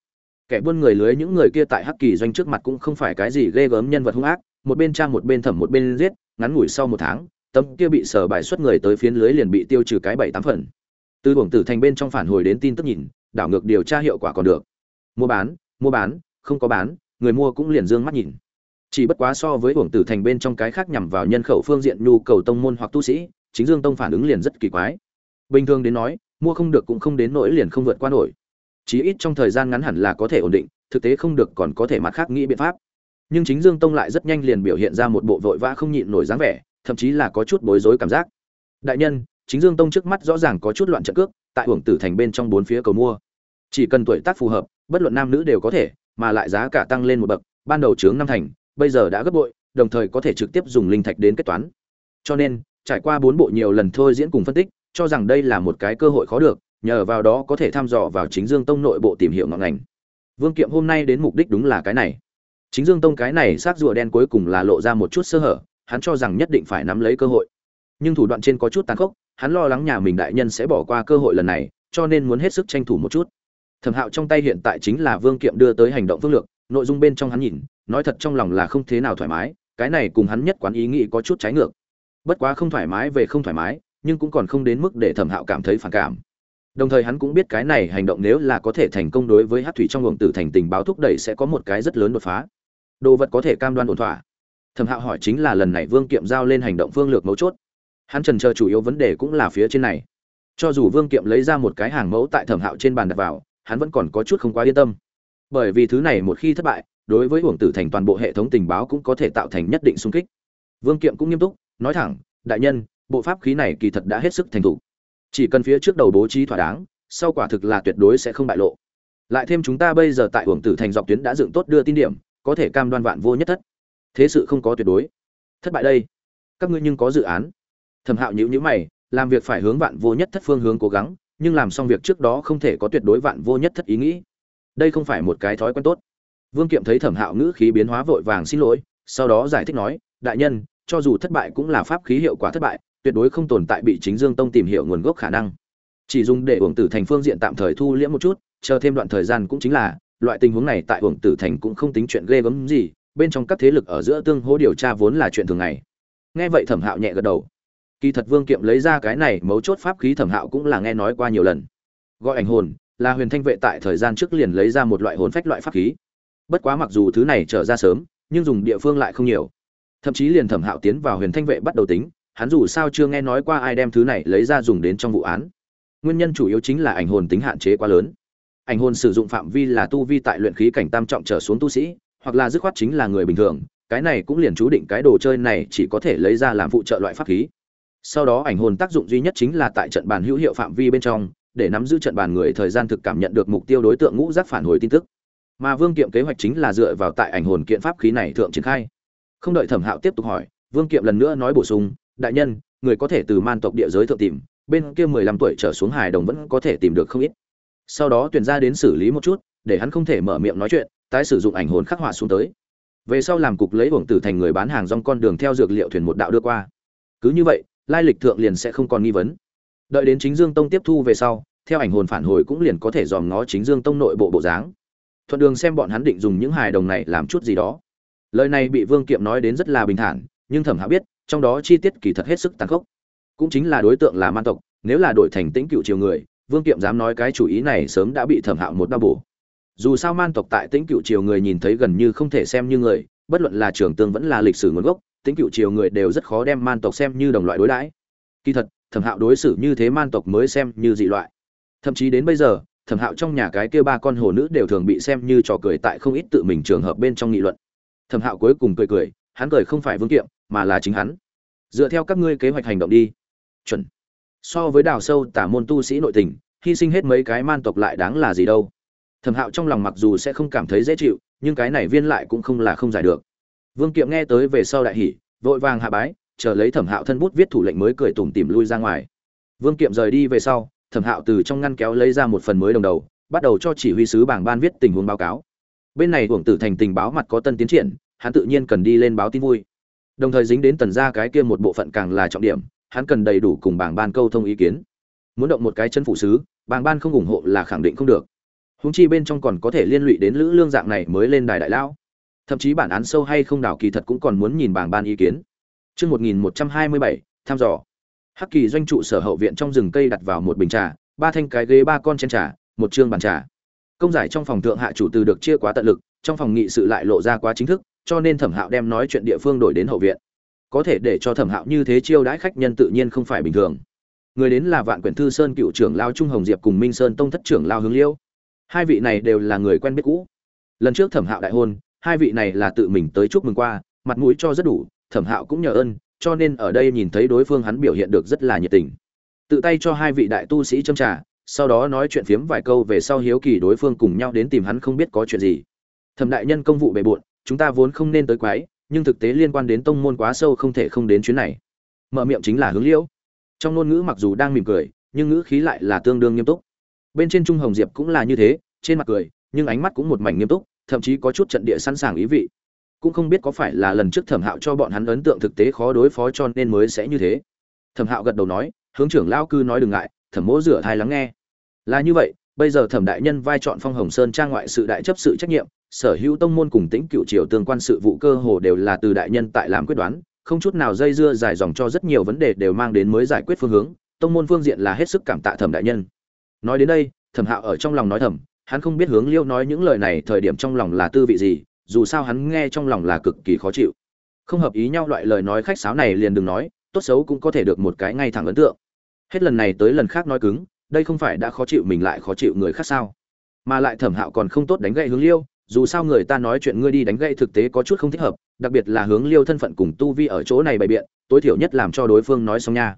Kẻ buôn người lưới những người kia tại hắc kỳ doanh trước mặt cũng không phải cái gì ghê gớm nhân vật hung ác, một bên trang một bên thẩm một bên giết, ngắn ngủi sau một tháng, tấm kia bị sở bài xuất người tới phiến lưới liền bị tiêu trừ cái bảy tám phần từ buồng tử thành bên trong phản hồi đến tin tức nhìn đảo ngược điều tra hiệu quả còn được mua bán mua bán, không có bán, người mua cũng liền dương mắt nhìn. Chỉ bất quá so với uổng tử thành bên trong cái khác nhằm vào nhân khẩu phương diện nhu cầu tông môn hoặc tu sĩ, chính dương tông phản ứng liền rất kỳ quái. Bình thường đến nói, mua không được cũng không đến nỗi liền không vượt qua nổi. Chí ít trong thời gian ngắn hẳn là có thể ổn định, thực tế không được còn có thể mặt khác nghĩ biện pháp. Nhưng chính dương tông lại rất nhanh liền biểu hiện ra một bộ vội vã không nhịn nổi dáng vẻ, thậm chí là có chút bối rối cảm giác. Đại nhân, chính dương tông trước mắt rõ ràng có chút loạn trận cước, tại uổng tử thành bên trong bốn phía cầu mua. Chỉ cần tuổi tác phù hợp bất luận nam nữ đều có thể, mà lại giá cả tăng lên một bậc, ban đầu chướng năm thành, bây giờ đã gấp bội, đồng thời có thể trực tiếp dùng linh thạch đến kết toán. Cho nên, trải qua bốn bộ nhiều lần thôi diễn cùng phân tích, cho rằng đây là một cái cơ hội khó được, nhờ vào đó có thể thăm dò vào chính dương tông nội bộ tìm hiểu ngọn ngành. Vương kiệm hôm nay đến mục đích đúng là cái này. Chính dương tông cái này xác rùa đen cuối cùng là lộ ra một chút sơ hở, hắn cho rằng nhất định phải nắm lấy cơ hội. Nhưng thủ đoạn trên có chút tàn khốc, hắn lo lắng nhà mình đại nhân sẽ bỏ qua cơ hội lần này, cho nên muốn hết sức tranh thủ một chút thẩm hạo trong tay hiện tại chính là vương kiệm đưa tới hành động phương lược, nội dung bên trong hắn nhìn, nói thật trong lòng là không thế nào thoải mái, cái này cùng hắn nhất quán ý nghĩ có chút trái ngược. Bất quá không thoải mái về không thoải mái, nhưng cũng còn không đến mức để thẩm hạo cảm thấy phản cảm. Đồng thời hắn cũng biết cái này hành động nếu là có thể thành công đối với hát thủy trong luồng tử thành tình báo thúc đẩy sẽ có một cái rất lớn đột phá. Đồ vật có thể cam đoan ổn thỏa. Thẩm hạo hỏi chính là lần này vương kiệm giao lên hành động phương lược mấu chốt. Hắn trần chờ chủ yếu vấn đề cũng là phía trên này. Cho dù vương kiệm lấy ra một cái hàng mẫu tại thẩm hạo trên bàn đặt vào hắn vẫn còn có chút không quá yên tâm. Bởi vì thứ này một khi thất bại, đối với uổng tử thành toàn bộ hệ thống tình báo cũng có thể tạo thành nhất định xung kích. Vương kiệm cũng nghiêm túc, nói thẳng, đại nhân, bộ pháp khí này kỳ thật đã hết sức thành thục. Chỉ cần phía trước đầu bố trí thỏa đáng, sau quả thực là tuyệt đối sẽ không bại lộ. Lại thêm chúng ta bây giờ tại uổng tử thành dọc tuyến đã dựng tốt đưa tin điểm, có thể cam đoan vạn vô nhất thất. Thế sự không có tuyệt đối. Thất bại đây. Các ngươi nhưng có dự án. Thẩm hạo nhữ nhữ mày, làm việc phải hướng vạn vô nhất thất phương hướng cố gắng nhưng làm xong việc trước đó không thể có tuyệt đối vạn vô nhất thất ý nghĩ. Đây không phải một cái thói quen tốt. Vương kiệm thấy thẩm hạo ngữ khí biến hóa vội vàng xin lỗi, sau đó giải thích nói, đại nhân, cho dù thất bại cũng là pháp khí hiệu quả thất bại, tuyệt đối không tồn tại bị chính dương tông tìm hiểu nguồn gốc khả năng. Chỉ dùng để uổng tử thành phương diện tạm thời thu liễm một chút, chờ thêm đoạn thời gian cũng chính là, loại tình huống này tại uổng tử thành cũng không tính chuyện ghê gớm gì, bên trong các thế lực ở giữa tương hỗ điều tra vốn là chuyện thường ngày. Nghe vậy thẩm hạo nhẹ gật đầu kỳ thật vương kiệm lấy ra cái này mấu chốt pháp khí thẩm hạo cũng là nghe nói qua nhiều lần. Gọi ảnh hồn, là huyền thanh vệ tại thời gian trước liền lấy ra một loại hồn phách loại pháp khí. Bất quá mặc dù thứ này trở ra sớm, nhưng dùng địa phương lại không nhiều. Thậm chí liền thẩm hạo tiến vào huyền thanh vệ bắt đầu tính, hắn dù sao chưa nghe nói qua ai đem thứ này lấy ra dùng đến trong vụ án. Nguyên nhân chủ yếu chính là ảnh hồn tính hạn chế quá lớn. Ảnh hồn sử dụng phạm vi là tu vi tại luyện khí cảnh tam trọng trở xuống tu sĩ, hoặc là dứt khoát chính là người bình thường, cái này cũng liền chú định cái đồ chơi này chỉ có thể lấy ra làm phụ trợ loại pháp khí sau đó ảnh hồn tác dụng duy nhất chính là tại trận bàn hữu hiệu phạm vi bên trong, để nắm giữ trận bàn người thời gian thực cảm nhận được mục tiêu đối tượng ngũ giác phản hồi tin tức. Mà vương kiệm kế hoạch chính là dựa vào tại ảnh hồn kiện pháp khí này thượng triển khai. Không đợi thẩm hạo tiếp tục hỏi, vương kiệm lần nữa nói bổ sung, đại nhân, người có thể từ man tộc địa giới thượng tìm, bên kia mười lăm tuổi trở xuống hài đồng vẫn có thể tìm được không ít. Sau đó tuyển ra đến xử lý một chút, để hắn không thể mở miệng nói chuyện, tái sử dụng ảnh hồn khắc họa xuống tới. Về sau làm cục lấy uổng tử thành người bán hàng rong con đường theo dược liệu thuyền một đạo đưa qua. Cứ như vậy lai lịch thượng liền sẽ không còn nghi vấn. Đợi đến chính dương tông tiếp thu về sau, theo ảnh hồn phản hồi cũng liền có thể dòm ngó chính dương tông nội bộ bộ dáng. Thuận đường xem bọn hắn định dùng những hài đồng này làm chút gì đó. Lời này bị vương kiệm nói đến rất là bình thản, nhưng thẩm Hạ biết, trong đó chi tiết kỳ thật hết sức tàn khốc. Cũng chính là đối tượng là man tộc, nếu là đổi thành tĩnh cựu triều người, vương kiệm dám nói cái chủ ý này sớm đã bị thẩm hạo một đau bổ. Dù sao man tộc tại tĩnh cựu triều người nhìn thấy gần như không thể xem như người, bất luận là trường tương vẫn là lịch sử nguồn gốc tính cựu triều người đều rất khó đem man tộc xem như đồng loại đối đãi. Kỳ thật, thẩm hạo đối xử như thế man tộc mới xem như dị loại. Thậm chí đến bây giờ, thẩm hạo trong nhà cái kia ba con hồ nữ đều thường bị xem như trò cười tại không ít tự mình trường hợp bên trong nghị luận. Thẩm hạo cuối cùng cười cười, hắn cười không phải vương kiệm, mà là chính hắn. Dựa theo các ngươi kế hoạch hành động đi. Chuẩn. So với đào sâu tả môn tu sĩ nội tình, hy sinh hết mấy cái man tộc lại đáng là gì đâu. Thẩm hạo trong lòng mặc dù sẽ không cảm thấy dễ chịu, nhưng cái này viên lại cũng không là không giải được vương kiệm nghe tới về sau đại hỉ, vội vàng hạ bái chờ lấy thẩm hạo thân bút viết thủ lệnh mới cười tủm tìm lui ra ngoài. Vương kiệm rời đi về sau thẩm hạo từ trong ngăn kéo lấy ra một phần mới đồng đầu bắt đầu cho chỉ huy sứ bảng ban viết tình huống báo cáo. Bên này uổng tử thành tình báo mặt có tân tiến triển hắn tự nhiên cần đi lên báo tin vui. Đồng thời dính đến tần gia cái kia một bộ phận càng là trọng điểm hắn cần đầy đủ cùng bảng ban câu thông ý kiến. Muốn động một cái chân phụ sứ bảng ban không ủng hộ là khẳng định không được. Huống chi bên trong còn có thể liên lụy đến lữ lương dạng này mới lên đài đại lão thậm chí bản án sâu hay không đảo kỳ thật cũng còn muốn nhìn bảng ban ý kiến. Chương 1127, thăm dò. Hắc Kỳ doanh trụ sở hậu viện trong rừng cây đặt vào một bình trà, ba thanh cái ghế ba con chén trà, một chương bàn trà. Công giải trong phòng thượng hạ chủ từ được chia quá tận lực trong phòng nghị sự lại lộ ra quá chính thức cho nên thẩm hạo đem nói chuyện địa phương đổi đến hậu viện. Có thể để cho thẩm hạo như thế chiêu đãi khách nhân tự nhiên không phải bình thường. Người đến là vạn quyển thư sơn cựu trưởng lao trung hồng diệp cùng minh sơn tông thất trưởng lao hướng liêu. Hai vị này đều là người quen biết cũ. Lần trước thẩm hạo đại hôn hai vị này là tự mình tới chúc mừng qua, mặt mũi cho rất đủ, thẩm hạo cũng nhờ ơn, cho nên ở đây nhìn thấy đối phương hắn biểu hiện được rất là nhiệt tình. Tự tay cho hai vị đại tu sĩ châm trà, sau đó nói chuyện phiếm vài câu về sau hiếu kỳ đối phương cùng nhau đến tìm hắn không biết có chuyện gì. Thẩm đại nhân công vụ bề bộn, chúng ta vốn không nên tới quái, nhưng thực tế liên quan đến tông môn quá sâu không thể không đến chuyến này. Mở miệng chính là hướng liễu. Trong ngôn ngữ mặc dù đang mỉm cười, nhưng ngữ khí lại là tương đương nghiêm túc. Bên trên trung hồng diệp cũng là như thế, trên mặt cười, nhưng ánh mắt cũng một mảnh nghiêm túc thậm chí có chút trận địa sẵn sàng ý vị. Cũng không biết có phải là lần trước thẩm hạo cho bọn hắn ấn tượng thực tế khó đối phó cho nên mới sẽ như thế. Thẩm hạo gật đầu nói, hướng trưởng lao cư nói đừng ngại, thẩm mỗ rửa thai lắng nghe. Là như vậy, bây giờ thẩm đại nhân vai chọn phong hồng sơn trang ngoại sự đại chấp sự trách nhiệm, sở hữu tông môn cùng tĩnh cựu triều tương quan sự vụ cơ hồ đều là từ đại nhân tại làm quyết đoán, không chút nào dây dưa dài dòng cho rất nhiều vấn đề đều mang đến mới giải quyết phương hướng, tông môn phương diện là hết sức cảm tạ thẩm đại nhân. Nói đến đây, thẩm hạo ở trong lòng nói thầm hắn không biết hướng liêu nói những lời này thời điểm trong lòng là tư vị gì, dù sao hắn nghe trong lòng là cực kỳ khó chịu. Không hợp ý nhau loại lời nói khách sáo này liền đừng nói, tốt xấu cũng có thể được một cái ngay thẳng ấn tượng. Hết lần này tới lần khác nói cứng, đây không phải đã khó chịu mình lại khó chịu người khác sao? Mà lại thẩm hạo còn không tốt đánh gậy hướng liêu, dù sao người ta nói chuyện ngươi đi đánh gậy thực tế có chút không thích hợp, đặc biệt là hướng liêu thân phận cùng tu vi ở chỗ này bày biện, tối thiểu nhất làm cho đối phương nói xong nha.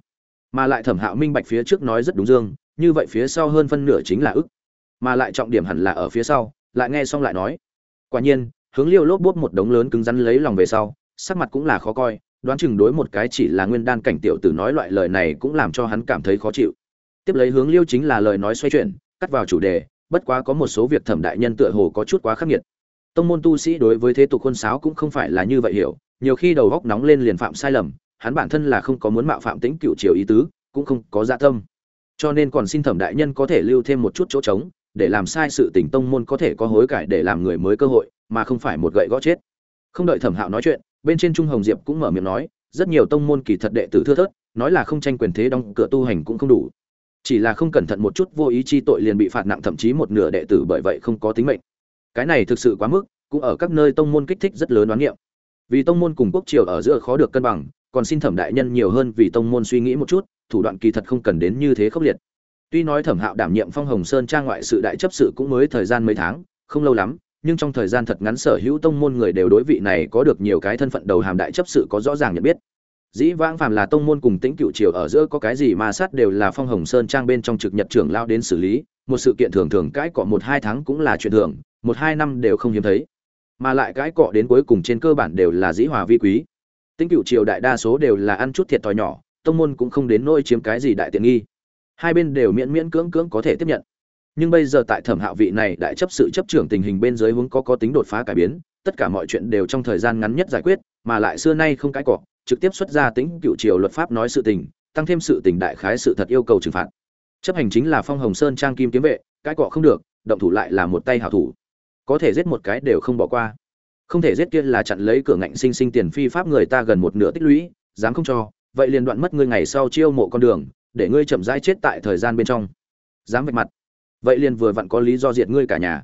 Mà lại thẩm hạo minh bạch phía trước nói rất đúng dương, như vậy phía sau hơn phân nửa chính là ức mà lại trọng điểm hẳn là ở phía sau, lại nghe xong lại nói. Quả nhiên, hướng liêu lốp bốt một đống lớn cứng rắn lấy lòng về sau, sắc mặt cũng là khó coi, đoán chừng đối một cái chỉ là nguyên đan cảnh tiểu tử nói loại lời này cũng làm cho hắn cảm thấy khó chịu. Tiếp lấy hướng liêu chính là lời nói xoay chuyển, cắt vào chủ đề, bất quá có một số việc thẩm đại nhân tựa hồ có chút quá khắc nghiệt. Tông môn tu sĩ đối với thế tục khuôn sáo cũng không phải là như vậy hiểu, nhiều khi đầu góc nóng lên liền phạm sai lầm, hắn bản thân là không có muốn mạo phạm tính cựu triều ý tứ, cũng không có dạ tâm. Cho nên còn xin thẩm đại nhân có thể lưu thêm một chút chỗ trống để làm sai sự tình tông môn có thể có hối cải để làm người mới cơ hội, mà không phải một gậy gõ chết. Không đợi thẩm hạo nói chuyện, bên trên trung hồng diệp cũng mở miệng nói, rất nhiều tông môn kỳ thật đệ tử thưa thớt, nói là không tranh quyền thế đóng cửa tu hành cũng không đủ. Chỉ là không cẩn thận một chút vô ý chi tội liền bị phạt nặng thậm chí một nửa đệ tử bởi vậy không có tính mệnh. Cái này thực sự quá mức, cũng ở các nơi tông môn kích thích rất lớn đoán niệm vì tông môn cùng quốc triều ở giữa khó được cân bằng, còn xin thẩm đại nhân nhiều hơn vì tông môn suy nghĩ một chút, thủ đoạn kỳ thật không cần đến như thế khốc liệt tuy nói thẩm hạo đảm nhiệm phong hồng sơn trang ngoại sự đại chấp sự cũng mới thời gian mấy tháng, không lâu lắm, nhưng trong thời gian thật ngắn sở hữu tông môn người đều đối vị này có được nhiều cái thân phận đầu hàm đại chấp sự có rõ ràng nhận biết. Dĩ vãng phàm là tông môn cùng tĩnh cựu triều ở giữa có cái gì mà sát đều là phong hồng sơn trang bên trong trực nhật trưởng lao đến xử lý, một sự kiện thường thường cãi cọ một hai tháng cũng là chuyện thường, một hai năm đều không hiếm thấy. Mà lại cãi cọ đến cuối cùng trên cơ bản đều là dĩ hòa vi quý. Tĩnh cựu triều đại đa số đều là ăn chút thiệt thòi nhỏ, tông môn cũng không đến nỗi chiếm cái gì đại tiện nghi hai bên đều miễn miễn cưỡng cưỡng có thể tiếp nhận. Nhưng bây giờ tại thẩm hạo vị này đại chấp sự chấp trưởng tình hình bên dưới hướng có có tính đột phá cải biến, tất cả mọi chuyện đều trong thời gian ngắn nhất giải quyết, mà lại xưa nay không cãi cọ, trực tiếp xuất ra tính cựu triều luật pháp nói sự tình, tăng thêm sự tình đại khái sự thật yêu cầu trừng phạt. Chấp hành chính là phong hồng sơn trang kim kiếm vệ, cãi cọ không được, động thủ lại là một tay hảo thủ. Có thể giết một cái đều không bỏ qua. Không thể giết kia là chặn lấy cửa ngạnh sinh sinh tiền phi pháp người ta gần một nửa tích lũy, dám không cho, vậy liền đoạn mất ngươi ngày sau chiêu mộ con đường để ngươi chậm rãi chết tại thời gian bên trong. Dám vạch mặt. Vậy liền vừa vặn có lý do diệt ngươi cả nhà.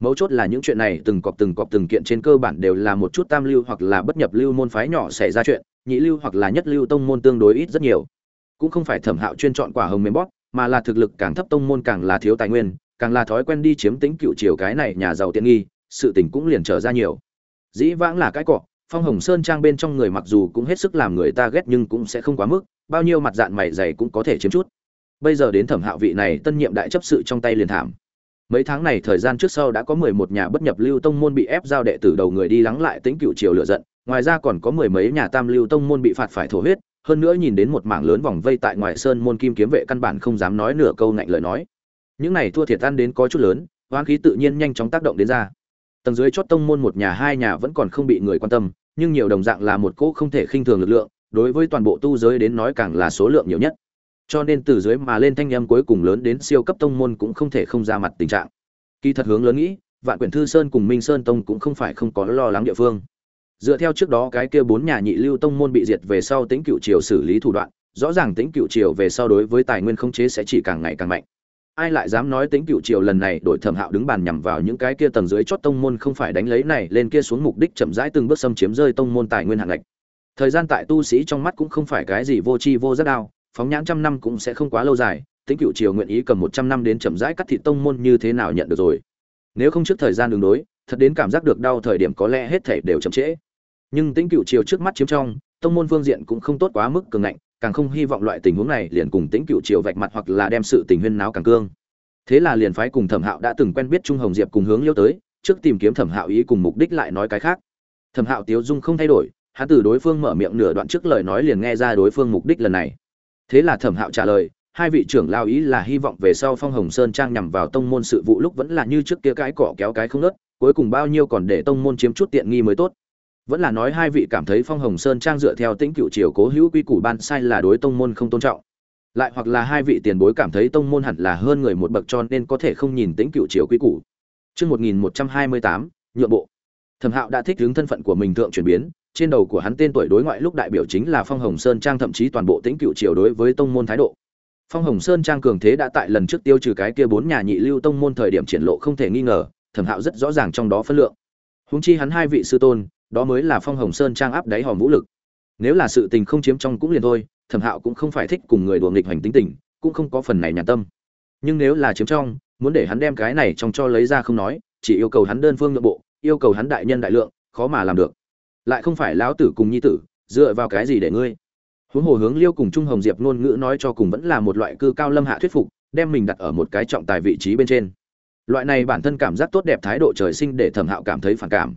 Mấu chốt là những chuyện này từng cọp từng cọp từng kiện trên cơ bản đều là một chút tam lưu hoặc là bất nhập lưu môn phái nhỏ xảy ra chuyện, nhị lưu hoặc là nhất lưu tông môn tương đối ít rất nhiều. Cũng không phải thẩm hạo chuyên chọn quả hồng mềm bóp, mà là thực lực càng thấp tông môn càng là thiếu tài nguyên, càng là thói quen đi chiếm tính cựu chiều cái này nhà giàu tiện nghi, sự tình cũng liền trở ra nhiều. Dĩ vãng là cái cọ, phong hồng sơn trang bên trong người mặc dù cũng hết sức làm người ta ghét nhưng cũng sẽ không quá mức bao nhiêu mặt dạng mày dày cũng có thể chiếm chút. Bây giờ đến thẩm hạo vị này, tân nhiệm đại chấp sự trong tay liền thảm. Mấy tháng này thời gian trước sau đã có mười một nhà bất nhập lưu tông môn bị ép giao đệ tử đầu người đi lắng lại tính cựu triều lựa giận, ngoài ra còn có mười mấy nhà tam lưu tông môn bị phạt phải thổ huyết, hơn nữa nhìn đến một mảng lớn vòng vây tại ngoài sơn môn kim kiếm vệ căn bản không dám nói nửa câu ngạnh lời nói. Những này thua thiệt ăn đến có chút lớn, hoang khí tự nhiên nhanh chóng tác động đến ra. Tầng dưới chót tông môn một nhà, hai nhà vẫn còn không bị người quan tâm, nhưng nhiều đồng dạng là một cỗ không thể khinh thường lực lượng đối với toàn bộ tu giới đến nói càng là số lượng nhiều nhất. Cho nên từ dưới mà lên thanh âm cuối cùng lớn đến siêu cấp tông môn cũng không thể không ra mặt tình trạng. Kỳ thật hướng lớn nghĩ, vạn quyển thư sơn cùng minh sơn tông cũng không phải không có lo lắng địa phương. Dựa theo trước đó cái kia bốn nhà nhị lưu tông môn bị diệt về sau tính cựu triều xử lý thủ đoạn, rõ ràng tính cựu triều về sau đối với tài nguyên không chế sẽ chỉ càng ngày càng mạnh. Ai lại dám nói tính cựu triều lần này đổi thẩm hạo đứng bàn nhằm vào những cái kia tầng dưới chót tông môn không phải đánh lấy này lên kia xuống mục đích chậm rãi từng bước xâm chiếm rơi tông môn tài nguyên hạng ngạch thời gian tại tu sĩ trong mắt cũng không phải cái gì vô tri vô giác đao phóng nhãn trăm năm cũng sẽ không quá lâu dài tính cựu triều nguyện ý cầm một trăm năm đến chậm rãi cắt thị tông môn như thế nào nhận được rồi. Nếu không trước thời gian đường đối, thật đến cảm giác được đau thời điểm có lẽ hết thể đều chậm trễ. Nhưng tính cựu triều trước mắt chiếm trong, tông môn phương diện cũng không tốt quá mức cường ngạnh, càng không hy vọng loại tình huống này liền cùng tính cựu triều vạch mặt hoặc là đem sự tình huyên náo càng cương. Thế là liền phái cùng thẩm hạo đã từng quen biết trung hồng diệp cùng hướng liêu tới, trước tìm kiếm thẩm hạo ý cùng mục đích lại nói cái khác. Thẩm hạo tiếu dung không thay đổi hắn từ đối phương mở miệng nửa đoạn trước lời nói liền nghe ra đối phương mục đích lần này. Thế là thẩm hạo trả lời hai vị trưởng lao ý là hy vọng về sau phong hồng sơn trang nhằm vào tông môn sự vụ lúc vẫn là như trước kia cái cỏ kéo cái không nớt cuối cùng bao nhiêu còn để tông môn chiếm chút tiện nghi mới tốt. Vẫn là nói hai vị cảm thấy phong hồng sơn trang dựa theo tĩnh cựu triều cố hữu quy củ ban sai là đối tông môn không tôn trọng. Lại hoặc là hai vị tiền bối cảm thấy tông môn hẳn là hơn người một bậc cho nên có thể không nhìn tĩnh cựu triều quy củ. Chương 1128, nhượng bộ. Thẩm Hạo đã thích hướng thân phận của mình thượng chuyển biến, trên đầu của hắn tên tuổi đối ngoại lúc đại biểu chính là Phong Hồng Sơn Trang thậm chí toàn bộ tĩnh cựu triều đối với tông môn thái độ. Phong Hồng Sơn Trang cường thế đã tại lần trước tiêu trừ cái kia bốn nhà nhị lưu tông môn thời điểm triển lộ không thể nghi ngờ, Thẩm Hạo rất rõ ràng trong đó phân lượng. Huống chi hắn hai vị sư tôn, đó mới là Phong Hồng Sơn Trang áp đáy hòm vũ lực. Nếu là sự tình không chiếm trong cũng liền thôi, Thẩm Hạo cũng không phải thích cùng người đùa nghịch hành tính tình, cũng không có phần này nhàn tâm. Nhưng nếu là chiếm trong, muốn để hắn đem cái này trong cho lấy ra không nói, chỉ yêu cầu hắn đơn phương nội bộ, yêu cầu hắn đại nhân đại lượng, khó mà làm được. Lại không phải lão tử cùng nhi tử, dựa vào cái gì để ngươi? Huống hồ hướng Liêu cùng Trung Hồng Diệp ngôn ngữ nói cho cùng vẫn là một loại cư cao lâm hạ thuyết phục, đem mình đặt ở một cái trọng tài vị trí bên trên. Loại này bản thân cảm giác tốt đẹp thái độ trời sinh để Thẩm Hạo cảm thấy phản cảm.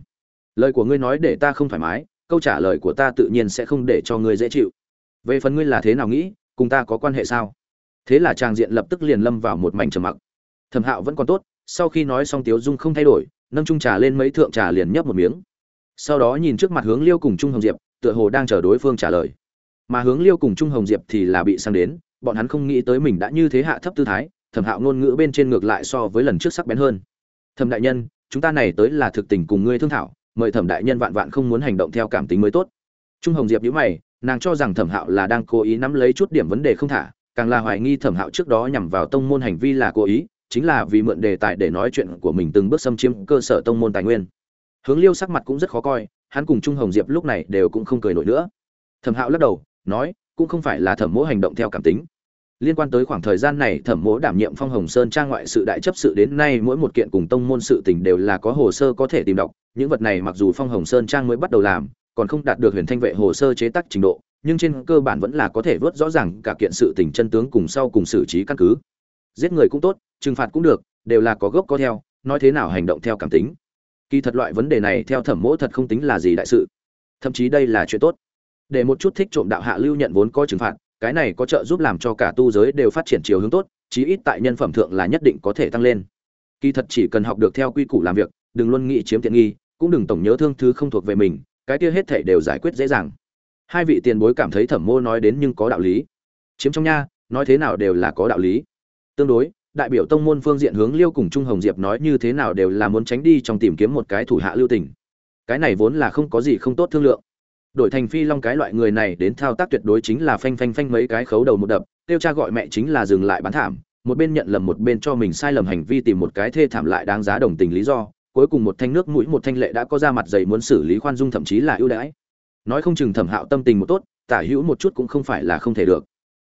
Lời của ngươi nói để ta không thoải mái, câu trả lời của ta tự nhiên sẽ không để cho ngươi dễ chịu. Về phần ngươi là thế nào nghĩ, cùng ta có quan hệ sao? Thế là trang diện lập tức liền lâm vào một mảnh trầm mặc. Thẩm Hạo vẫn còn tốt, sau khi nói xong Tiếu Dung không thay đổi, nâng trung trà lên mấy thượng trà liền nhấp một miếng. Sau đó nhìn trước mặt Hướng Liêu cùng Trung Hồng Diệp, tựa hồ đang chờ đối phương trả lời. Mà Hướng Liêu cùng Trung Hồng Diệp thì là bị sang đến, bọn hắn không nghĩ tới mình đã như thế hạ thấp tư thái, Thẩm Hạo ngôn ngữ bên trên ngược lại so với lần trước sắc bén hơn. Thẩm đại nhân, chúng ta này tới là thực tình cùng ngươi thương thảo, mời Thẩm đại nhân vạn vạn không muốn hành động theo cảm tính mới tốt. Trung Hồng Diệp nhíu mày, nàng cho rằng Thẩm Hạo là đang cố ý nắm lấy chút điểm vấn đề không thả, càng là hoài nghi Thẩm Hạo trước đó nhằm vào tông môn hành vi là cố ý, chính là vì mượn đề tài để nói chuyện của mình từng bước xâm chiếm cơ sở tông môn tài nguyên hướng liêu sắc mặt cũng rất khó coi, hắn cùng trung hồng diệp lúc này đều cũng không cười nổi nữa. Thẩm hạo lắc đầu, nói, cũng không phải là thẩm mỗ hành động theo cảm tính. Liên quan tới khoảng thời gian này, thẩm mỗ đảm nhiệm phong hồng sơn trang ngoại sự đại chấp sự đến nay mỗi một kiện cùng tông môn sự tình đều là có hồ sơ có thể tìm đọc. Những vật này mặc dù phong hồng sơn trang mới bắt đầu làm, còn không đạt được huyền thanh vệ hồ sơ chế tác trình độ, nhưng trên cơ bản vẫn là có thể vớt rõ ràng cả kiện sự tình chân tướng cùng sau cùng xử trí căn cứ. Giết người cũng tốt, trừng phạt cũng được, đều là có gốc có theo, nói thế nào hành động theo cảm tính kỳ thật loại vấn đề này theo thẩm mỗ thật không tính là gì đại sự. Thậm chí đây là chuyện tốt. Để một chút thích trộm đạo hạ lưu nhận vốn có trừng phạt, cái này có trợ giúp làm cho cả tu giới đều phát triển chiều hướng tốt, chí ít tại nhân phẩm thượng là nhất định có thể tăng lên. Kỳ thật chỉ cần học được theo quy củ làm việc, đừng luôn nghĩ chiếm tiện nghi, cũng đừng tổng nhớ thương thứ không thuộc về mình, cái kia hết thể đều giải quyết dễ dàng. Hai vị tiền bối cảm thấy thẩm mô nói đến nhưng có đạo lý. Chiếm trong nha, nói thế nào đều là có đạo lý. Tương đối đại biểu tông môn phương diện hướng liêu cùng trung hồng diệp nói như thế nào đều là muốn tránh đi trong tìm kiếm một cái thủ hạ lưu tình. Cái này vốn là không có gì không tốt thương lượng. Đổi thành phi long cái loại người này đến thao tác tuyệt đối chính là phanh phanh phanh mấy cái khấu đầu một đập tiêu cha gọi mẹ chính là dừng lại bán thảm, một bên nhận lầm một bên cho mình sai lầm hành vi tìm một cái thê thảm lại đáng giá đồng tình lý do, cuối cùng một thanh nước mũi một thanh lệ đã có ra mặt dày muốn xử lý khoan dung thậm chí là ưu đãi. Nói không chừng thẩm hạo tâm tình một tốt, tả hữu một chút cũng không phải là không thể được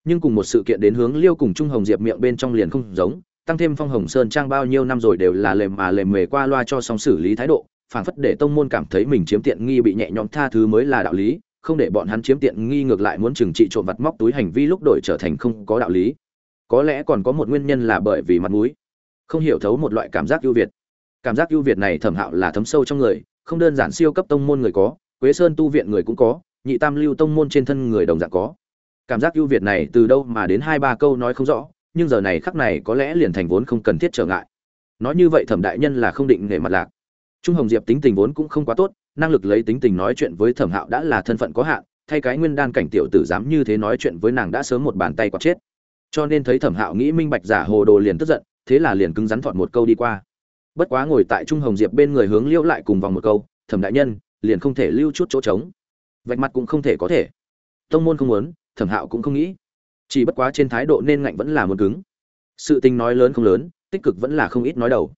nhưng cùng một sự kiện đến hướng liêu cùng trung hồng diệp miệng bên trong liền không giống, tăng thêm phong hồng sơn trang bao nhiêu năm rồi đều là lề mà lề mề qua loa cho xong xử lý thái độ, phảng phất để tông môn cảm thấy mình chiếm tiện nghi bị nhẹ nhõm tha thứ mới là đạo lý, không để bọn hắn chiếm tiện nghi ngược lại muốn trừng trị trộm vặt móc túi hành vi lúc đổi trở thành không có đạo lý. Có lẽ còn có một nguyên nhân là bởi vì mặt mũi. Không hiểu thấu một loại cảm giác ưu việt. Cảm giác ưu việt này thẩm hạo là thấm sâu trong người, không đơn giản siêu cấp tông môn người có, quế sơn tu viện người cũng có, nhị tam lưu tông môn trên thân người đồng dạng có cảm giác ưu việt này từ đâu mà đến hai ba câu nói không rõ, nhưng giờ này khắc này có lẽ liền thành vốn không cần thiết trở ngại. Nói như vậy thẩm đại nhân là không định nghề mặt lạc. Trung hồng diệp tính tình vốn cũng không quá tốt, năng lực lấy tính tình nói chuyện với thẩm hạo đã là thân phận có hạn, thay cái nguyên đan cảnh tiểu tử dám như thế nói chuyện với nàng đã sớm một bàn tay quạt chết. Cho nên thấy thẩm hạo nghĩ minh bạch giả hồ đồ liền tức giận, thế là liền cứng rắn thọt một câu đi qua. Bất quá ngồi tại trung hồng diệp bên người hướng liễu lại cùng vòng một câu, thẩm đại nhân, liền không thể lưu chút chỗ trống. Vạch mặt cũng không thể có thể. Tông môn không muốn thẩm hạo cũng không nghĩ. Chỉ bất quá trên thái độ nên ngạnh vẫn là muốn cứng. Sự tình nói lớn không lớn, tích cực vẫn là không ít nói đầu.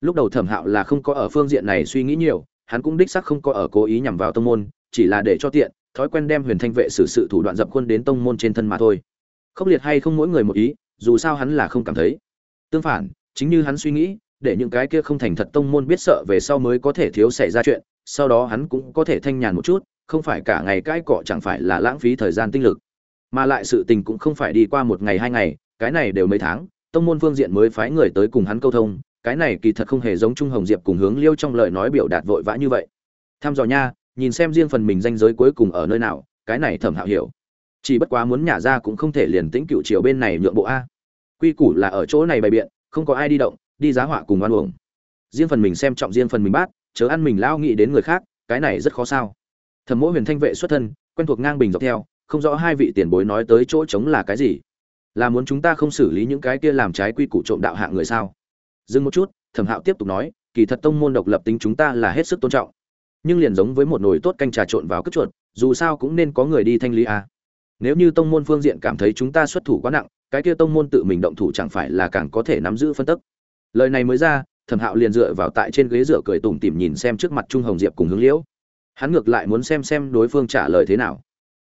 Lúc đầu thẩm hạo là không có ở phương diện này suy nghĩ nhiều, hắn cũng đích xác không có ở cố ý nhằm vào tông môn, chỉ là để cho tiện, thói quen đem huyền thanh vệ xử sự thủ đoạn dập khuôn đến tông môn trên thân mà thôi. Khốc liệt hay không mỗi người một ý, dù sao hắn là không cảm thấy. Tương phản, chính như hắn suy nghĩ, để những cái kia không thành thật tông môn biết sợ về sau mới có thể thiếu xảy ra chuyện, sau đó hắn cũng có thể thanh nhàn một chút, không phải cả ngày cãi cọ chẳng phải là lãng phí thời gian tinh lực mà lại sự tình cũng không phải đi qua một ngày hai ngày, cái này đều mấy tháng, tông môn phương diện mới phái người tới cùng hắn câu thông, cái này kỳ thật không hề giống trung hồng diệp cùng hướng liêu trong lời nói biểu đạt vội vã như vậy. Tham dò nha, nhìn xem riêng phần mình danh giới cuối cùng ở nơi nào, cái này thẩm hạo hiểu. Chỉ bất quá muốn nhả ra cũng không thể liền tĩnh cựu chiều bên này nhượng bộ a. Quy củ là ở chỗ này bày biện, không có ai đi động, đi giá họa cùng oan uổng. Riêng phần mình xem trọng riêng phần mình bát, chớ ăn mình lao nghĩ đến người khác, cái này rất khó sao. Thẩm mỗi huyền thanh vệ xuất thân, quen thuộc ngang bình dọc theo không rõ hai vị tiền bối nói tới chỗ trống là cái gì. Là muốn chúng ta không xử lý những cái kia làm trái quy củ trộm đạo hạng người sao? Dừng một chút, thẩm hạo tiếp tục nói, kỳ thật tông môn độc lập tính chúng ta là hết sức tôn trọng. Nhưng liền giống với một nồi tốt canh trà trộn vào cất chuột, dù sao cũng nên có người đi thanh lý à. nếu như tông môn phương diện cảm thấy chúng ta xuất thủ quá nặng, cái kia tông môn tự mình động thủ chẳng phải là càng có thể nắm giữ phân tức. Lời này mới ra, thẩm hạo liền dựa vào tại trên ghế dựa cười tủm tỉm nhìn xem trước mặt trung hồng diệp cùng hướng liễu. Hắn ngược lại muốn xem xem đối phương trả lời thế nào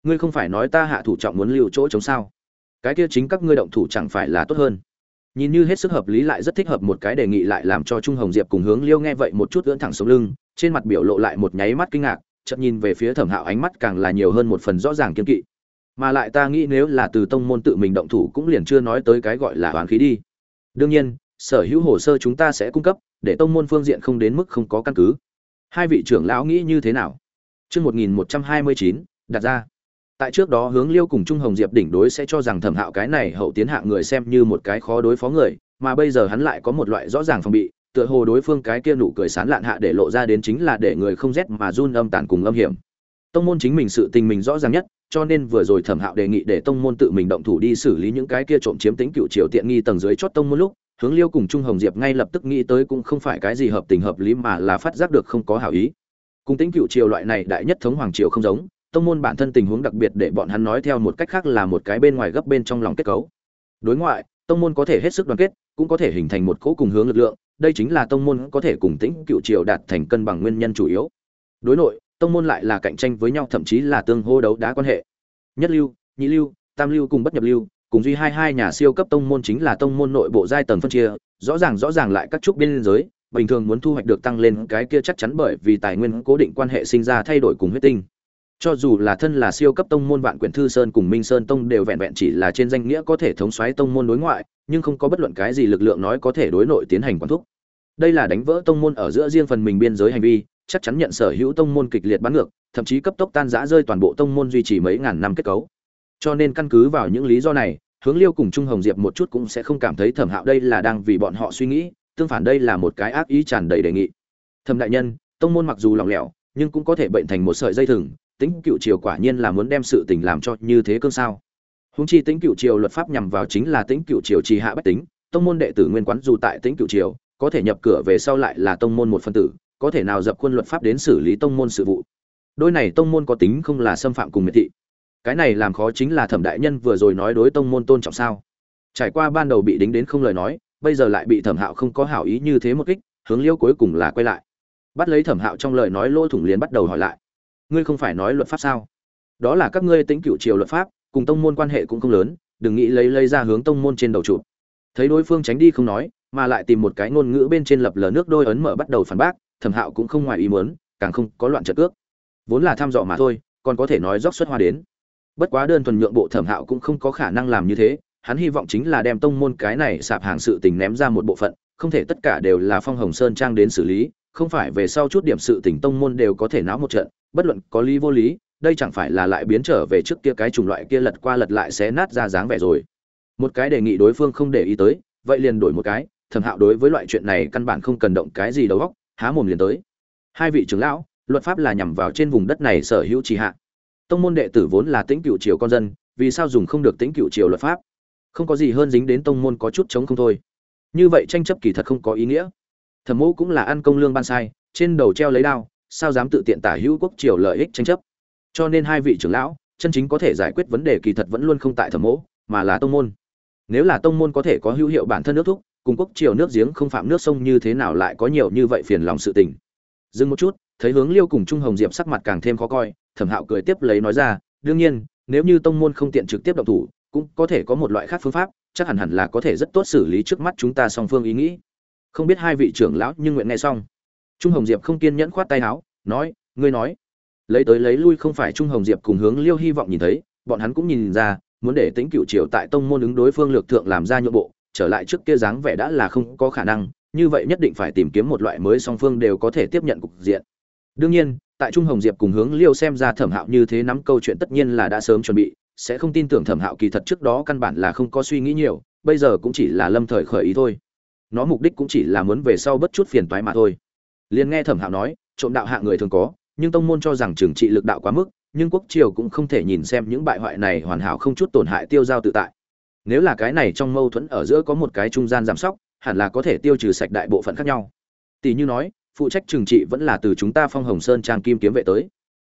ngươi không phải nói ta hạ thủ trọng muốn lưu chỗ chống sao? Cái kia chính các ngươi động thủ chẳng phải là tốt hơn? Nhìn như hết sức hợp lý lại rất thích hợp một cái đề nghị lại làm cho trung hồng diệp cùng hướng liêu nghe vậy một chút ưỡn thẳng sống lưng, trên mặt biểu lộ lại một nháy mắt kinh ngạc chậm nhìn về phía thẩm hạo ánh mắt càng là nhiều hơn một phần rõ ràng kiên kỵ. Mà lại ta nghĩ nếu là từ tông môn tự mình động thủ cũng liền chưa nói tới cái gọi là oán khí đi. Đương nhiên, sở hữu hồ sơ chúng ta sẽ cung cấp, để tông môn phương diện không đến mức không có căn cứ. Hai vị trưởng lão nghĩ như thế nào? Chương một nghìn một trăm hai mươi chín, đặt ra tại trước đó hướng liêu cùng trung hồng diệp đỉnh đối sẽ cho rằng thẩm hạo cái này hậu tiến hạ người xem như một cái khó đối phó người, mà bây giờ hắn lại có một loại rõ ràng phòng bị, tựa hồ đối phương cái kia nụ cười sán lạn hạ để lộ ra đến chính là để người không rét mà run âm tàn cùng âm hiểm. Tông môn chính mình sự tình mình rõ ràng nhất, cho nên vừa rồi thẩm hạo đề nghị để tông môn tự mình động thủ đi xử lý những cái kia trộm chiếm tính cựu triều tiện nghi tầng dưới chót tông môn lúc, hướng liêu cùng trung hồng diệp ngay lập tức nghĩ tới cũng không phải cái gì hợp tình hợp lý mà là phát giác được không có hảo ý. Cùng tính cựu triều loại này đại nhất thống hoàng triều không giống tông môn bản thân tình huống đặc biệt để bọn hắn nói theo một cách khác là một cái bên ngoài gấp bên trong lòng kết cấu. Đối ngoại, tông môn có thể hết sức đoàn kết, cũng có thể hình thành một cỗ cùng hướng lực lượng, đây chính là tông môn có thể cùng tĩnh cựu triều đạt thành cân bằng nguyên nhân chủ yếu. Đối nội, tông môn lại là cạnh tranh với nhau, thậm chí là tương hô đấu đá quan hệ. Nhất lưu, nhị lưu, tam lưu cùng bất nhập lưu, cùng duy hai hai nhà siêu cấp tông môn chính là tông môn nội bộ giai tầng phân chia, rõ ràng rõ ràng lại các trúc biên giới, bình thường muốn thu hoạch được tăng lên cái kia chắc chắn bởi vì tài nguyên cố định quan hệ sinh ra thay đổi cùng huyết tinh cho dù là thân là siêu cấp tông môn vạn quyển thư sơn cùng minh sơn tông đều vẹn vẹn chỉ là trên danh nghĩa có thể thống xoáy tông môn đối ngoại, nhưng không có bất luận cái gì lực lượng nói có thể đối nội tiến hành quản thúc. Đây là đánh vỡ tông môn ở giữa riêng phần mình biên giới hành vi, chắc chắn nhận sở hữu tông môn kịch liệt bắn ngược, thậm chí cấp tốc tan rã rơi toàn bộ tông môn duy trì mấy ngàn năm kết cấu. Cho nên căn cứ vào những lý do này, hướng liêu cùng trung hồng diệp một chút cũng sẽ không cảm thấy thẩm hạo đây là đang vì bọn họ suy nghĩ, tương phản đây là một cái ác ý tràn đầy đề nghị. Thẩm đại nhân, tông môn mặc dù lỏng lẻo, nhưng cũng có thể bệnh thành một sợi dây thừng tính cựu triều quả nhiên là muốn đem sự tình làm cho như thế cương sao. Húng chi tính cựu triều luật pháp nhằm vào chính là tính cựu triều trì hạ bách tính, tông môn đệ tử nguyên quán dù tại tính cựu triều, có thể nhập cửa về sau lại là tông môn một phân tử, có thể nào dập khuôn luật pháp đến xử lý tông môn sự vụ. Đôi này tông môn có tính không là xâm phạm cùng miệt thị. Cái này làm khó chính là thẩm đại nhân vừa rồi nói đối tông môn tôn trọng sao. Trải qua ban đầu bị đính đến không lời nói, bây giờ lại bị thẩm hạo không có hảo ý như thế một kích, hướng liêu cuối cùng là quay lại. Bắt lấy thẩm hạo trong lời nói lỗ thủng liền bắt đầu hỏi lại ngươi không phải nói luật pháp sao? Đó là các ngươi tính cựu triều luật pháp, cùng tông môn quan hệ cũng không lớn, đừng nghĩ lấy lấy ra hướng tông môn trên đầu trụ thấy đối phương tránh đi không nói, mà lại tìm một cái ngôn ngữ bên trên lập lờ nước đôi ấn mở bắt đầu phản bác, thẩm hạo cũng không ngoài ý muốn, càng không có loạn trật cước. Vốn là thăm dò mà thôi, còn có thể nói róc xuất hoa đến. Bất quá đơn thuần nhượng bộ thẩm hạo cũng không có khả năng làm như thế, hắn hy vọng chính là đem tông môn cái này sạp hàng sự tình ném ra một bộ phận, không thể tất cả đều là phong hồng sơn trang đến xử lý, không phải về sau chút điểm sự tình tông môn đều có thể náo một trận bất luận có lý vô lý, đây chẳng phải là lại biến trở về trước kia cái chủng loại kia lật qua lật lại sẽ nát ra dáng vẻ rồi. Một cái đề nghị đối phương không để ý tới, vậy liền đổi một cái, thẩm hạo đối với loại chuyện này căn bản không cần động cái gì đầu góc há mồm liền tới. Hai vị trưởng lão, luật pháp là nhằm vào trên vùng đất này sở hữu trì hạ. Tông môn đệ tử vốn là tính cựu triều con dân, vì sao dùng không được tính cựu triều luật pháp? Không có gì hơn dính đến tông môn có chút chống không thôi. Như vậy tranh chấp kỳ thật không có ý nghĩa. Thẩm mẫu cũng là ăn công lương ban sai, trên đầu treo lấy đao sao dám tự tiện tả hữu quốc triều lợi ích tranh chấp? Cho nên hai vị trưởng lão, chân chính có thể giải quyết vấn đề kỳ thật vẫn luôn không tại thẩm mẫu mà là tông môn. Nếu là tông môn có thể có hữu hiệu bản thân nước thúc, cùng quốc triều nước giếng không phạm nước sông như thế nào lại có nhiều như vậy phiền lòng sự tình. Dừng một chút, thấy hướng liêu cùng trung hồng diệp sắc mặt càng thêm khó coi, thẩm hạo cười tiếp lấy nói ra, đương nhiên, nếu như tông môn không tiện trực tiếp động thủ, cũng có thể có một loại khác phương pháp, chắc hẳn hẳn là có thể rất tốt xử lý trước mắt chúng ta song phương ý nghĩ. Không biết hai vị trưởng lão nhưng nguyện nghe xong trung hồng diệp không kiên nhẫn khoát tay áo, nói, ngươi nói. Lấy tới lấy lui không phải trung hồng diệp cùng hướng liêu hy vọng nhìn thấy, bọn hắn cũng nhìn ra, muốn để tính cựu triều tại tông môn ứng đối phương lược thượng làm ra nhượng bộ, trở lại trước kia dáng vẻ đã là không có khả năng, như vậy nhất định phải tìm kiếm một loại mới song phương đều có thể tiếp nhận cục diện. Đương nhiên, tại trung hồng diệp cùng hướng liêu xem ra thẩm hạo như thế nắm câu chuyện tất nhiên là đã sớm chuẩn bị, sẽ không tin tưởng thẩm hạo kỳ thật trước đó căn bản là không có suy nghĩ nhiều, bây giờ cũng chỉ là lâm thời khởi ý thôi. Nó mục đích cũng chỉ là muốn về sau bất chút phiền toái mà thôi liền nghe thẩm hạo nói, trộm đạo hạ người thường có, nhưng tông môn cho rằng trừng trị lực đạo quá mức, nhưng quốc triều cũng không thể nhìn xem những bại hoại này hoàn hảo không chút tổn hại tiêu giao tự tại. Nếu là cái này trong mâu thuẫn ở giữa có một cái trung gian giảm sóc, hẳn là có thể tiêu trừ sạch đại bộ phận khác nhau. Tỷ như nói, phụ trách trừng trị vẫn là từ chúng ta phong hồng sơn trang kim kiếm vệ tới.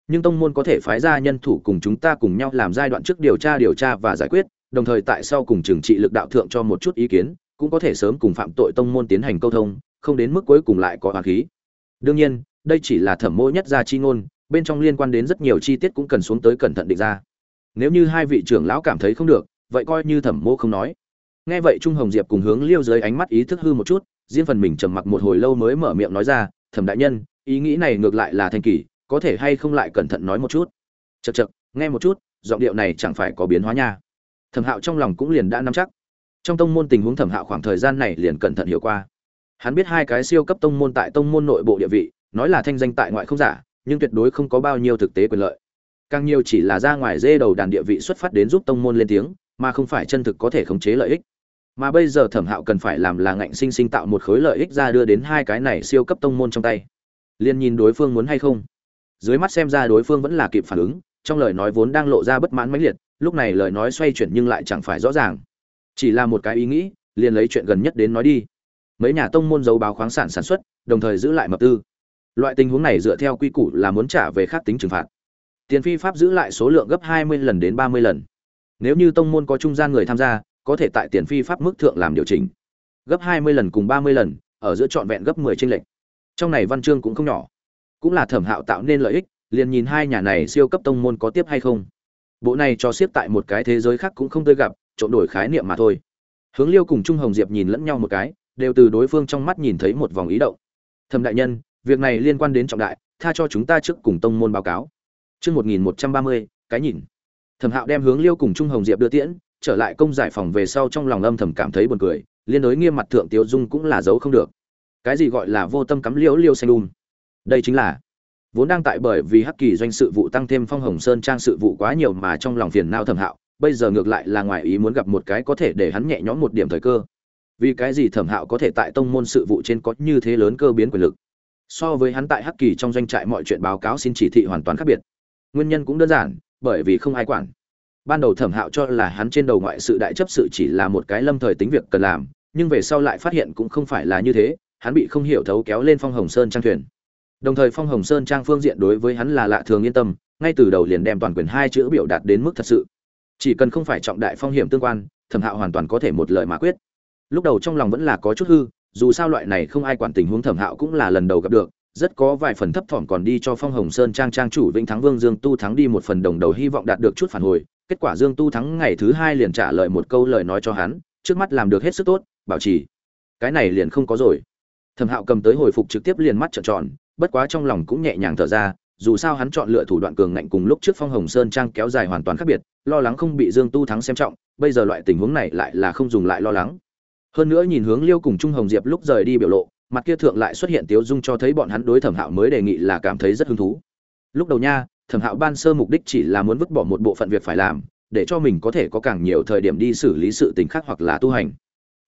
Nhưng tông môn có thể phái ra nhân thủ cùng chúng ta cùng nhau làm giai đoạn trước điều tra điều tra và giải quyết, đồng thời tại sau cùng trừng trị lực đạo thượng cho một chút ý kiến, cũng có thể sớm cùng phạm tội tông môn tiến hành câu thông, không đến mức cuối cùng lại có hoàng khí đương nhiên, đây chỉ là thẩm mô nhất gia chi ngôn, bên trong liên quan đến rất nhiều chi tiết cũng cần xuống tới cẩn thận định ra. Nếu như hai vị trưởng lão cảm thấy không được, vậy coi như thẩm mô không nói. Nghe vậy trung hồng diệp cùng hướng liêu dưới ánh mắt ý thức hư một chút, riêng phần mình trầm mặc một hồi lâu mới mở miệng nói ra, thẩm đại nhân, ý nghĩ này ngược lại là thanh kỳ có thể hay không lại cẩn thận nói một chút? Chật chật nghe một chút, giọng điệu này chẳng phải có biến hóa nha. Thẩm hạo trong lòng cũng liền đã nắm chắc. Trong tông môn tình huống thẩm hạo khoảng thời gian này liền cẩn thận hiểu qua hắn biết hai cái siêu cấp tông môn tại tông môn nội bộ địa vị, nói là thanh danh tại ngoại không giả, nhưng tuyệt đối không có bao nhiêu thực tế quyền lợi. Càng nhiều chỉ là ra ngoài dê đầu đàn địa vị xuất phát đến giúp tông môn lên tiếng, mà không phải chân thực có thể khống chế lợi ích. Mà bây giờ thẩm hạo cần phải làm là ngạnh sinh sinh tạo một khối lợi ích ra đưa đến hai cái này siêu cấp tông môn trong tay. Liên nhìn đối phương muốn hay không? Dưới mắt xem ra đối phương vẫn là kịp phản ứng, trong lời nói vốn đang lộ ra bất mãn mãnh liệt, lúc này lời nói xoay chuyển nhưng lại chẳng phải rõ ràng. Chỉ là một cái ý nghĩ, liền lấy chuyện gần nhất đến nói đi mấy nhà tông môn giấu báo khoáng sản sản xuất, đồng thời giữ lại mập tư. Loại tình huống này dựa theo quy củ là muốn trả về khác tính trừng phạt. Tiền phi pháp giữ lại số lượng gấp hai mươi lần đến ba mươi lần. Nếu như tông môn có trung gian người tham gia, có thể tại tiền phi pháp mức thượng làm điều chỉnh. Gấp hai mươi lần cùng ba mươi lần, ở giữa trọn vẹn gấp 10 chênh lệch. Trong này văn chương cũng không nhỏ. Cũng là thẩm hạo tạo nên lợi ích, liền nhìn hai nhà này siêu cấp tông môn có tiếp hay không. Bộ này cho siết tại một cái thế giới khác cũng không tới gặp trộn đổi khái niệm mà thôi. Hướng liêu cùng trung hồng diệp nhìn lẫn nhau một cái đều từ đối phương trong mắt nhìn thấy một vòng ý động thẩm đại nhân việc này liên quan đến trọng đại tha cho chúng ta trước cùng tông môn báo cáo Trước 1130, cái nhìn. Thẩm Hạo đem hướng Liêu cùng Trung Hồng Diệp đưa tiễn, trở lại công giải phòng về sau trong lòng âm thầm cảm thấy buồn cười, liên đối nghiêm mặt thượng Tiêu Dung cũng là giấu không được. Cái gì gọi là vô tâm cắm liễu liêu xanh đun? Đây chính là vốn đang tại bởi vì Hắc Kỳ doanh sự vụ tăng thêm Phong Hồng Sơn trang sự vụ quá nhiều mà trong lòng phiền não Thẩm Hạo, bây giờ ngược lại là ngoài ý muốn gặp một cái có thể để hắn nhẹ nhõm một điểm thời cơ. Vì cái gì Thẩm Hạo có thể tại tông môn sự vụ trên có như thế lớn cơ biến quyền lực? So với hắn tại Hắc Kỳ trong doanh trại mọi chuyện báo cáo xin chỉ thị hoàn toàn khác biệt. Nguyên nhân cũng đơn giản, bởi vì không ai quản ban đầu thẩm hạo cho là hắn trên đầu ngoại sự đại chấp sự chỉ là một cái lâm thời tính việc cần làm nhưng về sau lại phát hiện cũng không phải là như thế hắn bị không hiểu thấu kéo lên phong hồng sơn trang thuyền đồng thời phong hồng sơn trang phương diện đối với hắn là lạ thường yên tâm ngay từ đầu liền đem toàn quyền hai chữ biểu đạt đến mức thật sự chỉ cần không phải trọng đại phong hiểm tương quan thẩm hạo hoàn toàn có thể một lời mà quyết lúc đầu trong lòng vẫn là có chút hư, dù sao loại này không ai quản tình huống thẩm hạo cũng là lần đầu gặp được, rất có vài phần thấp thỏm còn đi cho phong hồng sơn trang trang chủ vĩnh thắng vương dương tu thắng đi một phần đồng đầu hy vọng đạt được chút phản hồi, kết quả dương tu thắng ngày thứ hai liền trả lời một câu lời nói cho hắn, trước mắt làm được hết sức tốt, bảo trì. Cái này liền không có rồi. Thẩm hạo cầm tới hồi phục trực tiếp liền mắt trợn tròn, bất quá trong lòng cũng nhẹ nhàng thở ra, dù sao hắn chọn lựa thủ đoạn cường ngạnh cùng lúc trước phong hồng sơn trang kéo dài hoàn toàn khác biệt, lo lắng không bị dương tu thắng xem trọng, bây giờ loại tình huống này lại là không dùng lại lo lắng hơn nữa nhìn hướng liêu cùng trung hồng diệp lúc rời đi biểu lộ, mặt kia thượng lại xuất hiện tiếu dung cho thấy bọn hắn đối thẩm hạo mới đề nghị là cảm thấy rất hứng thú. Lúc đầu nha, thẩm hạo ban sơ mục đích chỉ là muốn vứt bỏ một bộ phận việc phải làm, để cho mình có thể có càng nhiều thời điểm đi xử lý sự tình khác hoặc là tu hành.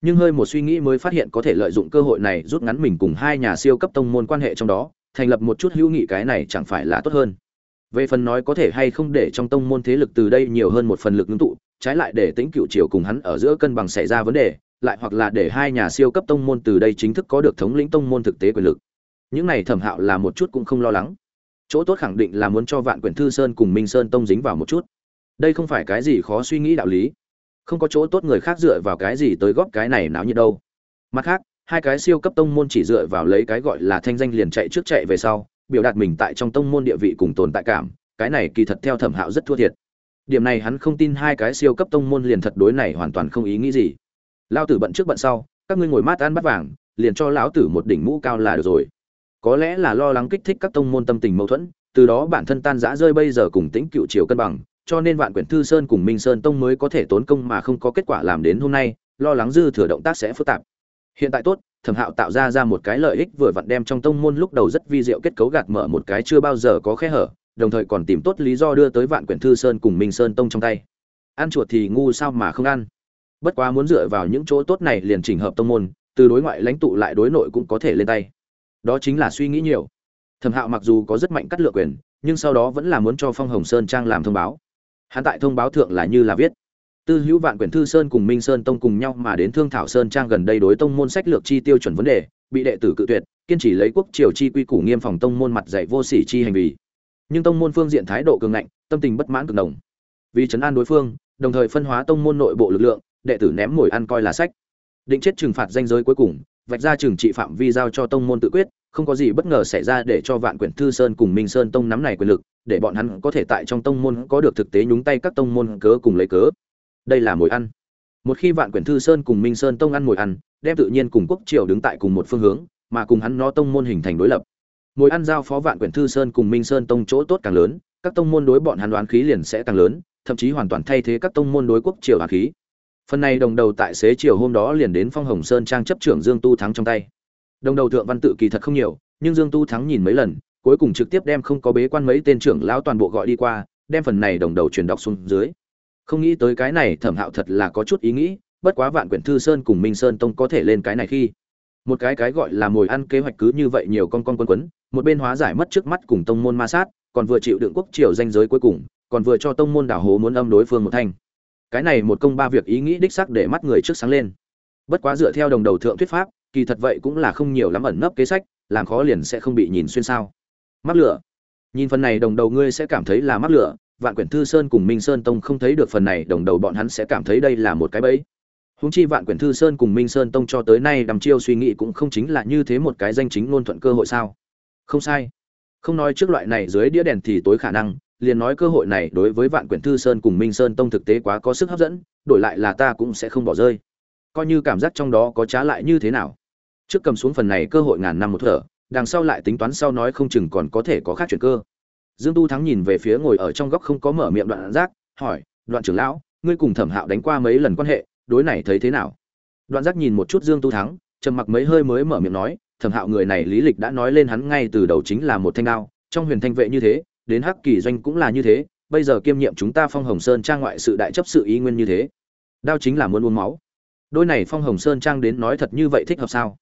Nhưng hơi một suy nghĩ mới phát hiện có thể lợi dụng cơ hội này rút ngắn mình cùng hai nhà siêu cấp tông môn quan hệ trong đó, thành lập một chút hữu nghị cái này chẳng phải là tốt hơn. Về phần nói có thể hay không để trong tông môn thế lực từ đây nhiều hơn một phần lực ngưng tụ, trái lại để tính cựu triều cùng hắn ở giữa cân bằng xảy ra vấn đề lại hoặc là để hai nhà siêu cấp tông môn từ đây chính thức có được thống lĩnh tông môn thực tế quyền lực. Những này thẩm hạo là một chút cũng không lo lắng. Chỗ tốt khẳng định là muốn cho vạn quyển thư sơn cùng minh sơn tông dính vào một chút. Đây không phải cái gì khó suy nghĩ đạo lý. Không có chỗ tốt người khác dựa vào cái gì tới góp cái này náo nhiệt đâu. Mặt khác, hai cái siêu cấp tông môn chỉ dựa vào lấy cái gọi là thanh danh liền chạy trước chạy về sau, biểu đạt mình tại trong tông môn địa vị cùng tồn tại cảm, cái này kỳ thật theo thẩm hạo rất thua thiệt. Điểm này hắn không tin hai cái siêu cấp tông môn liền thật đối này hoàn toàn không ý nghĩ gì lao tử bận trước bận sau, các ngươi ngồi mát ăn bắt vàng, liền cho lão tử một đỉnh mũ cao là được rồi. Có lẽ là lo lắng kích thích các tông môn tâm tình mâu thuẫn, từ đó bản thân tan rã rơi bây giờ cùng tĩnh cựu chiều cân bằng, cho nên vạn quyển thư sơn cùng minh sơn tông mới có thể tốn công mà không có kết quả làm đến hôm nay, lo lắng dư thừa động tác sẽ phức tạp. Hiện tại tốt, thẩm hạo tạo ra ra một cái lợi ích vừa vặn đem trong tông môn lúc đầu rất vi diệu kết cấu gạt mở một cái chưa bao giờ có khe hở, đồng thời còn tìm tốt lý do đưa tới vạn quyển thư sơn cùng minh sơn tông trong tay. Ăn chuột thì ngu sao mà không ăn bất quá muốn dựa vào những chỗ tốt này liền chỉnh hợp tông môn, từ đối ngoại lãnh tụ lại đối nội cũng có thể lên tay. Đó chính là suy nghĩ nhiều. Thẩm hạo mặc dù có rất mạnh cắt lựa quyền, nhưng sau đó vẫn là muốn cho phong hồng sơn trang làm thông báo. Hắn tại thông báo thượng là như là viết. Tư hữu vạn quyển thư sơn cùng minh sơn tông cùng nhau mà đến thương thảo sơn trang gần đây đối tông môn sách lược chi tiêu chuẩn vấn đề, bị đệ tử cự tuyệt, kiên trì lấy quốc triều chi quy củ nghiêm phòng tông môn mặt dạy vô sỉ chi hành vi. Nhưng tông môn phương diện thái độ cường ngạnh, tâm tình bất mãn cực đồng vì chấn an đối phương, đồng thời phân hóa tông môn nội bộ lực lượng đệ tử ném mồi ăn coi là sách. Định chết trừng phạt danh giới cuối cùng, vạch ra trừng trị phạm vi giao cho tông môn tự quyết, không có gì bất ngờ xảy ra để cho vạn quyển thư sơn cùng minh sơn tông nắm này quyền lực, để bọn hắn có thể tại trong tông môn có được thực tế nhúng tay các tông môn cớ cùng lấy cớ. Đây là mồi ăn. Một khi vạn quyển thư sơn cùng minh sơn tông ăn mồi ăn, đem tự nhiên cùng quốc triều đứng tại cùng một phương hướng, mà cùng hắn nó tông môn hình thành đối lập. Mồi ăn giao phó vạn quyển thư sơn cùng minh sơn tông chỗ tốt càng lớn, các tông môn đối bọn hắn đoán khí liền sẽ càng lớn, thậm chí hoàn toàn thay thế các tông môn đối quốc triều đoán khí phần này đồng đầu tại xế chiều hôm đó liền đến phong hồng sơn trang chấp trưởng dương tu thắng trong tay. Đồng đầu thượng văn tự kỳ thật không nhiều, nhưng dương tu thắng nhìn mấy lần, cuối cùng trực tiếp đem không có bế quan mấy tên trưởng lão toàn bộ gọi đi qua, đem phần này đồng đầu truyền đọc xuống dưới. Không nghĩ tới cái này thẩm hạo thật là có chút ý nghĩ, bất quá vạn quyển thư sơn cùng minh sơn tông có thể lên cái này khi. Một cái cái gọi là mồi ăn kế hoạch cứ như vậy nhiều con con quân quấn, một bên hóa giải mất trước mắt cùng tông môn ma sát, còn vừa chịu đựng quốc triều danh giới cuối cùng, còn vừa cho tông môn đảo hố muốn âm đối phương một thanh cái này một công ba việc ý nghĩ đích sắc để mắt người trước sáng lên. Bất quá dựa theo đồng đầu thượng thuyết pháp, kỳ thật vậy cũng là không nhiều lắm ẩn nấp kế sách, làm khó liền sẽ không bị nhìn xuyên sao. Mắc lửa. Nhìn phần này đồng đầu ngươi sẽ cảm thấy là mắc lửa, vạn quyển thư sơn cùng minh sơn tông không thấy được phần này đồng đầu bọn hắn sẽ cảm thấy đây là một cái bẫy. Húng chi vạn quyển thư sơn cùng minh sơn tông cho tới nay đầm chiêu suy nghĩ cũng không chính là như thế một cái danh chính ngôn thuận cơ hội sao? Không sai. Không nói trước loại này dưới đĩa đèn thì tối khả năng liền nói cơ hội này đối với vạn quyển thư sơn cùng minh sơn tông thực tế quá có sức hấp dẫn, đổi lại là ta cũng sẽ không bỏ rơi. Coi như cảm giác trong đó có trá lại như thế nào. Trước cầm xuống phần này cơ hội ngàn năm một thở, đằng sau lại tính toán sau nói không chừng còn có thể có khác chuyển cơ. Dương tu thắng nhìn về phía ngồi ở trong góc không có mở miệng đoạn giác hỏi, đoạn trưởng lão, ngươi cùng thẩm hạo đánh qua mấy lần quan hệ, đối này thấy thế nào? Đoạn giác nhìn một chút dương tu thắng, trầm mặc mấy hơi mới mở miệng nói, thẩm hạo người này lý lịch đã nói lên hắn ngay từ đầu chính là một thanh đao, trong huyền thanh vệ như thế đến hắc kỳ doanh cũng là như thế, bây giờ kiêm nhiệm chúng ta phong hồng sơn trang ngoại sự đại chấp sự ý nguyên như thế. Đao chính là muốn uống máu. Đôi này phong hồng sơn trang đến nói thật như vậy thích hợp sao?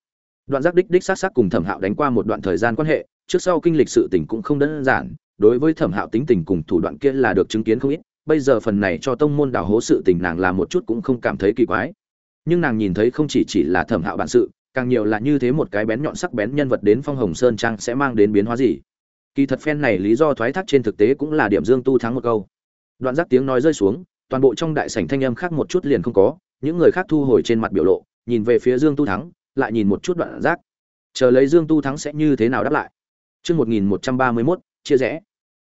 Đoạn giác đích đích sát sát cùng thẩm hạo đánh qua một đoạn thời gian quan hệ, trước sau kinh lịch sự tình cũng không đơn giản, đối với thẩm hạo tính tình cùng thủ đoạn kia là được chứng kiến không ít, bây giờ phần này cho tông môn đào hố sự tình nàng làm một chút cũng không cảm thấy kỳ quái. Nhưng nàng nhìn thấy không chỉ chỉ là thẩm hạo bản sự, càng nhiều là như thế một cái bén nhọn sắc bén nhân vật đến phong hồng sơn trang sẽ mang đến biến hóa gì kỳ thật phen này lý do thoái thác trên thực tế cũng là điểm dương tu thắng một câu đoạn giác tiếng nói rơi xuống toàn bộ trong đại sảnh thanh âm khác một chút liền không có những người khác thu hồi trên mặt biểu lộ nhìn về phía dương tu thắng lại nhìn một chút đoạn giác chờ lấy dương tu thắng sẽ như thế nào đáp lại Trước 1131, chia rẽ.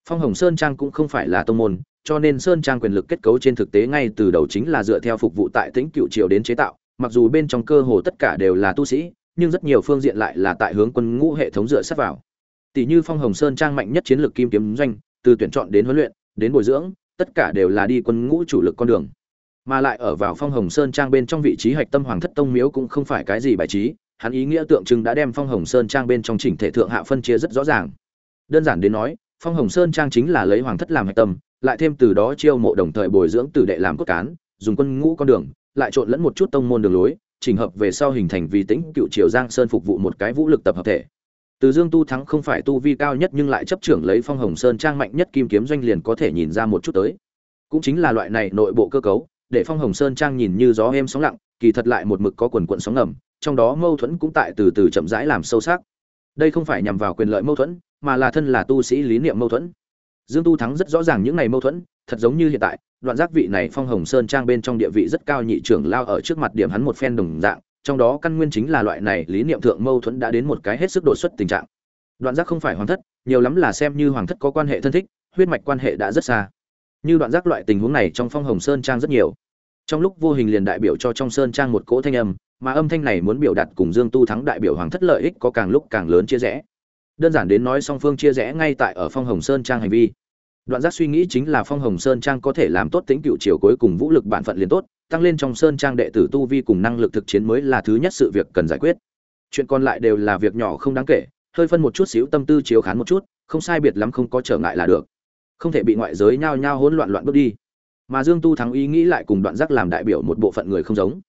Phong Hồng Sơn Trang cũng không phải là tông môn, cho nên Sơn Trang quyền lực kết cấu trên thực tế ngay từ đầu chính là dựa theo phục vụ tại Tĩnh Cựu Triều đến chế tạo, mặc dù bên trong cơ hồ tất cả đều là tu sĩ, nhưng rất nhiều phương diện lại là tại hướng quân ngũ hệ thống dựa sát vào. Tỷ như Phong Hồng Sơn Trang mạnh nhất chiến lược kim kiếm doanh, từ tuyển chọn đến huấn luyện, đến bồi dưỡng, tất cả đều là đi quân ngũ chủ lực con đường. Mà lại ở vào Phong Hồng Sơn Trang bên trong vị trí hạch tâm hoàng thất tông miếu cũng không phải cái gì bài trí, hắn ý nghĩa tượng trưng đã đem Phong Hồng Sơn Trang bên trong chỉnh thể thượng hạ phân chia rất rõ ràng đơn giản đến nói phong hồng sơn trang chính là lấy hoàng thất làm hạch tâm lại thêm từ đó chiêu mộ đồng thời bồi dưỡng tử đệ làm cốt cán dùng quân ngũ con đường lại trộn lẫn một chút tông môn đường lối chỉnh hợp về sau hình thành vì tĩnh cựu triều giang sơn phục vụ một cái vũ lực tập hợp thể từ dương tu thắng không phải tu vi cao nhất nhưng lại chấp trưởng lấy phong hồng sơn trang mạnh nhất kim kiếm doanh liền có thể nhìn ra một chút tới. Cũng chính là loại này nội bộ cơ cấu, để phong hồng sơn trang nhìn như gió êm sóng lặng, kỳ thật lại một mực có quần quận sóng ngầm, trong đó mâu thuẫn cũng tại từ từ chậm rãi làm sâu sắc. Đây không phải nhằm vào quyền lợi mâu thuẫn, mà là thân là tu sĩ lý niệm mâu thuẫn. Dương tu thắng rất rõ ràng những này mâu thuẫn, thật giống như hiện tại, đoạn giác vị này phong hồng sơn trang bên trong địa vị rất cao nhị trưởng lao ở trước mặt điểm hắn một phen đồng dạng trong đó căn nguyên chính là loại này lý niệm thượng mâu thuẫn đã đến một cái hết sức đột xuất tình trạng. Đoạn giác không phải hoàng thất, nhiều lắm là xem như hoàng thất có quan hệ thân thích, huyết mạch quan hệ đã rất xa. Như đoạn giác loại tình huống này trong phong hồng sơn trang rất nhiều. Trong lúc vô hình liền đại biểu cho trong sơn trang một cỗ thanh âm, mà âm thanh này muốn biểu đạt cùng dương tu thắng đại biểu hoàng thất lợi ích có càng lúc càng lớn chia rẽ. Đơn giản đến nói song phương chia rẽ ngay tại ở phong hồng sơn trang hành vi. Đoạn giác suy nghĩ chính là phong hồng sơn trang có thể làm tốt tính cựu chiều cuối cùng vũ lực bản phận liền tốt tăng lên trong sơn trang đệ tử tu vi cùng năng lực thực chiến mới là thứ nhất sự việc cần giải quyết. Chuyện còn lại đều là việc nhỏ không đáng kể, hơi phân một chút xíu tâm tư chiếu khán một chút, không sai biệt lắm không có trở ngại là được. Không thể bị ngoại giới nhao nhao hỗn loạn loạn bước đi. Mà dương tu thắng ý nghĩ lại cùng đoạn giác làm đại biểu một bộ phận người không giống.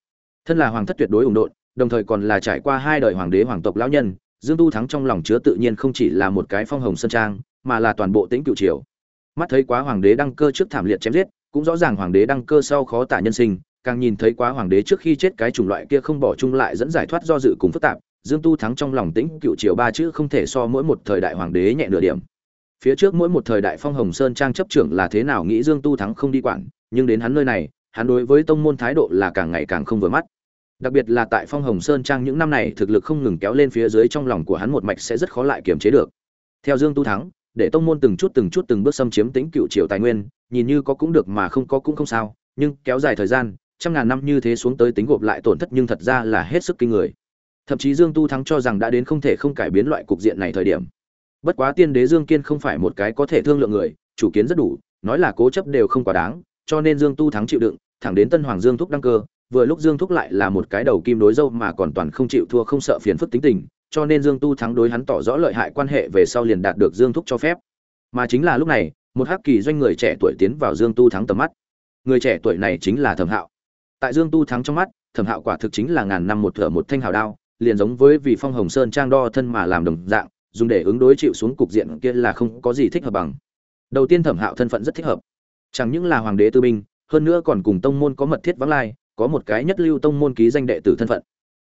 Thân là hoàng thất tuyệt đối ủng độn, đồng thời còn là trải qua hai đời hoàng đế hoàng tộc lão nhân, dương tu thắng trong lòng chứa tự nhiên không chỉ là một cái phong hồng sơn trang, mà là toàn bộ tính cựu triều. Mắt thấy quá hoàng đế đăng cơ trước thảm liệt chém giết, cũng rõ ràng hoàng đế đăng cơ sau khó tả nhân sinh càng nhìn thấy quá hoàng đế trước khi chết cái chủng loại kia không bỏ chung lại dẫn giải thoát do dự cùng phức tạp, dương tu thắng trong lòng tĩnh cựu triều ba chữ không thể so mỗi một thời đại hoàng đế nhẹ nửa điểm. Phía trước mỗi một thời đại phong hồng sơn trang chấp trưởng là thế nào nghĩ dương tu thắng không đi quản, nhưng đến hắn nơi này, hắn đối với tông môn thái độ là càng ngày càng không vừa mắt. Đặc biệt là tại phong hồng sơn trang những năm này thực lực không ngừng kéo lên phía dưới trong lòng của hắn một mạch sẽ rất khó lại kiềm chế được. Theo dương tu thắng, để tông môn từng chút từng chút từng bước xâm chiếm tính cựu triều tài nguyên, nhìn như có cũng được mà không có cũng không sao, nhưng kéo dài thời gian trăm ngàn năm như thế xuống tới tính gộp lại tổn thất nhưng thật ra là hết sức kinh người. Thậm chí dương tu thắng cho rằng đã đến không thể không cải biến loại cục diện này thời điểm. Bất quá tiên đế dương kiên không phải một cái có thể thương lượng người, chủ kiến rất đủ, nói là cố chấp đều không quá đáng, cho nên dương tu thắng chịu đựng, thẳng đến tân hoàng dương thúc đăng cơ, vừa lúc dương thúc lại là một cái đầu kim đối dâu mà còn toàn không chịu thua không sợ phiền phức tính tình, cho nên dương tu thắng đối hắn tỏ rõ lợi hại quan hệ về sau liền đạt được dương thúc cho phép. Mà chính là lúc này, một hắc kỳ doanh người trẻ tuổi tiến vào dương tu thắng tầm mắt. Người trẻ tuổi này chính là thẩm hạo tại dương tu thắng trong mắt, thẩm hạo quả thực chính là ngàn năm một thửa một thanh hào đao, liền giống với vì phong hồng sơn trang đo thân mà làm đồng dạng, dùng để ứng đối chịu xuống cục diện kia là không có gì thích hợp bằng. Đầu tiên thẩm hạo thân phận rất thích hợp. Chẳng những là hoàng đế tư binh, hơn nữa còn cùng tông môn có mật thiết vắng lai, có một cái nhất lưu tông môn ký danh đệ tử thân phận.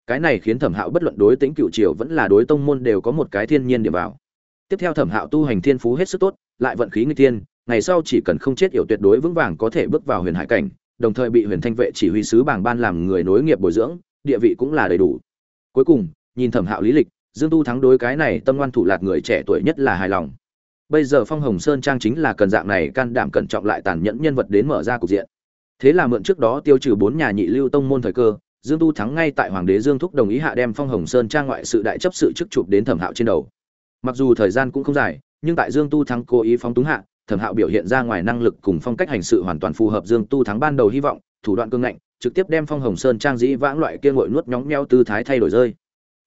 Cái này khiến thẩm hạo bất luận đối tính cựu triều vẫn là đối tông môn đều có một cái thiên nhiên điểm vào. Tiếp theo thẩm hạo tu hành thiên phú hết sức tốt, lại vận khí người tiên ngày sau chỉ cần không chết yểu tuyệt đối vững vàng có thể bước vào huyền hải cảnh đồng thời bị huyền thanh vệ chỉ huy sứ bảng ban làm người nối nghiệp bồi dưỡng, địa vị cũng là đầy đủ. Cuối cùng, nhìn thẩm hạo lý lịch, dương tu thắng đối cái này tâm ngoan thủ lạt người trẻ tuổi nhất là hài lòng. Bây giờ phong hồng sơn trang chính là cần dạng này can đảm cẩn trọng lại tàn nhẫn nhân vật đến mở ra cục diện. Thế là mượn trước đó tiêu trừ bốn nhà nhị lưu tông môn thời cơ, dương tu thắng ngay tại hoàng đế dương thúc đồng ý hạ đem phong hồng sơn trang ngoại sự đại chấp sự chức chụp đến thẩm hạo trên đầu. Mặc dù thời gian cũng không dài, nhưng tại dương tu thắng cố ý phóng túng hạ thẩm hạo biểu hiện ra ngoài năng lực cùng phong cách hành sự hoàn toàn phù hợp dương tu thắng ban đầu hy vọng, thủ đoạn cương ngạnh, trực tiếp đem phong hồng sơn trang dĩ vãng loại kia ngội nuốt nhóng nheo tư thái thay đổi rơi.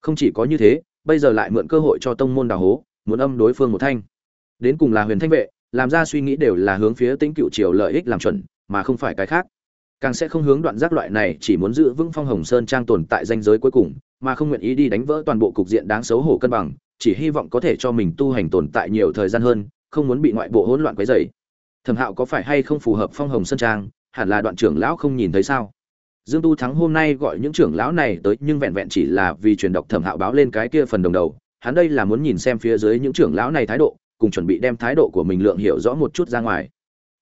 Không chỉ có như thế, bây giờ lại mượn cơ hội cho tông môn đào hố, muốn âm đối phương một thanh. Đến cùng là huyền thanh vệ, làm ra suy nghĩ đều là hướng phía tính cựu triều lợi ích làm chuẩn, mà không phải cái khác. Càng sẽ không hướng đoạn giác loại này chỉ muốn giữ vững phong hồng sơn trang tồn tại danh giới cuối cùng, mà không nguyện ý đi đánh vỡ toàn bộ cục diện đáng xấu hổ cân bằng, chỉ hy vọng có thể cho mình tu hành tồn tại nhiều thời gian hơn không muốn bị ngoại bộ hỗn loạn quấy rầy. Thẩm hạo có phải hay không phù hợp phong hồng sơn trang, hẳn là đoạn trưởng lão không nhìn thấy sao? Dương tu thắng hôm nay gọi những trưởng lão này tới, nhưng vẹn vẹn chỉ là vì truyền đọc thẩm hạo báo lên cái kia phần đồng đầu. Hắn đây là muốn nhìn xem phía dưới những trưởng lão này thái độ, cùng chuẩn bị đem thái độ của mình lượng hiểu rõ một chút ra ngoài.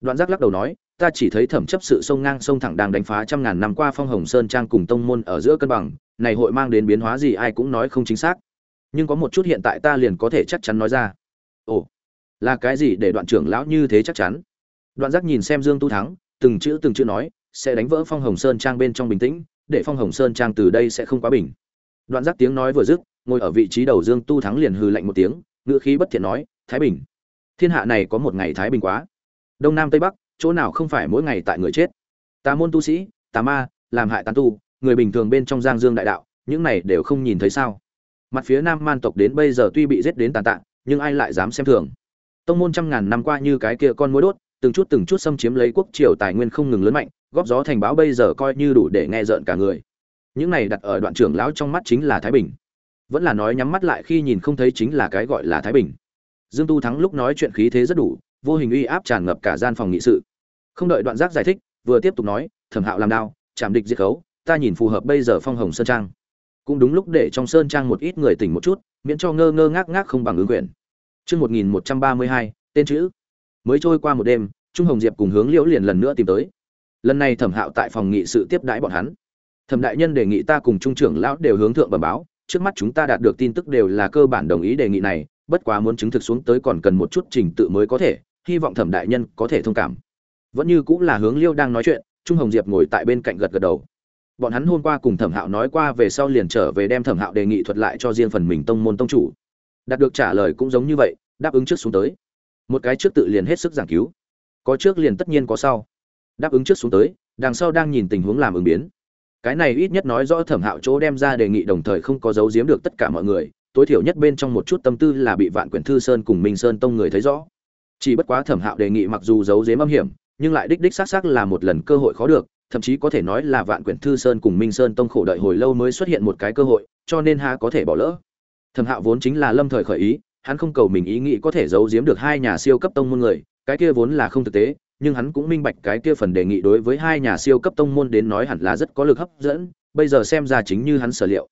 Đoạn giác lắc đầu nói, ta chỉ thấy thẩm chấp sự sông ngang sông thẳng đang đánh phá trăm ngàn năm qua phong hồng sơn trang cùng tông môn ở giữa cân bằng, này hội mang đến biến hóa gì ai cũng nói không chính xác. Nhưng có một chút hiện tại ta liền có thể chắc chắn nói ra. Ồ là cái gì để đoạn trưởng lão như thế chắc chắn? Đoạn giác nhìn xem dương tu thắng, từng chữ từng chữ nói, sẽ đánh vỡ phong hồng sơn trang bên trong bình tĩnh, để phong hồng sơn trang từ đây sẽ không quá bình. Đoạn giác tiếng nói vừa dứt, ngồi ở vị trí đầu dương tu thắng liền hừ lạnh một tiếng ngựa khí bất thiện nói, thái bình, thiên hạ này có một ngày thái bình quá. Đông nam tây bắc, chỗ nào không phải mỗi ngày tại người chết? Tà môn tu sĩ tà ma, làm hại tán tu, người bình thường bên trong giang dương đại đạo, những này đều không nhìn thấy sao? Mặt phía nam man tộc đến bây giờ tuy bị giết đến tàn tạ, nhưng ai lại dám xem thường? Tông môn trăm ngàn năm qua như cái kia con mối đốt, từng chút từng chút xâm chiếm lấy quốc triều tài nguyên không ngừng lớn mạnh, góp gió thành báo bây giờ coi như đủ để nghe rợn cả người. Những này đặt ở đoạn trưởng lão trong mắt chính là thái bình. Vẫn là nói nhắm mắt lại khi nhìn không thấy chính là cái gọi là thái bình. Dương tu thắng lúc nói chuyện khí thế rất đủ, vô hình uy áp tràn ngập cả gian phòng nghị sự. Không đợi đoạn giác giải thích, vừa tiếp tục nói, thẩm hạo làm đao, chạm địch diệt khấu, ta nhìn phù hợp bây giờ phong hồng sơn trang. Cũng đúng lúc để trong sơn trang một ít người tỉnh một chút, miễn cho ngơ ngơ ngác ngác không bằng ứng quyền chương một nghìn một trăm ba mươi hai, tên chữ. Mới trôi qua một đêm, trung hồng diệp cùng hướng liễu liền lần nữa tìm tới. Lần này thẩm hạo tại phòng nghị sự tiếp đãi bọn hắn. Thẩm đại nhân đề nghị ta cùng trung trưởng lão đều hướng thượng bẩm báo, trước mắt chúng ta đạt được tin tức đều là cơ bản đồng ý đề nghị này, bất quá muốn chứng thực xuống tới còn cần một chút trình tự mới có thể, hy vọng thẩm đại nhân có thể thông cảm. Vẫn như cũng là hướng liêu đang nói chuyện, trung hồng diệp ngồi tại bên cạnh gật gật đầu. Bọn hắn hôm qua cùng thẩm hạo nói qua về sau liền trở về đem thẩm hạo đề nghị thuật lại cho riêng phần mình tông môn tông chủ đạt được trả lời cũng giống như vậy, đáp ứng trước xuống tới. Một cái trước tự liền hết sức giảng cứu. Có trước liền tất nhiên có sau. Đáp ứng trước xuống tới, đằng sau đang nhìn tình huống làm ứng biến. Cái này ít nhất nói rõ thẩm hạo chỗ đem ra đề nghị đồng thời không có giấu giếm được tất cả mọi người, tối thiểu nhất bên trong một chút tâm tư là bị vạn quyển thư sơn cùng minh sơn tông người thấy rõ. Chỉ bất quá thẩm hạo đề nghị mặc dù giấu giếm âm hiểm, nhưng lại đích đích xác xác là một lần cơ hội khó được, thậm chí có thể nói là vạn quyển thư sơn cùng minh sơn tông khổ đợi hồi lâu mới xuất hiện một cái cơ hội, cho nên ha có thể bỏ lỡ thẩm hạo vốn chính là lâm thời khởi ý, hắn không cầu mình ý nghĩ có thể giấu giếm được hai nhà siêu cấp tông môn người, cái kia vốn là không thực tế, nhưng hắn cũng minh bạch cái kia phần đề nghị đối với hai nhà siêu cấp tông môn đến nói hẳn là rất có lực hấp dẫn, bây giờ xem ra chính như hắn sở liệu.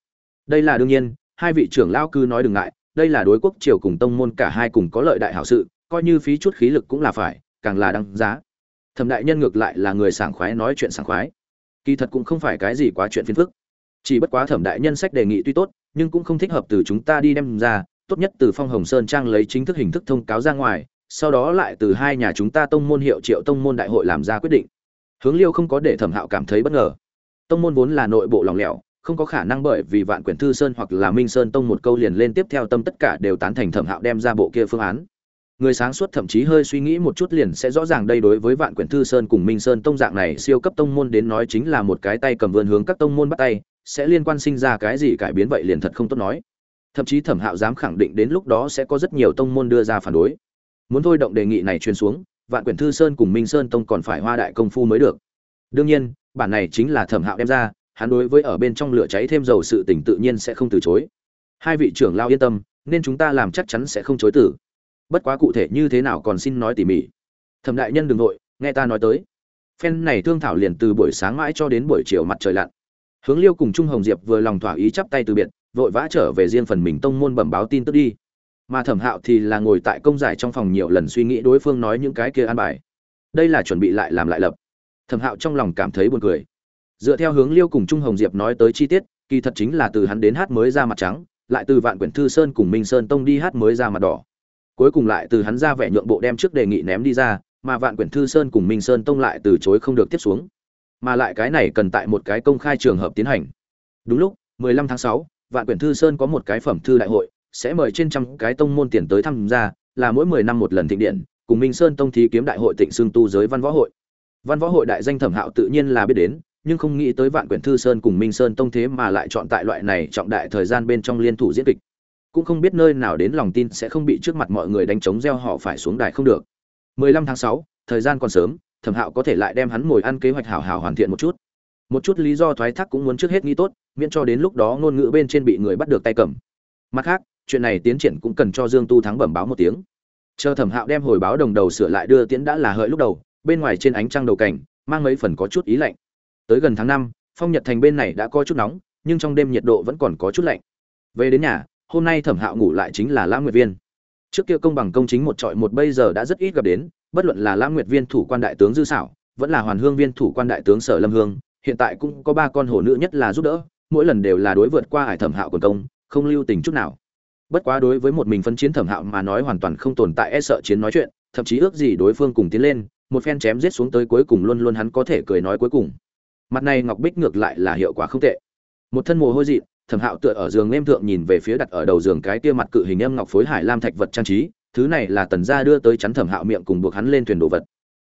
Đây là đương nhiên, hai vị trưởng lão cư nói đừng ngại, đây là đối quốc triều cùng tông môn cả hai cùng có lợi đại hảo sự, coi như phí chút khí lực cũng là phải, càng là đăng giá. Thẩm đại nhân ngược lại là người sảng khoái nói chuyện sảng khoái. Kỳ thật cũng không phải cái gì quá chuyện phiền phức chỉ bất quá thẩm đại nhân sách đề nghị tuy tốt, nhưng cũng không thích hợp từ chúng ta đi đem ra, tốt nhất từ phong hồng sơn trang lấy chính thức hình thức thông cáo ra ngoài, sau đó lại từ hai nhà chúng ta tông môn hiệu triệu tông môn đại hội làm ra quyết định. Hướng liêu không có để thẩm hạo cảm thấy bất ngờ. Tông môn vốn là nội bộ lòng lẻo, không có khả năng bởi vì vạn quyển thư sơn hoặc là minh sơn tông một câu liền lên tiếp theo tâm tất cả đều tán thành thẩm hạo đem ra bộ kia phương án. Người sáng suốt thậm chí hơi suy nghĩ một chút liền sẽ rõ ràng đây đối với vạn quyển thư sơn cùng minh sơn tông dạng này siêu cấp tông môn đến nói chính là một cái tay cầm vươn hướng các tông môn bắt tay sẽ liên quan sinh ra cái gì cải biến vậy liền thật không tốt nói. Thậm chí thẩm hạo dám khẳng định đến lúc đó sẽ có rất nhiều tông môn đưa ra phản đối. Muốn thôi động đề nghị này truyền xuống, vạn quyển thư sơn cùng minh sơn tông còn phải hoa đại công phu mới được. Đương nhiên, bản này chính là thẩm hạo đem ra, hắn đối với ở bên trong lửa cháy thêm dầu sự tỉnh tự nhiên sẽ không từ chối. Hai vị trưởng lao yên tâm, nên chúng ta làm chắc chắn sẽ không chối tử bất quá cụ thể như thế nào còn xin nói tỉ mỉ. Thẩm đại nhân đ ừ n g nội nghe ta nói tới. Phen này thương thảo liền từ buổi sáng mãi cho đến buổi chiều mặt trời lặn hướng liêu cùng trung hồng diệp vừa lòng thỏa ý chắp tay từ biệt, vội vã trở về riêng phần mình tông môn bẩm báo tin tức đi. Mà thẩm hạo thì là ngồi tại công giải trong phòng nhiều lần suy nghĩ đối phương nói những cái kia an bài. Đây là chuẩn bị lại làm lại lập. Thẩm hạo trong lòng cảm thấy buồn cười. Dựa theo hướng liêu cùng trung hồng diệp nói tới chi tiết, kỳ thật chính là từ hắn đến hát mới ra mặt trắng, lại từ vạn quyển thư sơn cùng minh sơn tông đi hát mới ra mặt đỏ. Cuối cùng lại từ hắn ra vẻ nhượng bộ đem trước đề nghị ném đi ra, mà vạn quyển thư sơn cùng minh sơn tông lại từ chối không được tiếp xuống mà lại cái này cần tại một cái công khai trường hợp tiến hành. Đúng lúc 15 tháng 6, vạn quyển thư sơn có một cái phẩm thư đại hội sẽ mời trên trăm cái tông môn tiền tới tham gia là mỗi 10 năm một lần thịnh điện cùng minh sơn tông thí kiếm đại hội tịnh xương tu giới văn võ hội. Văn võ hội đại danh thẩm hạo tự nhiên là biết đến nhưng không nghĩ tới vạn quyển thư sơn cùng minh sơn tông thế mà lại chọn tại loại này trọng đại thời gian bên trong liên thủ diễn kịch. Cũng không biết nơi nào đến lòng tin sẽ không bị trước mặt mọi người đánh trống gieo họ phải xuống đài không được. 15 tháng 6, thời gian còn sớm thẩm hạo có thể lại đem hắn ngồi ăn kế hoạch hảo hảo hoàn thiện một chút. Một chút lý do thoái thác cũng muốn trước hết nghĩ tốt, miễn cho đến lúc đó ngôn ngữ bên trên bị người bắt được tay cầm. Mặt khác, chuyện này tiến triển cũng cần cho dương tu thắng bẩm báo một tiếng. Chờ thẩm hạo đem hồi báo đồng đầu sửa lại đưa tiễn đã là hợi lúc đầu, bên ngoài trên ánh trăng đầu cảnh, mang mấy phần có chút ý lạnh. Tới gần tháng năm, phong nhật thành bên này đã có chút nóng, nhưng trong đêm nhiệt độ vẫn còn có chút lạnh. Về đến nhà, hôm nay thẩm hạo ngủ lại chính là lãng nguyệt viên trước kia công bằng công chính một trọi một bây giờ đã rất ít gặp đến, bất luận là lãng nguyệt viên thủ quan đại tướng dư xảo vẫn là hoàn hương viên thủ quan đại tướng sở lâm hương, hiện tại cũng có ba con hổ nữ nhất là giúp đỡ, mỗi lần đều là đối vượt qua hải thẩm hạo quần công, không lưu tình chút nào. Bất quá đối với một mình phân chiến thẩm hạo mà nói hoàn toàn không tồn tại e sợ chiến nói chuyện, thậm chí ước gì đối phương cùng tiến lên, một phen chém giết xuống tới cuối cùng luôn luôn hắn có thể cười nói cuối cùng. Mặt này ngọc bích ngược lại là hiệu quả không tệ. Một thân mồ hôi dị thẩm hạo tựa ở giường êm thượng nhìn về phía đặt ở đầu giường cái kia mặt cự hình em ngọc phối hải lam thạch vật trang trí, thứ này là tần gia đưa tới chắn thẩm hạo miệng cùng buộc hắn lên thuyền đồ vật.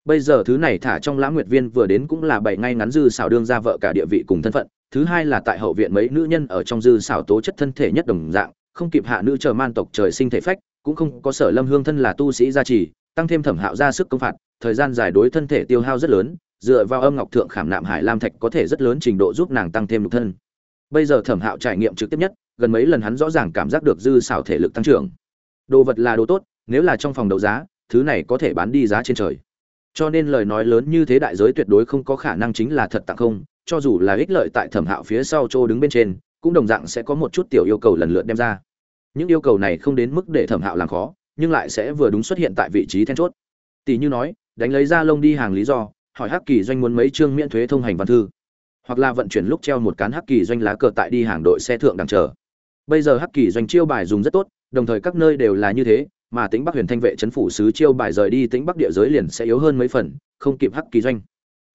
Bây giờ thứ này thả trong lãng nguyệt viên vừa đến cũng là bảy ngay ngắn dư xảo đương ra vợ cả địa vị cùng thân phận, thứ hai là tại hậu viện mấy nữ nhân ở trong dư xảo tố chất thân thể nhất đồng dạng, không kịp hạ nữ chờ man tộc trời sinh thể phách, cũng không có sở lâm hương thân là tu sĩ gia trì, tăng thêm thẩm hạo ra sức công phạt, thời gian dài đối thân thể tiêu hao rất lớn, dựa vào âm ngọc thượng khảm nạm hải lam thạch có thể rất lớn trình độ giúp nàng tăng thêm lục thân bây giờ thẩm hạo trải nghiệm trực tiếp nhất, gần mấy lần hắn rõ ràng cảm giác được dư xảo thể lực tăng trưởng. Đồ vật là đồ tốt, nếu là trong phòng đấu giá, thứ này có thể bán đi giá trên trời. Cho nên lời nói lớn như thế đại giới tuyệt đối không có khả năng chính là thật tặng không, cho dù là ích lợi tại thẩm hạo phía sau chỗ đứng bên trên, cũng đồng dạng sẽ có một chút tiểu yêu cầu lần lượt đem ra. Những yêu cầu này không đến mức để thẩm hạo làm khó, nhưng lại sẽ vừa đúng xuất hiện tại vị trí then chốt. Tỷ như nói, đánh lấy ra lông đi hàng lý do, hỏi hắc kỳ doanh muốn mấy chương miễn thuế thông hành văn thư hoặc là vận chuyển lúc treo một cán hắc kỳ doanh lá cờ tại đi hàng đội xe thượng đằng chờ. Bây giờ hắc kỳ doanh chiêu bài dùng rất tốt, đồng thời các nơi đều là như thế, mà tính bắc huyền thanh vệ chấn phủ sứ chiêu bài rời đi tính bắc địa giới liền sẽ yếu hơn mấy phần, không kịp hắc kỳ doanh.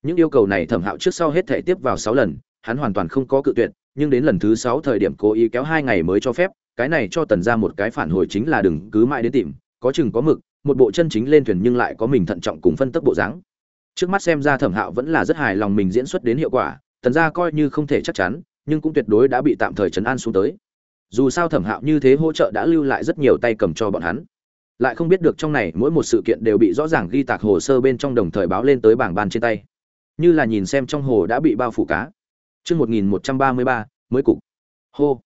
Những yêu cầu này thẩm hạo trước sau hết thể tiếp vào sáu lần, hắn hoàn toàn không có cự tuyệt, nhưng đến lần thứ sáu thời điểm cố ý kéo hai ngày mới cho phép, cái này cho tần ra một cái phản hồi chính là đừng cứ mãi đến tìm, có chừng có mực, một bộ chân chính lên thuyền nhưng lại có mình thận trọng cùng phân tức bộ dáng. Trước mắt xem ra thẩm hạo vẫn là rất hài lòng mình diễn xuất đến hiệu quả tần gia coi như không thể chắc chắn nhưng cũng tuyệt đối đã bị tạm thời chấn an xuống tới dù sao thẩm hạo như thế hỗ trợ đã lưu lại rất nhiều tay cầm cho bọn hắn lại không biết được trong này mỗi một sự kiện đều bị rõ ràng ghi tạc hồ sơ bên trong đồng thời báo lên tới bảng bàn trên tay như là nhìn xem trong hồ đã bị bao phủ cá Chương 1133, mới cục. Hô.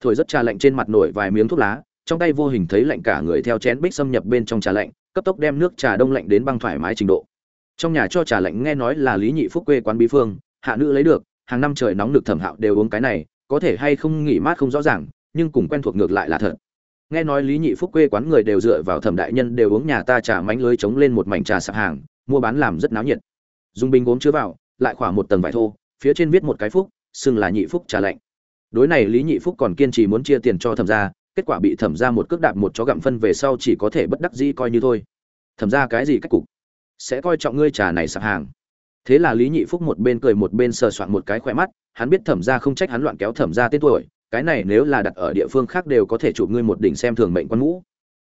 Thổi rất trà lạnh trên mặt nổi vài miếng thuốc lá, trong tay vô hình thấy lạnh cả người theo chén bích xâm nhập bên trong trà lạnh, cấp tốc đem nước trà đông lạnh đến băng thoải mái trình độ. Trong nhà cho trà lạnh nghe nói là Lý Nhị Phúc quê quán bí phương, hạ nữ lấy được, hàng năm trời nóng lực thẩm hạo đều uống cái này, có thể hay không nghỉ mát không rõ ràng, nhưng cùng quen thuộc ngược lại là thật. Nghe nói Lý Nhị Phúc quê quán người đều dựa vào thẩm đại nhân đều uống nhà ta trà mánh lưới chống lên một mảnh trà sạp hàng, mua bán làm rất náo nhiệt. Dùng bình gốm chứa vào, lại khoảng một tầng vải thô, phía trên viết một cái phúc xưng là nhị phúc trà lạnh đối này lý nhị phúc còn kiên trì muốn chia tiền cho thẩm gia kết quả bị thẩm gia một cước đạp một chó gặm phân về sau chỉ có thể bất đắc dĩ coi như thôi thẩm gia cái gì cách cục sẽ coi trọng ngươi trà này sạp hàng thế là lý nhị phúc một bên cười một bên sờ soạn một cái khỏe mắt, hắn biết thẩm gia không trách hắn loạn kéo thẩm gia tên tuổi, cái này nếu là đặt ở địa phương khác đều có thể chụp ngươi một đỉnh xem thường mệnh quan ngũ.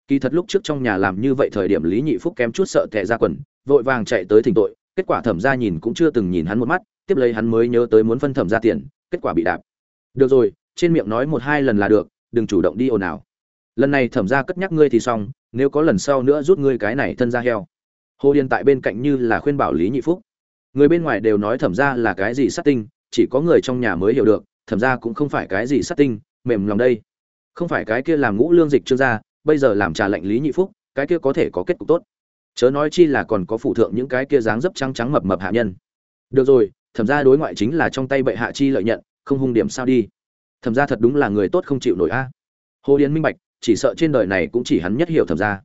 Kỳ thật lúc trước trong nhà làm như vậy thời điểm lý nhị phúc kém chút sợ tệ ra quần, vội vàng chạy tới thỉnh tội, kết quả thẩm gia nhìn cũng chưa từng nhìn hắn một mắt, tiếp lấy hắn mới nhớ tới muốn phân thẩm ra tiền, kết quả bị đạp. Được rồi, trên miệng nói một hai lần là được, đừng chủ động đi ồn ào. Lần này thẩm ra cất nhắc ngươi thì xong, nếu có lần sau nữa rút ngươi cái này thân ra heo. Hồ điền tại bên cạnh như là khuyên bảo lý nhị phúc người bên ngoài đều nói thẩm ra là cái gì sát tinh, chỉ có người trong nhà mới hiểu được, thẩm ra cũng không phải cái gì sát tinh, mềm lòng đây. Không phải cái kia làm ngũ lương dịch trương gia, bây giờ làm trà lệnh lý nhị phúc, cái kia có thể có kết cục tốt. Chớ nói chi là còn có phụ thượng những cái kia dáng dấp trắng trắng mập mập hạ nhân. Được rồi, thẩm ra đối ngoại chính là trong tay bệ hạ chi lợi nhận, không hung điểm sao đi. Thẩm ra thật đúng là người tốt không chịu nổi a. Hồ điền minh bạch, chỉ sợ trên đời này cũng chỉ hắn nhất hiểu thẩm ra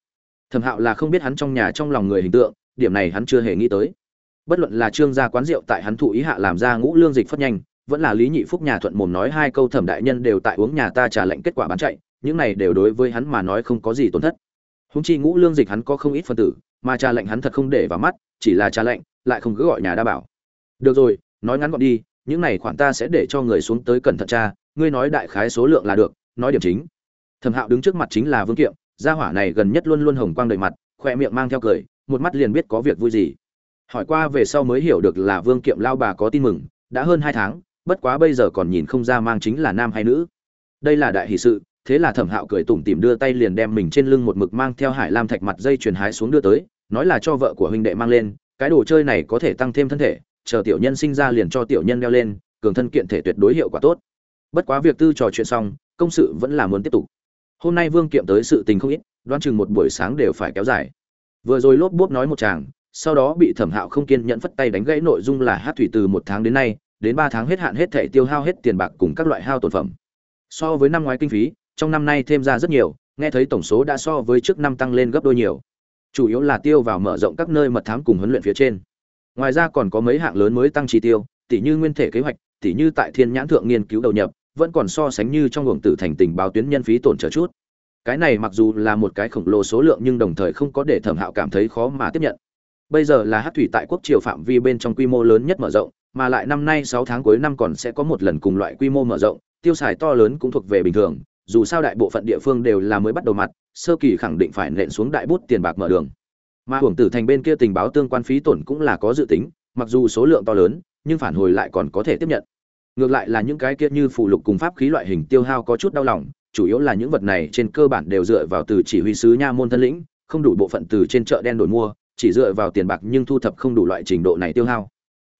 thẩm hạo là không biết hắn trong nhà trong lòng người hình tượng, điểm này hắn chưa hề nghĩ tới bất luận là trương gia quán rượu tại hắn thụ ý hạ làm ra ngũ lương dịch phất nhanh, vẫn là lý nhị phúc nhà thuận mồm nói hai câu thẩm đại nhân đều tại uống nhà ta trả lệnh kết quả bán chạy, những này đều đối với hắn mà nói không có gì tổn thất. Húng chi ngũ lương dịch hắn có không ít phân tử, mà trả lệnh hắn thật không để vào mắt, chỉ là trả lệnh, lại không cứ gọi nhà đa bảo. Được rồi, nói ngắn gọn đi, những này khoản ta sẽ để cho người xuống tới cẩn thận tra, ngươi nói đại khái số lượng là được, nói điểm chính. Thẩm hạo đứng trước mặt chính là vương kiệm, gia hỏa này gần nhất luôn luôn hồng quang đầy mặt khoe miệng mang theo cười, một mắt liền biết có việc vui gì hỏi qua về sau mới hiểu được là vương kiệm lao bà có tin mừng, đã hơn hai tháng, bất quá bây giờ còn nhìn không ra mang chính là nam hay nữ. Đây là đại hỷ sự, thế là thẩm hạo cười tủm tỉm đưa tay liền đem mình trên lưng một mực mang theo hải lam thạch mặt dây chuyền hái xuống đưa tới, nói là cho vợ của huynh đệ mang lên, cái đồ chơi này có thể tăng thêm thân thể, chờ tiểu nhân sinh ra liền cho tiểu nhân đeo lên, cường thân kiện thể tuyệt đối hiệu quả tốt. Bất quá việc tư trò chuyện xong, công sự vẫn là muốn tiếp tục. Hôm nay vương kiệm tới sự tình không ít đoan chừng một buổi sáng đều phải kéo dài. Vừa rồi lốp bốp nói một chàng sau đó bị thẩm hạo không kiên nhẫn phất tay đánh gãy nội dung là hát thủy từ một tháng đến nay, đến ba tháng hết hạn hết thể tiêu hao hết tiền bạc cùng các loại hao tổn phẩm. So với năm ngoái kinh phí, trong năm nay thêm ra rất nhiều, nghe thấy tổng số đã so với trước năm tăng lên gấp đôi nhiều. Chủ yếu là tiêu vào mở rộng các nơi mật thám cùng huấn luyện phía trên. Ngoài ra còn có mấy hạng lớn mới tăng chi tiêu tỷ như nguyên thể kế hoạch tỷ như tại thiên nhãn thượng nghiên cứu đầu nhập, vẫn còn so sánh như trong luồng tử thành tình báo tuyến nhân phí tổn trở chút. Cái này mặc dù là một cái khổng lồ số lượng nhưng đồng thời không có để thẩm hạo cảm thấy khó mà tiếp nhận bây giờ là hát thủy tại quốc triều phạm vi bên trong quy mô lớn nhất mở rộng, mà lại năm nay sáu tháng cuối năm còn sẽ có một lần cùng loại quy mô mở rộng, tiêu xài to lớn cũng thuộc về bình thường, dù sao đại bộ phận địa phương đều là mới bắt đầu mặt, sơ kỳ khẳng định phải nện xuống đại bút tiền bạc mở đường. Mà hưởng tử thành bên kia tình báo tương quan phí tổn cũng là có dự tính, mặc dù số lượng to lớn, nhưng phản hồi lại còn có thể tiếp nhận. Ngược lại là những cái kia như phụ lục cùng pháp khí loại hình tiêu hao có chút đau lòng, chủ yếu là những vật này trên cơ bản đều dựa vào từ chỉ huy sứ nha môn thân lĩnh, không đủ bộ phận từ trên chợ đen đổi mua chỉ dựa vào tiền bạc nhưng thu thập không đủ loại trình độ này tiêu hao.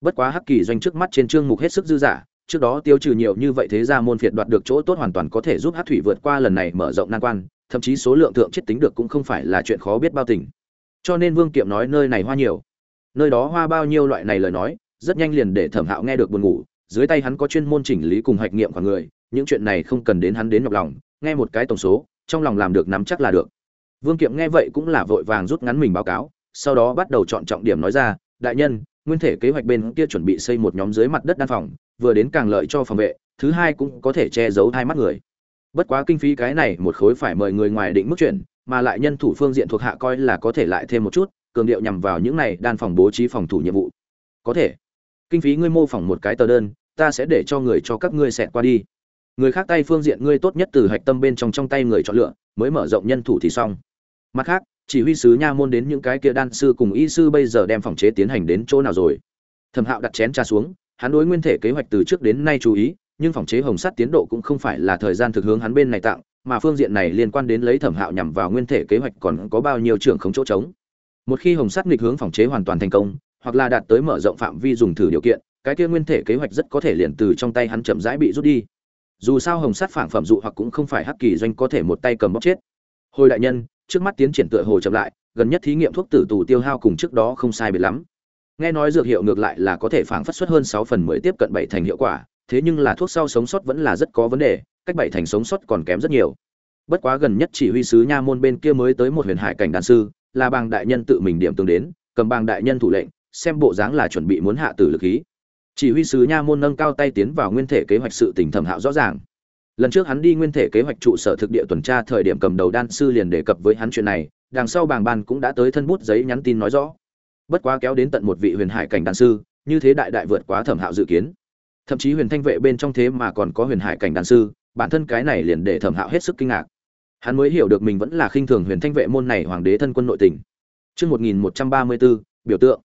Bất quá hắc kỳ doanh trước mắt trên chương mục hết sức dư giả trước đó tiêu trừ nhiều như vậy thế ra môn phiệt đoạt được chỗ tốt hoàn toàn có thể giúp hát thủy vượt qua lần này mở rộng nan quan, thậm chí số lượng thượng chết tính được cũng không phải là chuyện khó biết bao tình. Cho nên vương kiệm nói nơi này hoa nhiều. Nơi đó hoa bao nhiêu loại này lời nói, rất nhanh liền để thẩm hạo nghe được buồn ngủ, dưới tay hắn có chuyên môn chỉnh lý cùng hạch nghiệm của người, những chuyện này không cần đến hắn đến nhọc lòng, nghe một cái tổng số, trong lòng làm được nắm chắc là được. Vương kiệm nghe vậy cũng là vội vàng rút ngắn mình báo cáo sau đó bắt đầu chọn trọng điểm nói ra, đại nhân, nguyên thể kế hoạch bên kia chuẩn bị xây một nhóm dưới mặt đất đan phòng, vừa đến càng lợi cho phòng vệ, thứ hai cũng có thể che giấu hai mắt người. Bất quá kinh phí cái này một khối phải mời người ngoài định mức chuyển, mà lại nhân thủ phương diện thuộc hạ coi là có thể lại thêm một chút, cường điệu nhằm vào những này đan phòng bố trí phòng thủ nhiệm vụ. Có thể. Kinh phí ngươi mô phỏng một cái tờ đơn, ta sẽ để cho người cho các ngươi xẹt qua đi. Người khác tay phương diện ngươi tốt nhất từ hạch tâm bên trong trong tay người chọn lựa, mới mở rộng nhân thủ thì xong. Mặt khác chỉ huy sứ nha môn đến những cái kia đan sư cùng y sư bây giờ đem phòng chế tiến hành đến chỗ nào rồi? Thẩm hạo đặt chén trà xuống, hắn đối nguyên thể kế hoạch từ trước đến nay chú ý, nhưng phòng chế hồng sắt tiến độ cũng không phải là thời gian thực hướng hắn bên này tặng mà phương diện này liên quan đến lấy thẩm hạo nhằm vào nguyên thể kế hoạch còn có bao nhiêu trưởng không chỗ trống. Một khi hồng sắt nghịch hướng phòng chế hoàn toàn thành công, hoặc là đạt tới mở rộng phạm vi dùng thử điều kiện, cái kia nguyên thể kế hoạch rất có thể liền từ trong tay hắn chậm rãi bị rút đi. Dù sao hồng sắt phản phẩm dụ hoặc cũng không phải hắc kỳ doanh có thể một tay cầm bóc chết. Hồi đại nhân trước mắt tiến triển tựa hồ chậm lại, gần nhất thí nghiệm thuốc tử tù tiêu hao cùng trước đó không sai biệt lắm. Nghe nói dược hiệu ngược lại là có thể phản phát xuất hơn sáu phần mới tiếp cận bảy thành hiệu quả, thế nhưng là thuốc sau sống sót vẫn là rất có vấn đề, cách bảy thành sống sót còn kém rất nhiều. Bất quá gần nhất chỉ huy sứ nha môn bên kia mới tới một huyền hải cảnh đàn sư, là bàng đại nhân tự mình điểm tương đến, cầm bàng đại nhân thủ lệnh, xem bộ dáng là chuẩn bị muốn hạ tử lực khí. Chỉ huy sứ nha môn nâng cao tay tiến vào nguyên thể kế hoạch sự tỉnh thẩm hạo rõ ràng lần trước hắn đi nguyên thể kế hoạch trụ sở thực địa tuần tra thời điểm cầm đầu đan sư liền đề cập với hắn chuyện này đằng sau bàng ban cũng đã tới thân bút giấy nhắn tin nói rõ. Bất quá kéo đến tận một vị huyền hải cảnh đan sư như thế đại đại vượt quá thẩm hạo dự kiến. Thậm chí huyền thanh vệ bên trong thế mà còn có huyền hải cảnh đan sư bản thân cái này liền để thẩm hạo hết sức kinh ngạc. Hắn mới hiểu được mình vẫn là khinh thường huyền thanh vệ môn này hoàng đế thân quân nội tình. Trước 1134, biểu tượng.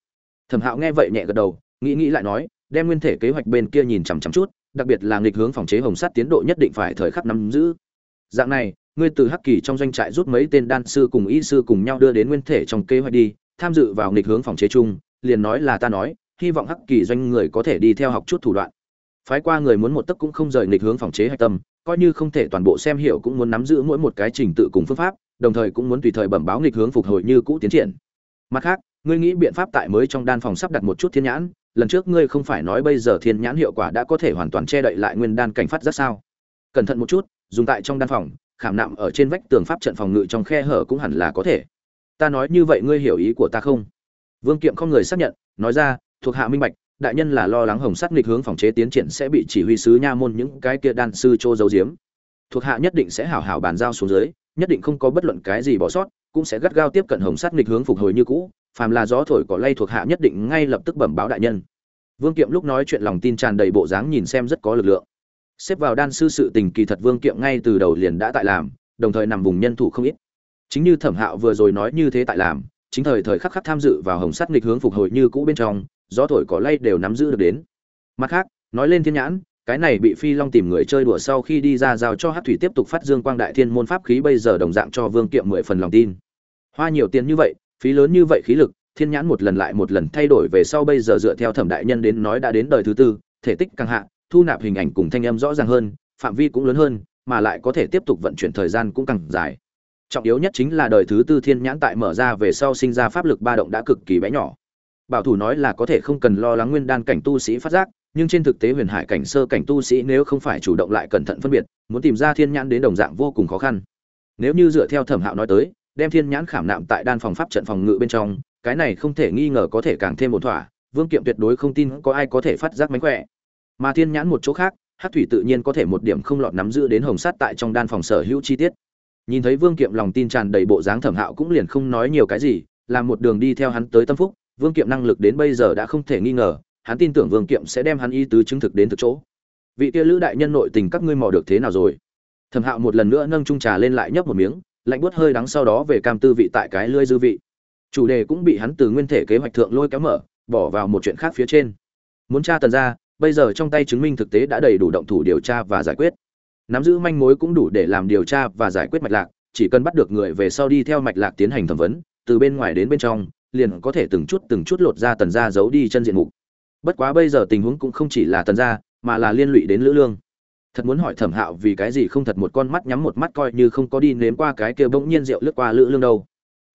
Thẩm Hạo nghe vậy nhẹ gật đầu, nghĩ nghĩ lại nói, đem nguyên thể kế hoạch bên kia nhìn chằm chằm chút, đặc biệt là nghịch hướng phòng chế hồng sắt tiến độ nhất định phải thời khắc nắm giữ. Dạng này, ngươi từ Hắc Kỳ trong doanh trại rút mấy tên đan sư cùng y sư cùng nhau đưa đến nguyên thể trong kế hoạch đi, tham dự vào nghịch hướng phòng chế chung, liền nói là ta nói, hy vọng Hắc Kỳ doanh người có thể đi theo học chút thủ đoạn. Phái qua người muốn một tấc cũng không rời nghịch hướng phòng chế hạch tâm, coi như không thể toàn bộ xem hiểu cũng muốn nắm giữ mỗi một cái trình tự cùng phương pháp, đồng thời cũng muốn tùy thời bẩm báo nghịch hướng phục hồi như cũ tiến triển. Mặt khác, ngươi nghĩ biện pháp tại mới trong đan phòng sắp đặt một chút thiên nhãn, lần trước ngươi không phải nói bây giờ thiên nhãn hiệu quả đã có thể hoàn toàn che đậy lại nguyên đan cảnh phát rất sao? Cẩn thận một chút, dùng tại trong đan phòng, khảm nạm ở trên vách tường pháp trận phòng ngự trong khe hở cũng hẳn là có thể. Ta nói như vậy ngươi hiểu ý của ta không? Vương Kiệm không người xác nhận, nói ra, thuộc hạ minh bạch, đại nhân là lo lắng hồng sắt nghịch hướng phòng chế tiến triển sẽ bị chỉ huy sứ nha môn những cái kia đan sư trô giấu giếm. Thuộc hạ nhất định sẽ hảo hảo bàn giao xuống dưới, nhất định không có bất luận cái gì bỏ sót, cũng sẽ gắt gao tiếp cận hồng sắt nghịch hướng phục hồi như cũ, phàm là gió thổi cỏ lay thuộc hạ nhất định ngay lập tức bẩm báo đại nhân. Vương kiệm lúc nói chuyện lòng tin tràn đầy bộ dáng nhìn xem rất có lực lượng. Xếp vào đan sư sự tình kỳ thật vương kiệm ngay từ đầu liền đã tại làm, đồng thời nằm vùng nhân thủ không ít. Chính như thẩm hạo vừa rồi nói như thế tại làm, chính thời thời khắc khắc tham dự vào hồng sắt nghịch hướng phục hồi như cũ bên trong, gió thổi cỏ lay đều nắm giữ được đến. Mặt khác, nói lên thiên nhãn, cái này bị phi long tìm người chơi đùa sau khi đi ra giao cho hát thủy tiếp tục phát dương quang đại thiên môn pháp khí bây giờ đồng dạng cho vương kiệm mười phần lòng tin. Hoa nhiều tiền như vậy phí lớn như vậy khí lực, thiên nhãn một lần lại một lần thay đổi về sau bây giờ dựa theo thẩm đại nhân đến nói đã đến đời thứ tư, thể tích càng hạ, thu nạp hình ảnh cùng thanh âm rõ ràng hơn, phạm vi cũng lớn hơn, mà lại có thể tiếp tục vận chuyển thời gian cũng càng dài. Trọng yếu nhất chính là đời thứ tư thiên nhãn tại mở ra về sau sinh ra pháp lực ba động đã cực kỳ bé nhỏ. Bảo thủ nói là có thể không cần lo lắng nguyên đan cảnh tu sĩ phát giác, nhưng trên thực tế huyền hải cảnh sơ cảnh tu sĩ nếu không phải chủ động lại cẩn thận phân biệt, muốn tìm ra thiên nhãn đến đồng dạng vô cùng khó khăn. Nếu như dựa theo thẩm hạo nói tới đem thiên nhãn khảm nạm tại đan phòng pháp trận phòng ngự bên trong, cái này không thể nghi ngờ có thể càng thêm một thỏa, vương kiệm tuyệt đối không tin có ai có thể phát giác mánh khỏe. Mà thiên nhãn một chỗ khác hát thủy tự nhiên có thể một điểm không lọt nắm giữ đến hồng sắt tại trong đan phòng sở hữu chi tiết. Nhìn thấy vương kiệm lòng tin tràn đầy bộ dáng thẩm hạo cũng liền không nói nhiều cái gì, làm một đường đi theo hắn tới tâm phúc, vương kiệm năng lực đến bây giờ đã không thể nghi ngờ, hắn tin tưởng vương kiệm sẽ đem hắn y tứ chứng thực đến thực chỗ. Vị kia lữ đại nhân nội tình các ngươi mò được thế nào rồi? Thẩm hạo một lần nữa nâng trung trà lên lại nhấp một miếng lạnh buốt hơi đắng sau đó về cam tư vị tại cái lưỡi dư vị. Chủ đề cũng bị hắn từ nguyên thể kế hoạch thượng lôi kéo mở, bỏ vào một chuyện khác phía trên. Muốn tra tần ra, bây giờ trong tay chứng minh thực tế đã đầy đủ động thủ điều tra và giải quyết. Nắm giữ manh mối cũng đủ để làm điều tra và giải quyết mạch lạc, chỉ cần bắt được người về sau đi theo mạch lạc tiến hành thẩm vấn, từ bên ngoài đến bên trong, liền có thể từng chút từng chút lột ra tần ra giấu đi chân diện mục. Bất quá bây giờ tình huống cũng không chỉ là tần ra mà là liên lụy đến lữ lương thật muốn hỏi thẩm hạo vì cái gì không thật một con mắt nhắm một mắt coi như không có đi nếm qua cái kia bỗng nhiên rượu lướt qua lữ lương đâu.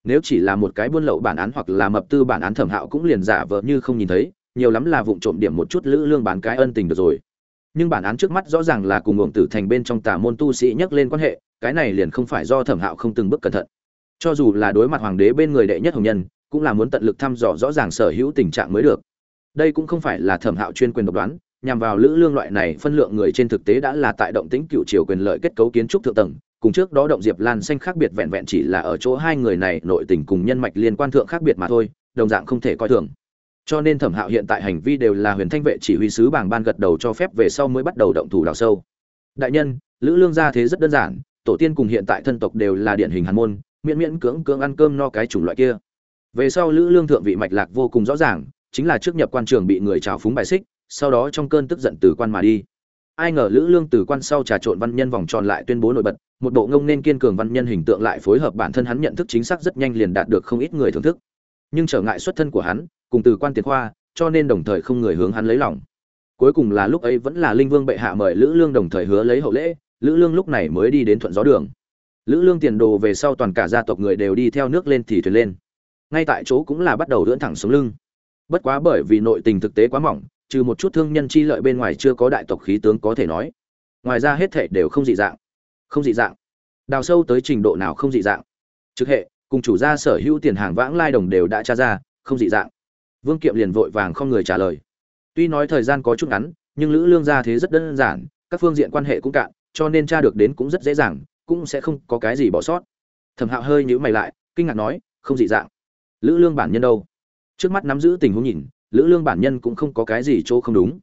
Nếu chỉ là một cái buôn lậu bản án hoặc là mập tư bản án thẩm hạo cũng liền giả vờ như không nhìn thấy, nhiều lắm là vụng trộm điểm một chút lữ lương bán cái ân tình được rồi. Nhưng bản án trước mắt rõ ràng là cùng ngưỡng tử thành bên trong tà môn tu sĩ nhắc lên quan hệ, cái này liền không phải do thẩm hạo không từng bước cẩn thận. Cho dù là đối mặt hoàng đế bên người đệ nhất hồng nhân, cũng là muốn tận lực thăm dò rõ ràng sở hữu tình trạng mới được. Đây cũng không phải là thẩm hạo chuyên quyền độc đoán nhằm vào lữ lương loại này phân lượng người trên thực tế đã là tại động tĩnh cựu triều quyền lợi kết cấu kiến trúc thượng tầng, cùng trước đó động diệp lan xanh khác biệt vẹn vẹn chỉ là ở chỗ hai người này nội tình cùng nhân mạch liên quan thượng khác biệt mà thôi, đồng dạng không thể coi thường. Cho nên thẩm hạo hiện tại hành vi đều là huyền thanh vệ chỉ huy sứ bảng ban gật đầu cho phép về sau mới bắt đầu động thủ đào sâu. Đại nhân, lữ lương gia thế rất đơn giản, tổ tiên cùng hiện tại thân tộc đều là điển hình hàn môn, miễn miễn cưỡng cưỡng ăn cơm no cái chủng loại kia. Về sau lữ lương thượng vị mạch lạc vô cùng rõ ràng, chính là trước nhập quan trường bị người trào phúng bài xích sau đó trong cơn tức giận từ quan mà đi. Ai ngờ lữ lương từ quan sau trà trộn văn nhân vòng tròn lại tuyên bố nổi bật, một bộ ngông nên kiên cường văn nhân hình tượng lại phối hợp bản thân hắn nhận thức chính xác rất nhanh liền đạt được không ít người thưởng thức. Nhưng trở ngại xuất thân của hắn, cùng từ quan tiền khoa, cho nên đồng thời không người hướng hắn lấy lòng. Cuối cùng là lúc ấy vẫn là linh vương bệ hạ mời lữ lương đồng thời hứa lấy hậu lễ, lữ lương lúc này mới đi đến thuận gió đường. Lữ lương tiền đồ về sau toàn cả gia tộc người đều đi theo nước lên thì thuyền lên. Ngay tại chỗ cũng là bắt đầu lưỡn thẳng xuống lưng. Bất quá bởi vì nội tình thực tế quá mỏng trừ một chút thương nhân chi lợi bên ngoài chưa có đại tộc khí tướng có thể nói. Ngoài ra hết thể đều không dị dạng. Không dị dạng. Đào sâu tới trình độ nào không dị dạng. Trực hệ, cùng chủ gia sở hữu tiền hàng vãng lai đồng đều đã tra ra, không dị dạng. Vương kiệm liền vội vàng không người trả lời. Tuy nói thời gian có chút ngắn, nhưng lữ lương gia thế rất đơn giản, các phương diện quan hệ cũng cạn, cho nên tra được đến cũng rất dễ dàng, cũng sẽ không có cái gì bỏ sót. Thẩm hạo hơi nhíu mày lại, kinh ngạc nói, không dị dạng. Lữ lương bản nhân đâu? Trước mắt nắm giữ tình huống nhìn lữ lương bản nhân cũng không có cái gì chỗ không đúng.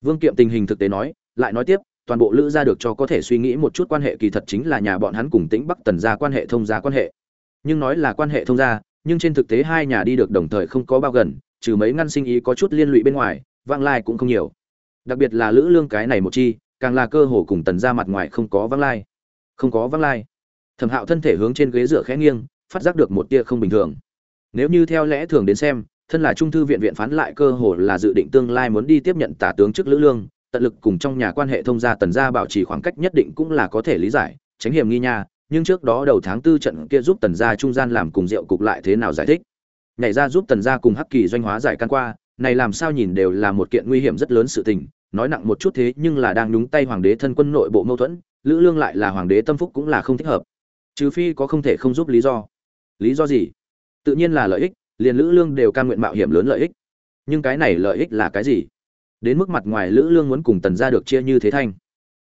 Vương kiệm tình hình thực tế nói, lại nói tiếp, toàn bộ lữ gia được cho có thể suy nghĩ một chút quan hệ kỳ thật chính là nhà bọn hắn cùng tĩnh bắc tần gia quan hệ thông gia quan hệ. Nhưng nói là quan hệ thông gia, nhưng trên thực tế hai nhà đi được đồng thời không có bao gần, trừ mấy ngăn sinh ý có chút liên lụy bên ngoài vang lai cũng không nhiều. Đặc biệt là lữ lương cái này một chi, càng là cơ hồ cùng tần gia mặt ngoài không có vang lai. Không có vang lai. Thẩm hạo thân thể hướng trên ghế dựa khẽ nghiêng, phát giác được một tia không bình thường. Nếu như theo lẽ thường đến xem thân là trung thư viện viện phán lại cơ hồ là dự định tương lai muốn đi tiếp nhận tả tướng chức lữ lương, tận lực cùng trong nhà quan hệ thông gia tần gia bảo trì khoảng cách nhất định cũng là có thể lý giải, tránh hiểm nghi nha, nhưng trước đó đầu tháng tư trận kia giúp tần gia trung gian làm cùng rượu cục lại thế nào giải thích? Nhảy ra giúp tần gia cùng hắc kỳ doanh hóa giải căn qua, này làm sao nhìn đều là một kiện nguy hiểm rất lớn sự tình, nói nặng một chút thế nhưng là đang đúng tay hoàng đế thân quân nội bộ mâu thuẫn, lữ lương lại là hoàng đế tâm phúc cũng là không thích hợp. Trừ phi có không thể không giúp lý do. Lý do gì? Tự nhiên là lợi ích liền lữ lương đều cam nguyện mạo hiểm lớn lợi ích. Nhưng cái này lợi ích là cái gì? Đến mức mặt ngoài lữ lương muốn cùng tần gia được chia như thế thanh.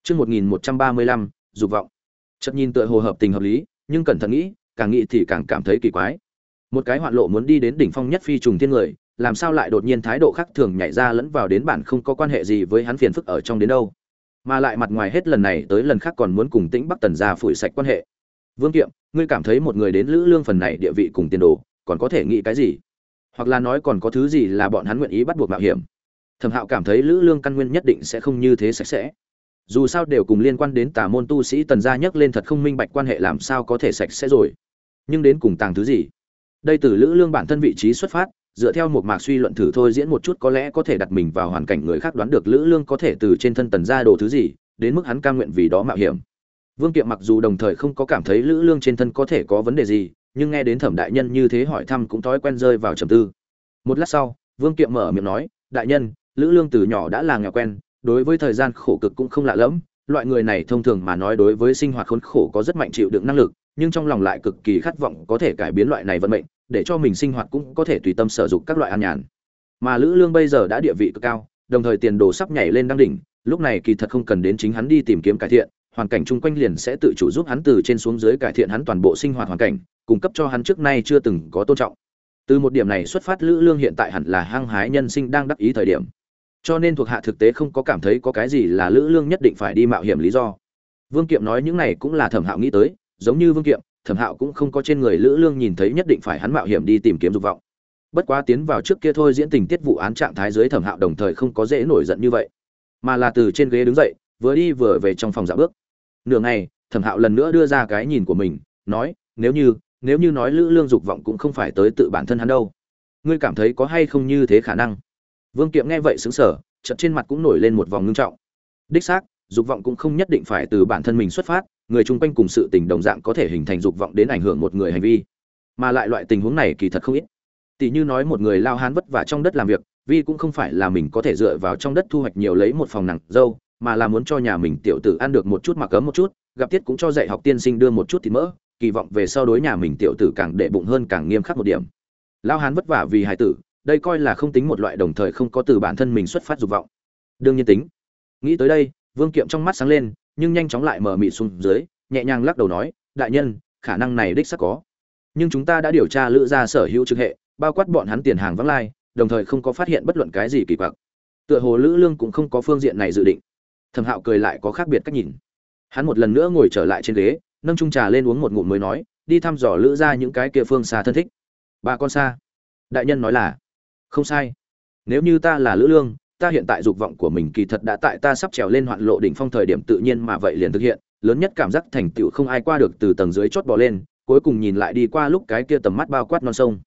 Chương một nghìn một trăm ba mươi lăm, dục vọng. Chật nhìn tựa hồ hợp tình hợp lý, nhưng cẩn thận nghĩ, càng nghĩ thì càng cảm thấy kỳ quái. Một cái hoạn lộ muốn đi đến đỉnh phong nhất phi trùng thiên người, làm sao lại đột nhiên thái độ khác thường nhảy ra lẫn vào đến bản không có quan hệ gì với hắn phiền phức ở trong đến đâu. Mà lại mặt ngoài hết lần này tới lần khác còn muốn cùng tĩnh bắc tần gia phủi sạch quan hệ. Vương kiệm, ngươi cảm thấy một người đến lữ lương phần này địa vị cùng tiền đồ còn có thể nghĩ cái gì? Hoặc là nói còn có thứ gì là bọn hắn nguyện ý bắt buộc mạo hiểm? Thẩm hạo cảm thấy lữ lương căn nguyên nhất định sẽ không như thế sạch sẽ. Dù sao đều cùng liên quan đến tà môn tu sĩ tần gia nhấc lên thật không minh bạch quan hệ làm sao có thể sạch sẽ rồi. Nhưng đến cùng tàng thứ gì? Đây từ lữ lương bản thân vị trí xuất phát, dựa theo một mạc suy luận thử thôi diễn một chút có lẽ có thể đặt mình vào hoàn cảnh người khác đoán được lữ lương có thể từ trên thân tần gia đồ thứ gì, đến mức hắn cam nguyện vì đó mạo hiểm. Vương kiệm mặc dù đồng thời không có cảm thấy lữ lương trên thân có thể có vấn đề gì nhưng nghe đến thẩm đại nhân như thế hỏi thăm cũng thói quen rơi vào trầm tư. Một lát sau, vương kiệm mở miệng nói, đại nhân, lữ lương từ nhỏ đã là nghèo quen, đối với thời gian khổ cực cũng không lạ lẫm. Loại người này thông thường mà nói đối với sinh hoạt khốn khổ có rất mạnh chịu đựng năng lực, nhưng trong lòng lại cực kỳ khát vọng có thể cải biến loại này vận mệnh, để cho mình sinh hoạt cũng có thể tùy tâm sở dụng các loại an nhàn. Mà lữ lương bây giờ đã địa vị cực cao, đồng thời tiền đồ sắp nhảy lên đăng đỉnh, lúc này kỳ thật không cần đến chính hắn đi tìm kiếm cải thiện hoàn cảnh chung quanh liền sẽ tự chủ giúp hắn từ trên xuống dưới cải thiện hắn toàn bộ sinh hoạt hoàn cảnh, cung cấp cho hắn trước nay chưa từng có tôn trọng. Từ một điểm này xuất phát, lữ lương hiện tại hẳn là hăng hái nhân sinh đang đắc ý thời điểm. Cho nên thuộc hạ thực tế không có cảm thấy có cái gì là lữ lương nhất định phải đi mạo hiểm lý do. Vương kiệm nói những này cũng là thẩm hạo nghĩ tới, giống như vương kiệm, thẩm hạo cũng không có trên người lữ lương nhìn thấy nhất định phải hắn mạo hiểm đi tìm kiếm dục vọng. Bất quá tiến vào trước kia thôi diễn tình tiết vụ án trạng thái dưới thẩm hạo đồng thời không có dễ nổi giận như vậy, mà là từ trên ghế đứng dậy, vừa đi vừa về trong phòng dạ bước nửa ngày, thẩm hạo lần nữa đưa ra cái nhìn của mình, nói, nếu như nếu như nói lữ lương dục vọng cũng không phải tới tự bản thân hắn đâu. Ngươi cảm thấy có hay không như thế khả năng? Vương kiệm nghe vậy xứng sở chợt trên mặt cũng nổi lên một vòng ngưng trọng. Đích xác, dục vọng cũng không nhất định phải từ bản thân mình xuất phát, người chung quanh cùng sự tình đồng dạng có thể hình thành dục vọng đến ảnh hưởng một người hành vi. Mà lại loại tình huống này kỳ thật không ít. Tỷ như nói một người lao hán vất vả trong đất làm việc, vi cũng không phải là mình có thể dựa vào trong đất thu hoạch nhiều lấy một phòng nặng dâu mà là muốn cho nhà mình tiểu tử ăn được một chút mặc cấm một chút, gặp tiết cũng cho dạy học tiên sinh đưa một chút thịt mỡ, kỳ vọng về sau đối nhà mình tiểu tử càng đệ bụng hơn càng nghiêm khắc một điểm. Lao hán vất vả vì hải tử, đây coi là không tính một loại đồng thời không có từ bản thân mình xuất phát dục vọng. Đương nhiên tính. Nghĩ tới đây, vương kiệm trong mắt sáng lên, nhưng nhanh chóng lại mở mị xuống dưới, nhẹ nhàng lắc đầu nói, đại nhân, khả năng này đích xác có. Nhưng chúng ta đã điều tra lữ ra sở hữu trực hệ, bao quát bọn hắn tiền hàng vắng lai, đồng thời không có phát hiện bất luận cái gì kỳ quặc. Tựa hồ lữ lương cũng không có phương diện này dự định thẩm hạo cười lại có khác biệt cách nhìn. Hắn một lần nữa ngồi trở lại trên ghế, nâng trung trà lên uống một ngụm mới nói, đi thăm dò lữ ra những cái kia phương xa thân thích. Bà con xa. Đại nhân nói là, không sai. Nếu như ta là lữ lương, ta hiện tại dục vọng của mình kỳ thật đã tại ta sắp trèo lên hoạn lộ đỉnh phong thời điểm tự nhiên mà vậy liền thực hiện. Lớn nhất cảm giác thành tựu không ai qua được từ tầng dưới chót bò lên, cuối cùng nhìn lại đi qua lúc cái kia tầm mắt bao quát non sông.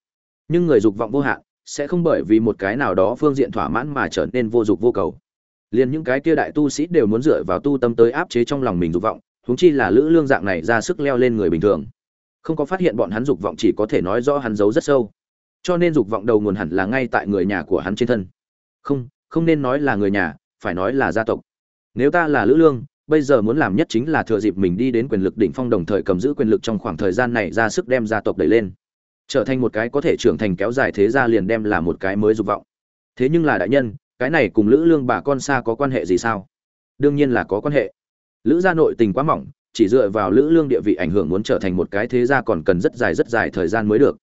Nhưng người dục vọng vô hạn, sẽ không bởi vì một cái nào đó phương diện thỏa mãn mà trở nên vô dục vô cầu liền những cái kia đại tu sĩ đều muốn dựa vào tu tâm tới áp chế trong lòng mình dục vọng, huống chi là lữ lương dạng này ra sức leo lên người bình thường. Không có phát hiện bọn hắn dục vọng chỉ có thể nói rõ hắn giấu rất sâu. Cho nên dục vọng đầu nguồn hẳn là ngay tại người nhà của hắn trên thân. Không không nên nói là người nhà, phải nói là gia tộc. Nếu ta là lữ lương, bây giờ muốn làm nhất chính là thừa dịp mình đi đến quyền lực đỉnh phong đồng thời cầm giữ quyền lực trong khoảng thời gian này ra sức đem gia tộc đẩy lên. Trở thành một cái có thể trưởng thành kéo dài thế gia liền đem là một cái mới dục vọng. Thế nhưng là đại nhân cái này cùng lữ lương bà con xa có quan hệ gì sao? Đương nhiên là có quan hệ. Lữ gia nội tình quá mỏng, chỉ dựa vào lữ lương địa vị ảnh hưởng muốn trở thành một cái thế gia còn cần rất dài rất dài thời gian mới được.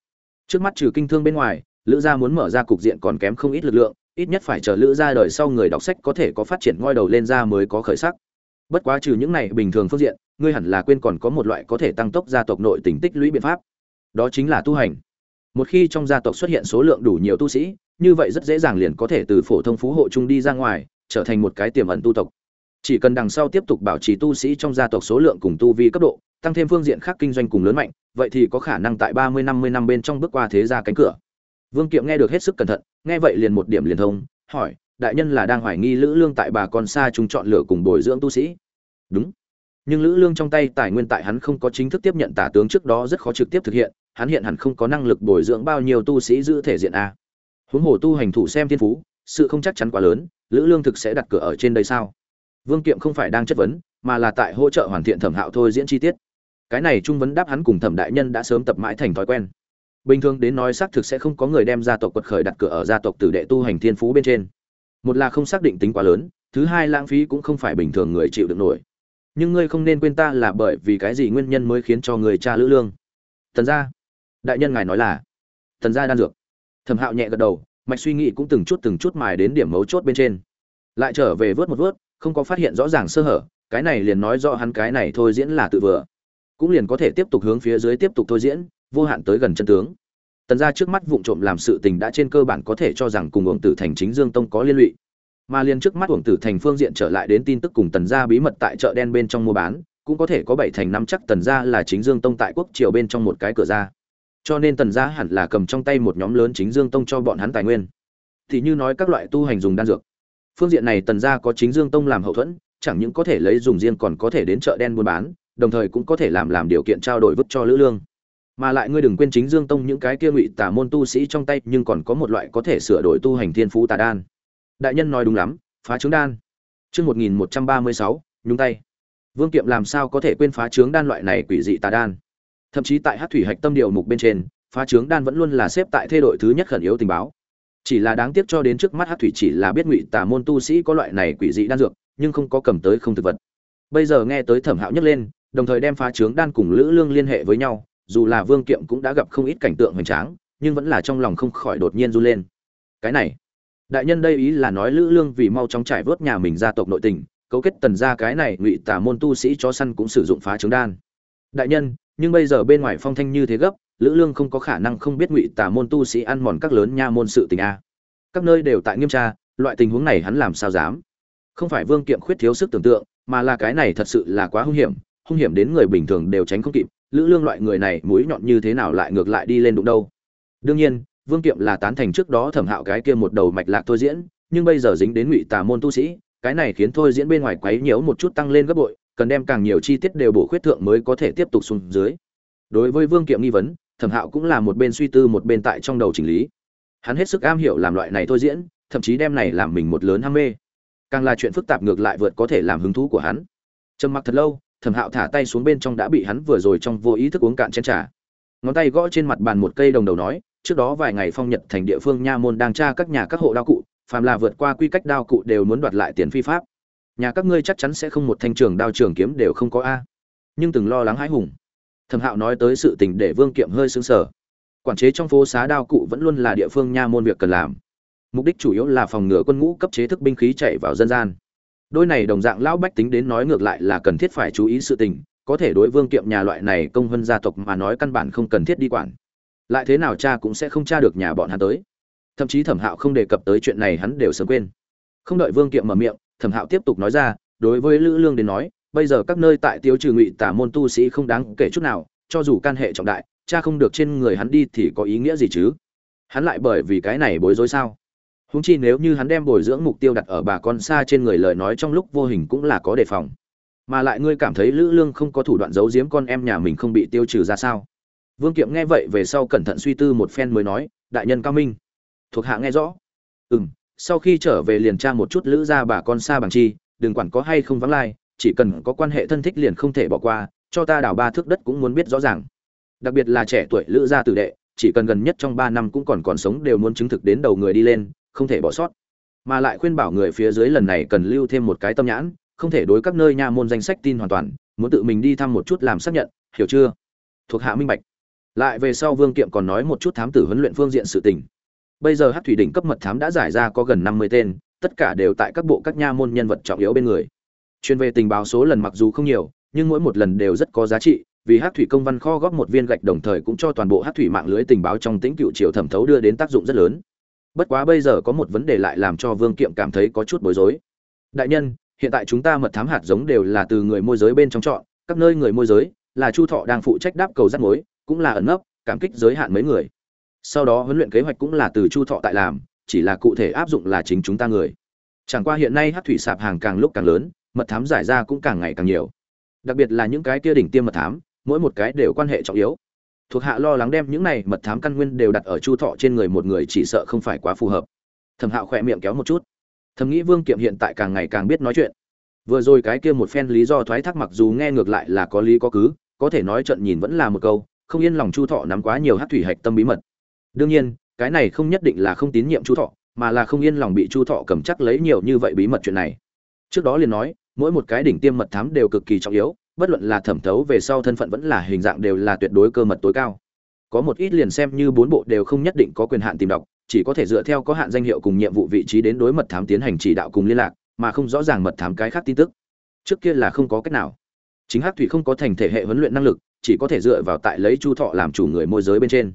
Trước mắt trừ kinh thương bên ngoài, lữ gia muốn mở ra cục diện còn kém không ít lực lượng, ít nhất phải chờ lữ gia đời sau người đọc sách có thể có phát triển ngoi đầu lên ra mới có khởi sắc. Bất quá trừ những này bình thường phương diện, ngươi hẳn là quên còn có một loại có thể tăng tốc gia tộc nội tình tích lũy biện pháp. Đó chính là tu hành. Một khi trong gia tộc xuất hiện số lượng đủ nhiều tu sĩ như vậy rất dễ dàng liền có thể từ phổ thông phú hộ trung đi ra ngoài, trở thành một cái tiềm ẩn tu tộc. Chỉ cần đằng sau tiếp tục bảo trì tu sĩ trong gia tộc số lượng cùng tu vi cấp độ, tăng thêm phương diện khác kinh doanh cùng lớn mạnh, vậy thì có khả năng tại ba mươi, năm mươi năm bên trong bước qua thế gia cánh cửa. Vương kiệm nghe được hết sức cẩn thận, nghe vậy liền một điểm liền thông, hỏi, đại nhân là đang hoài nghi lữ lương tại bà con xa chúng chọn lựa cùng bồi dưỡng tu sĩ? Đúng. Nhưng lữ lương trong tay tài nguyên tại hắn không có chính thức tiếp nhận tả tướng trước đó rất khó trực tiếp thực hiện, hắn hiện hẳn không có năng lực bồi dưỡng bao nhiêu tu sĩ giữ thể diện a huống hồ tu hành thủ xem thiên phú, sự không chắc chắn quá lớn, lữ lương thực sẽ đặt cửa ở trên đây sao? Vương kiệm không phải đang chất vấn, mà là tại hỗ trợ hoàn thiện thẩm hạo thôi diễn chi tiết. Cái này trung vấn đáp hắn cùng thẩm đại nhân đã sớm tập mãi thành thói quen. Bình thường đến nói xác thực sẽ không có người đem gia tộc quật khởi đặt cửa ở gia tộc tử đệ tu hành thiên phú bên trên. Một là không xác định tính quá lớn, thứ hai lãng phí cũng không phải bình thường người chịu được nổi. Nhưng ngươi không nên quên ta là bởi vì cái gì nguyên nhân mới khiến cho người cha lữ lương? Thần gia. Đại nhân ngài nói là thần gia đan dược thẩm hạo nhẹ gật đầu, mạch suy nghĩ cũng từng chút từng chút mài đến điểm mấu chốt bên trên. Lại trở về vớt một vớt, không có phát hiện rõ ràng sơ hở, cái này liền nói rõ hắn cái này thôi diễn là tự vừa. Cũng liền có thể tiếp tục hướng phía dưới tiếp tục thôi diễn, vô hạn tới gần chân tướng. Tần gia trước mắt vụng trộm làm sự tình đã trên cơ bản có thể cho rằng cùng uổng tử thành chính dương tông có liên lụy. Mà liền trước mắt uổng tử thành phương diện trở lại đến tin tức cùng tần gia bí mật tại chợ đen bên trong mua bán, cũng có thể có bảy thành năm chắc tần gia là chính dương tông tại quốc triều bên trong một cái cửa ra cho nên tần gia hẳn là cầm trong tay một nhóm lớn chính dương tông cho bọn hắn tài nguyên. Thì như nói các loại tu hành dùng đan dược. Phương diện này tần gia có chính dương tông làm hậu thuẫn, chẳng những có thể lấy dùng riêng còn có thể đến chợ đen buôn bán, đồng thời cũng có thể làm làm điều kiện trao đổi vứt cho lữ lương. Mà lại ngươi đừng quên chính dương tông những cái kia ngụy tà môn tu sĩ trong tay, nhưng còn có một loại có thể sửa đổi tu hành thiên phú tà đan. Đại nhân nói đúng lắm, phá trướng đan. Chương một nghìn một trăm ba mươi sáu, nhúng tay. Vương kiệm làm sao có thể quên phá trướng đan loại này quỷ dị tà đan? Thậm chí tại hát thủy hạch tâm điều mục bên trên, phá trướng đan vẫn luôn là xếp tại thê đội thứ nhất khẩn yếu tình báo. Chỉ là đáng tiếc cho đến trước mắt hát thủy chỉ là biết ngụy Tả môn tu sĩ có loại này quỷ dị đan dược, nhưng không có cầm tới không thực vật. Bây giờ nghe tới thẩm hạo nhấc lên, đồng thời đem phá trướng đan cùng lữ lương liên hệ với nhau, dù là vương kiệm cũng đã gặp không ít cảnh tượng hoành tráng, nhưng vẫn là trong lòng không khỏi đột nhiên run lên. Cái này, đại nhân đây ý là nói lữ lương vì mau chóng trải vớt nhà mình gia tộc nội tình, cấu kết tần ra cái này ngụy tả môn tu sĩ cho săn cũng sử dụng phá trứng đan. Đại nhân nhưng bây giờ bên ngoài phong thanh như thế gấp, lữ lương không có khả năng không biết ngụy tả môn tu sĩ ăn mòn các lớn nha môn sự tình a. Các nơi đều tại nghiêm tra, loại tình huống này hắn làm sao dám? Không phải vương kiệm khuyết thiếu sức tưởng tượng, mà là cái này thật sự là quá hung hiểm hung hiểm đến người bình thường đều tránh không kịp, lữ lương loại người này mũi nhọn như thế nào lại ngược lại đi lên đụng đâu? Đương nhiên, vương kiệm là tán thành trước đó thẩm hạo cái kia một đầu mạch lạc thôi diễn, nhưng bây giờ dính đến ngụy tà môn tu sĩ, cái này khiến thôi diễn bên ngoài quấy nhiễu một chút tăng lên gấp bội cần đem càng nhiều chi tiết đều bổ khuyết thượng mới có thể tiếp tục xuống dưới. Đối với vương kiệm nghi vấn, thẩm hạo cũng là một bên suy tư một bên tại trong đầu chỉnh lý. Hắn hết sức am hiểu làm loại này thôi diễn, thậm chí đem này làm mình một lớn ham mê. Càng là chuyện phức tạp ngược lại vượt có thể làm hứng thú của hắn. Trầm mặc thật lâu, thẩm hạo thả tay xuống bên trong đã bị hắn vừa rồi trong vô ý thức uống cạn chén trà. Ngón tay gõ trên mặt bàn một cây đồng đầu nói, trước đó vài ngày phong nhật thành địa phương nha môn đang tra các nhà các hộ đao cụ, phàm là vượt qua quy cách đao cụ đều muốn đoạt lại tiền phi pháp nhà các ngươi chắc chắn sẽ không một thanh trường đao trường kiếm đều không có a. Nhưng từng lo lắng hãi hùng. Thẩm hạo nói tới sự tình để vương kiệm hơi xứng sở quản chế trong phố xá đao cụ vẫn luôn là địa phương nha môn việc cần làm. Mục đích chủ yếu là phòng ngừa quân ngũ cấp chế thức binh khí chạy vào dân gian. Đôi này đồng dạng lão bách tính đến nói ngược lại là cần thiết phải chú ý sự tình, có thể đối vương kiệm nhà loại này công vân gia tộc mà nói căn bản không cần thiết đi quản. Lại thế nào cha cũng sẽ không tra được nhà bọn hắn tới. Thậm chí thẩm hạo không đề cập tới chuyện này hắn đều sớm quên. Không đợi vương kiệm mở miệng thẩm hạo tiếp tục nói ra, đối với lữ lương đến nói, bây giờ các nơi tại tiêu trừ ngụy tả môn tu sĩ không đáng kể chút nào, cho dù can hệ trọng đại, cha không được trên người hắn đi thì có ý nghĩa gì chứ? Hắn lại bởi vì cái này bối rối sao? Húng chi nếu như hắn đem bồi dưỡng mục tiêu đặt ở bà con xa trên người lời nói trong lúc vô hình cũng là có đề phòng. Mà lại ngươi cảm thấy lữ lương không có thủ đoạn giấu giếm con em nhà mình không bị tiêu trừ ra sao? Vương kiệm nghe vậy về sau cẩn thận suy tư một phen mới nói, đại nhân cao minh. Thuộc hạ nghe rõ. Ừ m sau khi trở về liền tra một chút lữ ra bà con xa bằng chi, đừng quản có hay không vắng lai, chỉ cần có quan hệ thân thích liền không thể bỏ qua, cho ta đào ba thước đất cũng muốn biết rõ ràng. Đặc biệt là trẻ tuổi lữ gia tử đệ, chỉ cần gần nhất trong ba năm cũng còn còn sống đều muốn chứng thực đến đầu người đi lên, không thể bỏ sót. Mà lại khuyên bảo người phía dưới lần này cần lưu thêm một cái tâm nhãn, không thể đối các nơi nha môn danh sách tin hoàn toàn, muốn tự mình đi thăm một chút làm xác nhận, hiểu chưa? Thuộc hạ minh bạch. Lại về sau vương kiệm còn nói một chút thám tử huấn luyện phương diện sự tình bây giờ hát thủy đỉnh cấp mật thám đã giải ra có gần năm mươi tên, tất cả đều tại các bộ các nha môn nhân vật trọng yếu bên người. Chuyên về tình báo số lần mặc dù không nhiều, nhưng mỗi một lần đều rất có giá trị, vì hát thủy công văn kho góp một viên gạch đồng thời cũng cho toàn bộ hát thủy mạng lưới tình báo trong tĩnh cựu triều thẩm thấu đưa đến tác dụng rất lớn. Bất quá bây giờ có một vấn đề lại làm cho vương kiệm cảm thấy có chút bối rối. Đại nhân, hiện tại chúng ta mật thám hạt giống đều là từ người môi giới bên trong chọn, các nơi người môi giới là chu thọ đang phụ trách đáp cầu rắt mối, cũng là ẩn nấp, cảm kích giới hạn mấy người sau đó huấn luyện kế hoạch cũng là từ chu thọ tại làm, chỉ là cụ thể áp dụng là chính chúng ta người. Chẳng qua hiện nay hát thủy sạp hàng càng lúc càng lớn, mật thám giải ra cũng càng ngày càng nhiều. Đặc biệt là những cái kia đỉnh tiêm mật thám, mỗi một cái đều quan hệ trọng yếu. Thuộc hạ lo lắng đem những này mật thám căn nguyên đều đặt ở chu thọ trên người một người chỉ sợ không phải quá phù hợp. Thẩm hạo khỏe miệng kéo một chút. Thầm nghĩ vương kiệm hiện tại càng ngày càng biết nói chuyện. Vừa rồi cái kia một phen lý do thoái thác mặc dù nghe ngược lại là có lý có cứ, có thể nói trận nhìn vẫn là một câu, không yên lòng chu thọ nắm quá nhiều hát thủy hạch tâm bí mật đương nhiên, cái này không nhất định là không tín nhiệm chu thọ, mà là không yên lòng bị chu thọ cầm chắc lấy nhiều như vậy bí mật chuyện này. Trước đó liền nói, mỗi một cái đỉnh tiêm mật thám đều cực kỳ trọng yếu, bất luận là thẩm thấu về sau thân phận vẫn là hình dạng đều là tuyệt đối cơ mật tối cao. Có một ít liền xem như bốn bộ đều không nhất định có quyền hạn tìm đọc, chỉ có thể dựa theo có hạn danh hiệu cùng nhiệm vụ vị trí đến đối mật thám tiến hành chỉ đạo cùng liên lạc, mà không rõ ràng mật thám cái khác tin tức. Trước kia là không có cách nào. Chính hắc thủy không có thành thể hệ huấn luyện năng lực, chỉ có thể dựa vào tại lấy chu thọ làm chủ người môi giới bên trên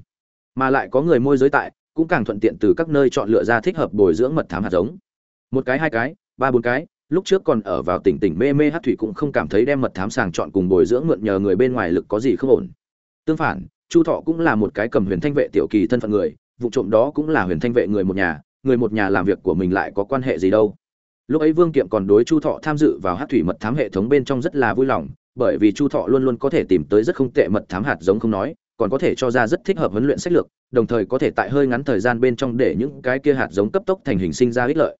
mà lại có người môi giới tại, cũng càng thuận tiện từ các nơi chọn lựa ra thích hợp bồi dưỡng mật thám hạt giống. Một cái, hai cái, ba, bốn cái, lúc trước còn ở vào tỉnh tỉnh mê mê hát thủy cũng không cảm thấy đem mật thám sàng chọn cùng bồi dưỡng mượn nhờ người bên ngoài lực có gì không ổn. Tương phản, chu thọ cũng là một cái cầm huyền thanh vệ tiểu kỳ thân phận người, vụ trộm đó cũng là huyền thanh vệ người một nhà, người một nhà làm việc của mình lại có quan hệ gì đâu. Lúc ấy vương kiệm còn đối chu thọ tham dự vào hát thủy mật thám hệ thống bên trong rất là vui lòng, bởi vì chu thọ luôn luôn có thể tìm tới rất không tệ mật thám hạt giống không nói còn có thể cho ra rất thích hợp huấn luyện sách lược, đồng thời có thể tại hơi ngắn thời gian bên trong để những cái kia hạt giống cấp tốc thành hình sinh ra ích lợi.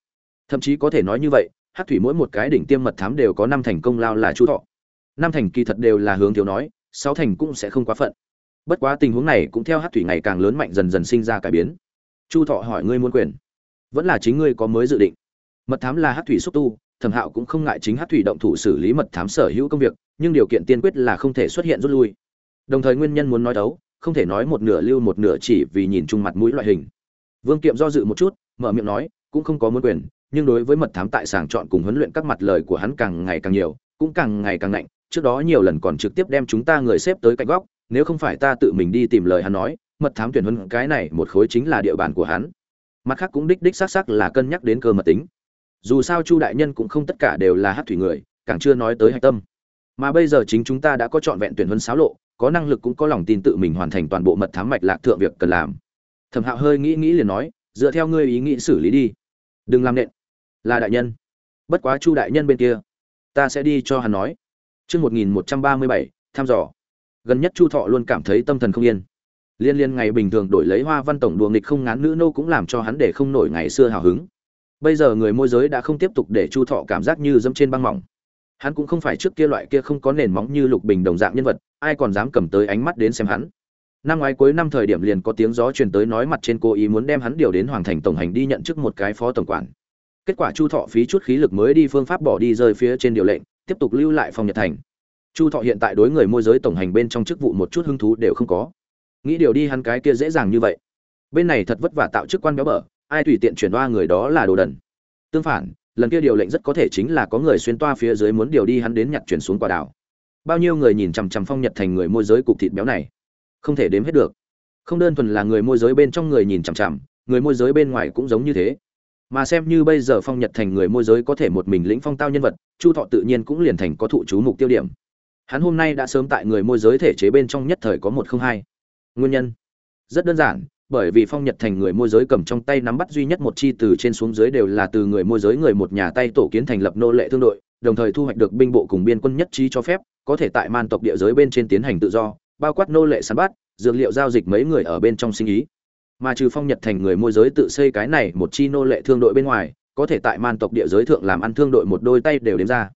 Thậm chí có thể nói như vậy, hát thủy mỗi một cái đỉnh tiêm mật thám đều có năm thành công lao là chu thọ. Năm thành kỳ thật đều là hướng thiếu nói, sáu thành cũng sẽ không quá phận. Bất quá tình huống này cũng theo hát thủy ngày càng lớn mạnh dần dần sinh ra cải biến. Chu thọ hỏi ngươi muốn quyền. Vẫn là chính ngươi có mới dự định. Mật thám là hát thủy xúc tu, thẩm hạo cũng không ngại chính hát thủy động thủ xử lý mật thám sở hữu công việc, nhưng điều kiện tiên quyết là không thể xuất hiện rút lui đồng thời nguyên nhân muốn nói đấu không thể nói một nửa lưu một nửa chỉ vì nhìn chung mặt mũi loại hình. Vương kiệm do dự một chút, mở miệng nói, cũng không có muốn quyền, nhưng đối với mật thám tại sàng chọn cùng huấn luyện các mặt lời của hắn càng ngày càng nhiều, cũng càng ngày càng lạnh trước đó nhiều lần còn trực tiếp đem chúng ta người xếp tới cạnh góc, nếu không phải ta tự mình đi tìm lời hắn nói, mật thám tuyển huấn cái này một khối chính là địa bàn của hắn. Mặt khác cũng đích đích xác xác là cân nhắc đến cơ mật tính. Dù sao chu đại nhân cũng không tất cả đều là hát thủy người, càng chưa nói tới hạch tâm. Mà bây giờ chính chúng ta đã có trọn vẹn tuyển huấn xáo lộ có năng lực cũng có lòng tin tự mình hoàn thành toàn bộ mật thám mạch lạc thượng việc cần làm. Thẩm hạo hơi nghĩ nghĩ liền nói, dựa theo ngươi ý nghĩ xử lý đi. Đừng làm nện. Là đại nhân. Bất quá chu đại nhân bên kia, ta sẽ đi cho hắn nói. Chương một nghìn một trăm ba mươi bảy, thăm dò. Gần nhất chu thọ luôn cảm thấy tâm thần không yên. Liên liên ngày bình thường đổi lấy hoa văn tổng đùa nghịch không ngán nữ nô cũng làm cho hắn để không nổi ngày xưa hào hứng. Bây giờ người môi giới đã không tiếp tục để chu thọ cảm giác như dẫm trên băng mỏng hắn cũng không phải trước kia loại kia không có nền móng như lục bình đồng dạng nhân vật, ai còn dám cầm tới ánh mắt đến xem hắn. Năm ngoái cuối năm thời điểm liền có tiếng gió truyền tới nói mặt trên cố ý muốn đem hắn điều đến hoàng thành tổng hành đi nhận chức một cái phó tổng quản. Kết quả chu thọ phí chút khí lực mới đi phương pháp bỏ đi rơi phía trên điều lệnh, tiếp tục lưu lại phòng nhật thành. Chu thọ hiện tại đối người môi giới tổng hành bên trong chức vụ một chút hứng thú đều không có. Nghĩ điều đi hắn cái kia dễ dàng như vậy. Bên này thật vất vả tạo chức quan béo bở, ai tùy tiện chuyển đoa người đó là đồ đần. Tương phản lần kia điều lệnh rất có thể chính là có người xuyên toa phía dưới muốn điều đi hắn đến nhặt chuyển xuống quả đảo bao nhiêu người nhìn chằm chằm phong nhật thành người môi giới cục thịt béo này? Không thể đếm hết được. Không đơn thuần là người môi giới bên trong người nhìn chằm chằm, người môi giới bên ngoài cũng giống như thế. Mà xem như bây giờ phong nhật thành người môi giới có thể một mình lĩnh phong tao nhân vật, chu thọ tự nhiên cũng liền thành có thụ chú mục tiêu điểm. Hắn hôm nay đã sớm tại người môi giới thể chế bên trong nhất thời có một không hai. Nguyên nhân rất đơn giản bởi vì phong nhật thành người môi giới cầm trong tay nắm bắt duy nhất một chi từ trên xuống dưới đều là từ người môi giới người một nhà tay tổ kiến thành lập nô lệ thương đội, đồng thời thu hoạch được binh bộ cùng biên quân nhất trí cho phép, có thể tại man tộc địa giới bên trên tiến hành tự do, bao quát nô lệ săn bắt, dược liệu giao dịch mấy người ở bên trong sinh ý. Mà trừ phong nhật thành người môi giới tự xây cái này một chi nô lệ thương đội bên ngoài, có thể tại man tộc địa giới thượng làm ăn thương đội một đôi tay đều đếm ra.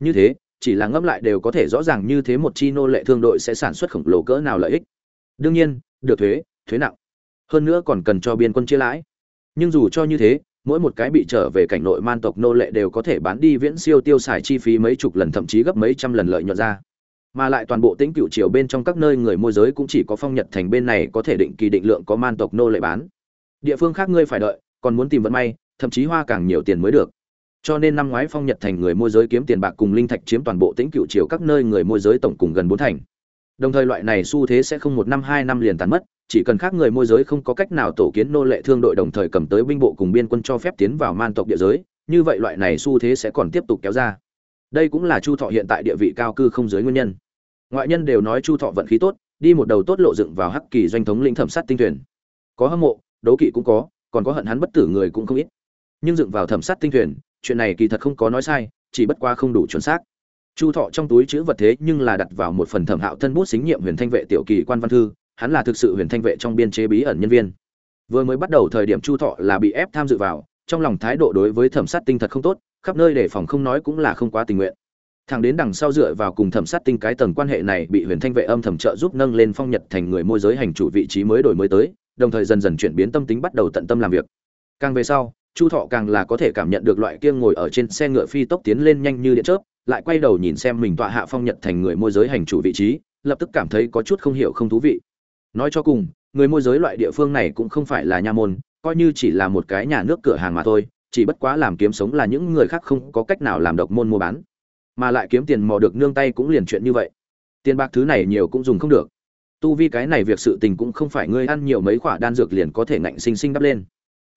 Như thế, chỉ là ngẫm lại đều có thể rõ ràng như thế một chi nô lệ thương đội sẽ sản xuất khổng lồ cỡ nào lợi ích. Đương nhiên, được thuế thuế nặng hơn nữa còn cần cho biên quân chia lãi. Nhưng dù cho như thế, mỗi một cái bị trở về cảnh nội man tộc nô lệ đều có thể bán đi viễn siêu tiêu xài chi phí mấy chục lần thậm chí gấp mấy trăm lần lợi nhuận ra. Mà lại toàn bộ tính cựu triều bên trong các nơi người môi giới cũng chỉ có phong nhật thành bên này có thể định kỳ định lượng có man tộc nô lệ bán. Địa phương khác ngươi phải đợi, còn muốn tìm vận may, thậm chí hoa càng nhiều tiền mới được. Cho nên năm ngoái phong nhật thành người môi giới kiếm tiền bạc cùng linh thạch chiếm toàn bộ tính cựu triều các nơi người môi giới tổng cùng gần bốn thành. Đồng thời loại này xu thế sẽ không một năm hai năm liền tàn mất chỉ cần khác người môi giới không có cách nào tổ kiến nô lệ thương đội đồng thời cầm tới binh bộ cùng biên quân cho phép tiến vào man tộc địa giới, như vậy loại này xu thế sẽ còn tiếp tục kéo ra. Đây cũng là chu thọ hiện tại địa vị cao cư không giới nguyên nhân. Ngoại nhân đều nói chu thọ vận khí tốt, đi một đầu tốt lộ dựng vào hắc kỳ doanh thống lĩnh thẩm sát tinh tuyển có hâm mộ, đấu kỵ cũng có, còn có hận hắn bất tử người cũng không ít. Nhưng dựng vào thẩm sát tinh tuyển chuyện này kỳ thật không có nói sai, chỉ bất qua không đủ chuẩn xác. Chu thọ trong túi chữ vật thế nhưng là đặt vào một phần thẩm hạo thân bút xính nhiệm huyền thanh vệ tiểu kỳ quan văn thư hắn là thực sự huyền thanh vệ trong biên chế bí ẩn nhân viên. Vừa mới bắt đầu thời điểm chu thọ là bị ép tham dự vào, trong lòng thái độ đối với thẩm sát tinh thật không tốt, khắp nơi để phòng không nói cũng là không quá tình nguyện. Thằng đến đằng sau dựa vào cùng thẩm sát tinh cái tầng quan hệ này bị huyền thanh vệ âm thầm trợ giúp nâng lên phong nhật thành người môi giới hành chủ vị trí mới đổi mới tới, đồng thời dần dần chuyển biến tâm tính bắt đầu tận tâm làm việc. Càng về sau, chu thọ càng là có thể cảm nhận được loại kia ngồi ở trên xe ngựa phi tốc tiến lên nhanh như điện chớp, lại quay đầu nhìn xem mình tọa hạ phong nhật thành người môi giới hành chủ vị trí, lập tức cảm thấy có chút không hiểu không thú vị nói cho cùng, người môi giới loại địa phương này cũng không phải là nha môn, coi như chỉ là một cái nhà nước cửa hàng mà thôi, chỉ bất quá làm kiếm sống là những người khác không có cách nào làm độc môn mua bán. Mà lại kiếm tiền mò được nương tay cũng liền chuyện như vậy. Tiền bạc thứ này nhiều cũng dùng không được. Tu vi cái này việc sự tình cũng không phải ngươi ăn nhiều mấy khoả đan dược liền có thể ngạnh sinh sinh đắp lên.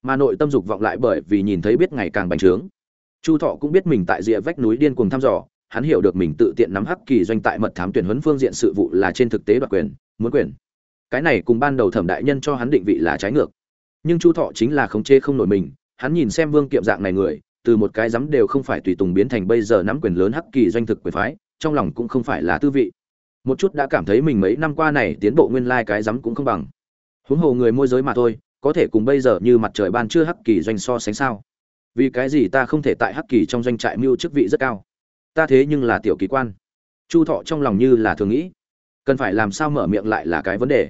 Mà nội tâm dục vọng lại bởi vì nhìn thấy biết ngày càng bành trướng. Chu thọ cũng biết mình tại rìa vách núi điên cuồng thăm dò, hắn hiểu được mình tự tiện nắm hắc kỳ doanh tại mật thám tuyển huấn phương diện sự vụ là trên thực tế đoạt quyền, muốn quyền cái này cùng ban đầu thẩm đại nhân cho hắn định vị là trái ngược. Nhưng chu thọ chính là khống chế không nổi mình, hắn nhìn xem vương kiệm dạng này người, từ một cái dám đều không phải tùy tùng biến thành bây giờ nắm quyền lớn hắc kỳ doanh thực quyền phái, trong lòng cũng không phải là tư vị. Một chút đã cảm thấy mình mấy năm qua này tiến bộ nguyên lai cái dám cũng không bằng. Huống hồ người môi giới mà thôi, có thể cùng bây giờ như mặt trời ban chưa hắc kỳ doanh so sánh sao? Vì cái gì ta không thể tại hắc kỳ trong doanh trại mưu chức vị rất cao? Ta thế nhưng là tiểu kỳ quan. Chu thọ trong lòng như là thường nghĩ. Cần phải làm sao mở miệng lại là cái vấn đề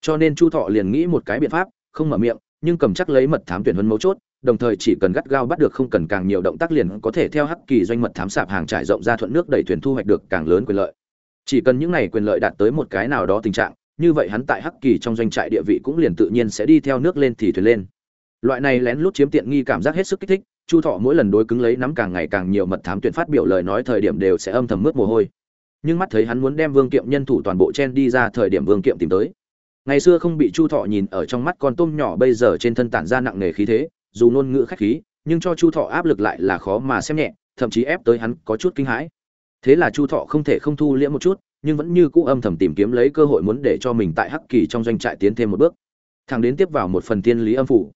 cho nên chu thọ liền nghĩ một cái biện pháp, không mở miệng, nhưng cầm chắc lấy mật thám tuyển huấn mấu chốt, đồng thời chỉ cần gắt gao bắt được không cần càng nhiều động tác liền có thể theo hắc kỳ doanh mật thám sạp hàng trải rộng ra thuận nước đẩy thuyền thu hoạch được càng lớn quyền lợi. Chỉ cần những này quyền lợi đạt tới một cái nào đó tình trạng, như vậy hắn tại hắc kỳ trong doanh trại địa vị cũng liền tự nhiên sẽ đi theo nước lên thì thuyền lên. Loại này lén lút chiếm tiện nghi cảm giác hết sức kích thích, chu thọ mỗi lần đối cứng lấy nắm càng ngày càng nhiều mật thám tuyển phát biểu lời nói thời điểm đều sẽ âm thầm mướt mồ hôi. Nhưng mắt thấy hắn muốn đem vương kiệm nhân thủ toàn bộ chen đi ra thời điểm vương kiệm tìm tới ngày xưa không bị chu thọ nhìn ở trong mắt con tôm nhỏ, bây giờ trên thân tản ra nặng nề khí thế, dù ngôn ngữ khách khí, nhưng cho chu thọ áp lực lại là khó mà xem nhẹ, thậm chí ép tới hắn có chút kinh hãi. Thế là chu thọ không thể không thu liễm một chút, nhưng vẫn như cũ âm thầm tìm kiếm lấy cơ hội muốn để cho mình tại hắc kỳ trong doanh trại tiến thêm một bước. Thằng đến tiếp vào một phần tiên lý âm phủ.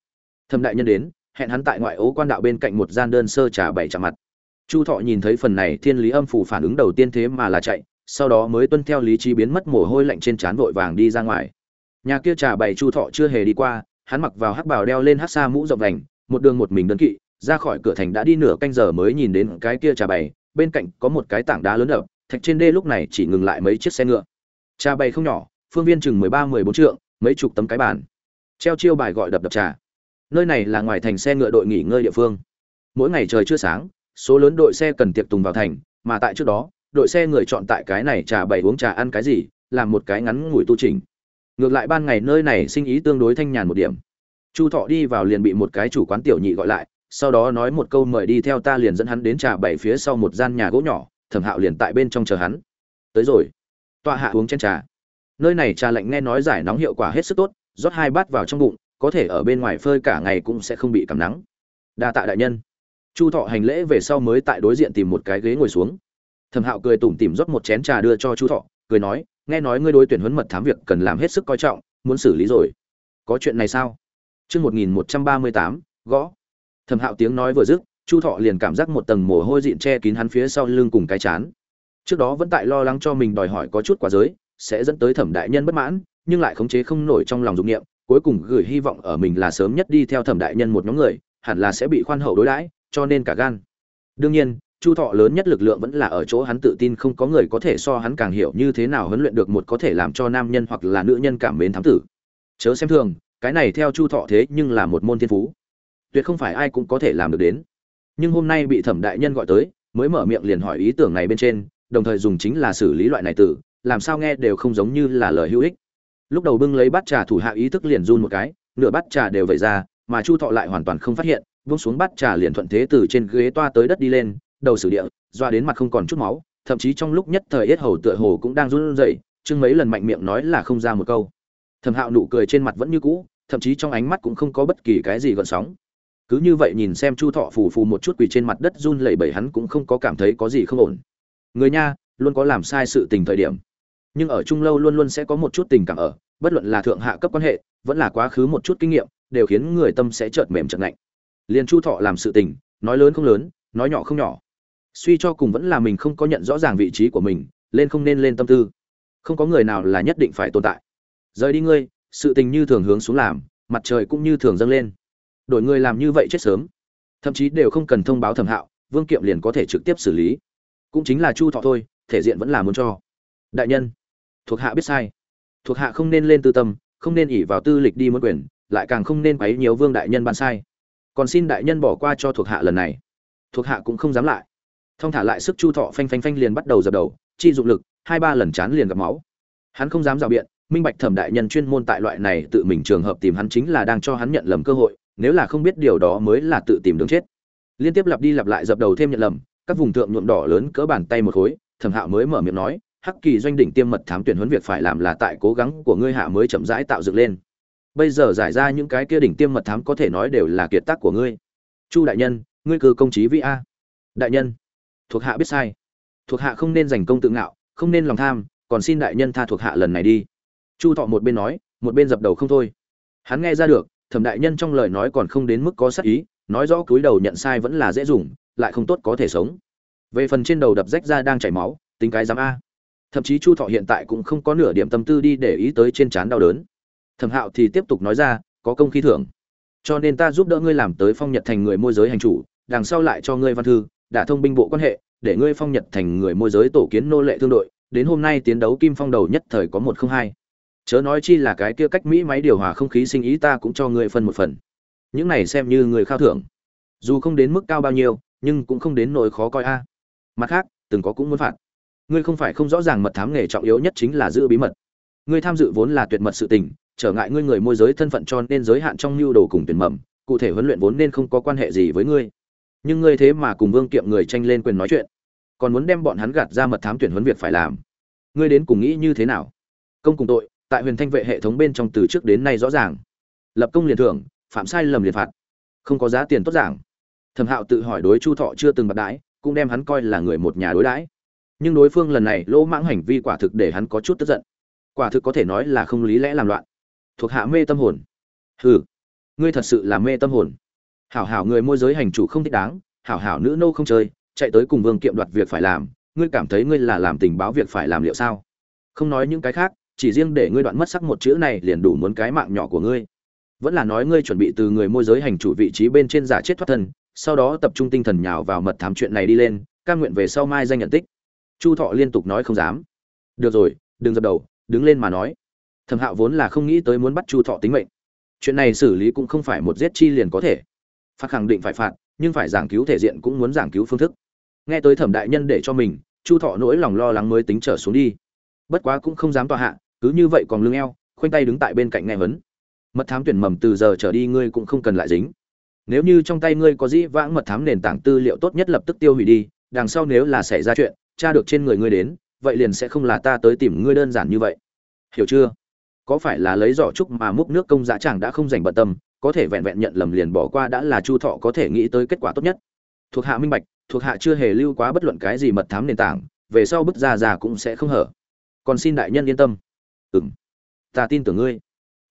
Thâm đại nhân đến, hẹn hắn tại ngoại ố quan đạo bên cạnh một gian đơn sơ trà bảy chạm mặt. Chu thọ nhìn thấy phần này thiên lý âm phủ phản ứng đầu tiên thế mà là chạy, sau đó mới tuân theo lý trí biến mất mồ hôi lạnh trên trán vội vàng đi ra ngoài nhà kia trà bảy chu thọ chưa hề đi qua, hắn mặc vào hắc bào đeo lên hắc sa mũ rộng vành, một đường một mình đơn kỵ, ra khỏi cửa thành đã đi nửa canh giờ mới nhìn đến cái kia trà bày, bên cạnh có một cái tảng đá lớn đập, thạch trên đê lúc này chỉ ngừng lại mấy chiếc xe ngựa. Trà bày không nhỏ, phương viên chừng mười ba, mười bốn trượng, mấy chục tấm cái bàn. Treo chiêu bài gọi đập đập trà. Nơi này là ngoài thành xe ngựa đội nghỉ ngơi địa phương. Mỗi ngày trời chưa sáng, số lớn đội xe cần tiệc tùng vào thành, mà tại trước đó, đội xe người chọn tại cái này trà bày uống trà ăn cái gì, làm một cái ngắn ngủi tu trình ngược lại ban ngày nơi này sinh ý tương đối thanh nhàn một điểm. Chu thọ đi vào liền bị một cái chủ quán tiểu nhị gọi lại, sau đó nói một câu mời đi theo ta liền dẫn hắn đến trà bảy phía sau một gian nhà gỗ nhỏ, thẩm hạo liền tại bên trong chờ hắn. Tới rồi. Tọa hạ uống chén trà. Nơi này trà lạnh nghe nói giải nóng hiệu quả hết sức tốt, rót hai bát vào trong bụng, có thể ở bên ngoài phơi cả ngày cũng sẽ không bị cảm nắng. Đa tạ đại nhân. Chu thọ hành lễ về sau mới tại đối diện tìm một cái ghế ngồi xuống. Thẩm hạo cười tủm tỉm rót một chén trà đưa cho chu thọ, cười nói nghe nói ngươi đối tuyển huấn mật thám việc cần làm hết sức coi trọng muốn xử lý rồi có chuyện này sao Chương 1138, gõ. Thẩm Hạo tiếng nói vừa dứt, Chu Thọ liền cảm giác một tầng mồ hôi dịn che kín hắn phía sau lưng cùng cái chán. Trước đó vẫn tại lo lắng cho mình đòi hỏi có chút quá giới, sẽ dẫn tới Thẩm đại nhân bất mãn, nhưng lại khống chế không nổi trong lòng dục niệm, cuối cùng gửi hy vọng ở mình là sớm nhất đi theo Thẩm đại nhân một nhóm người, hẳn là sẽ bị khoan hậu đối đãi, cho nên cả gan. Đương nhiên, Chu Thọ lớn nhất lực lượng vẫn là ở chỗ hắn tự tin không có người có thể so hắn càng hiểu như thế nào huấn luyện được một có thể làm cho nam nhân hoặc là nữ nhân cảm mến thám tử. Chớ xem thường, cái này theo chu thọ thế nhưng là một môn thiên phú. Tuyệt không phải ai cũng có thể làm được đến. Nhưng hôm nay bị thẩm đại nhân gọi tới mới mở miệng liền hỏi ý tưởng này bên trên đồng thời dùng chính là xử lý loại này tử làm sao nghe đều không giống như là lời hữu ích. Lúc đầu bưng lấy bát trà thủ hạ ý thức liền run một cái nửa bát trà đều vẩy ra mà chu thọ lại hoàn toàn không phát hiện vung xuống bát trà liền thuận thế từ trên ghế toa tới đất đi lên đầu sử địa, doa đến mặt không còn chút máu, thậm chí trong lúc nhất thời yết hầu tựa hồ cũng đang run rẩy chưng mấy lần mạnh miệng nói là không ra một câu. Thẩm hạo nụ cười trên mặt vẫn như cũ, thậm chí trong ánh mắt cũng không có bất kỳ cái gì gợn sóng. Cứ như vậy nhìn xem chu thọ phù phù một chút quỳ trên mặt đất run lẩy bẩy hắn cũng không có cảm thấy có gì không ổn. Người nha, luôn có làm sai sự tình thời điểm. Nhưng ở chung lâu luôn luôn sẽ có một chút tình cảm ở, bất luận là thượng hạ cấp quan hệ, vẫn là quá khứ một chút kinh nghiệm, đều khiến người tâm sẽ chợt mềm chợt lạnh. Liền chu thọ làm sự tình, nói lớn không lớn, nói nhỏ không nhỏ suy cho cùng vẫn là mình không có nhận rõ ràng vị trí của mình, lên không nên lên tâm tư. Không có người nào là nhất định phải tồn tại. Rời đi ngươi, sự tình như thường hướng xuống làm, mặt trời cũng như thường dâng lên. Đổi người làm như vậy chết sớm. Thậm chí đều không cần thông báo thẩm hạo, vương kiệm liền có thể trực tiếp xử lý. Cũng chính là chu thọ thôi, thể diện vẫn là muốn cho. Đại nhân, thuộc hạ biết sai. Thuộc hạ không nên lên tư tâm, không nên ỉ vào tư lịch đi muốn quyền, lại càng không nên quấy nhiều vương đại nhân ban sai. Còn xin đại nhân bỏ qua cho thuộc hạ lần này. Thuộc hạ cũng không dám lại thông thả lại sức chu thọ phanh phanh phanh liền bắt đầu dập đầu, chi dụng lực, hai ba lần chán liền gặp máu. Hắn không dám rào biện, minh bạch thẩm đại nhân chuyên môn tại loại này tự mình trường hợp tìm hắn chính là đang cho hắn nhận lầm cơ hội, nếu là không biết điều đó mới là tự tìm đường chết. Liên tiếp lặp đi lặp lại dập đầu thêm nhận lầm, các vùng thượng nhuộm đỏ lớn cỡ bàn tay một khối, thẩm hạo mới mở miệng nói, hắc kỳ doanh đỉnh tiêm mật thám tuyển huấn việc phải làm là tại cố gắng của ngươi hạ mới chậm rãi tạo dựng lên. Bây giờ giải ra những cái kia đỉnh tiêm mật thám có thể nói đều là kiệt tác của ngươi. Chu đại nhân, ngươi cư công trí vĩ a. Đại nhân thuộc hạ biết sai. Thuộc hạ không nên giành công tự ngạo, không nên lòng tham, còn xin đại nhân tha thuộc hạ lần này đi. Chu thọ một bên nói, một bên dập đầu không thôi. Hắn nghe ra được, thẩm đại nhân trong lời nói còn không đến mức có sắc ý, nói rõ cúi đầu nhận sai vẫn là dễ dùng, lại không tốt có thể sống. Về phần trên đầu đập rách ra đang chảy máu, tính cái dám a. Thậm chí chu thọ hiện tại cũng không có nửa điểm tâm tư đi để ý tới trên trán đau đớn. Thẩm hạo thì tiếp tục nói ra, có công khí thưởng. Cho nên ta giúp đỡ ngươi làm tới phong nhật thành người môi giới hành chủ, đằng sau lại cho ngươi văn thư đã thông binh bộ quan hệ, để ngươi phong nhật thành người môi giới tổ kiến nô lệ thương đội, đến hôm nay tiến đấu kim phong đầu nhất thời có một không hai. Chớ nói chi là cái kia cách mỹ máy điều hòa không khí sinh ý ta cũng cho ngươi phân một phần. Những này xem như người khao thưởng. Dù không đến mức cao bao nhiêu, nhưng cũng không đến nỗi khó coi a. Mặt khác, từng có cũng muốn phạt. Ngươi không phải không rõ ràng mật thám nghề trọng yếu nhất chính là giữ bí mật. Ngươi tham dự vốn là tuyệt mật sự tình, trở ngại ngươi người môi giới thân phận cho nên giới hạn trong nhu đồ cùng tuyển mầm, cụ thể huấn luyện vốn nên không có quan hệ gì với ngươi nhưng ngươi thế mà cùng vương kiệm người tranh lên quyền nói chuyện, còn muốn đem bọn hắn gạt ra mật thám tuyển huấn việc phải làm. Ngươi đến cùng nghĩ như thế nào? Công cùng tội, tại huyền thanh vệ hệ thống bên trong từ trước đến nay rõ ràng. Lập công liền thưởng, phạm sai lầm liền phạt. Không có giá tiền tốt giảng. Thẩm hạo tự hỏi đối chu thọ chưa từng bạc đãi, cũng đem hắn coi là người một nhà đối đãi. Nhưng đối phương lần này lỗ mãng hành vi quả thực để hắn có chút tức giận. Quả thực có thể nói là không lý lẽ làm loạn. Thuộc hạ mê tâm hồn. Hừ, ngươi thật sự là mê tâm hồn hảo hảo người môi giới hành chủ không thích đáng, hảo hảo nữ nô không chơi, chạy tới cùng vương kiệm đoạt việc phải làm, ngươi cảm thấy ngươi là làm tình báo việc phải làm liệu sao? Không nói những cái khác, chỉ riêng để ngươi đoạn mất sắc một chữ này liền đủ muốn cái mạng nhỏ của ngươi. Vẫn là nói ngươi chuẩn bị từ người môi giới hành chủ vị trí bên trên giả chết thoát thân, sau đó tập trung tinh thần nhào vào mật thám chuyện này đi lên, ca nguyện về sau mai danh nhận tích. Chu thọ liên tục nói không dám. Được rồi, đừng dập đầu, đứng lên mà nói. Thẩm hạo vốn là không nghĩ tới muốn bắt chu thọ tính mệnh. Chuyện này xử lý cũng không phải một giết chi liền có thể phạt khẳng định phải phạt, nhưng phải giảng cứu thể diện cũng muốn giảng cứu phương thức. Nghe tới thẩm đại nhân để cho mình, chu thọ nỗi lòng lo lắng mới tính trở xuống đi. Bất quá cũng không dám tòa hạ, cứ như vậy còn lưng eo, khoanh tay đứng tại bên cạnh nghe vấn. Mật thám tuyển mầm từ giờ trở đi ngươi cũng không cần lại dính. Nếu như trong tay ngươi có dĩ vãng mật thám nền tảng tư liệu tốt nhất lập tức tiêu hủy đi, đằng sau nếu là xảy ra chuyện, tra được trên người ngươi đến, vậy liền sẽ không là ta tới tìm ngươi đơn giản như vậy. Hiểu chưa? Có phải là lấy giỏ trúc mà múc nước công giá chẳng đã không dành bận tâm có thể vẹn vẹn nhận lầm liền bỏ qua đã là chu thọ có thể nghĩ tới kết quả tốt nhất. Thuộc hạ minh bạch, thuộc hạ chưa hề lưu quá bất luận cái gì mật thám nền tảng, về sau bức ra già cũng sẽ không hở. Còn xin đại nhân yên tâm. Ừng ta tin tưởng ngươi.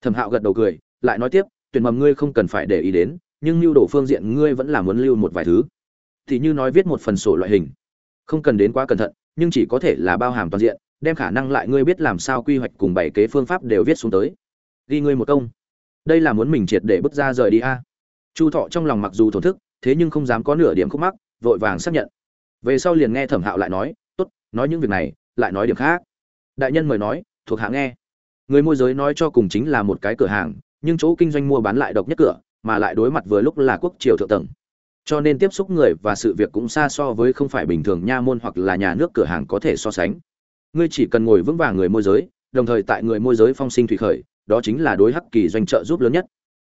Thẩm hạo gật đầu cười, lại nói tiếp, tuyển mầm ngươi không cần phải để ý đến, nhưng lưu đồ phương diện ngươi vẫn là muốn lưu một vài thứ. Thì như nói viết một phần sổ loại hình. Không cần đến quá cẩn thận, nhưng chỉ có thể là bao hàm toàn diện, đem khả năng lại ngươi biết làm sao quy hoạch cùng bảy kế phương pháp đều viết xuống tới. Ghi ngươi một công đây là muốn mình triệt để bước ra rời đi a. Chu thọ trong lòng mặc dù thổn thức, thế nhưng không dám có nửa điểm khúc mắc, vội vàng xác nhận. Về sau liền nghe thẩm hạo lại nói, tốt, nói những việc này, lại nói điểm khác. Đại nhân mời nói, thuộc hạ nghe. Người môi giới nói cho cùng chính là một cái cửa hàng, nhưng chỗ kinh doanh mua bán lại độc nhất cửa, mà lại đối mặt vừa lúc là quốc triều thượng tầng. Cho nên tiếp xúc người và sự việc cũng xa so với không phải bình thường nha môn hoặc là nhà nước cửa hàng có thể so sánh. Ngươi chỉ cần ngồi vững vàng người môi giới, đồng thời tại người môi giới phong sinh thủy khởi đó chính là đối hắc kỳ doanh trợ giúp lớn nhất.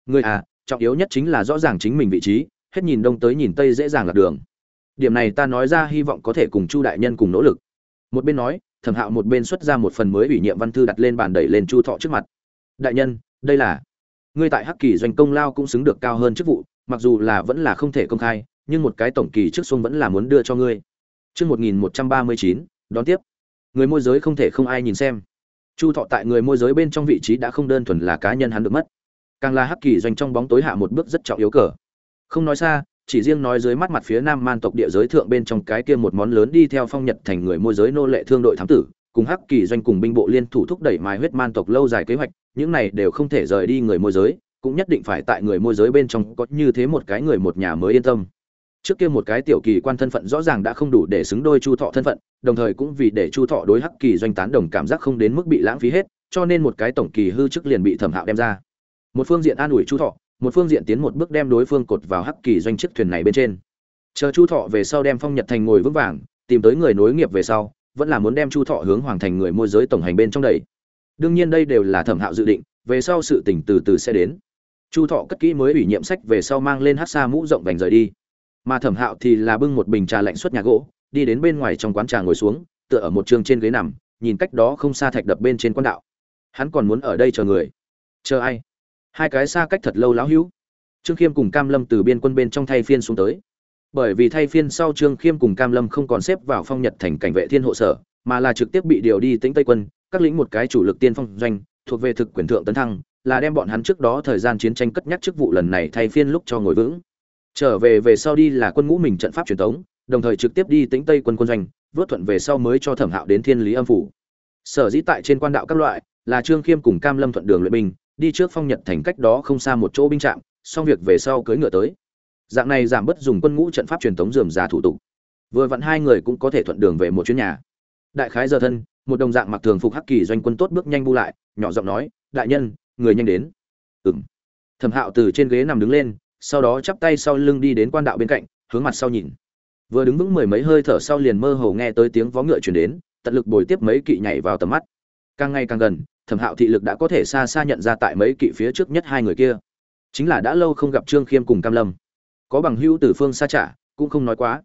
Người à trọng yếu nhất chính là rõ ràng chính mình vị trí, hết nhìn đông tới nhìn tây dễ dàng lạc đường. Điểm này ta nói ra hy vọng có thể cùng chu đại nhân cùng nỗ lực. Một bên nói, thẩm hạo một bên xuất ra một phần mới ủy nhiệm văn thư đặt lên bàn đẩy lên chu thọ trước mặt. Đại nhân, đây là ngươi tại hắc kỳ doanh công lao cũng xứng được cao hơn chức vụ, mặc dù là vẫn là không thể công khai, nhưng một cái tổng kỳ trước xuân vẫn là muốn đưa cho ngươi. Chương một nghìn một trăm ba mươi chín, đón tiếp. Người môi giới không thể không ai nhìn xem chu thọ tại người môi giới bên trong vị trí đã không đơn thuần là cá nhân hắn được mất. Càng là hắc kỳ doanh trong bóng tối hạ một bước rất trọng yếu cờ. Không nói xa, chỉ riêng nói dưới mắt mặt phía nam man tộc địa giới thượng bên trong cái kia một món lớn đi theo phong nhật thành người môi giới nô lệ thương đội thám tử, cùng hắc kỳ doanh cùng binh bộ liên thủ thúc đẩy mài huyết man tộc lâu dài kế hoạch, những này đều không thể rời đi người môi giới, cũng nhất định phải tại người môi giới bên trong có như thế một cái người một nhà mới yên tâm trước kia một cái tiểu kỳ quan thân phận rõ ràng đã không đủ để xứng đôi chu thọ thân phận, đồng thời cũng vì để chu thọ đối hắc kỳ doanh tán đồng cảm giác không đến mức bị lãng phí hết, cho nên một cái tổng kỳ hư chức liền bị thẩm hạo đem ra. Một phương diện an ủi chu thọ, một phương diện tiến một bước đem đối phương cột vào hắc kỳ doanh chiếc thuyền này bên trên. Chờ chu thọ về sau đem phong nhật thành ngồi vững vàng, tìm tới người nối nghiệp về sau, vẫn là muốn đem chu thọ hướng hoàng thành người môi giới tổng hành bên trong đầy đương nhiên đây đều là thẩm hạo dự định, về sau sự tỉnh từ từ sẽ đến. Chu thọ cất kỹ mới ủy nhiệm sách về sau mang lên hát xa mũ rộng vành rời đi mà thẩm hạo thì là bưng một bình trà lạnh suất nhà gỗ, đi đến bên ngoài trong quán trà ngồi xuống, tựa ở một trường trên ghế nằm, nhìn cách đó không xa thạch đập bên trên quan đạo. Hắn còn muốn ở đây chờ người. Chờ ai? Hai cái xa cách thật lâu lão hữu. Trương khiêm cùng cam lâm từ biên quân bên trong thay phiên xuống tới. Bởi vì thay phiên sau trương khiêm cùng cam lâm không còn xếp vào phong nhật thành cảnh vệ thiên hộ sở, mà là trực tiếp bị điều đi tính tây quân, các lĩnh một cái chủ lực tiên phong doanh, thuộc về thực quyền thượng tấn thăng, là đem bọn hắn trước đó thời gian chiến tranh cất nhắc chức vụ lần này thay phiên lúc cho ngồi vững trở về về sau đi là quân ngũ mình trận pháp truyền thống, đồng thời trực tiếp đi tính tây quân quân doanh, vớt thuận về sau mới cho thẩm hạo đến thiên lý âm phủ. Sở dĩ tại trên quan đạo các loại, là trương khiêm cùng cam lâm thuận đường luyện binh, đi trước phong nhật thành cách đó không xa một chỗ binh trạm, xong việc về sau cưỡi ngựa tới. Dạng này giảm bớt dùng quân ngũ trận pháp truyền thống dườm già thủ tục. Vừa vặn hai người cũng có thể thuận đường về một chuyến nhà. Đại khái giờ thân, một đồng dạng mặc thường phục hắc kỳ doanh quân tốt bước nhanh bu lại, nhỏ giọng nói, đại nhân, người nhanh đến. Ừng thẩm hạo từ trên ghế nằm đứng lên sau đó chắp tay sau lưng đi đến quan đạo bên cạnh, hướng mặt sau nhìn. Vừa đứng vững mười mấy hơi thở sau liền mơ hồ nghe tới tiếng vó ngựa chuyển đến, tận lực bồi tiếp mấy kỵ nhảy vào tầm mắt. Càng ngày càng gần, thẩm hạo thị lực đã có thể xa xa nhận ra tại mấy kỵ phía trước nhất hai người kia. Chính là đã lâu không gặp trương khiêm cùng cam lâm. Có bằng hữu từ phương xa trả, cũng không nói quá.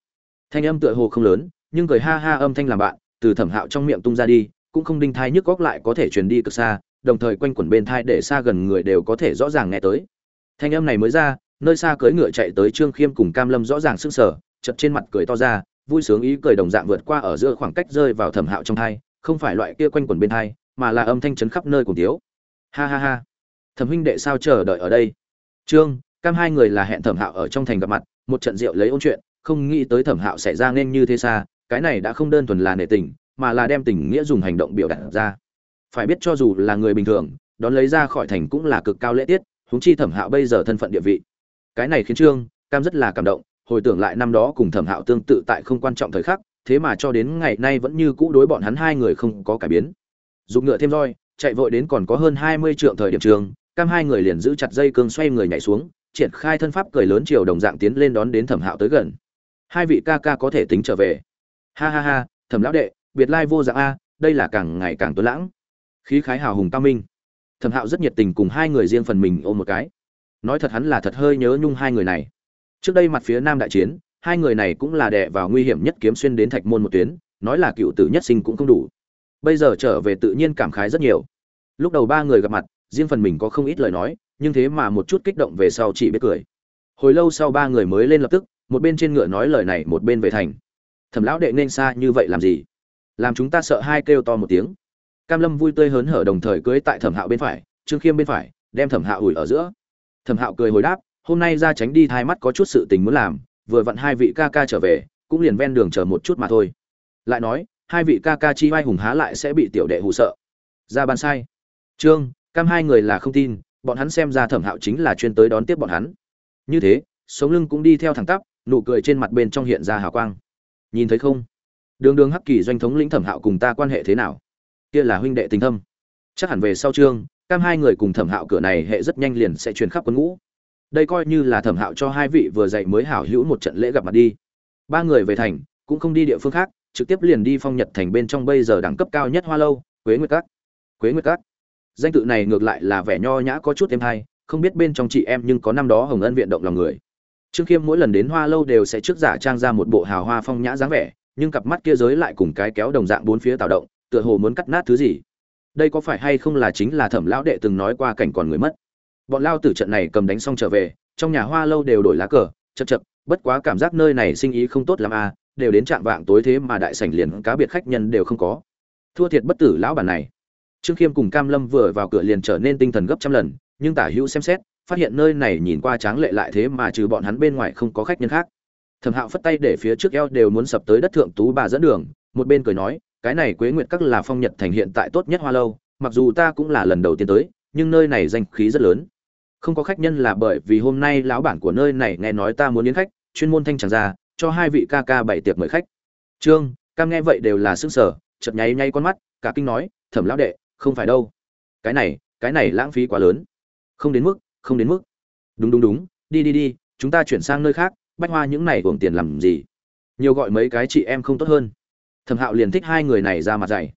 Thanh âm tựa hồ không lớn, nhưng cười ha ha âm thanh làm bạn, từ thẩm hạo trong miệng tung ra đi, cũng không đinh thai nhức góc lại có thể truyền đi cực xa, đồng thời quanh quẩn bên thai để xa gần người đều có thể rõ ràng nghe tới. Thanh âm này mới ra nơi xa cưỡi ngựa chạy tới trương khiêm cùng cam lâm rõ ràng sưng sở chật trên mặt cười to ra, vui sướng ý cười đồng dạng vượt qua ở giữa khoảng cách rơi vào thẩm hạo trong thai không phải loại kia quanh quẩn bên thai mà là âm thanh chấn khắp nơi cùng tiếu. Ha ha ha. Thẩm huynh đệ sao chờ đợi ở đây? Trương, cam hai người là hẹn thẩm hạo ở trong thành gặp mặt, một trận rượu lấy ôn chuyện, không nghĩ tới thẩm hạo sẽ ra nên như thế xa, cái này đã không đơn thuần là nể tình, mà là đem tình nghĩa dùng hành động biểu đạt ra. Phải biết cho dù là người bình thường, đón lấy ra khỏi thành cũng là cực cao lễ tiết, huống chi thẩm hạo bây giờ thân phận địa vị cái này khiến trương cam rất là cảm động, hồi tưởng lại năm đó cùng thẩm hạo tương tự tại không quan trọng thời khắc, thế mà cho đến ngày nay vẫn như cũ đối bọn hắn hai người không có cải biến. Dùng ngựa thêm roi, chạy vội đến còn có hơn hai mươi trượng thời điểm trường, cam hai người liền giữ chặt dây cương xoay người nhảy xuống, triển khai thân pháp cười lớn chiều đồng dạng tiến lên đón đến thẩm hạo tới gần. Hai vị ca ca có thể tính trở về. Ha ha ha, thẩm lão đệ, biệt lai vô dạng a, đây là càng ngày càng tuấn lãng. Khí khái hào hùng cao minh. Thẩm hạo rất nhiệt tình cùng hai người riêng phần mình ôm một cái nói thật hắn là thật hơi nhớ nhung hai người này. Trước đây mặt phía nam đại chiến, hai người này cũng là đè vào nguy hiểm nhất kiếm xuyên đến thạch môn một tuyến, nói là cựu tử nhất sinh cũng không đủ. Bây giờ trở về tự nhiên cảm khái rất nhiều. Lúc đầu ba người gặp mặt, riêng phần mình có không ít lời nói, nhưng thế mà một chút kích động về sau chỉ biết cười. Hồi lâu sau ba người mới lên lập tức, một bên trên ngựa nói lời này, một bên về thành. Thẩm lão đệ nên xa như vậy làm gì? Làm chúng ta sợ hai kêu to một tiếng. Cam lâm vui tươi hớn hở đồng thời cưới tại thẩm hạo bên phải, trương khiêm bên phải, đem thẩm hạo ủi ở giữa thẩm hạo cười hồi đáp, hôm nay ra tránh đi thai mắt có chút sự tình muốn làm, vừa vặn hai vị ca ca trở về, cũng liền ven đường chờ một chút mà thôi. Lại nói, hai vị ca ca chi vai hùng há lại sẽ bị tiểu đệ hù sợ. Ra ban sai. Trương, cam hai người là không tin, bọn hắn xem ra thẩm hạo chính là chuyên tới đón tiếp bọn hắn. Như thế, sống lưng cũng đi theo thẳng tắp, nụ cười trên mặt bên trong hiện ra hào quang. Nhìn thấy không? Đường đường hắc kỳ doanh thống lĩnh thẩm hạo cùng ta quan hệ thế nào? Kia là huynh đệ tình thâm. Chắc hẳn về sau, trương cam hai người cùng thẩm hạo cửa này hệ rất nhanh liền sẽ truyền khắp quân ngũ. Đây coi như là thẩm hạo cho hai vị vừa dạy mới hảo hữu một trận lễ gặp mặt đi. Ba người về thành cũng không đi địa phương khác trực tiếp liền đi phong nhật thành bên trong bây giờ đẳng cấp cao nhất hoa lâu quế nguyệt Cát. quế nguyệt Cát, danh tự này ngược lại là vẻ nho nhã có chút thêm hay không biết bên trong chị em nhưng có năm đó hồng ân viện động lòng người. Trương khiêm mỗi lần đến hoa lâu đều sẽ trước giả trang ra một bộ hào hoa phong nhã dáng vẻ nhưng cặp mắt kia giới lại cùng cái kéo đồng dạng bốn phía tạo động tựa hồ muốn cắt nát thứ gì đây có phải hay không là chính là thẩm lão đệ từng nói qua cảnh còn người mất? Bọn lao tử trận này cầm đánh xong trở về, trong nhà hoa lâu đều đổi lá cờ, chật chật, bất quá cảm giác nơi này sinh ý không tốt lắm à đều đến trạng vạng tối thế mà đại sảnh liền cá biệt khách nhân đều không có. Thua thiệt bất tử lão bản này. Trương khiêm cùng cam lâm vừa vào cửa liền trở nên tinh thần gấp trăm lần, nhưng tả hữu xem xét, phát hiện nơi này nhìn qua tráng lệ lại thế mà trừ bọn hắn bên ngoài không có khách nhân khác. Thẩm hạo phất tay để phía trước eo đều muốn sập tới đất thượng tú bà dẫn đường, một bên cười nói cái này quế nguyệt các là phong nhật thành hiện tại tốt nhất hoa lâu, mặc dù ta cũng là lần đầu tiên tới, nhưng nơi này danh khí rất lớn. Không có khách nhân là bởi vì hôm nay lão bản của nơi này nghe nói ta muốn yến khách, chuyên môn thanh tràng ra, cho hai vị ca ca bảy tiệc mời khách. Trương cam nghe vậy đều là sức sở chợt nháy nháy con mắt, cả kinh nói, thẩm lão đệ, không phải đâu. Cái này cái này lãng phí quá lớn. Không đến mức, không đến mức. Đúng đúng đúng, đi đi đi, chúng ta chuyển sang nơi khác, bách hoa những này uổng tiền làm gì? Nhiều gọi mấy cái chị em không tốt hơn thẩm hạo liền thích hai người này ra mặt dày.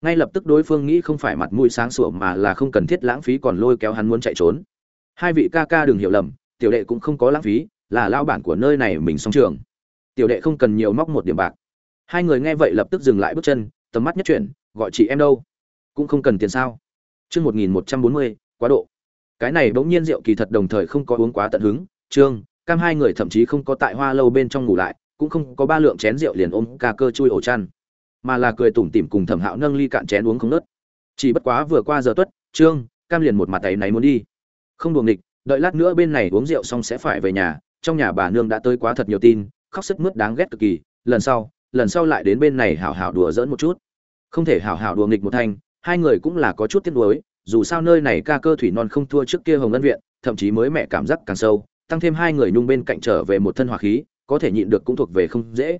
Ngay lập tức đối phương nghĩ không phải mặt mũi sáng sủa mà là không cần thiết lãng phí còn lôi kéo hắn muốn chạy trốn. Hai vị ca ca đừng hiểu lầm, tiểu đệ cũng không có lãng phí, là lao bản của nơi này mình song trường. Tiểu đệ không cần nhiều móc một điểm bạc. Hai người nghe vậy lập tức dừng lại bước chân, tầm mắt nhất chuyển, gọi chị em đâu? Cũng không cần tiền sao? Chương một nghìn một trăm bốn mươi, quá độ. Cái này bỗng nhiên rượu kỳ thật đồng thời không có uống quá tận hứng, trương, cam hai người thậm chí không có tại hoa lâu bên trong ngủ lại cũng không có ba lượng chén rượu liền ôm ca cơ chui ổ chăn, mà là cười tủm tỉm cùng thẩm hạo nâng ly cạn chén uống không nớt. Chỉ bất quá vừa qua giờ tuất, trương, cam liền một mặt tay này muốn đi. Không đùa nghịch, đợi lát nữa bên này uống rượu xong sẽ phải về nhà, trong nhà bà nương đã tới quá thật nhiều tin, khóc sức mướt đáng ghét cực kỳ, lần sau lần sau lại đến bên này hảo hảo đùa giỡn một chút. Không thể hảo hảo đùa nghịch một thanh hai người cũng là có chút tiếc nuối, dù sao nơi này ca cơ thủy non không thua trước kia hồng ân viện, thậm chí mới mẹ cảm giác càng sâu, tăng thêm hai người nhung bên cạnh trở về một thân hỏa khí có thể nhịn được cũng thuộc về không dễ.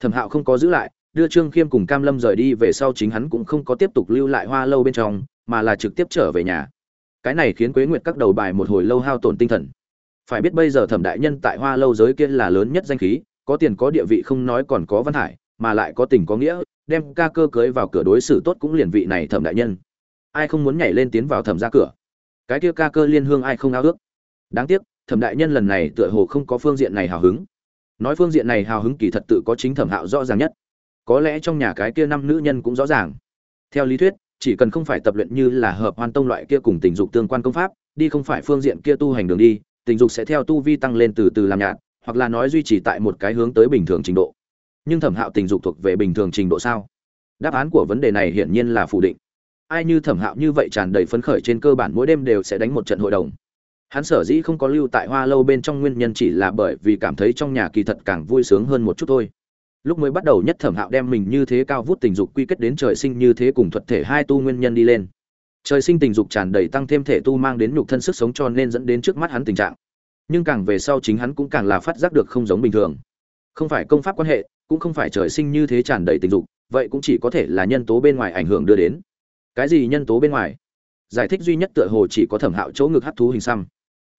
Thẩm hạo không có giữ lại, đưa trương khiêm cùng cam lâm rời đi về sau chính hắn cũng không có tiếp tục lưu lại hoa lâu bên trong, mà là trực tiếp trở về nhà. Cái này khiến quế nguyệt các đầu bài một hồi lâu hao tổn tinh thần. Phải biết bây giờ thẩm đại nhân tại hoa lâu giới kia là lớn nhất danh khí, có tiền có địa vị không nói còn có văn hải, mà lại có tình có nghĩa, đem ca cơ cưới vào cửa đối xử tốt cũng liền vị này thẩm đại nhân. Ai không muốn nhảy lên tiến vào thẩm ra cửa? Cái kia ca cơ liên hương ai không ao ước? Đáng tiếc, thẩm đại nhân lần này tựa hồ không có phương diện này hào hứng nói phương diện này hào hứng kỳ thật tự có chính thẩm hạo rõ ràng nhất. Có lẽ trong nhà cái kia năm nữ nhân cũng rõ ràng. Theo lý thuyết, chỉ cần không phải tập luyện như là hợp hoan tông loại kia cùng tình dục tương quan công pháp, đi không phải phương diện kia tu hành đường đi, tình dục sẽ theo tu vi tăng lên từ từ làm nhạt, hoặc là nói duy trì tại một cái hướng tới bình thường trình độ. Nhưng thẩm hạo tình dục thuộc về bình thường trình độ sao? Đáp án của vấn đề này hiển nhiên là phủ định. Ai như thẩm hạo như vậy tràn đầy phấn khởi trên cơ bản mỗi đêm đều sẽ đánh một trận hội đồng hắn sở dĩ không có lưu tại hoa lâu bên trong nguyên nhân chỉ là bởi vì cảm thấy trong nhà kỳ thật càng vui sướng hơn một chút thôi. Lúc mới bắt đầu nhất thẩm hạo đem mình như thế cao vút tình dục quy kết đến trời sinh như thế cùng thuật thể hai tu nguyên nhân đi lên. Trời sinh tình dục tràn đầy tăng thêm thể tu mang đến nhục thân sức sống cho nên dẫn đến trước mắt hắn tình trạng. Nhưng càng về sau chính hắn cũng càng là phát giác được không giống bình thường. Không phải công pháp quan hệ, cũng không phải trời sinh như thế tràn đầy tình dục, vậy cũng chỉ có thể là nhân tố bên ngoài ảnh hưởng đưa đến. Cái gì nhân tố bên ngoài? Giải thích duy nhất tựa hồ chỉ có thẩm hạo chỗ ngực hát thú hình xăm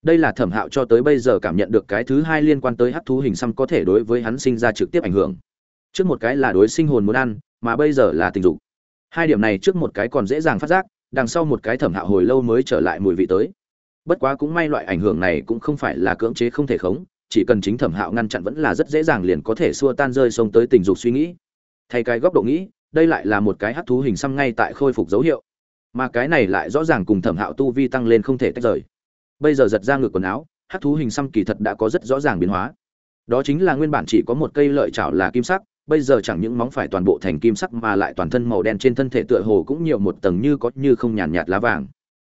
đây là thẩm hạo cho tới bây giờ cảm nhận được cái thứ hai liên quan tới hát thú hình xăm có thể đối với hắn sinh ra trực tiếp ảnh hưởng. Trước một cái là đối sinh hồn muốn ăn, mà bây giờ là tình dục. Hai điểm này trước một cái còn dễ dàng phát giác, đằng sau một cái thẩm hạo hồi lâu mới trở lại mùi vị tới. Bất quá cũng may loại ảnh hưởng này cũng không phải là cưỡng chế không thể khống, chỉ cần chính thẩm hạo ngăn chặn vẫn là rất dễ dàng liền có thể xua tan rơi xông tới tình dục suy nghĩ. Thay cái góc độ nghĩ, đây lại là một cái hát thú hình xăm ngay tại khôi phục dấu hiệu. Mà cái này lại rõ ràng cùng thẩm hạo tu vi tăng lên không thể tách rời bây giờ giật ra ngược quần áo, hắc thú hình xăm kỳ thật đã có rất rõ ràng biến hóa. Đó chính là nguyên bản chỉ có một cây lợi chảo là kim sắc, bây giờ chẳng những móng phải toàn bộ thành kim sắc mà lại toàn thân màu đen trên thân thể tựa hồ cũng nhiều một tầng như có như không nhàn nhạt lá vàng.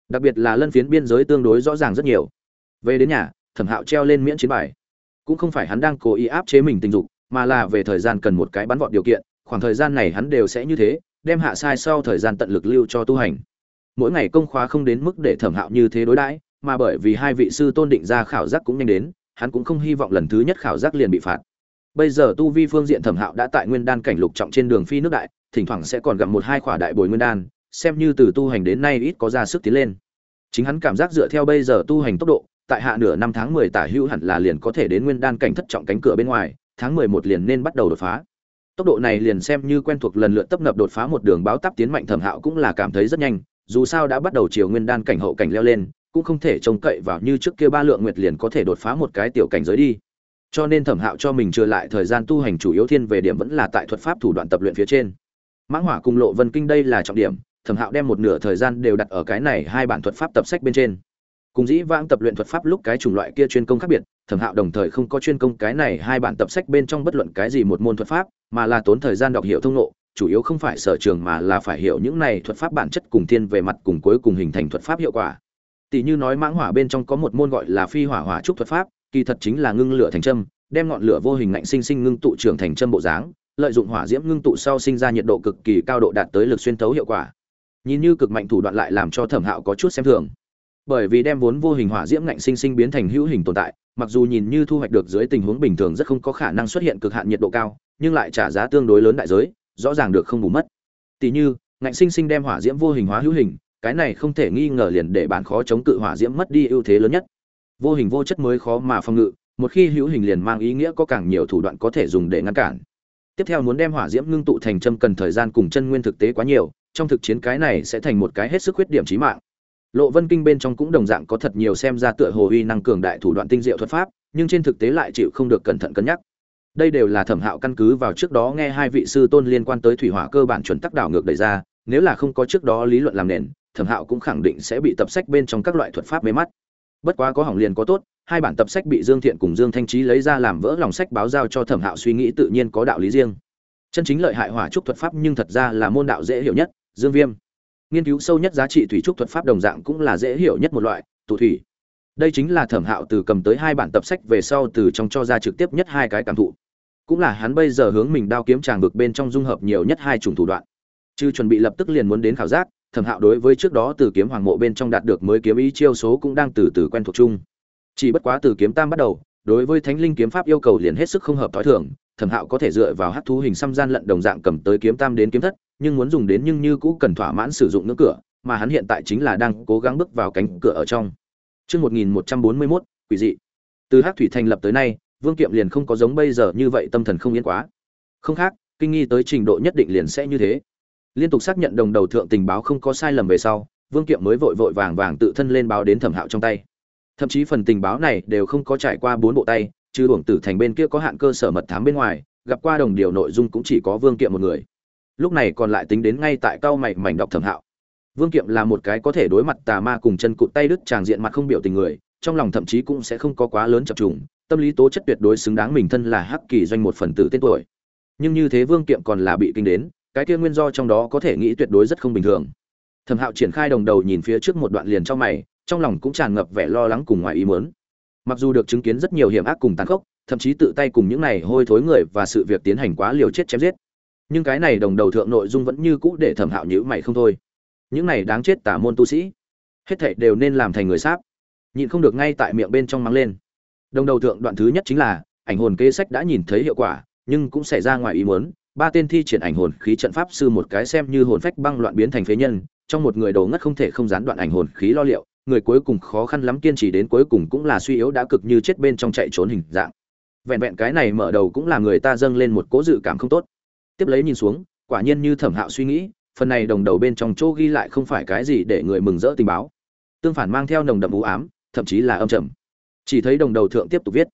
Đặc biệt là lân phiến biên giới tương đối rõ ràng rất nhiều. Về đến nhà, thẩm hạo treo lên miễn chiến bài. Cũng không phải hắn đang cố ý áp chế mình tình dục, mà là về thời gian cần một cái bắn vọt điều kiện, khoảng thời gian này hắn đều sẽ như thế, đem hạ sai sau thời gian tận lực lưu cho tu hành. Mỗi ngày công khóa không đến mức để thẩm hạo như thế đối đãi mà bởi vì hai vị sư tôn định ra khảo giác cũng nhanh đến, hắn cũng không hy vọng lần thứ nhất khảo giác liền bị phạt. Bây giờ tu vi phương diện thẩm hạo đã tại nguyên đan cảnh lục trọng trên đường phi nước đại, thỉnh thoảng sẽ còn gặp một hai khỏa đại bồi nguyên đan, xem như từ tu hành đến nay ít có ra sức tiến lên. Chính hắn cảm giác dựa theo bây giờ tu hành tốc độ, tại hạ nửa năm tháng mười tả hữu hẳn là liền có thể đến nguyên đan cảnh thất trọng cánh cửa bên ngoài, tháng mười một liền nên bắt đầu đột phá. Tốc độ này liền xem như quen thuộc lần lượt tập ngập đột phá một đường báo tắp tiến mạnh thẩm hạo cũng là cảm thấy rất nhanh, dù sao đã bắt đầu chiều nguyên đan cảnh hậu cảnh leo lên cũng không thể trông cậy vào như trước kia ba lượng nguyệt liền có thể đột phá một cái tiểu cảnh giới đi. Cho nên thẩm hạo cho mình trừ lại thời gian tu hành chủ yếu thiên về điểm vẫn là tại thuật pháp thủ đoạn tập luyện phía trên. Mãng hỏa cùng lộ vân kinh đây là trọng điểm, thẩm hạo đem một nửa thời gian đều đặt ở cái này hai bản thuật pháp tập sách bên trên. Cùng dĩ vãng tập luyện thuật pháp lúc cái chủng loại kia chuyên công khác biệt, thẩm hạo đồng thời không có chuyên công cái này hai bản tập sách bên trong bất luận cái gì một môn thuật pháp, mà là tốn thời gian đọc hiểu thông nộ chủ yếu không phải sở trường mà là phải hiểu những này thuật pháp bản chất cùng thiên về mặt cùng cuối cùng hình thành thuật pháp hiệu quả tỷ như nói mãng hỏa bên trong có một môn gọi là phi hỏa hỏa trúc thuật pháp, kỳ thật chính là ngưng lửa thành châm, đem ngọn lửa vô hình ngạnh sinh sinh ngưng tụ trưởng thành châm bộ dáng, lợi dụng hỏa diễm ngưng tụ sau sinh ra nhiệt độ cực kỳ cao độ đạt tới lực xuyên thấu hiệu quả. Nhìn như cực mạnh thủ đoạn lại làm cho thẩm hạo có chút xem thường. Bởi vì đem vốn vô hình hỏa diễm ngạnh sinh sinh biến thành hữu hình tồn tại, mặc dù nhìn như thu hoạch được dưới tình huống bình thường rất không có khả năng xuất hiện cực hạn nhiệt độ cao, nhưng lại trả giá tương đối lớn đại giới, rõ ràng được không bù mất. Tỷ như, ngạnh sinh sinh đem hỏa diễm vô hình hóa hữu hình cái này không thể nghi ngờ liền để bán khó chống cự hỏa diễm mất đi ưu thế lớn nhất. Vô hình vô chất mới khó mà phòng ngự, một khi hữu hình liền mang ý nghĩa có càng nhiều thủ đoạn có thể dùng để ngăn cản. Tiếp theo muốn đem hỏa diễm ngưng tụ thành châm cần thời gian cùng chân nguyên thực tế quá nhiều, trong thực chiến cái này sẽ thành một cái hết sức khuyết điểm chí mạng. Lộ vân kinh bên trong cũng đồng dạng có thật nhiều xem ra tựa hồ uy năng cường đại thủ đoạn tinh diệu thuật pháp, nhưng trên thực tế lại chịu không được cẩn thận cân nhắc. Đây đều là thẩm hạo căn cứ vào trước đó nghe hai vị sư tôn liên quan tới thủy hỏa cơ bản chuẩn tắc đảo ngược đẩy ra, nếu là không có trước đó lý luận làm nền thẩm hạo cũng khẳng định sẽ bị tập sách bên trong các loại thuật pháp mê mắt. Bất quá có hỏng liền có tốt, hai bản tập sách bị dương thiện cùng dương thanh trí lấy ra làm vỡ lòng sách báo giao cho thẩm hạo suy nghĩ tự nhiên có đạo lý riêng. Chân chính lợi hại hỏa trúc thuật pháp nhưng thật ra là môn đạo dễ hiểu nhất, dương viêm. Nghiên cứu sâu nhất giá trị thủy trúc thuật pháp đồng dạng cũng là dễ hiểu nhất một loại, tụ thủy. Đây chính là thẩm hạo từ cầm tới hai bản tập sách về sau từ trong cho ra trực tiếp nhất hai cái cảm thụ. Cũng là hắn bây giờ hướng mình đao kiếm tràng vực bên trong dung hợp nhiều nhất hai chủng thủ đoạn. Chứ chuẩn bị lập tức liền muốn đến khảo giác thẩm hạo đối với trước đó từ kiếm hoàng mộ bên trong đạt được mới kiếm ý chiêu số cũng đang từ từ quen thuộc chung. Chỉ bất quá từ kiếm tam bắt đầu đối với thánh linh kiếm pháp yêu cầu liền hết sức không hợp t h ó i thưởng thẩm hạo có thể dựa vào hát thú hình xăm gian lận đồng dạng cầm tới kiếm tam đến kiếm thất nhưng muốn dùng đến nhưng như cũ cần thỏa mãn sử dụng ngưỡng cửa mà hắn hiện tại chính là đang cố gắng bước vào cánh cửa ở trong. Trước 1141, quỷ dị. Từ hát thủy thành lập tới nay, vương kiệm liền không có giống bây giờ như vậy tâm thần không yên quá. Không khác kinh nghi tới trình độ nhất định liền sẽ như thế liên tục xác nhận đồng đầu thượng tình báo không có sai lầm về sau, vương kiệm mới vội vội vàng vàng tự thân lên báo đến thẩm hạo trong tay. Thậm chí phần tình báo này đều không có trải qua bốn bộ tay chứ uổng tử thành bên kia có hạn cơ sở mật thám bên ngoài, gặp qua đồng điều nội dung cũng chỉ có vương kiệm một người. Lúc này còn lại tính đến ngay tại cao mày mảnh đọc thẩm hạo. Vương kiệm là một cái có thể đối mặt tà ma cùng chân cụt tay đứt tràng diện mặt không biểu tình người, trong lòng thậm chí cũng sẽ không có quá lớn chập trùng, tâm lý tố chất tuyệt đối xứng đáng mình thân là hắc kỳ doanh một phần tử tên tuổi. Nhưng như thế vương kiệm còn là bị kinh đến cái kia nguyên do trong đó có thể nghĩ tuyệt đối rất không bình thường. Thẩm hạo triển khai đồng đầu nhìn phía trước một đoạn liền trong mày, trong lòng cũng tràn ngập vẻ lo lắng cùng ngoài ý muốn. Mặc dù được chứng kiến rất nhiều hiểm ác cùng tàn khốc, thậm chí tự tay cùng những này hôi thối người và sự việc tiến hành quá liều chết chém giết. Nhưng cái này đồng đầu thượng nội dung vẫn như cũ để thẩm hạo nhữ mày không thôi. Những này đáng chết tả môn tu sĩ, hết thảy đều nên làm thành người sáp. Nhịn không được ngay tại miệng bên trong mắng lên. Đồng đầu thượng đoạn thứ nhất chính là, ảnh hồn kế sách đã nhìn thấy hiệu quả, nhưng cũng xảy ra ngoài ý muốn ba tên thi triển ảnh hồn khí trận pháp sư một cái xem như hồn phách băng loạn biến thành phế nhân, trong một người đầu ngất không thể không gián đoạn ảnh hồn khí lo liệu, người cuối cùng khó khăn lắm kiên trì đến cuối cùng cũng là suy yếu đã cực như chết bên trong chạy trốn hình dạng. Vẹn vẹn cái này mở đầu cũng là người ta dâng lên một cố dự cảm không tốt. Tiếp lấy nhìn xuống, quả nhiên như thẩm hạo suy nghĩ, phần này đồng đầu bên trong chỗ ghi lại không phải cái gì để người mừng rỡ tình báo. Tương phản mang theo nồng đậm u ám, thậm chí là âm trầm. Chỉ thấy đồng đầu thượng tiếp tục viết.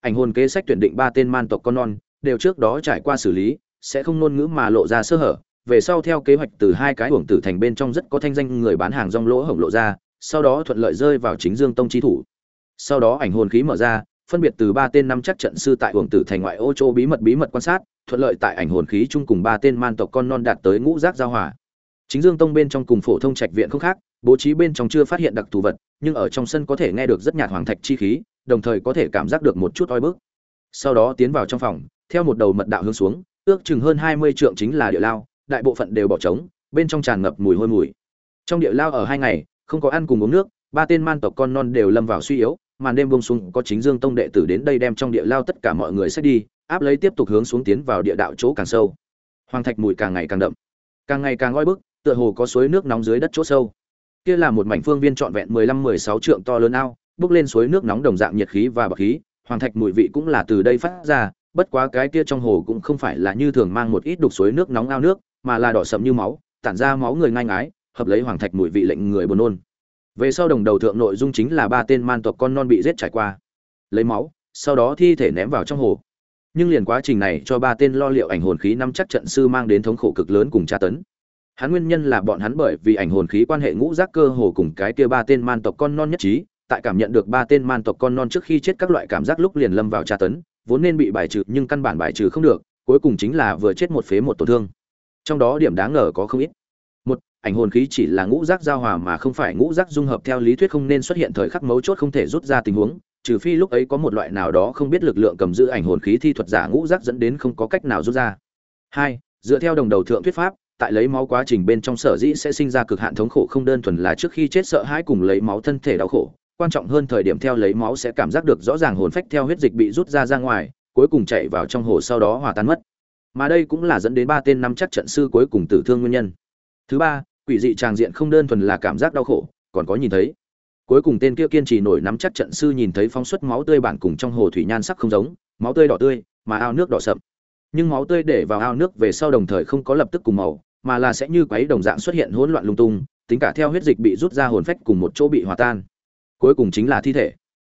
Ảnh hồn kế sách tuyển định ba tên man tộc con non, đều trước đó trải qua xử lý sẽ không ngôn ngữ mà lộ ra sơ hở. Về sau theo kế hoạch từ hai cái uổng tử thành bên trong rất có thanh danh người bán hàng rong lỗ hổng lộ ra, sau đó thuận lợi rơi vào chính dương tông chi thủ. Sau đó ảnh hồn khí mở ra, phân biệt từ ba tên năm chắc trận sư tại uổng tử thành ngoại ô châu bí mật bí mật quan sát, thuận lợi tại ảnh hồn khí chung cùng ba tên man tộc con non đạt tới ngũ giác giao hòa. Chính dương tông bên trong cùng phổ thông trạch viện không khác, bố trí bên trong chưa phát hiện đặc thù vật, nhưng ở trong sân có thể nghe được rất nhạt hoàng thạch chi khí, đồng thời có thể cảm giác được một chút oi bức. Sau đó tiến vào trong phòng, theo một đầu mật đạo hướng xuống ước chừng hơn hai mươi trượng chính là địa lao, đại bộ phận đều bỏ trống, bên trong tràn ngập mùi hôi mùi. Trong địa lao ở hai ngày, không có ăn cùng uống nước, ba tên man tộc con non đều lâm vào suy yếu, màn đêm buông xuống, có chính dương tông đệ tử đến đây đem trong địa lao tất cả mọi người sẽ đi, áp lấy tiếp tục hướng xuống tiến vào địa đạo chỗ càng sâu. Hoàng thạch mùi càng ngày càng đậm, càng ngày càng oi bức, tựa hồ có suối nước nóng dưới đất chỗ sâu. Kia là một mảnh phương viên trọn vẹn mười lăm, mười sáu trượng to lớn ao, bước lên suối nước nóng đồng dạng nhiệt khí và bạc khí, hoàng thạch mùi vị cũng là từ đây phát ra bất quá cái kia trong hồ cũng không phải là như thường mang một ít đục suối nước nóng ao nước, mà là đỏ sậm như máu, tản ra máu người ngang ái hợp lấy hoàng thạch mùi vị lệnh người buồn nôn. Về sau đồng đầu thượng nội dung chính là ba tên man tộc con non bị giết trải qua. Lấy máu, sau đó thi thể ném vào trong hồ. Nhưng liền quá trình này cho ba tên lo liệu ảnh hồn khí năm chắc trận sư mang đến thống khổ cực lớn cùng tra tấn. Hắn nguyên nhân là bọn hắn bởi vì ảnh hồn khí quan hệ ngũ giác cơ hồ cùng cái kia ba tên man tộc con non nhất trí, tại cảm nhận được ba tên man tộc con non trước khi chết các loại cảm giác lúc liền lâm vào tra tấn vốn nên bị bài trừ nhưng căn bản bài trừ không được, cuối cùng chính là vừa chết một phế một tổn thương. Trong đó điểm đáng ngờ có không ít. Một, ảnh hồn khí chỉ là ngũ giác giao hòa mà không phải ngũ giác dung hợp theo lý thuyết không nên xuất hiện thời khắc mấu chốt không thể rút ra tình huống, trừ phi lúc ấy có một loại nào đó không biết lực lượng cầm giữ ảnh hồn khí thi thuật giả ngũ giác dẫn đến không có cách nào rút ra. Hai, dựa theo đồng đầu thượng thuyết pháp, tại lấy máu quá trình bên trong sở dĩ sẽ sinh ra cực hạn thống khổ không đơn thuần là trước khi chết sợ hãi cùng lấy máu thân thể đau khổ quan trọng hơn thời điểm theo lấy máu sẽ cảm giác được rõ ràng hồn phách theo huyết dịch bị rút ra ra ngoài, cuối cùng chạy vào trong hồ sau đó hòa tan mất. Mà đây cũng là dẫn đến ba tên năm chắc trận sư cuối cùng tử thương nguyên nhân. Thứ ba, quỷ dị tràng diện không đơn thuần là cảm giác đau khổ, còn có nhìn thấy. Cuối cùng tên kia kiên trì nổi nắm chắc trận sư nhìn thấy phóng xuất máu tươi bản cùng trong hồ thủy nhan sắc không giống, máu tươi đỏ tươi, mà ao nước đỏ sậm. Nhưng máu tươi để vào ao nước về sau đồng thời không có lập tức cùng màu, mà là sẽ như quấy đồng dạng xuất hiện hỗn loạn lung tung, tính cả theo huyết dịch bị rút ra hồn phách cùng một chỗ bị hòa tan cuối cùng chính là thi thể.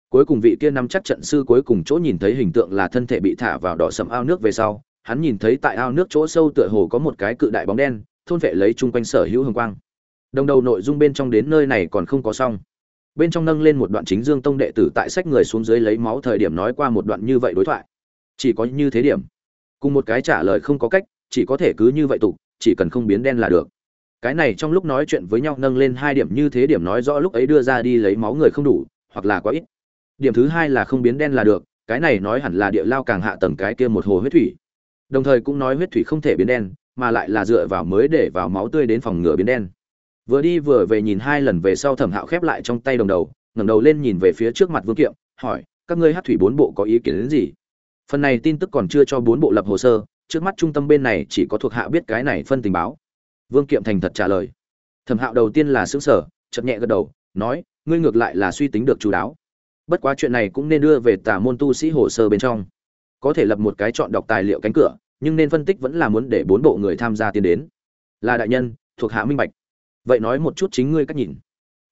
Cuối cùng vị kia nắm chắc trận sư cuối cùng chỗ nhìn thấy hình tượng là thân thể bị thả vào đỏ sầm ao nước về sau, hắn nhìn thấy tại ao nước chỗ sâu tựa hồ có một cái cự đại bóng đen, thôn vệ lấy chung quanh sở hữu hồng quang. Đồng đầu nội dung bên trong đến nơi này còn không có xong. Bên trong nâng lên một đoạn chính dương tông đệ tử tại sách người xuống dưới lấy máu thời điểm nói qua một đoạn như vậy đối thoại. Chỉ có như thế điểm. Cùng một cái trả lời không có cách, chỉ có thể cứ như vậy tục chỉ cần không biến đen là được cái này trong lúc nói chuyện với nhau nâng lên hai điểm như thế điểm nói rõ lúc ấy đưa ra đi lấy máu người không đủ, hoặc là quá ít. Điểm thứ hai là không biến đen là được, cái này nói hẳn là địa lao càng hạ tầng cái kia một hồ huyết thủy. Đồng thời cũng nói huyết thủy không thể biến đen, mà lại là dựa vào mới để vào máu tươi đến phòng ngừa biến đen. Vừa đi vừa về nhìn hai lần về sau thẩm hạo khép lại trong tay đồng đầu, ngẩng đầu lên nhìn về phía trước mặt vương kiệm, hỏi, các ngươi hát thủy bốn bộ có ý kiến đến gì? Phần này tin tức còn chưa cho bốn bộ lập hồ sơ, trước mắt trung tâm bên này chỉ có thuộc hạ biết cái này phân tình báo vương kiệm thành thật trả lời. Thẩm hạo đầu tiên là xứng sở chậm nhẹ gật đầu, nói, ngươi ngược lại là suy tính được chú đáo. Bất quá chuyện này cũng nên đưa về tả môn tu sĩ hồ sơ bên trong. Có thể lập một cái chọn đọc tài liệu cánh cửa, nhưng nên phân tích vẫn là muốn để bốn bộ người tham gia tiến đến. Là đại nhân, thuộc hạ minh bạch. Vậy nói một chút chính ngươi cách nhìn.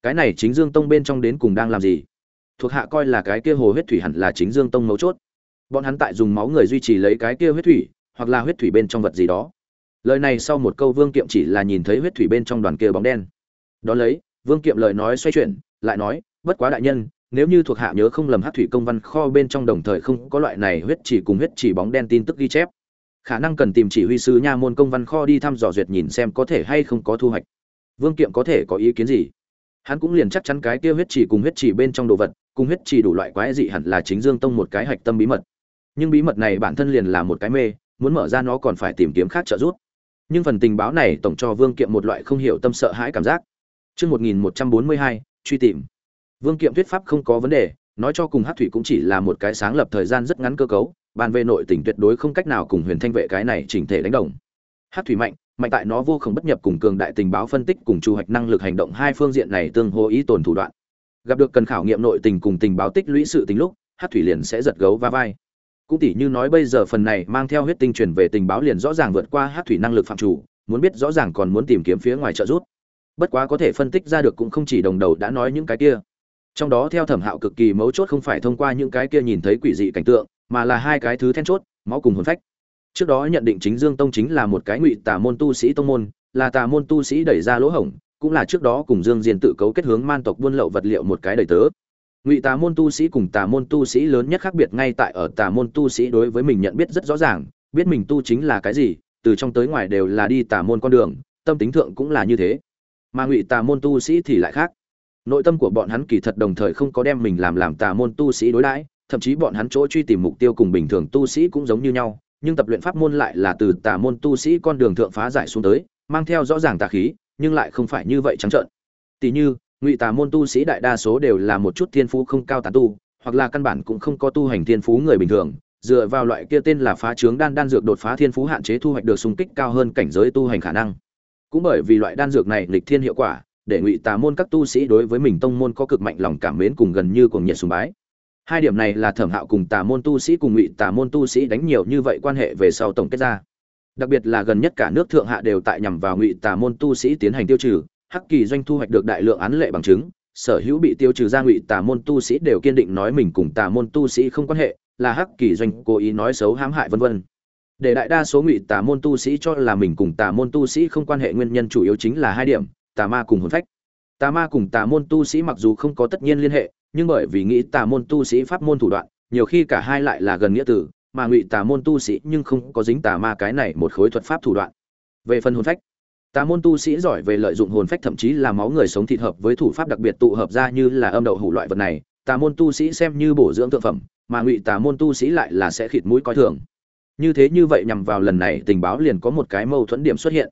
Cái này chính dương tông bên trong đến cùng đang làm gì? Thuộc hạ coi là cái kia hồ huyết thủy hẳn là chính dương tông mấu chốt. Bọn hắn tại dùng máu người duy trì lấy cái kia huyết thủy, hoặc là huyết thủy bên trong vật gì đó lời này sau một câu vương kiệm chỉ là nhìn thấy huyết thủy bên trong đoàn kia bóng đen. Đón lấy, vương kiệm lời nói xoay chuyển, lại nói, bất quá đại nhân, nếu như thuộc hạ nhớ không lầm hát thủy công văn kho bên trong đồng thời không có loại này huyết chỉ cùng huyết chỉ bóng đen tin tức ghi chép. Khả năng cần tìm chỉ huy sứ nha môn công văn kho đi thăm dò duyệt nhìn xem có thể hay không có thu hoạch. Vương kiệm có thể có ý kiến gì? Hắn cũng liền chắc chắn cái kia huyết chỉ cùng huyết chỉ bên trong đồ vật, cùng huyết chỉ đủ loại quái dị hẳn là chính dương tông một cái hạch tâm bí mật. Nhưng bí mật này bản thân liền là một cái mê, muốn mở ra nó còn phải tìm kiếm khác trợ giúp nhưng phần tình báo này tổng cho vương kiệm một loại không hiểu tâm sợ hãi cảm giác chương 1142, truy tìm. Vương Kiệm thuyết pháp không có vấn đề, nói cho cùng Hắc Thủy cũng chỉ là một cái sáng lập thời gian rất ngắn cơ cấu, bàn về nội tình tuyệt đối không cách nào cùng Huyền Thanh vệ cái này chỉnh thể đánh đồng. Hắc Thủy mạnh, mạnh tại nó vô không bất nhập cùng cường đại tình báo phân tích cùng chu hoạch năng lực hành động hai phương diện này tương hỗ ý tồn thủ đoạn gặp được cần khảo nghiệm nội tình cùng tình báo tích lũy sự tình lúc hát thủy liền sẽ giật gấu va vai cũng tỉ như nói bây giờ phần này mang theo huyết tinh truyền về tình báo liền rõ ràng vượt qua hát thủy năng lực phạm chủ, muốn biết rõ ràng còn muốn tìm kiếm phía ngoài trợ giúp. Bất quá có thể phân tích ra được cũng không chỉ đồng đầu đã nói những cái kia. Trong đó theo thẩm hạo cực kỳ mấu chốt không phải thông qua những cái kia nhìn thấy quỷ dị cảnh tượng, mà là hai cái thứ then chốt, máu cùng hồn phách. Trước đó nhận định chính dương tông chính là một cái ngụy tà môn tu sĩ tông môn, là tà môn tu sĩ đẩy ra lỗ hổng, cũng là trước đó cùng dương diên tự cấu kết hướng man tộc buôn lậu vật liệu một cái đầy tớ ngụy tà môn tu sĩ cùng tà môn tu sĩ lớn nhất khác biệt ngay tại ở tà môn tu sĩ đối với mình nhận biết rất rõ ràng, biết mình tu chính là cái gì, từ trong tới ngoài đều là đi tà môn con đường, tâm tính thượng cũng là như thế. Mà ngụy tà môn tu sĩ thì lại khác. Nội tâm của bọn hắn kỳ thật đồng thời không có đem mình làm làm tà môn tu sĩ đối đãi, thậm chí bọn hắn chỗ truy tìm mục tiêu cùng bình thường tu sĩ cũng giống như nhau, nhưng tập luyện pháp môn lại là từ tà môn tu sĩ con đường thượng phá giải xuống tới, mang theo rõ ràng tà khí, nhưng lại không phải như vậy trắng trợn. Tỷ như ngụy tà môn tu sĩ đại đa số đều là một chút thiên phú không cao tán tu, hoặc là căn bản cũng không có tu hành thiên phú người bình thường, dựa vào loại kia tên là phá trướng đan đan dược đột phá thiên phú hạn chế thu hoạch được xung kích cao hơn cảnh giới tu hành khả năng. Cũng bởi vì loại đan dược này lịch thiên hiệu quả, để ngụy tà môn các tu sĩ đối với mình tông môn có cực mạnh lòng cảm mến cùng gần như cùng nhiệt sùng bái. Hai điểm này là thẩm hạo cùng tà môn tu sĩ cùng ngụy tà môn tu sĩ đánh nhiều như vậy quan hệ về sau tổng kết ra. Đặc biệt là gần nhất cả nước thượng hạ đều tại nhằm vào ngụy tà môn tu sĩ tiến hành tiêu trừ hắc kỳ doanh thu hoạch được đại lượng án lệ bằng chứng, sở hữu bị tiêu trừ ra ngụy tà môn tu sĩ đều kiên định nói mình cùng tà môn tu sĩ không quan hệ, là hắc kỳ doanh cố ý nói xấu hãm hại vân vân. Để đại đa số ngụy tà môn tu sĩ cho là mình cùng tà môn tu sĩ không quan hệ nguyên nhân chủ yếu chính là hai điểm, tà ma cùng hồn phách. Tà ma cùng tà môn tu sĩ mặc dù không có tất nhiên liên hệ, nhưng bởi vì nghĩ tà môn tu sĩ pháp môn thủ đoạn, nhiều khi cả hai lại là gần nghĩa tử, mà ngụy tà môn tu sĩ nhưng không có dính tà ma cái này một khối thuật pháp thủ đoạn. Về phần hồn phách tà môn tu sĩ giỏi về lợi dụng hồn phách thậm chí là máu người sống thịt hợp với thủ pháp đặc biệt tụ hợp ra như là âm đậu hủ loại vật này tà môn tu sĩ xem như bổ dưỡng thượng phẩm, mà ngụy tà môn tu sĩ lại là sẽ khịt mũi coi thường. Như thế như vậy nhằm vào lần này tình báo liền có một cái mâu thuẫn điểm xuất hiện.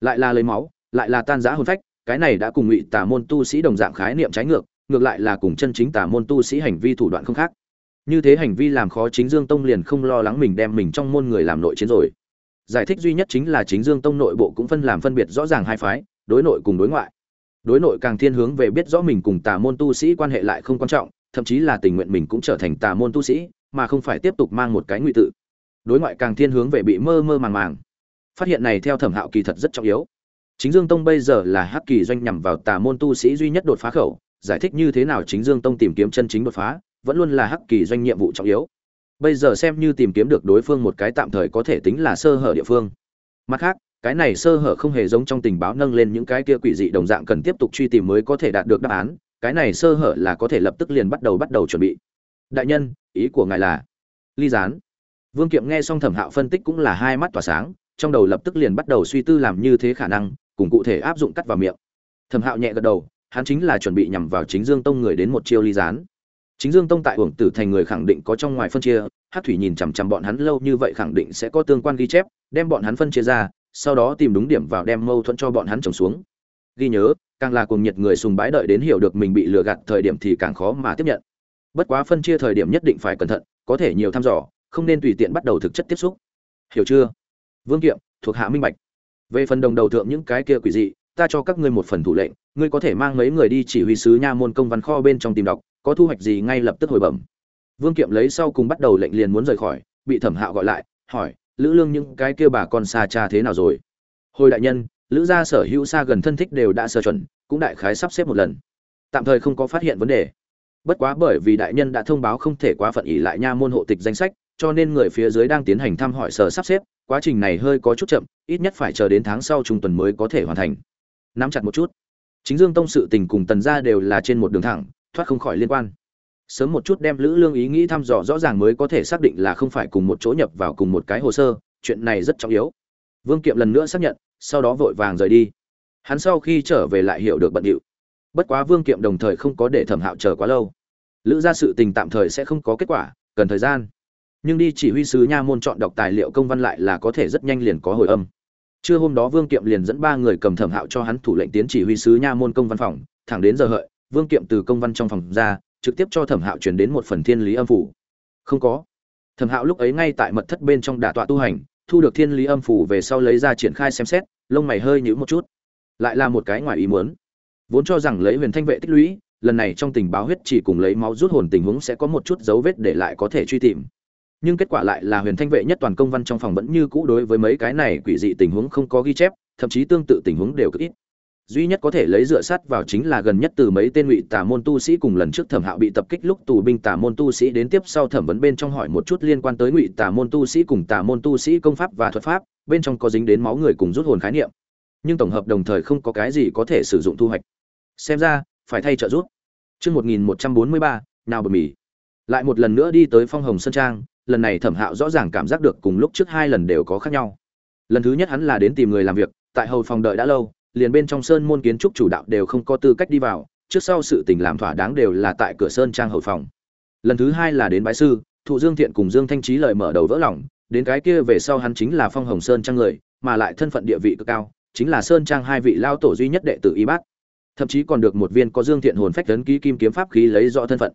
Lại là lấy máu, lại là tan rã hồn phách, cái này đã cùng ngụy tà môn tu sĩ đồng dạng khái niệm trái ngược ngược lại là cùng chân chính tà môn tu sĩ hành vi thủ đoạn không khác. Như thế hành vi làm khó chính dương tông liền không lo lắng mình đem mình trong môn người làm nội chiến rồi giải thích duy nhất chính là chính dương tông nội bộ cũng phân làm phân biệt rõ ràng hai phái, đối nội cùng đối ngoại. Đối nội càng thiên hướng về biết rõ mình cùng tà môn tu sĩ quan hệ lại không quan trọng, thậm chí là tình nguyện mình cũng trở thành tà môn tu sĩ, mà không phải tiếp tục mang một cái ngụy tự. Đối ngoại càng thiên hướng về bị mơ mơ màng màng. Phát hiện này theo thẩm hạo kỳ thật rất trọng yếu. Chính dương tông bây giờ là hắc kỳ doanh nhằm vào tà môn tu sĩ duy nhất đột phá khẩu, giải thích như thế nào chính dương tông tìm kiếm chân chính đột phá, vẫn luôn là hắc kỳ doanh nhiệm vụ trọng yếu bây giờ xem như tìm kiếm được đối phương một cái tạm thời có thể tính là sơ hở địa phương. Mặt khác, cái này sơ hở không hề giống trong tình báo nâng lên những cái kia quỷ dị đồng dạng cần tiếp tục truy tìm mới có thể đạt được đáp án, cái này sơ hở là có thể lập tức liền bắt đầu bắt đầu chuẩn bị. Đại nhân, ý của ngài là? Ly gián. Vương kiệm nghe xong thẩm hạo phân tích cũng là hai mắt tỏa sáng, trong đầu lập tức liền bắt đầu suy tư làm như thế khả năng, cùng cụ thể áp dụng cắt vào miệng. Thẩm hạo nhẹ gật đầu, hắn chính là chuẩn bị nhằm vào chính dương tông người đến một chiêu ly gián chính dương tông tại uổng tử thành người khẳng định có trong ngoài phân chia hát thủy nhìn chằm chằm bọn hắn lâu như vậy khẳng định sẽ có tương quan ghi chép, đem bọn hắn phân chia ra, sau đó tìm đúng điểm vào đem mâu thuẫn cho bọn hắn trồng xuống. Ghi nhớ, càng là cùng nhiệt người sùng bái đợi đến hiểu được mình bị lừa gạt thời điểm thì càng khó mà tiếp nhận. Bất quá phân chia thời điểm nhất định phải cẩn thận, có thể nhiều thăm dò, không nên tùy tiện bắt đầu thực chất tiếp xúc. Hiểu chưa? Vương kiệm, thuộc hạ minh bạch. Về phần đồng đầu thượng những cái kia quỷ dị, ta cho các ngươi một phần thủ lệnh, ngươi có thể mang mấy người đi chỉ huy sứ nha môn công văn kho bên trong tìm đọc có thu hoạch gì ngay lập tức hồi bẩm. Vương kiệm lấy sau cùng bắt đầu lệnh liền muốn rời khỏi, bị thẩm hạo gọi lại, hỏi, lữ lương những cái kia bà con xa cha thế nào rồi? Hồi đại nhân, lữ gia sở hữu xa gần thân thích đều đã sơ chuẩn, cũng đại khái sắp xếp một lần. Tạm thời không có phát hiện vấn đề. Bất quá bởi vì đại nhân đã thông báo không thể quá phận ỉ lại nha môn hộ tịch danh sách, cho nên người phía dưới đang tiến hành thăm hỏi sở sắp xếp, quá trình này hơi có chút chậm, ít nhất phải chờ đến tháng sau trung tuần mới có thể hoàn thành. Nắm chặt một chút. Chính dương tông sự tình cùng tần gia đều là trên một đường thẳng thoát không khỏi liên quan. Sớm một chút đem lữ lương ý nghĩ thăm dò rõ ràng mới có thể xác định là không phải cùng một chỗ nhập vào cùng một cái hồ sơ, chuyện này rất trọng yếu. Vương kiệm lần nữa xác nhận, sau đó vội vàng rời đi. Hắn sau khi trở về lại hiểu được bận điệu. Bất quá vương kiệm đồng thời không có để thẩm hạo chờ quá lâu. Lữ ra sự tình tạm thời sẽ không có kết quả, cần thời gian. Nhưng đi chỉ huy sứ nha môn chọn đọc tài liệu công văn lại là có thể rất nhanh liền có hồi âm. Trưa hôm đó vương kiệm liền dẫn ba người cầm thẩm hạo cho hắn thủ lệnh tiến chỉ huy sứ nha môn công văn phòng, thẳng đến giờ hợi vương kiệm từ công văn trong phòng ra, trực tiếp cho thẩm hạo chuyển đến một phần thiên lý âm phủ. Không có. Thẩm hạo lúc ấy ngay tại mật thất bên trong đả tọa tu hành, thu được thiên lý âm phủ về sau lấy ra triển khai xem xét, lông mày hơi nhíu một chút. Lại là một cái ngoài ý muốn. Vốn cho rằng lấy huyền thanh vệ tích lũy, lần này trong tình báo huyết chỉ cùng lấy máu rút hồn tình huống sẽ có một chút dấu vết để lại có thể truy tìm. Nhưng kết quả lại là huyền thanh vệ nhất toàn công văn trong phòng vẫn như cũ đối với mấy cái này quỷ dị tình huống không có ghi chép, thậm chí tương tự tình huống đều cực ít duy nhất có thể lấy dựa sát vào chính là gần nhất từ mấy tên ngụy tà môn tu sĩ cùng lần trước thẩm hạo bị tập kích lúc tù binh tà môn tu sĩ đến tiếp sau thẩm vấn bên trong hỏi một chút liên quan tới ngụy tà môn tu sĩ cùng tà môn tu sĩ công pháp và thuật pháp bên trong có dính đến máu người cùng rút hồn khái niệm nhưng tổng hợp đồng thời không có cái gì có thể sử dụng thu hoạch xem ra phải thay trợ rút Chương 1143, nào bờ mì. Lại một lần nữa đi tới Phong Hồng Sơn Trang, lần này Thẩm Hạo rõ ràng cảm giác được cùng lúc trước hai lần đều có khác nhau. Lần thứ nhất hắn là đến tìm người làm việc, tại hầu phòng đợi đã lâu, liền bên trong sơn môn kiến trúc chủ đạo đều không có tư cách đi vào, trước sau sự tình làm thỏa đáng đều là tại cửa sơn trang hậu phòng. Lần thứ hai là đến bái sư, Thụ Dương Thiện cùng Dương Thanh Trí lời mở đầu vỡ lòng, đến cái kia về sau hắn chính là Phong Hồng Sơn trang người, mà lại thân phận địa vị cực cao, chính là sơn trang hai vị lao tổ duy nhất đệ tử y bát. Thậm chí còn được một viên có dương thiện hồn phách tấn ký kim kiếm pháp khí lấy rõ thân phận.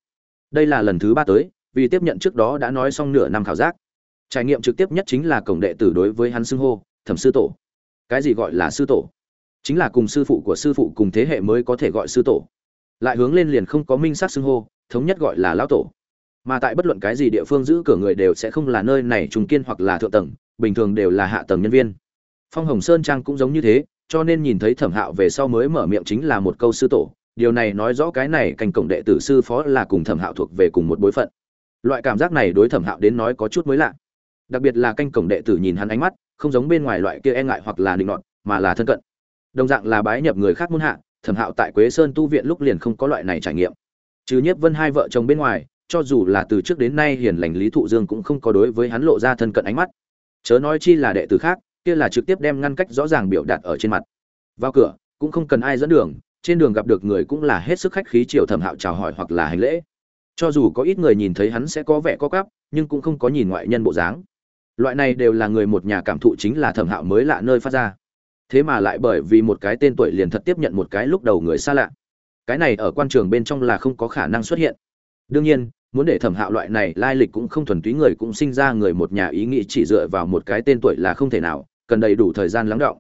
Đây là lần thứ ba tới vì tiếp nhận trước đó đã nói xong nửa năm khảo giác. Trải nghiệm trực tiếp nhất chính là cổng đệ tử đối với hắn xưng hô thẩm sư tổ. Cái gì gọi là sư tổ? Chính là cùng sư phụ của sư phụ cùng thế hệ mới có thể gọi sư tổ. Lại hướng lên liền không có minh sát xưng hô, thống nhất gọi là lão tổ. Mà tại bất luận cái gì địa phương giữ cửa người đều sẽ không là nơi này trùng kiên hoặc là thượng tầng, bình thường đều là hạ tầng nhân viên. Phong hồng sơn trang cũng giống như thế, cho nên nhìn thấy thẩm hạo về sau mới mở miệng chính là một câu sư tổ. Điều này nói rõ cái này cành cổng đệ tử sư phó là cùng thẩm hạo thuộc về cùng một bối phận. Loại cảm giác này đối thẩm hạo đến nói có chút mới lạ. Đặc biệt là canh cổng đệ tử nhìn hắn ánh mắt, không giống bên ngoài loại kia e ngại hoặc là định nọt, mà là thân cận đồng dạng là bái nhập người khác môn hạ, thẩm hạo tại quế sơn tu viện lúc liền không có loại này trải nghiệm. Chứ nhất vân hai vợ chồng bên ngoài, cho dù là từ trước đến nay hiền lành lý thụ dương cũng không có đối với hắn lộ ra thân cận ánh mắt. Chớ nói chi là đệ tử khác, kia là trực tiếp đem ngăn cách rõ ràng biểu đạt ở trên mặt. Vào cửa, cũng không cần ai dẫn đường, trên đường gặp được người cũng là hết sức khách khí chiều thẩm hạo chào hỏi hoặc là hành lễ. Cho dù có ít người nhìn thấy hắn sẽ có vẻ có cắp nhưng cũng không có nhìn ngoại nhân bộ dáng. Loại này đều là người một nhà cảm thụ chính là thẩm hạo mới lạ nơi phát ra thế mà lại bởi vì một cái tên tuổi liền thật tiếp nhận một cái lúc đầu người xa lạ. Cái này ở quan trường bên trong là không có khả năng xuất hiện. Đương nhiên, muốn để thẩm hạo loại này lai lịch cũng không thuần túy người cũng sinh ra người một nhà ý nghĩ chỉ dựa vào một cái tên tuổi là không thể nào, cần đầy đủ thời gian lắng đọng.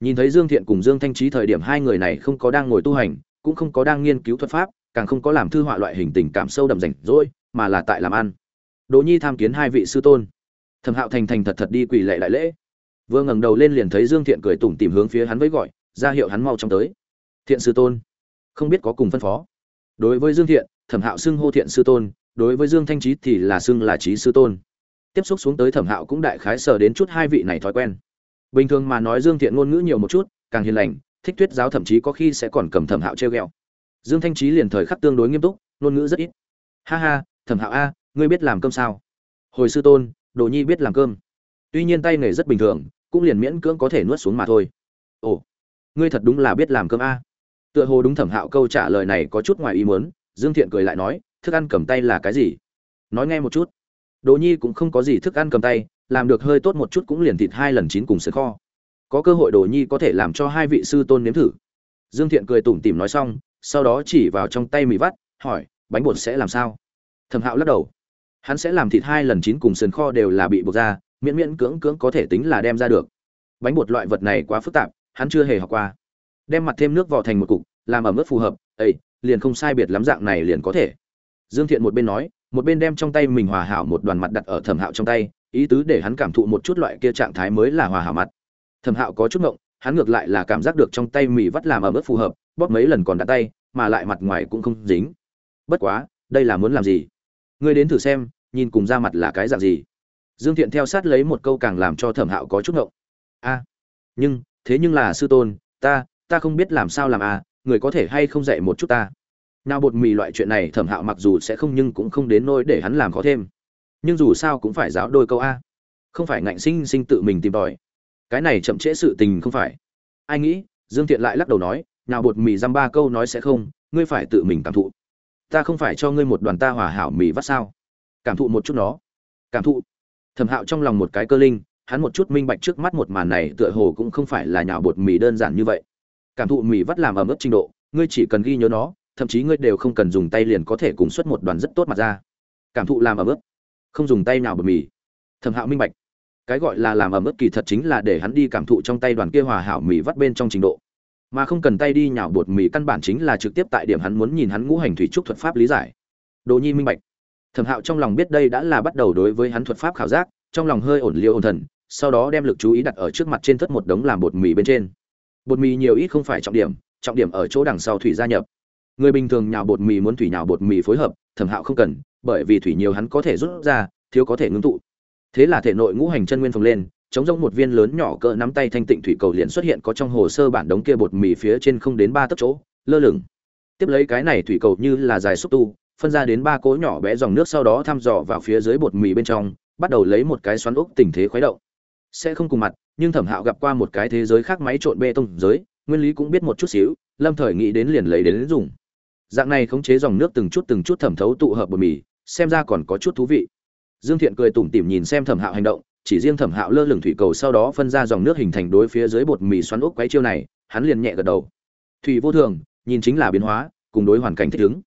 Nhìn thấy dương thiện cùng dương thanh trí thời điểm hai người này không có đang ngồi tu hành, cũng không có đang nghiên cứu thuật pháp, càng không có làm thư họa loại hình tình cảm sâu đậm rảnh rỗi, mà là tại làm ăn. Đỗ nhi tham kiến hai vị sư tôn. Thẩm hạo thành thành thật thật đi quỳ lệ đại lễ vừa ngẩng đầu lên liền thấy dương thiện cười tủm tìm hướng phía hắn với gọi, ra hiệu hắn mau chóng tới. Thiện sư tôn. Không biết có cùng phân phó. Đối với dương thiện, thẩm hạo xưng hô thiện sư tôn, đối với dương thanh trí thì là xưng là trí sư tôn. Tiếp xúc xuống tới thẩm hạo cũng đại khái sở đến chút hai vị này thói quen. Bình thường mà nói dương thiện ngôn ngữ nhiều một chút, càng hiền lành, thích thuyết giáo thậm chí có khi sẽ còn cầm thẩm hạo treo ghẹo. Dương thanh trí liền thời khắc tương đối nghiêm túc, ngôn ngữ rất ít. Ha ha, thẩm hạo a, ngươi biết làm cơm sao? Hồi sư tôn, đồ nhi biết làm cơm tuy nhiên tay nghề rất bình thường, cũng liền miễn cưỡng có thể nuốt xuống mà thôi. Ồ, ngươi thật đúng là biết làm cơm a. Tựa hồ đúng thẩm hạo câu trả lời này có chút ngoài ý muốn, dương thiện cười lại nói, thức ăn cầm tay là cái gì? Nói nghe một chút. Đồ nhi cũng không có gì thức ăn cầm tay, làm được hơi tốt một chút cũng liền thịt hai lần chín cùng sữa kho. Có cơ hội đồ nhi có thể làm cho hai vị sư tôn nếm thử. Dương thiện cười tủm tỉm nói xong, sau đó chỉ vào trong tay mì vắt, hỏi, bánh bột sẽ làm sao? Thẩm hạo lắc đầu, hắn sẽ làm thịt hai lần chín cùng sườn kho đều là bị buộc ra miễn miễn cưỡng cưỡng có thể tính là đem ra được. Bánh bột loại vật này quá phức tạp, hắn chưa hề học qua. Đem mặt thêm nước vào thành một cục, làm ở mức phù hợp ấy liền không sai biệt lắm dạng này liền có thể. Dương thiện một bên nói, một bên đem trong tay mình hòa hảo một đoàn mặt đặt ở thẩm hạo trong tay, ý tứ để hắn cảm thụ một chút loại kia trạng thái mới là hòa hảo mặt. Thẩm hạo có chút ngộng, hắn ngược lại là cảm giác được trong tay mì vắt làm ở mức phù hợp, bóp mấy lần còn đặt tay, mà lại mặt ngoài cũng không dính. Bất quá, đây là muốn làm gì? Ngươi đến thử xem, nhìn cùng ra mặt là cái dạng gì? Dương thiện theo sát lấy một câu càng làm cho thẩm hạo có chút ngộng. A, nhưng, thế nhưng là sư tôn, ta ta không biết làm sao làm a người có thể hay không dạy một chút ta? Nào bột mì loại chuyện này thẩm hạo mặc dù sẽ không nhưng cũng không đến nỗi để hắn làm khó thêm. Nhưng dù sao cũng phải giáo đôi câu a. Không phải ngạnh sinh sinh tự mình tìm tòi. Cái này chậm trễ sự tình không phải. Ai nghĩ, dương thiện lại lắc đầu nói, nào bột mì dăm ba câu nói sẽ không, ngươi phải tự mình cảm thụ. Ta không phải cho ngươi một đoàn ta hòa hảo mì vắt sao? Cảm thụ một chút nó. Cảm thụ thẩm hạo trong lòng một cái cơ linh, hắn một chút minh bạch trước mắt một màn này tựa hồ cũng không phải là nhào bột mì đơn giản như vậy. Cảm thụ mì vắt làm ở mức trình độ, ngươi chỉ cần ghi nhớ nó, thậm chí ngươi đều không cần dùng tay liền có thể cùng xuất một đoàn rất tốt mặt ra. Cảm thụ làm ở mức không dùng tay nào bột mì. Thẩm hạo minh bạch. Cái gọi là làm ở mức kỳ thật chính là để hắn đi cảm thụ trong tay đoàn kia hòa hảo mì vắt bên trong trình độ. Mà không cần tay đi nhào bột mì căn bản chính là trực tiếp tại điểm hắn muốn nhìn hắn ngũ hành thủy trúc thuật pháp lý giải. Đồ nhi minh bạch thẩm hạo trong lòng biết đây đã là bắt đầu đối với hắn thuật pháp khảo giác, trong lòng hơi ổn liêu ổn thần, sau đó đem lực chú ý đặt ở trước mặt trên thất một đống làm bột mì bên trên. Bột mì nhiều ít không phải trọng điểm trọng điểm ở chỗ đằng sau thủy gia nhập. Người bình thường nhào bột mì muốn thủy nhào bột mì phối hợp, thẩm hạo không cần, bởi vì thủy nhiều hắn có thể rút ra, thiếu có thể ngưng tụ. Thế là thể nội ngũ hành chân nguyên phồng lên, chống rông một viên lớn nhỏ cỡ nắm tay thanh tịnh thủy cầu liền xuất hiện có trong hồ sơ bản đống kia bột mì phía trên không đến ba tấc chỗ, lơ lửng. Tiếp lấy cái này thủy cầu như là dài xúc tu phân ra đến ba cỗ nhỏ bé dòng nước sau đó thăm dò vào phía dưới bột mì bên trong, bắt đầu lấy một cái xoắn ốc tình thế khuấy động. Sẽ không cùng mặt, nhưng thẩm hạo gặp qua một cái thế giới khác máy trộn bê tông giới, nguyên lý cũng biết một chút xíu, lâm thời nghĩ đến liền lấy đến dùng. Dạng này khống chế dòng nước từng chút từng chút thẩm thấu tụ hợp bột mì, xem ra còn có chút thú vị. Dương thiện cười tủm tỉm nhìn xem thẩm hạo hành động, chỉ riêng thẩm hạo lơ lửng thủy cầu sau đó phân ra dòng nước hình thành đối phía dưới bột mì xoắn ốc quấy chiêu này, hắn liền nhẹ gật đầu. Thủy vô thường, nhìn chính là biến hóa, cùng đối hoàn cảnh thích ứng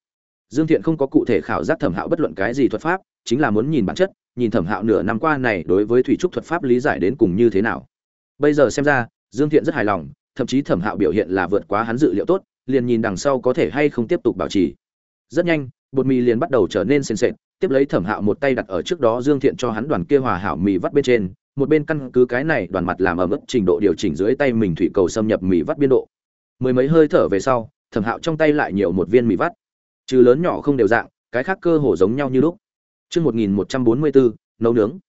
dương thiện không có cụ thể khảo giác thẩm hạo bất luận cái gì thuật pháp, chính là muốn nhìn bản chất, nhìn thẩm hạo nửa năm qua này đối với thủy trúc thuật pháp lý giải đến cùng như thế nào. Bây giờ xem ra, dương thiện rất hài lòng, thậm chí thẩm hạo biểu hiện là vượt quá hắn dự liệu tốt, liền nhìn đằng sau có thể hay không tiếp tục bảo trì. Rất nhanh, bột mì liền bắt đầu trở nên sền sệt, tiếp lấy thẩm hạo một tay đặt ở trước đó dương thiện cho hắn đoàn kia hòa hảo mì vắt bên trên, một bên căn cứ cái này đoàn mặt làm ở mức trình độ điều chỉnh dưới tay mình thủy cầu xâm nhập mì vắt biên độ. Mười mấy hơi thở về sau, thẩm hạo trong tay lại nhiều một viên mì vắt trừ lớn nhỏ không đều dạng cái khác cơ hồ giống nhau như lúc Chương 1144, nấu nướng.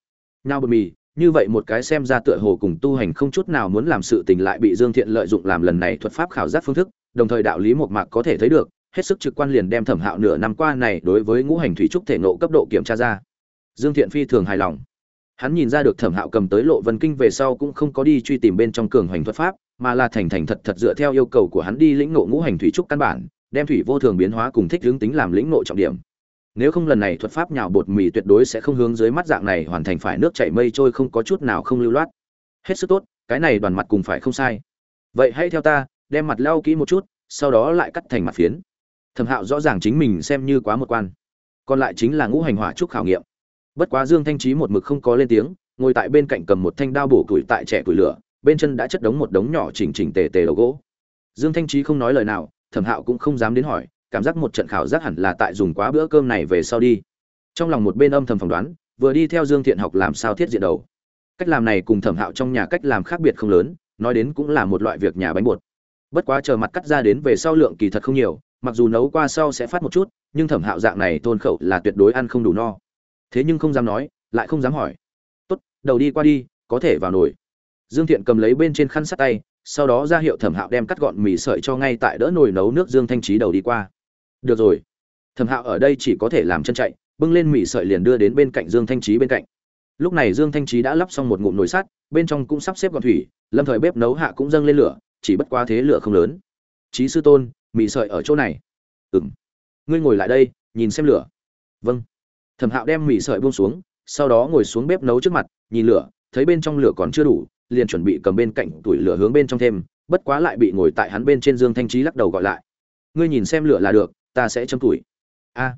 Nhau bột mì, như vậy một cái xem ra tựa hồ cùng tu hành không chút nào muốn làm sự tình lại bị Dương Thiện lợi dụng làm lần này thuật pháp khảo giác phương thức, đồng thời đạo lý một mạc có thể thấy được, hết sức trực quan liền đem Thẩm Hạo nửa năm qua này đối với ngũ hành thủy trúc thể nộ cấp độ kiểm tra ra. Dương Thiện phi thường hài lòng. Hắn nhìn ra được Thẩm Hạo cầm tới Lộ Vân Kinh về sau cũng không có đi truy tìm bên trong cường hành thuật pháp, mà là thành thành thật thật dựa theo yêu cầu của hắn đi lĩnh ngộ ngũ hành thủy trúc căn bản, đem thủy vô thường biến hóa cùng thích hướng tính làm lĩnh nội trọng điểm. Nếu không lần này thuật pháp nhào bột mì tuyệt đối sẽ không hướng dưới mắt dạng này hoàn thành phải nước chảy mây trôi không có chút nào không lưu loát. Hết sức tốt, cái này đoàn mặt cùng phải không sai. Vậy hãy theo ta, đem mặt lau kỹ một chút, sau đó lại cắt thành mặt phiến. Thẩm hạo rõ ràng chính mình xem như quá một quan. Còn lại chính là ngũ hành hỏa trúc khảo nghiệm. Bất quá dương thanh trí một mực không có lên tiếng, ngồi tại bên cạnh cầm một thanh đao bổ củi tại trẻ củi lửa, bên chân đã chất đống một đống nhỏ chỉnh chỉnh tề tề đầu gỗ. Dương thanh trí không nói lời nào thẩm hạo cũng không dám đến hỏi, cảm giác một trận khảo giác hẳn là tại dùng quá bữa cơm này về sau đi. Trong lòng một bên âm thầm phỏng đoán, vừa đi theo dương thiện học làm sao thiết diện đầu. Cách làm này cùng thẩm hạo trong nhà cách làm khác biệt không lớn, nói đến cũng là một loại việc nhà bánh bột. Bất quá chờ mặt cắt ra đến về sau lượng kỳ thật không nhiều, mặc dù nấu qua sau sẽ phát một chút, nhưng thẩm hạo dạng này thôn khẩu là tuyệt đối ăn không đủ no. Thế nhưng không dám nói, lại không dám hỏi. Tốt, đầu đi qua đi, có thể vào nồi. Dương thiện cầm lấy bên trên khăn sắt tay sau đó ra hiệu thẩm hạo đem cắt gọn mì sợi cho ngay tại đỡ nồi nấu nước dương thanh trí đầu đi qua. Được rồi. Thẩm hạo ở đây chỉ có thể làm chân chạy, bưng lên mì sợi liền đưa đến bên cạnh dương thanh trí bên cạnh. Lúc này dương thanh trí đã lắp xong một ngụm nồi sắt, bên trong cũng sắp xếp gọn thủy, lâm thời bếp nấu hạ cũng dâng lên lửa, chỉ bất quá thế lửa không lớn. Trí sư tôn, mì sợi ở chỗ này. Ừ m ngươi ngồi lại đây, nhìn xem lửa. Vâng. Thẩm hạo đem mì sợi buông xuống, sau đó ngồi xuống bếp nấu trước mặt, nhìn lửa, thấy bên trong lửa còn chưa đủ liền chuẩn bị cầm bên cạnh tuổi lửa hướng bên trong thêm, bất quá lại bị ngồi tại hắn bên trên dương thanh trí lắc đầu gọi lại. Ngươi nhìn xem lửa là được, ta sẽ châm tuổi a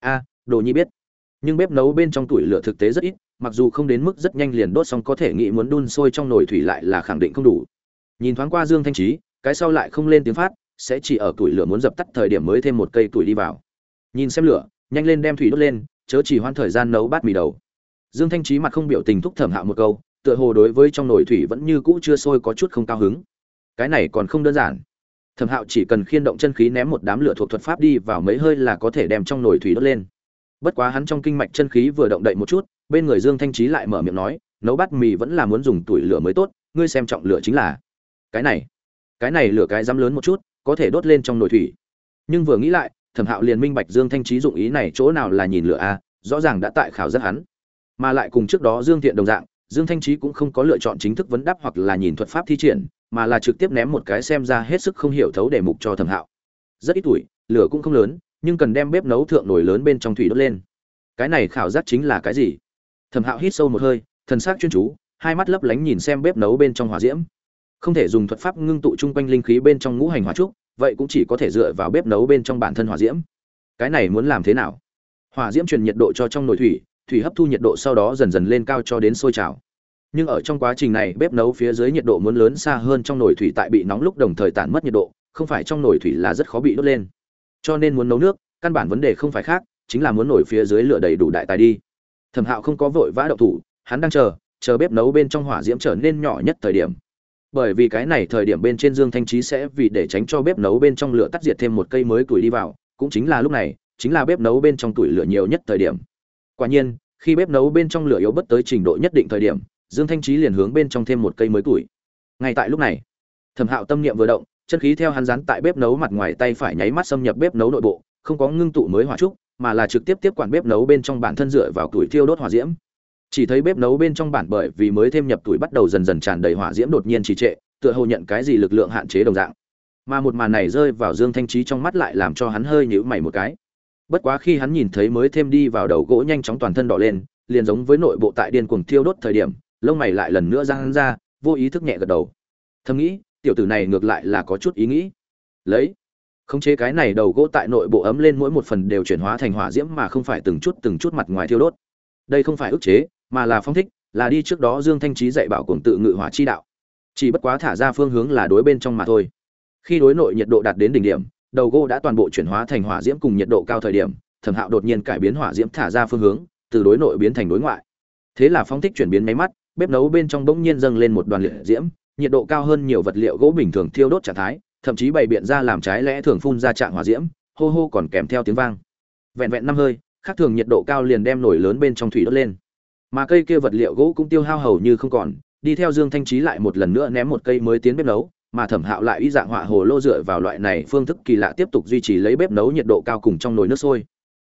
a, đồ nhi biết. Nhưng bếp nấu bên trong tuổi lửa thực tế rất ít, mặc dù không đến mức rất nhanh liền đốt xong có thể nghĩ muốn đun sôi trong nồi thủy lại là khẳng định không đủ. Nhìn thoáng qua dương thanh trí cái sau lại không lên tiếng phát, sẽ chỉ ở tuổi lửa muốn dập tắt thời điểm mới thêm một cây tuổi đi vào. Nhìn xem lửa, nhanh lên đem thủy đốt lên, chớ chỉ hoãn thời gian nấu bát mì đầu. Dương thanh trí mặt không biểu tình thúc thẩm hạ một câu tựa hồ đối với trong nồi thủy vẫn như cũ chưa sôi có chút không cao hứng. Cái này còn không đơn giản. Thẩm hạo chỉ cần khiên động chân khí ném một đám lửa thuộc thuật pháp đi vào mấy hơi là có thể đem trong nồi thủy đốt lên. Bất quá hắn trong kinh mạch chân khí vừa động đậy một chút, bên người dương thanh trí lại mở miệng nói, nấu bát mì vẫn là muốn dùng tuổi lửa mới tốt, ngươi xem trọng lửa chính là cái này. Cái này lửa cái dám lớn một chút, có thể đốt lên trong nồi thủy. Nhưng vừa nghĩ lại, thẩm hạo liền minh bạch dương thanh trí dụng ý này chỗ nào là nhìn lửa a rõ ràng đã tại khảo rất hắn. Mà lại cùng trước đó dương thiện đồng dạng dương thanh trí cũng không có lựa chọn chính thức vấn đáp hoặc là nhìn thuật pháp thi triển, mà là trực tiếp ném một cái xem ra hết sức không hiểu thấu đề mục cho thẩm hạo. Rất ít tuổi, lửa cũng không lớn, nhưng cần đem bếp nấu thượng nồi lớn bên trong thủy đốt lên. Cái này khảo giác chính là cái gì? Thẩm hạo hít sâu một hơi, thần sắc chuyên chú, hai mắt lấp lánh nhìn xem bếp nấu bên trong hỏa diễm. Không thể dùng thuật pháp ngưng tụ chung quanh linh khí bên trong ngũ hành hỏa trúc, vậy cũng chỉ có thể dựa vào bếp nấu bên trong bản thân hỏa diễm. Cái này muốn làm thế nào? Hỏa diễm truyền nhiệt độ cho trong nồi thủy thủy hấp thu nhiệt độ sau đó dần dần lên cao cho đến sôi trào. Nhưng ở trong quá trình này, bếp nấu phía dưới nhiệt độ muốn lớn xa hơn trong nồi thủy tại bị nóng lúc đồng thời tản mất nhiệt độ, không phải trong nồi thủy là rất khó bị đốt lên. Cho nên muốn nấu nước, căn bản vấn đề không phải khác, chính là muốn nổi phía dưới lửa đầy đủ đại tài đi. Thẩm hạo không có vội vã đậu thủ, hắn đang chờ chờ bếp nấu bên trong hỏa diễm trở nên nhỏ nhất thời điểm. Bởi vì cái này thời điểm bên trên dương thanh trí sẽ vì để tránh cho bếp nấu bên trong lửa tắt diệt thêm một cây mới tuổi đi vào, cũng chính là lúc này, chính là bếp nấu bên trong tuổi lửa nhiều nhất thời điểm quả nhiên, khi bếp nấu bên trong lửa yếu bất tới trình độ nhất định thời điểm, dương thanh trí liền hướng bên trong thêm một cây mới củi ngay tại lúc này, thẩm hạo tâm niệm vừa động, chân khí theo hắn rán tại bếp nấu mặt ngoài tay phải nháy mắt xâm nhập bếp nấu nội bộ, không có ngưng tụ mới hỏa trúc, mà là trực tiếp tiếp quản bếp nấu bên trong bản thân dựa vào tuổi thiêu đốt hỏa diễm. Chỉ thấy bếp nấu bên trong bản bởi vì mới thêm nhập tuổi bắt đầu dần dần tràn đầy hỏa diễm đột nhiên trì trệ, tựa hồ nhận cái gì lực lượng hạn chế đồng dạng. Mà một màn này rơi vào dương thanh trí trong mắt lại làm cho hắn hơi nhíu mày một cái bất quá khi hắn nhìn thấy mới thêm đi vào đầu gỗ nhanh chóng toàn thân đỏ lên, liền giống với nội bộ tại điên cuồng thiêu đốt thời điểm, lông mày lại lần nữa ra hắn ra, vô ý thức nhẹ gật đầu. Thầm nghĩ, tiểu tử này ngược lại là có chút ý nghĩ. Lấy, khống chế cái này đầu gỗ tại nội bộ ấm lên mỗi một phần đều chuyển hóa thành hỏa diễm mà không phải từng chút từng chút mặt ngoài thiêu đốt. Đây không phải ức chế, mà là phong thích, là đi trước đó dương thanh trí dạy bảo cuồng tự ngự hỏa chi đạo. Chỉ bất quá thả ra phương hướng là đối bên trong mà thôi. Khi đối nội nhiệt độ đạt đến đỉnh điểm đầu gỗ đã toàn bộ chuyển hóa thành hỏa diễm cùng nhiệt độ cao thời điểm, thẩm hạo đột nhiên cải biến hỏa diễm thả ra phương hướng, từ đối nội biến thành đối ngoại. Thế là phong thích chuyển biến máy mắt, bếp nấu bên trong bỗng nhiên dâng lên một đoàn liệt diễm, nhiệt độ cao hơn nhiều vật liệu gỗ bình thường thiêu đốt trạng thái, thậm chí bày biện ra làm trái lẽ thường phun ra trạng hỏa diễm, hô hô còn kèm theo tiếng vang. Vẹn vẹn năm hơi, khác thường nhiệt độ cao liền đem nổi lớn bên trong thủy đốt lên. Mà cây kia vật liệu gỗ cũng tiêu hao hầu như không còn, đi theo dương thanh trí lại một lần nữa ném một cây mới tiến bếp nấu mà thẩm hạo lại y dạng họa hồ lô dựa vào loại này phương thức kỳ lạ tiếp tục duy trì lấy bếp nấu nhiệt độ cao cùng trong nồi nước sôi.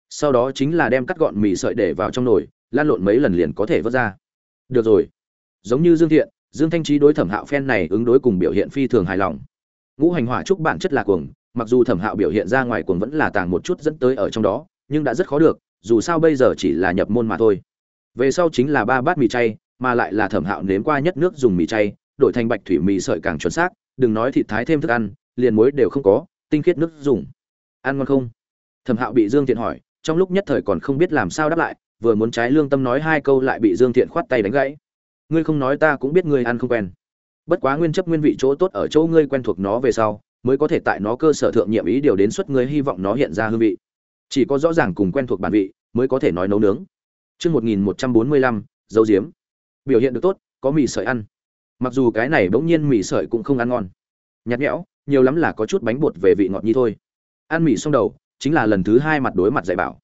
Sau đó chính là đem cắt gọn mì sợi để vào trong nồi, lan lộn mấy lần liền có thể vớt ra. Được rồi. Giống như dương thiện, dương thanh trí đối thẩm hạo phen này ứng đối cùng biểu hiện phi thường hài lòng. Ngũ hành hỏa trúc bản chất là cuồng, mặc dù thẩm hạo biểu hiện ra ngoài cuồng vẫn là tàng một chút dẫn tới ở trong đó, nhưng đã rất khó được, dù sao bây giờ chỉ là nhập môn mà thôi. Về sau chính là ba bát mì chay, mà lại là thẩm hạo nếm qua nhất nước dùng mì chay, đổi thành bạch thủy mì sợi càng chuẩn xác đừng nói thịt thái thêm thức ăn, liền muối đều không có, tinh khiết nước dùng. Ăn ngon không? Thẩm hạo bị dương thiện hỏi, trong lúc nhất thời còn không biết làm sao đáp lại, vừa muốn trái lương tâm nói hai câu lại bị dương thiện khoát tay đánh gãy. Ngươi không nói ta cũng biết ngươi ăn không quen. Bất quá nguyên chấp nguyên vị chỗ tốt ở chỗ ngươi quen thuộc nó về sau, mới có thể tại nó cơ sở thượng nhiệm ý điều đến suất ngươi hy vọng nó hiện ra hương vị. Chỉ có rõ ràng cùng quen thuộc bản vị, mới có thể nói nấu nướng. Chương một nghìn một trăm bốn mươi lăm, dấu diếm. Biểu hiện được tốt, có mì sợi ăn mặc dù cái này bỗng nhiên mì sợi cũng không ăn ngon. Nhạt nhẽo, nhiều lắm là có chút bánh bột về vị ngọt nhi thôi. Ăn mì xong đầu, chính là lần thứ hai mặt đối mặt dạy bảo.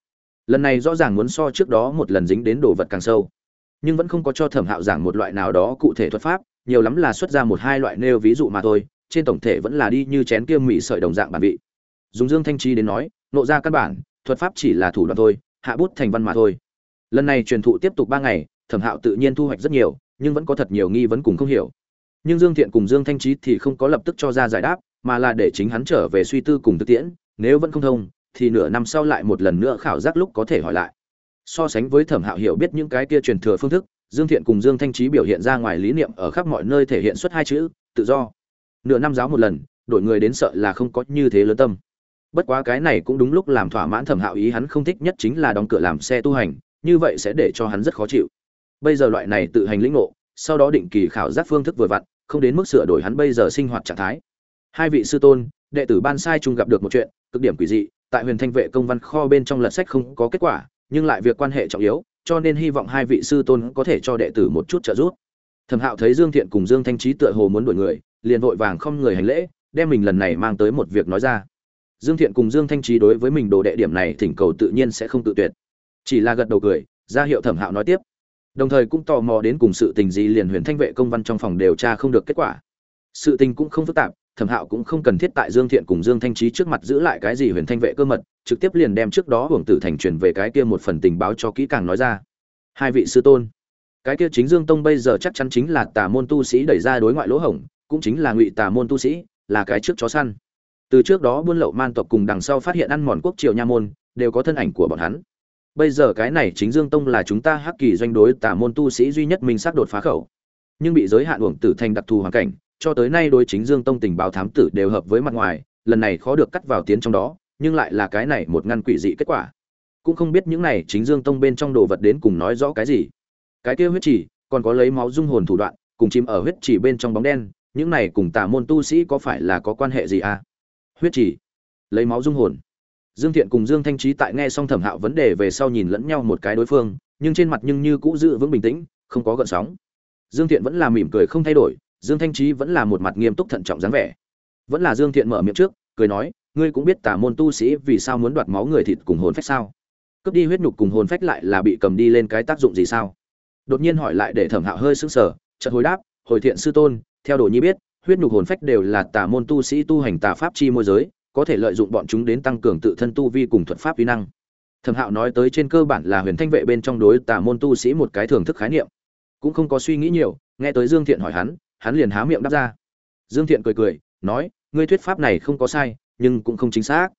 Lần này rõ ràng muốn so trước đó một lần dính đến đồ vật càng sâu. Nhưng vẫn không có cho thẩm hạo giảng một loại nào đó cụ thể thuật pháp, nhiều lắm là xuất ra một hai loại nêu ví dụ mà thôi, trên tổng thể vẫn là đi như chén kia mì sợi đồng dạng bản vị. Dùng dương thanh chi đến nói, nộ ra căn bản, thuật pháp chỉ là thủ đoạn thôi, hạ bút thành văn mà thôi. Lần này truyền thụ tiếp tục ba ngày, thẩm hạo tự nhiên thu hoạch rất nhiều nhưng vẫn có thật nhiều nghi vấn cùng không hiểu. Nhưng dương thiện cùng dương thanh trí thì không có lập tức cho ra giải đáp, mà là để chính hắn trở về suy tư cùng thực tiễn, nếu vẫn không thông, thì nửa năm sau lại một lần nữa khảo giác lúc có thể hỏi lại. So sánh với thẩm hạo hiểu biết những cái kia truyền thừa phương thức, dương thiện cùng dương thanh trí biểu hiện ra ngoài lý niệm ở khắp mọi nơi thể hiện xuất hai chữ, tự do. Nửa năm giáo một lần, đổi người đến sợ là không có như thế lớn tâm. Bất quá cái này cũng đúng lúc làm thỏa mãn thẩm hạo ý hắn không thích nhất chính là đóng cửa làm xe tu hành, như vậy sẽ để cho hắn rất khó chịu bây giờ loại này tự hành lĩnh ngộ, sau đó định kỳ khảo giác phương thức vừa vặn, không đến mức sửa đổi hắn bây giờ sinh hoạt trạng thái. Hai vị sư tôn, đệ tử ban sai chung gặp được một chuyện, cực điểm quỷ dị, tại huyền thanh vệ công văn kho bên trong lật sách không có kết quả, nhưng lại việc quan hệ trọng yếu, cho nên hy vọng hai vị sư tôn có thể cho đệ tử một chút trợ giúp. Thẩm hạo thấy dương thiện cùng dương thanh trí tựa hồ muốn đuổi người, liền vội vàng không người hành lễ, đem mình lần này mang tới một việc nói ra. Dương thiện cùng dương thanh trí đối với mình đồ đệ điểm này thỉnh cầu tự nhiên sẽ không tự tuyệt. Chỉ là gật đầu cười, ra hiệu thẩm hạo nói tiếp đồng thời cũng tò mò đến cùng sự tình gì liền huyền thanh vệ công văn trong phòng điều tra không được kết quả. Sự tình cũng không phức tạp, thẩm hạo cũng không cần thiết tại dương thiện cùng dương thanh trí trước mặt giữ lại cái gì huyền thanh vệ cơ mật, trực tiếp liền đem trước đó hưởng tử thành truyền về cái kia một phần tình báo cho kỹ càng nói ra. Hai vị sư tôn, cái kia chính dương tông bây giờ chắc chắn chính là tà môn tu sĩ đẩy ra đối ngoại lỗ hổng, cũng chính là ngụy tà môn tu sĩ, là cái trước chó săn. Từ trước đó buôn lậu man tộc cùng đằng sau phát hiện ăn mòn quốc triều nha môn, đều có thân ảnh của bọn hắn bây giờ cái này chính dương tông là chúng ta hắc kỳ doanh đối tả môn tu sĩ duy nhất mình xác đột phá khẩu. Nhưng bị giới hạn uổng tử thành đặc thù hoàn cảnh, cho tới nay đối chính dương tông tình báo thám tử đều hợp với mặt ngoài, lần này khó được cắt vào tiến trong đó, nhưng lại là cái này một ngăn quỷ dị kết quả. Cũng không biết những này chính dương tông bên trong đồ vật đến cùng nói rõ cái gì. Cái kia huyết chỉ, còn có lấy máu dung hồn thủ đoạn, cùng chìm ở huyết chỉ bên trong bóng đen, những này cùng tả môn tu sĩ có phải là có quan hệ gì à? Huyết chỉ, lấy máu dung hồn dương thiện cùng dương thanh trí tại nghe xong thẩm hạo vấn đề về sau nhìn lẫn nhau một cái đối phương, nhưng trên mặt nhưng như cũ giữ vững bình tĩnh, không có gợn sóng. Dương thiện vẫn là mỉm cười không thay đổi, dương thanh trí vẫn là một mặt nghiêm túc thận trọng dáng vẻ. Vẫn là dương thiện mở miệng trước, cười nói, ngươi cũng biết tà môn tu sĩ vì sao muốn đoạt máu người thịt cùng hồn phách sao? Cướp đi huyết nhục cùng hồn phách lại là bị cầm đi lên cái tác dụng gì sao? Đột nhiên hỏi lại để thẩm hạo hơi sững sờ, chợt hồi đáp, hồi thiện sư tôn, theo đồ nhi biết, huyết nhục hồn phách đều là tà môn tu sĩ tu hành tà pháp chi môi giới có thể lợi dụng bọn chúng đến tăng cường tự thân tu vi cùng thuật pháp uy năng. Thẩm hạo nói tới trên cơ bản là huyền thanh vệ bên trong đối tà môn tu sĩ một cái thưởng thức khái niệm. Cũng không có suy nghĩ nhiều, nghe tới dương thiện hỏi hắn hắn liền há miệng đáp ra. Dương thiện cười cười, nói, ngươi thuyết pháp này không có sai, nhưng cũng không chính xác.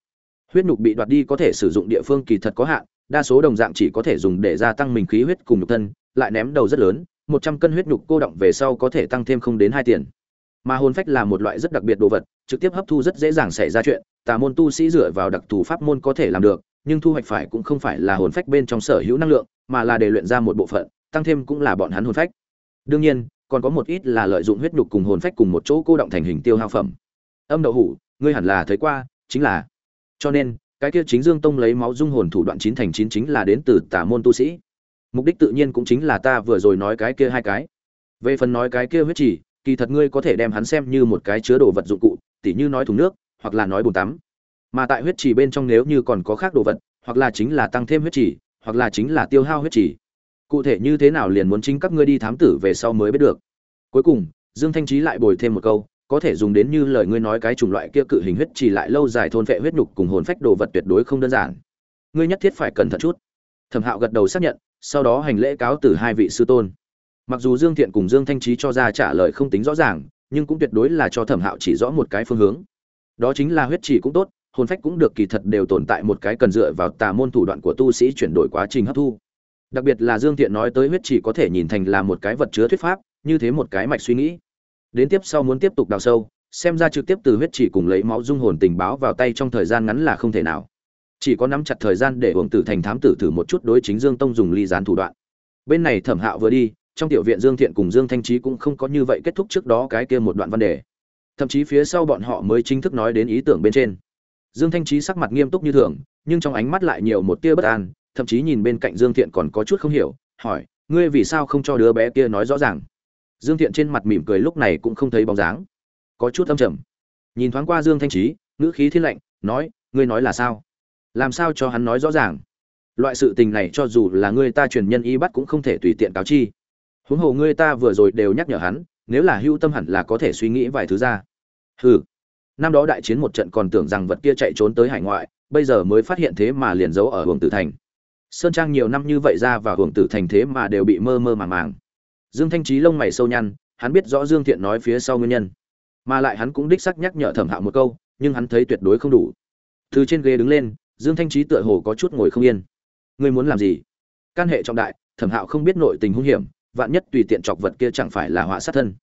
Huyết nhục bị đoạt đi có thể sử dụng địa phương kỳ thật có hạn, đa số đồng dạng chỉ có thể dùng để gia tăng mình khí huyết cùng nhục thân, lại ném đầu rất lớn, một trăm cân huyết nhục cô động về sau có thể tăng thêm không đến hai tiền. Mà hồn phách là một loại rất đặc biệt đồ vật trực tiếp hấp thu rất dễ dàng xảy ra chuyện, tà môn tu sĩ dựa vào đặc thù pháp môn có thể làm được, nhưng thu hoạch phải cũng không phải là hồn phách bên trong sở hữu năng lượng, mà là để luyện ra một bộ phận, tăng thêm cũng là bọn hắn hồn phách. Đương nhiên, còn có một ít là lợi dụng huyết nhục cùng hồn phách cùng một chỗ cô động thành hình tiêu hao phẩm. Âm đậu hủ, ngươi hẳn là thấy qua, chính là. Cho nên, cái kia chính dương tông lấy máu dung hồn thủ đoạn chín thành chín chính là đến từ tà môn tu sĩ. Mục đích tự nhiên cũng chính là ta vừa rồi nói cái kia hai cái. Về phần nói cái kia huyết chỉ kỳ thật ngươi có thể đem hắn xem như một cái chứa đồ vật dụng cụ tỉ như nói thùng nước, hoặc là nói bồn tắm. Mà tại huyết chỉ bên trong nếu như còn có khác đồ vật, hoặc là chính là tăng thêm huyết chỉ hoặc là chính là tiêu hao huyết chỉ cụ thể như thế nào liền muốn chính các ngươi đi thám tử về sau mới biết được. Cuối cùng, dương thanh trí lại bồi thêm một câu, có thể dùng đến như lời ngươi nói cái chủng loại kia cự hình huyết chỉ lại lâu dài thôn vệ huyết nhục cùng hồn phách đồ vật tuyệt đối không đơn giản. Ngươi nhất thiết phải cẩn thận chút. Thẩm hạo gật đầu xác nhận, sau đó hành lễ cáo từ hai vị sư tôn. Mặc dù dương thiện cùng dương thanh trí cho ra trả lời không tính rõ ràng nhưng cũng tuyệt đối là cho thẩm hạo chỉ rõ một cái phương hướng. Đó chính là huyết chỉ cũng tốt, hồn phách cũng được, kỳ thật đều tồn tại một cái cần dựa vào tà môn thủ đoạn của tu sĩ chuyển đổi quá trình hấp thu. Đặc biệt là dương thiện nói tới huyết chỉ có thể nhìn thành là một cái vật chứa thuyết pháp, như thế một cái mạch suy nghĩ. Đến tiếp sau muốn tiếp tục đào sâu, xem ra trực tiếp từ huyết chỉ cùng lấy máu dung hồn tình báo vào tay trong thời gian ngắn là không thể nào. Chỉ có nắm chặt thời gian để uổng tử thành thám tử thử một chút đối chính dương tông dùng ly gián thủ đoạn. Bên này thẩm hạo vừa đi trong tiểu viện dương thiện cùng dương thanh trí cũng không có như vậy kết thúc trước đó cái kia một đoạn văn đề. Thậm chí phía sau bọn họ mới chính thức nói đến ý tưởng bên trên. Dương thanh trí sắc mặt nghiêm túc như thường, nhưng trong ánh mắt lại nhiều một tia bất an, thậm chí nhìn bên cạnh dương thiện còn có chút không hiểu, hỏi, ngươi vì sao không cho đứa bé kia nói rõ ràng? Dương thiện trên mặt mỉm cười lúc này cũng không thấy bóng dáng. Có chút âm trầm. Nhìn thoáng qua dương thanh trí, ngữ khí thiên lạnh, nói, ngươi nói là sao? Làm sao cho hắn nói rõ ràng? Loại sự tình này cho dù là ngươi ta truyền nhân y bắt cũng không thể tùy tiện cáo chi huống hồ ngươi ta vừa rồi đều nhắc nhở hắn, nếu là hưu tâm hẳn là có thể suy nghĩ vài thứ ra. Hừ. Năm đó đại chiến một trận còn tưởng rằng vật kia chạy trốn tới hải ngoại, bây giờ mới phát hiện thế mà liền giấu ở hưởng tử thành. Sơn trang nhiều năm như vậy ra và hưởng tử thành thế mà đều bị mơ mơ màng màng. Dương thanh trí lông mày sâu nhăn, hắn biết rõ dương thiện nói phía sau nguyên nhân. Mà lại hắn cũng đích sắc nhắc nhở thẩm hạo một câu, nhưng hắn thấy tuyệt đối không đủ. Từ trên ghế đứng lên, dương thanh trí tựa hồ có chút ngồi không yên. Ngươi muốn làm gì? Căn hệ trọng đại, thẩm hạo không biết nội tình hung hiểm vạn nhất tùy tiện chọc vật kia chẳng phải là họa sát thân.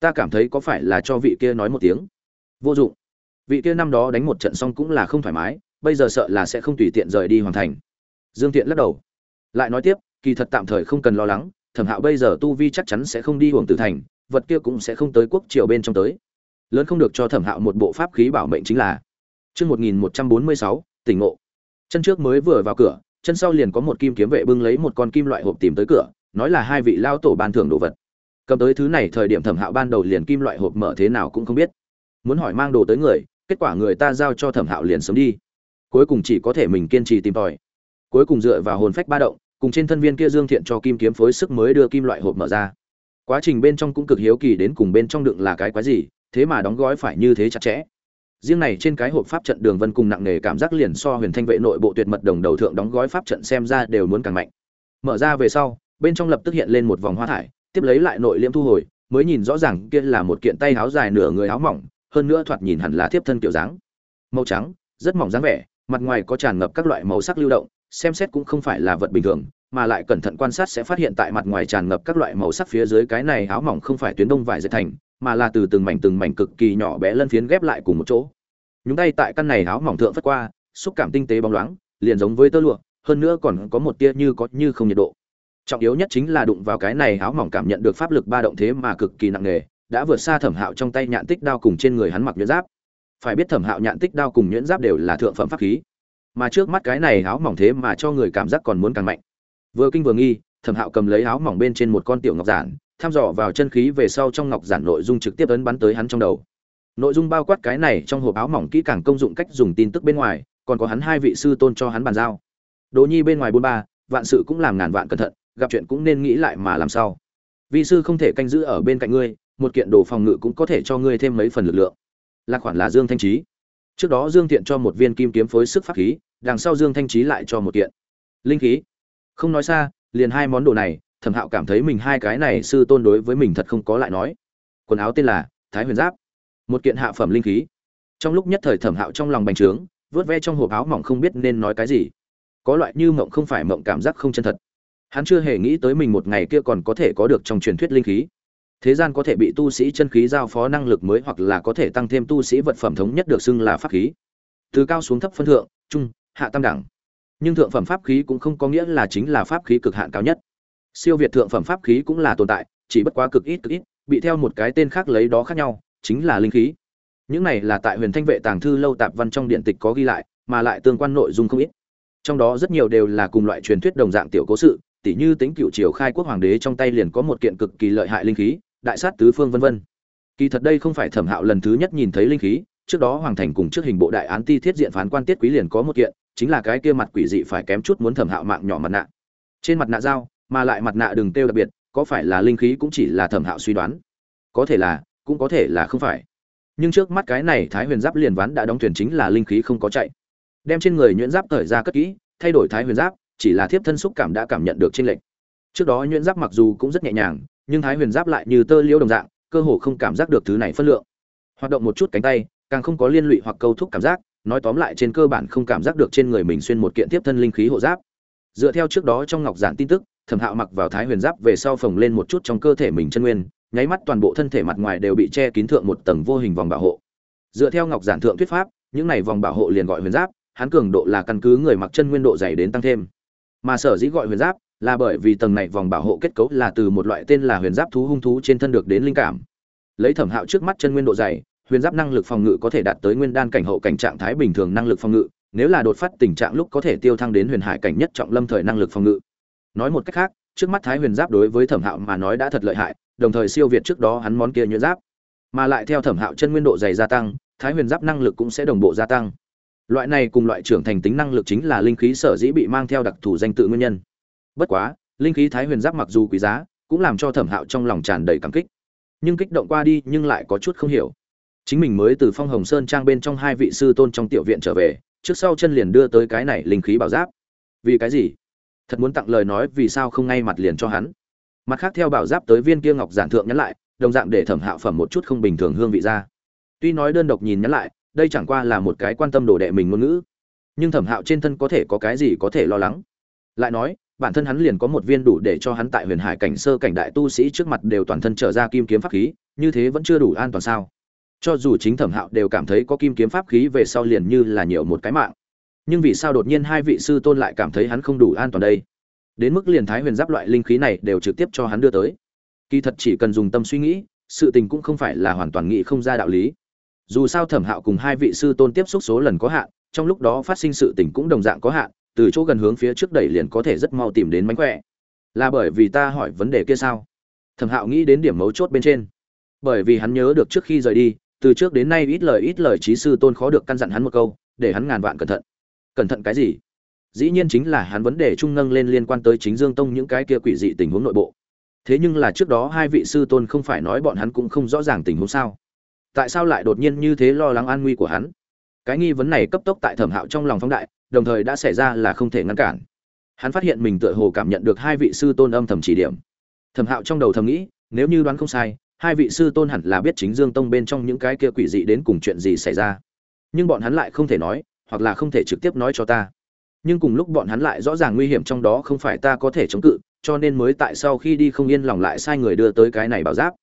Ta cảm thấy có phải là cho vị kia nói một tiếng? Vô dụng. Vị kia năm đó đánh một trận xong cũng là không thoải mái bây giờ sợ là sẽ không tùy tiện rời đi hoàn thành. Dương tiện lắc đầu. Lại nói tiếp kỳ thật tạm thời không cần lo lắng thẩm hạo bây giờ tu vi chắc chắn sẽ không đi hưởng tử thành vật kia cũng sẽ không tới quốc triều bên trong tới. Lớn không được cho thẩm hạo một bộ pháp khí bảo mệnh chính là Trước 1146, tỉnh ngộ. Chân trước mới vừa vào cửa, chân sau liền có một kim kiếm vệ bưng lấy một con kim loại hộp tìm tới cửa, nói là hai vị lao tổ ban thưởng đồ vật. Cầm tới thứ này thời điểm thẩm hạo ban đầu liền kim loại hộp mở thế nào cũng không biết. Muốn hỏi mang đồ tới người, kết quả người ta giao cho thẩm hạo liền sớm đi. Cuối cùng chỉ có thể mình kiên trì tìm tòi. Cuối cùng dựa vào hồn phách ba động, cùng trên thân viên kia dương thiện cho kim kiếm phối sức mới đưa kim loại hộp mở ra quá trình bên trong cũng cực hiếu kỳ đến cùng bên trong đựng là cái quái gì thế mà đóng gói phải như thế chặt chẽ riêng này trên cái hộp pháp trận đường vân cùng nặng nề cảm giác liền so huyền thanh vệ nội bộ tuyệt mật đồng đầu thượng đóng gói pháp trận xem ra đều muốn càng mạnh mở ra về sau bên trong lập tức hiện lên một vòng hoa thải, tiếp lấy lại nội liễm thu hồi, mới nhìn rõ ràng kia là một kiện tay áo dài nửa người áo mỏng, hơn nữa thoạt nhìn hẳn là thiếp thân kiểu dáng. Màu trắng, rất mỏng dáng vẻ, mặt ngoài có tràn ngập các loại màu sắc lưu động, xem xét cũng không phải là vật bình thường, mà lại cẩn thận quan sát sẽ phát hiện tại mặt ngoài tràn ngập các loại màu sắc phía dưới cái này áo mỏng không phải tuyến đông vải dệt thành, mà là từ từng mảnh từng mảnh cực kỳ nhỏ bé lân phiến ghép lại cùng một chỗ. Nhúng tay tại căn này áo mỏng thượng phất qua, xúc cảm tinh tế bóng loáng, liền giống với tơ lụa, hơn nữa còn có một tia như có như không nhiệt độ trọng yếu nhất chính là đụng vào cái này áo mỏng cảm nhận được pháp lực ba động thế mà cực kỳ nặng nề, đã vượt xa thẩm hạo trong tay nhạn tích đao cùng trên người hắn mặc nhuyễn giáp. Phải biết thẩm hạo nhạn tích đao cùng nhuyễn giáp đều là thượng phẩm pháp khí. Mà trước mắt cái này áo mỏng thế mà cho người cảm giác còn muốn càng mạnh. Vừa kinh vừa nghi, thẩm hạo cầm lấy áo mỏng bên trên một con tiểu ngọc giản thăm dò vào chân khí về sau trong ngọc giản nội dung trực tiếp ấn bắn tới hắn trong đầu. Nội dung bao quát cái này trong hộp áo mỏng kỹ càng công dụng cách dùng tin tức bên ngoài, còn có hắn hai vị sư tôn cho hắn bàn giao. Đỗ nhi bên ngoài bôn ba, vạn sự cũng làm ngàn vạn cẩn thận gặp chuyện cũng nên nghĩ lại mà làm sao. Vị sư không thể canh giữ ở bên cạnh ngươi, một kiện đồ phòng ngự cũng có thể cho ngươi thêm mấy phần lực lượng. Là khoản là dương thanh trí trước đó dương thiện cho một viên kim kiếm phối sức pháp khí, đằng sau dương thanh trí lại cho một kiện. Linh khí. Không nói xa, liền hai món đồ này, thẩm hạo cảm thấy mình hai cái này sư tôn đối với mình thật không có lại nói. Quần áo tên là thái huyền giáp. Một kiện hạ phẩm linh khí. Trong lúc nhất thời thẩm hạo trong lòng bành trướng, vớt ve trong hộp áo mỏng không biết nên nói cái gì. Có loại như mộng không phải mộng cảm giác không chân thật hắn chưa hề nghĩ tới mình một ngày kia còn có thể có được trong truyền thuyết linh khí. Thế gian có thể bị tu sĩ chân khí giao phó năng lực mới hoặc là có thể tăng thêm tu sĩ vật phẩm thống nhất được xưng là pháp khí. Từ cao xuống thấp phân thượng, trung, hạ tam đẳng. Nhưng thượng phẩm pháp khí cũng không có nghĩa là chính là pháp khí cực hạn cao nhất. Siêu việt thượng phẩm pháp khí cũng là tồn tại, chỉ bất quá cực ít cực ít, bị theo một cái tên khác lấy đó khác nhau, chính là linh khí. Những này là tại huyền thanh vệ tàng thư lâu tạp văn trong điện tịch có ghi lại, mà lại tương quan nội dung không ít. Trong đó rất nhiều đều là cùng loại truyền thuyết đồng dạng tiểu cố sự tỉ như tính cựu triều khai quốc hoàng đế trong tay liền có một kiện cực kỳ lợi hại linh khí, đại sát tứ phương vân vân. Kỳ thật đây không phải thẩm hạo lần thứ nhất nhìn thấy linh khí, trước đó hoàng thành cùng trước hình bộ đại án ti thiết diện phán quan tiết quý liền có một kiện, chính là cái kia mặt quỷ dị phải kém chút muốn thẩm hạo mạng nhỏ mặt nạ. Trên mặt nạ dao, mà lại mặt nạ đừng tiêu đặc biệt, có phải là linh khí cũng chỉ là thẩm hạo suy đoán? Có thể là, cũng có thể là không phải. Nhưng trước mắt cái này thái huyền giáp liền ván đã đóng thuyền chính là linh khí không có chạy. Đem trên người nhuyễn giáp thời ra cất kỹ, thay đổi thái huyền giáp chỉ là thiếp thân xúc cảm đã cảm nhận được trên lệnh trước đó nhuyễn giáp mặc dù cũng rất nhẹ nhàng, nhưng thái huyền giáp lại như tơ liễu đồng dạng, cơ hồ không cảm giác được thứ này phân lượng. Hoạt động một chút cánh tay, càng không có liên lụy hoặc câu thúc cảm giác, nói tóm lại trên cơ bản không cảm giác được trên người mình xuyên một kiện tiếp thân linh khí hộ giáp. Dựa theo trước đó trong ngọc giản tin tức, thẩm hạo mặc vào thái huyền giáp về sau phồng lên một chút trong cơ thể mình chân nguyên, nháy mắt toàn bộ thân thể mặt ngoài đều bị che kín thượng một tầng vô hình vòng bảo hộ. Dựa theo ngọc giản thượng thuyết pháp, những này vòng bảo hộ liền gọi huyền giáp, hắn cường độ là căn cứ người mặc chân nguyên độ dày đến tăng thêm mà sở dĩ gọi huyền giáp là bởi vì tầng này vòng bảo hộ kết cấu là từ một loại tên là huyền giáp thú hung thú trên thân được đến linh cảm. Lấy thẩm hạo trước mắt chân nguyên độ dày, huyền giáp năng lực phòng ngự có thể đạt tới nguyên đan cảnh hậu cảnh trạng thái bình thường năng lực phòng ngự, nếu là đột phát tình trạng lúc có thể tiêu thăng đến huyền hải cảnh nhất trọng lâm thời năng lực phòng ngự. Nói một cách khác, trước mắt thái huyền giáp đối với thẩm hạo mà nói đã thật lợi hại, đồng thời siêu việt trước đó hắn món kia nhuyễn giáp. Mà lại theo thẩm hạo chân nguyên độ dày gia tăng, thái huyền giáp năng lực cũng sẽ đồng bộ gia tăng loại này cùng loại trưởng thành tính năng lực chính là linh khí sở dĩ bị mang theo đặc thù danh tự nguyên nhân. Bất quá, linh khí thái huyền giáp mặc dù quý giá, cũng làm cho thẩm hạo trong lòng tràn đầy cảm kích. Nhưng kích động qua đi nhưng lại có chút không hiểu. Chính mình mới từ phong hồng sơn trang bên trong hai vị sư tôn trong tiểu viện trở về, trước sau chân liền đưa tới cái này linh khí bảo giáp. Vì cái gì? Thật muốn tặng lời nói vì sao không ngay mặt liền cho hắn? Mặt khác theo bảo giáp tới viên kia ngọc giản thượng nhắn lại, đồng dạng để thẩm hạo phẩm một chút không bình thường hương vị ra. Tuy nói đơn độc nhìn nhắn lại đây chẳng qua là một cái quan tâm đồ đệ mình ngôn ngữ. Nhưng thẩm hạo trên thân có thể có cái gì có thể lo lắng? Lại nói, bản thân hắn liền có một viên đủ để cho hắn tại huyền hải cảnh sơ cảnh đại tu sĩ trước mặt đều toàn thân trở ra kim kiếm pháp khí, như thế vẫn chưa đủ an toàn sao? Cho dù chính thẩm hạo đều cảm thấy có kim kiếm pháp khí về sau liền như là nhiều một cái mạng. Nhưng vì sao đột nhiên hai vị sư tôn lại cảm thấy hắn không đủ an toàn đây? Đến mức liền thái huyền giáp loại linh khí này đều trực tiếp cho hắn đưa tới. Kỳ thật chỉ cần dùng tâm suy nghĩ, sự tình cũng không phải là hoàn toàn nghĩ không ra đạo lý dù sao thẩm hạo cùng hai vị sư tôn tiếp xúc số lần có hạn, trong lúc đó phát sinh sự tình cũng đồng dạng có hạn, từ chỗ gần hướng phía trước đẩy liền có thể rất mau tìm đến mánh khỏe. Là bởi vì ta hỏi vấn đề kia sao? Thẩm hạo nghĩ đến điểm mấu chốt bên trên. Bởi vì hắn nhớ được trước khi rời đi, từ trước đến nay ít lời ít lời trí sư tôn khó được căn dặn hắn một câu, để hắn ngàn vạn cẩn thận. Cẩn thận cái gì? Dĩ nhiên chính là hắn vấn đề trung nâng lên liên quan tới chính dương tông những cái kia quỷ dị tình huống nội bộ. Thế nhưng là trước đó hai vị sư tôn không phải nói bọn hắn cũng không rõ ràng tình huống sao? Tại sao lại đột nhiên như thế lo lắng an nguy của hắn? Cái nghi vấn này cấp tốc tại thẩm hạo trong lòng phóng đại, đồng thời đã xảy ra là không thể ngăn cản. Hắn phát hiện mình tựa hồ cảm nhận được hai vị sư tôn âm thầm chỉ điểm. Thẩm hạo trong đầu thầm nghĩ, nếu như đoán không sai, hai vị sư tôn hẳn là biết chính dương tông bên trong những cái kia quỷ dị đến cùng chuyện gì xảy ra. Nhưng bọn hắn lại không thể nói, hoặc là không thể trực tiếp nói cho ta. Nhưng cùng lúc bọn hắn lại rõ ràng nguy hiểm trong đó không phải ta có thể chống cự, cho nên mới tại sau khi đi không yên lòng lại sai người đưa tới cái này bảo giáp.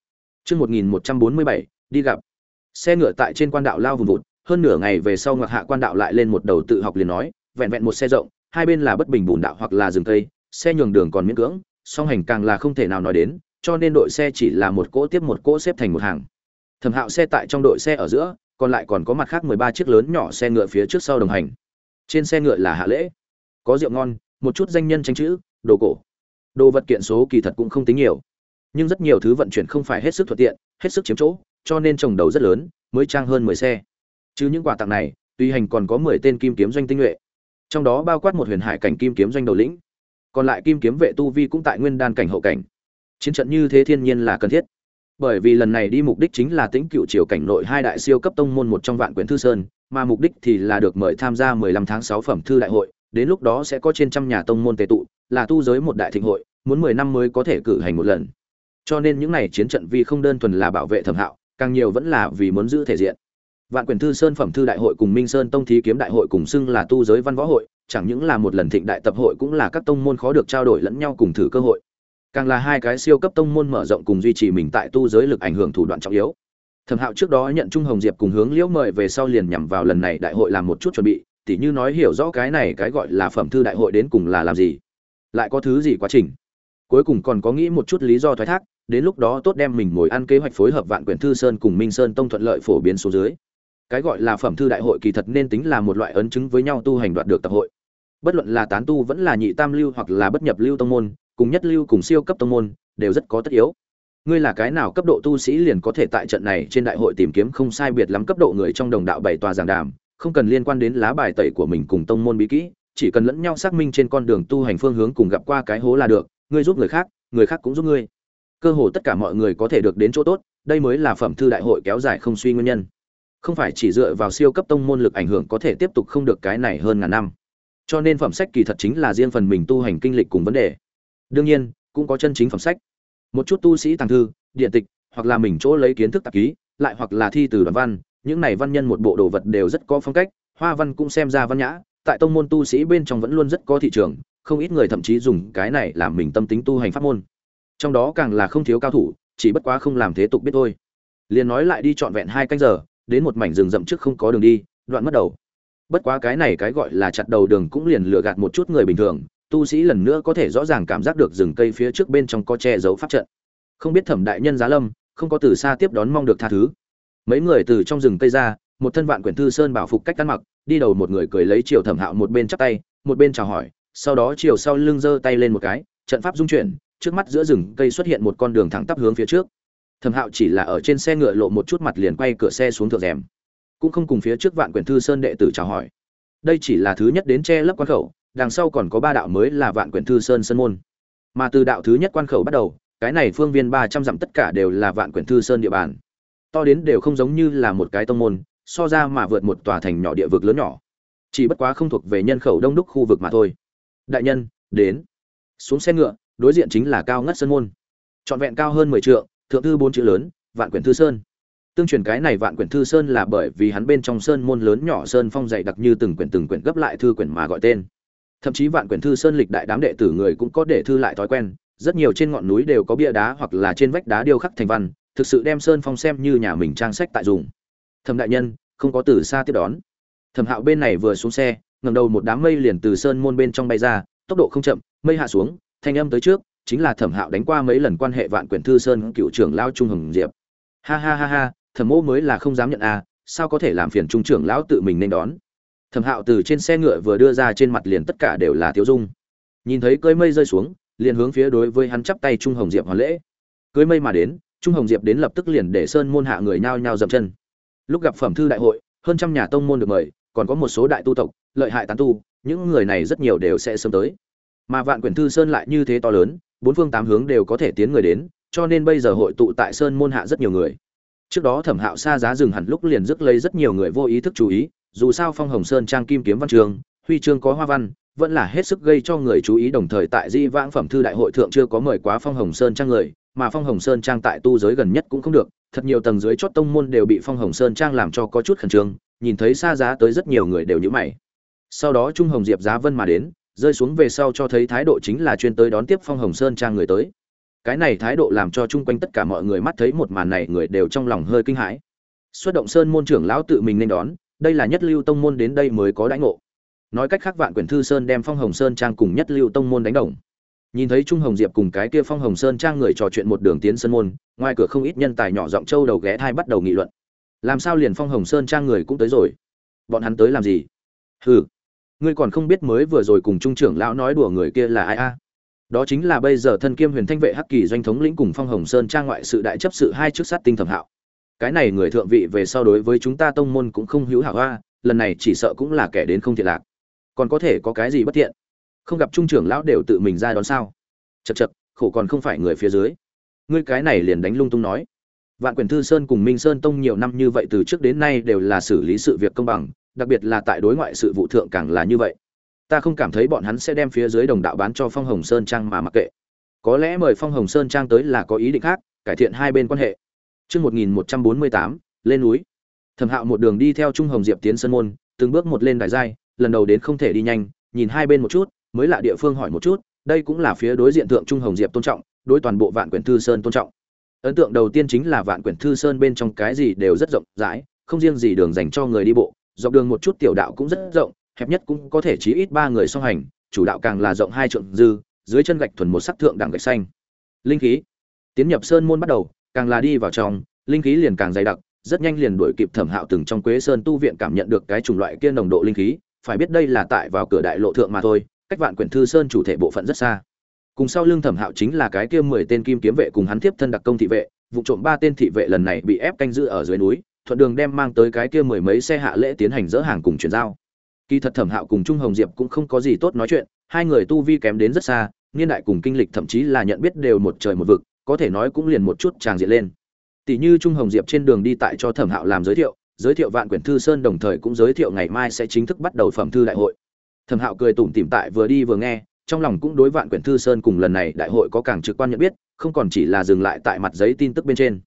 Trước một nghìn một trăm bốn mươi bảy, đi gặp xe ngựa tại trên quan đạo lao vùng vụt, hơn nửa ngày về sau ngoặc hạ quan đạo lại lên một đầu tự học liền nói, vẹn vẹn một xe rộng, hai bên là bất bình bùn đạo hoặc là rừng cây, xe nhường đường còn miễn cưỡng, song hành càng là không thể nào nói đến, cho nên đội xe chỉ là một cỗ tiếp một cỗ xếp thành một hàng. Thẩm hạo xe tại trong đội xe ở giữa, còn lại còn có mặt khác mười ba chiếc lớn nhỏ xe ngựa phía trước sau đồng hành. Trên xe ngựa là hạ lễ. Có rượu ngon, một chút danh nhân tranh chữ, đồ cổ. Đồ vật kiện số kỳ thật cũng không tính nhiều. Nhưng rất nhiều thứ vận chuyển không phải hết sức thuận tiện, hết sức chiếm chỗ cho nên trồng đầu rất lớn, mới trang hơn mười xe. Chứ những quà tặng này tùy hành còn có mười tên kim kiếm doanh tinh nhuệ. Trong đó bao quát một huyền hải cảnh kim kiếm doanh đầu lĩnh. Còn lại kim kiếm vệ tu vi cũng tại nguyên đan cảnh hậu cảnh. Chiến trận như thế thiên nhiên là cần thiết. Bởi vì lần này đi mục đích chính là tĩnh cựu triều cảnh nội hai đại siêu cấp tông môn một trong vạn quyển thư sơn, mà mục đích thì là được mời tham gia 15 tháng 6 phẩm thư đại hội, đến lúc đó sẽ có trên trăm nhà tông môn tề tụ, là tu giới một đại thịnh hội, muốn 10 năm mới có thể cử hành một lần. Cho nên những này chiến trận vi không đơn thuần là bảo vệ thẩm hạo càng nhiều vẫn là vì muốn giữ thể diện. Vạn quyển thư sơn phẩm thư đại hội cùng minh sơn tông thí kiếm đại hội cùng xưng là tu giới văn võ hội, chẳng những là một lần thịnh đại tập hội cũng là các tông môn khó được trao đổi lẫn nhau cùng thử cơ hội. Càng là hai cái siêu cấp tông môn mở rộng cùng duy trì mình tại tu giới lực ảnh hưởng thủ đoạn trọng yếu. Thẩm hạo trước đó nhận trung hồng diệp cùng hướng liễu mời về sau liền nhằm vào lần này đại hội làm một chút chuẩn bị, tỉ như nói hiểu rõ cái này cái gọi là phẩm thư đại hội đến cùng là làm gì, lại có thứ gì quá trình cuối cùng còn có nghĩ một chút lý do thoái thác, đến lúc đó tốt đem mình ngồi ăn kế hoạch phối hợp vạn quyển thư sơn cùng minh sơn tông thuận lợi phổ biến số dưới. Cái gọi là phẩm thư đại hội kỳ thật nên tính là một loại ấn chứng với nhau tu hành đoạt được tập hội. Bất luận là tán tu vẫn là nhị tam lưu hoặc là bất nhập lưu tông môn, cùng nhất lưu cùng siêu cấp tông môn, đều rất có tất yếu. Ngươi là cái nào cấp độ tu sĩ liền có thể tại trận này trên đại hội tìm kiếm không sai biệt lắm cấp độ người trong đồng đạo bảy tòa giảng đàm, không cần liên quan đến lá bài tẩy của mình cùng tông môn bí kỹ, chỉ cần lẫn nhau xác minh trên con đường tu hành phương hướng cùng gặp qua cái hố là được ngươi giúp người khác người khác cũng giúp ngươi. Cơ hồ tất cả mọi người có thể được đến chỗ tốt, đây mới là phẩm thư đại hội kéo dài không suy nguyên nhân. Không phải chỉ dựa vào siêu cấp tông môn lực ảnh hưởng có thể tiếp tục không được cái này hơn ngàn năm. Cho nên phẩm sách kỳ thật chính là riêng phần mình tu hành kinh lịch cùng vấn đề. Đương nhiên, cũng có chân chính phẩm sách. Một chút tu sĩ tàng thư, điện tịch, hoặc là mình chỗ lấy kiến thức tạp ký, lại hoặc là thi từ đoàn văn, những này văn nhân một bộ đồ vật đều rất có phong cách, hoa văn cũng xem ra văn nhã, tại tông môn tu sĩ bên trong vẫn luôn rất có thị trường không ít người thậm chí dùng cái này làm mình tâm tính tu hành pháp môn. Trong đó càng là không thiếu cao thủ, chỉ bất quá không làm thế tục biết thôi. Liền nói lại đi trọn vẹn hai canh giờ, đến một mảnh rừng rậm trước không có đường đi, đoạn mất đầu. Bất quá cái này cái gọi là chặt đầu đường cũng liền lừa gạt một chút người bình thường, tu sĩ lần nữa có thể rõ ràng cảm giác được rừng cây phía trước bên trong có che giấu pháp trận. Không biết thẩm đại nhân giá lâm, không có từ xa tiếp đón mong được tha thứ. Mấy người từ trong rừng cây ra, một thân vạn quyển thư sơn bảo phục cách ăn mặc, đi đầu một người cười lấy chiều thẩm hạo một bên chắp tay, một bên chào hỏi sau đó chiều sau lưng giơ tay lên một cái, trận pháp dung chuyển, trước mắt giữa rừng cây xuất hiện một con đường thẳng tắp hướng phía trước. Thẩm hạo chỉ là ở trên xe ngựa lộ một chút mặt liền quay cửa xe xuống thượng rèm, cũng không cùng phía trước vạn quyển thư sơn đệ tử chào hỏi. Đây chỉ là thứ nhất đến che lấp quan khẩu, đằng sau còn có ba đạo mới là vạn quyển thư sơn sơn môn. Mà từ đạo thứ nhất quan khẩu bắt đầu, cái này phương viên ba trăm dặm tất cả đều là vạn quyển thư sơn địa bàn. To đến đều không giống như là một cái tông môn, so ra mà vượt một tòa thành nhỏ địa vực lớn nhỏ. Chỉ bất quá không thuộc về nhân khẩu đông đúc khu vực mà thôi đại nhân, đến. Xuống xe ngựa, đối diện chính là cao ngất sơn môn. Trọn vẹn cao hơn mười trượng, thượng thư bốn chữ lớn, vạn quyển thư sơn. Tương truyền cái này vạn quyển thư sơn là bởi vì hắn bên trong sơn môn lớn nhỏ sơn phong dày đặc như từng quyển từng quyển gấp lại thư quyển mà gọi tên. Thậm chí vạn quyển thư sơn lịch đại đám đệ tử người cũng có để thư lại thói quen, rất nhiều trên ngọn núi đều có bia đá hoặc là trên vách đá điêu khắc thành văn, thực sự đem sơn phong xem như nhà mình trang sách tại dùng. Thẩm đại nhân, không có từ xa tiếp đón. Thẩm hạo bên này vừa xuống xe ngẩng đầu một đám mây liền từ sơn môn bên trong bay ra, tốc độ không chậm, mây hạ xuống, thanh âm tới trước, chính là thẩm hạo đánh qua mấy lần quan hệ vạn quyển thư sơn cựu trưởng lão trung hồng diệp. Ha ha ha ha, thẩm mô mới là không dám nhận à sao có thể làm phiền trung trưởng lão tự mình nên đón? Thẩm hạo từ trên xe ngựa vừa đưa ra trên mặt liền tất cả đều là thiếu dung. Nhìn thấy cơi mây rơi xuống, liền hướng phía đối với hắn chắp tay trung hồng diệp hoàn lễ. Cưới mây mà đến, trung hồng diệp đến lập tức liền để sơn môn hạ người nhao nhao dậm chân. Lúc gặp phẩm thư đại hội, hơn trăm nhà tông môn được mời còn có một số đại tu tộc, lợi hại tán tu, những người này rất nhiều đều sẽ sớm tới. Mà vạn quyển thư sơn lại như thế to lớn, bốn phương tám hướng đều có thể tiến người đến, cho nên bây giờ hội tụ tại sơn môn hạ rất nhiều người. Trước đó thẩm hạo xa giá rừng hẳn lúc liền rước lấy rất nhiều người vô ý thức chú ý, dù sao phong hồng sơn trang kim kiếm văn trường, huy chương có hoa văn, vẫn là hết sức gây cho người chú ý đồng thời tại di vãng phẩm thư đại hội thượng chưa có mời quá phong hồng sơn trang người, mà phong hồng sơn trang tại tu giới gần nhất cũng không được, thật nhiều tầng dưới chót tông môn đều bị phong hồng sơn trang làm cho có chút khẩn trương nhìn thấy xa giá tới rất nhiều người đều nhíu mày. Sau đó trung hồng diệp giá vân mà đến, rơi xuống về sau cho thấy thái độ chính là chuyên tới đón tiếp phong hồng sơn trang người tới. Cái này thái độ làm cho chung quanh tất cả mọi người mắt thấy một màn này người đều trong lòng hơi kinh hãi. Xuất động sơn môn trưởng lão tự mình nên đón, đây là nhất lưu tông môn đến đây mới có đãi ngộ. Nói cách khác vạn quyển thư sơn đem phong hồng sơn trang cùng nhất lưu tông môn đánh đồng. Nhìn thấy trung hồng diệp cùng cái kia phong hồng sơn trang người trò chuyện một đường tiến sân môn, ngoài cửa không ít nhân tài nhỏ giọng châu đầu ghé thai bắt đầu nghị luận làm sao liền phong hồng sơn trang người cũng tới rồi? Bọn hắn tới làm gì? Hừ, ngươi còn không biết mới vừa rồi cùng trung trưởng lão nói đùa người kia là ai a? Đó chính là bây giờ thân kiêm huyền thanh vệ hắc kỳ doanh thống lĩnh cùng phong hồng sơn trang ngoại sự đại chấp sự hai chức sát tinh thẩm hạo. Cái này người thượng vị về sau đối với chúng ta tông môn cũng không hữu hảo hoa lần này chỉ sợ cũng là kẻ đến không thiệt lạc. Còn có thể có cái gì bất thiện? Không gặp trung trưởng lão đều tự mình ra đón sao? Chật chật khổ còn không phải người phía dưới. Ngươi cái này liền đánh lung tung nói vạn quyền thư sơn cùng minh sơn tông nhiều năm như vậy từ trước đến nay đều là xử lý sự việc công bằng đặc biệt là tại đối ngoại sự vụ thượng càng là như vậy ta không cảm thấy bọn hắn sẽ đem phía dưới đồng đạo bán cho phong hồng sơn trang mà mặc kệ có lẽ mời phong hồng sơn trang tới là có ý định khác cải thiện hai bên quan hệ Trước 1148, lên núi. Thẩm Hạo một đường đi theo Trung Hồng Diệp tiến sân môn, từng bước một lên đài giai, lần đầu đến không thể đi nhanh, nhìn hai bên một chút, mới lạ địa phương hỏi một chút, đây cũng là phía đối diện thượng Trung Hồng Diệp tôn trọng, đối toàn bộ Vạn Quyển Thư Sơn tôn trọng. Ấn tượng đầu tiên chính là Vạn Quyển Thư Sơn bên trong cái gì đều rất rộng rãi, không riêng gì đường dành cho người đi bộ, dọc đường một chút tiểu đạo cũng rất rộng, hẹp nhất cũng có thể chí ít ba người song hành, chủ đạo càng là rộng hai trượng dư, dưới chân gạch thuần một sắc thượng đẳng gạch xanh. Linh khí. Tiến nhập sơn môn bắt đầu, càng là đi vào trong, linh khí liền càng dày đặc, rất nhanh liền đuổi kịp Thẩm Hạo từng trong Quế Sơn tu viện cảm nhận được cái chủng loại kia nồng độ linh khí, phải biết đây là tại vào cửa đại lộ thượng mà thôi, cách Vạn Quyển Thư Sơn chủ thể bộ phận rất xa. Cùng sau lưng Thẩm Hạo chính là cái kia mười tên kim kiếm vệ cùng hắn tiếp thân đặc công thị vệ, vụ trộm ba tên thị vệ lần này bị ép canh giữ ở dưới núi, thuận đường đem mang tới cái kia mười mấy xe hạ lễ tiến hành dỡ hàng cùng chuyển giao. Kỳ thật Thẩm Hạo cùng Trung Hồng Diệp cũng không có gì tốt nói chuyện, hai người tu vi kém đến rất xa, niên đại cùng kinh lịch thậm chí là nhận biết đều một trời một vực, có thể nói cũng liền một chút tràng diện lên. Tỷ như Trung Hồng Diệp trên đường đi tại cho Thẩm Hạo làm giới thiệu, giới thiệu Vạn Quyển Thư Sơn đồng thời cũng giới thiệu ngày mai sẽ chính thức bắt đầu phẩm thư đại hội. Thẩm Hạo cười tủm tỉm tại vừa đi vừa nghe, trong lòng cũng đối Vạn Quyển Thư Sơn cùng lần này đại hội có càng trực quan nhận biết, không còn chỉ là dừng lại tại mặt giấy tin tức bên trên.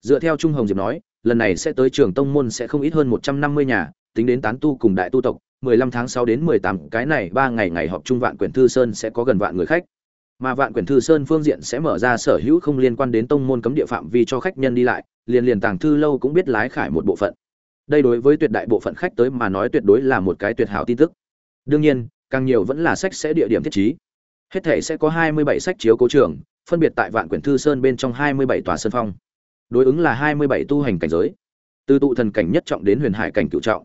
Dựa theo Trung Hồng Diệp nói, lần này sẽ tới trường tông môn sẽ không ít hơn một trăm năm mươi nhà, tính đến tán tu cùng đại tu tộc, 15 tháng sáu đến 18 cái này ba ngày ngày họp trung vạn quyển thư sơn sẽ có gần vạn người khách. Mà vạn quyển thư sơn phương diện sẽ mở ra sở hữu không liên quan đến tông môn cấm địa phạm vi cho khách nhân đi lại, liền liền tàng thư lâu cũng biết lái khải một bộ phận. Đây đối với tuyệt đại bộ phận khách tới mà nói tuyệt đối là một cái tuyệt hảo tin tức. Đương nhiên, càng nhiều vẫn là sách sẽ địa điểm thiết trí. Hết thể sẽ có 27 sách chiếu cố trường, phân biệt tại vạn quyển thư sơn bên trong 27 tòa sơn phong. Đối ứng là 27 tu hành cảnh giới. Từ tụ thần cảnh nhất trọng đến huyền hải cảnh cửu trọng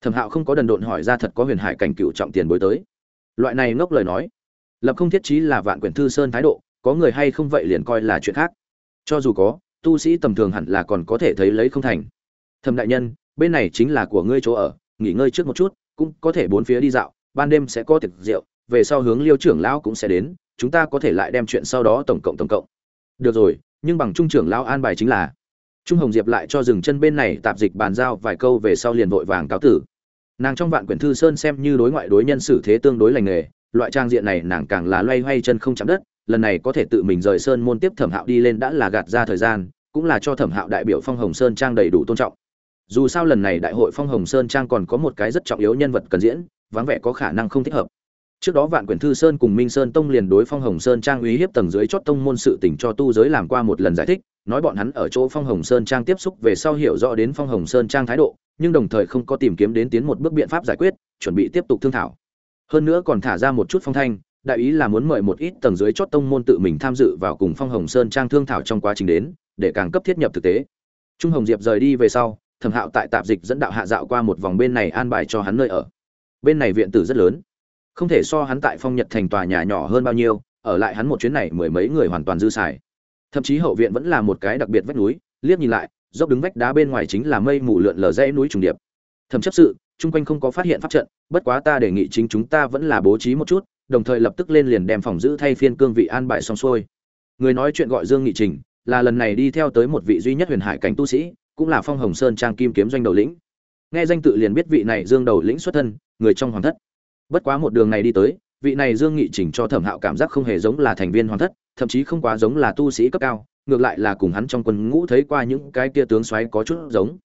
thẩm hạo không có đần độn hỏi ra thật có huyền hải cảnh cựu trọng tiền bối tới loại này ngốc lời nói lập không thiết trí là vạn quyển thư sơn thái độ có người hay không vậy liền coi là chuyện khác cho dù có tu sĩ tầm thường hẳn là còn có thể thấy lấy không thành thẩm đại nhân bên này chính là của ngươi chỗ ở nghỉ ngơi trước một chút cũng có thể bốn phía đi dạo ban đêm sẽ có tiệc rượu, về sau hướng liêu trưởng lão cũng sẽ đến, chúng ta có thể lại đem chuyện sau đó tổng cộng tổng cộng. Được rồi, nhưng bằng trung trưởng lão an bài chính là, trung hồng diệp lại cho dừng chân bên này tạp dịch bàn giao vài câu về sau liền vội vàng cáo tử. Nàng trong vạn quyển thư sơn xem như đối ngoại đối nhân xử thế tương đối lành nghề, loại trang diện này nàng càng là loay hoay chân không chạm đất, lần này có thể tự mình rời sơn môn tiếp thẩm hạo đi lên đã là gạt ra thời gian, cũng là cho thẩm hạo đại biểu phong hồng sơn trang đầy đủ tôn trọng. Dù sao lần này đại hội phong hồng sơn trang còn có một cái rất trọng yếu nhân vật cần diễn vắng vẻ có khả năng không thích hợp. Trước đó vạn quyển thư sơn cùng minh sơn tông liền đối phong hồng sơn trang uy hiếp tầng dưới chót tông môn sự tỉnh cho tu giới làm qua một lần giải thích, nói bọn hắn ở chỗ phong hồng sơn trang tiếp xúc về sau hiểu rõ đến phong hồng sơn trang thái độ, nhưng đồng thời không có tìm kiếm đến tiến một bước biện pháp giải quyết, chuẩn bị tiếp tục thương thảo. Hơn nữa còn thả ra một chút phong thanh, đại ý là muốn mời một ít tầng dưới chót tông môn tự mình tham dự vào cùng phong hồng sơn trang thương thảo trong quá trình đến, để càng cấp thiết nhập thực tế. Trung hồng diệp rời đi về sau, thẩm hạo tại tạp dịch dẫn đạo hạ dạo qua một vòng bên này an bài cho hắn nơi ở bên này viện tử rất lớn. Không thể so hắn tại phong nhật thành tòa nhà nhỏ hơn bao nhiêu, ở lại hắn một chuyến này mười mấy người hoàn toàn dư xài. Thậm chí hậu viện vẫn là một cái đặc biệt vách núi, liếc nhìn lại, dốc đứng vách đá bên ngoài chính là mây mù lượn lờ dãy núi trùng điệp. Thẩm chấp sự, chung quanh không có phát hiện pháp trận, bất quá ta đề nghị chính chúng ta vẫn là bố trí một chút, đồng thời lập tức lên liền đem phòng giữ thay phiên cương vị an bài xong xuôi. Người nói chuyện gọi dương nghị trình, là lần này đi theo tới một vị duy nhất huyền hải cảnh tu sĩ, cũng là phong hồng sơn trang kim kiếm doanh đầu lĩnh. Nghe danh tự liền biết vị này dương đầu lĩnh xuất thân người trong hoàng thất. Bất quá một đường này đi tới, vị này dương nghị chỉnh cho thẩm hạo cảm giác không hề giống là thành viên hoàng thất, thậm chí không quá giống là tu sĩ cấp cao, ngược lại là cùng hắn trong quân ngũ thấy qua những cái kia tướng xoáy có chút giống.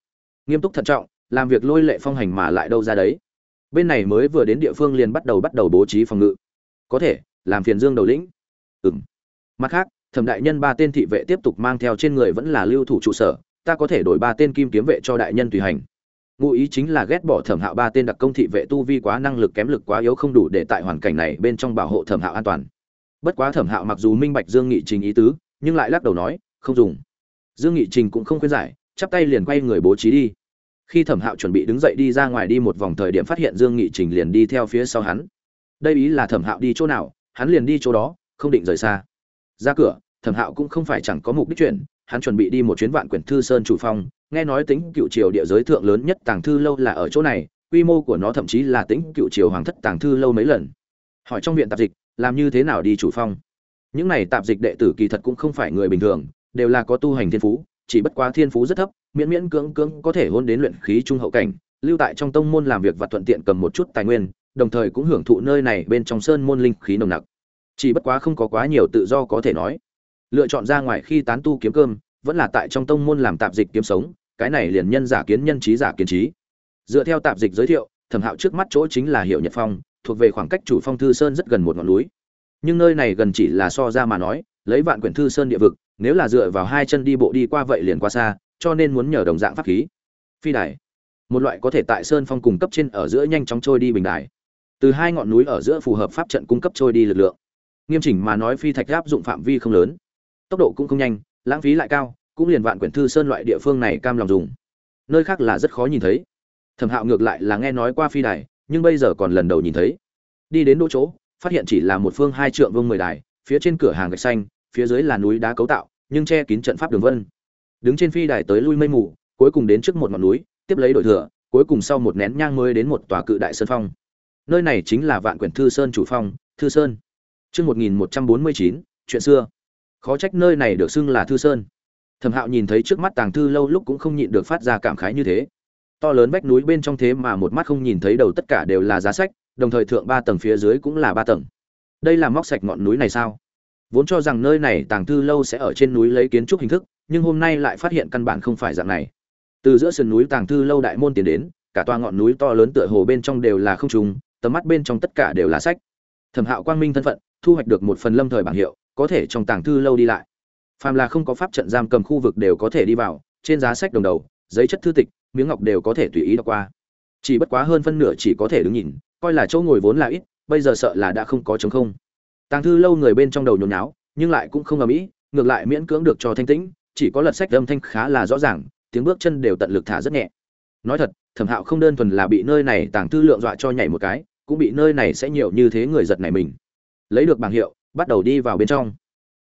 Nghiêm túc thận trọng, làm việc lôi lệ phong hành mà lại đâu ra đấy. Bên này mới vừa đến địa phương liền bắt đầu bắt đầu bố trí phòng ngự. Có thể, làm phiền dương đầu lĩnh. Ừng mặt khác, thẩm đại nhân ba tên thị vệ tiếp tục mang theo trên người vẫn là lưu thủ trụ sở, ta có thể đổi ba tên kim kiếm vệ cho đại nhân tùy hành ngụ ý chính là ghét bỏ thẩm hạo ba tên đặc công thị vệ tu vi quá năng lực kém lực quá yếu không đủ để tại hoàn cảnh này bên trong bảo hộ thẩm hạo an toàn. Bất quá thẩm hạo mặc dù minh bạch dương nghị trình ý tứ, nhưng lại lắc đầu nói, không dùng. Dương nghị trình cũng không khuyên giải, chắp tay liền quay người bố trí đi. Khi thẩm hạo chuẩn bị đứng dậy đi ra ngoài đi một vòng thời điểm phát hiện dương nghị trình liền đi theo phía sau hắn. Đây ý là thẩm hạo đi chỗ nào, hắn liền đi chỗ đó, không định rời xa. Ra cửa, thẩm hạo cũng không phải chẳng có mục đích chuyện hắn chuẩn bị đi một chuyến vạn quyển thư sơn chủ phong, nghe nói tính cựu triều địa giới thượng lớn nhất tàng thư lâu là ở chỗ này, quy mô của nó thậm chí là tính cựu triều hoàng thất tàng thư lâu mấy lần. Hỏi trong viện tạp dịch, làm như thế nào đi chủ phong? Những này tạp dịch đệ tử kỳ thật cũng không phải người bình thường, đều là có tu hành thiên phú, chỉ bất quá thiên phú rất thấp, miễn miễn cưỡng cưỡng có thể hôn đến luyện khí trung hậu cảnh, lưu tại trong tông môn làm việc và thuận tiện cầm một chút tài nguyên, đồng thời cũng hưởng thụ nơi này bên trong sơn môn linh khí nồng nặc. Chỉ bất quá không có quá nhiều tự do có thể nói lựa chọn ra ngoài khi tán tu kiếm cơm, vẫn là tại trong tông môn làm tạp dịch kiếm sống, cái này liền nhân giả kiến nhân trí giả kiến trí. Dựa theo tạp dịch giới thiệu, thẩm hạo trước mắt chỗ chính là hiệu nhật phong, thuộc về khoảng cách chủ phong thư sơn rất gần một ngọn núi. Nhưng nơi này gần chỉ là so ra mà nói, lấy vạn quyển thư sơn địa vực, nếu là dựa vào hai chân đi bộ đi qua vậy liền qua xa, cho nên muốn nhờ đồng dạng pháp khí. Phi đài. Một loại có thể tại sơn phong cung cấp trên ở giữa nhanh chóng trôi đi bình đài. Từ hai ngọn núi ở giữa phù hợp pháp trận cung cấp trôi đi lực lượng. Nghiêm chỉnh mà nói phi thạch áp dụng phạm vi không lớn tốc độ cũng không nhanh, lãng phí lại cao, cũng liền vạn quyển thư sơn loại địa phương này cam lòng dùng. Nơi khác là rất khó nhìn thấy. Thẩm hạo ngược lại là nghe nói qua phi đài, nhưng bây giờ còn lần đầu nhìn thấy. Đi đến đỗ chỗ, phát hiện chỉ là một phương hai trượng vương mười đài, phía trên cửa hàng gạch xanh, phía dưới là núi đá cấu tạo, nhưng che kín trận pháp đường vân. Đứng trên phi đài tới lui mây mù, cuối cùng đến trước một ngọn núi, tiếp lấy đội thừa, cuối cùng sau một nén nhang mới đến một tòa cự đại sơn phong. Nơi này chính là vạn quyển thư sơn chủ phong, thư sơn. Chương một nghìn một trăm bốn mươi chín, chuyện xưa khó trách nơi này được xưng là thư sơn. Thẩm hạo nhìn thấy trước mắt tàng thư lâu lúc cũng không nhịn được phát ra cảm khái như thế. To lớn vách núi bên trong thế mà một mắt không nhìn thấy đầu tất cả đều là giá sách, đồng thời thượng ba tầng phía dưới cũng là ba tầng. Đây là móc sạch ngọn núi này sao? Vốn cho rằng nơi này tàng thư lâu sẽ ở trên núi lấy kiến trúc hình thức, nhưng hôm nay lại phát hiện căn bản không phải dạng này. Từ giữa sườn núi tàng thư lâu đại môn tiến đến, cả toa ngọn núi to lớn tựa hồ bên trong đều là không trùng, tầm mắt bên trong tất cả đều là sách. Thẩm hạo quang minh thân phận, thu hoạch được một phần lâm thời bảng hiệu có thể trong tàng thư lâu đi lại. Phàm là không có pháp trận giam cầm khu vực đều có thể đi vào, trên giá sách đồng đầu, giấy chất thư tịch, miếng ngọc đều có thể tùy ý đọc qua. Chỉ bất quá hơn phân nửa chỉ có thể đứng nhìn, coi là chỗ ngồi vốn là ít, bây giờ sợ là đã không có chống không. Tàng thư lâu người bên trong đầu nhồi náo nhưng lại cũng không ầm ĩ ngược lại miễn cưỡng được cho thanh tĩnh, chỉ có lật sách âm thanh khá là rõ ràng, tiếng bước chân đều tận lực thả rất nhẹ. Nói thật, thẩm hạo không đơn thuần là bị nơi này tàng thư lượng dọa cho nhảy một cái, cũng bị nơi này sẽ nhiều như thế người giật này mình. Lấy được bảng hiệu bắt đầu đi vào bên trong.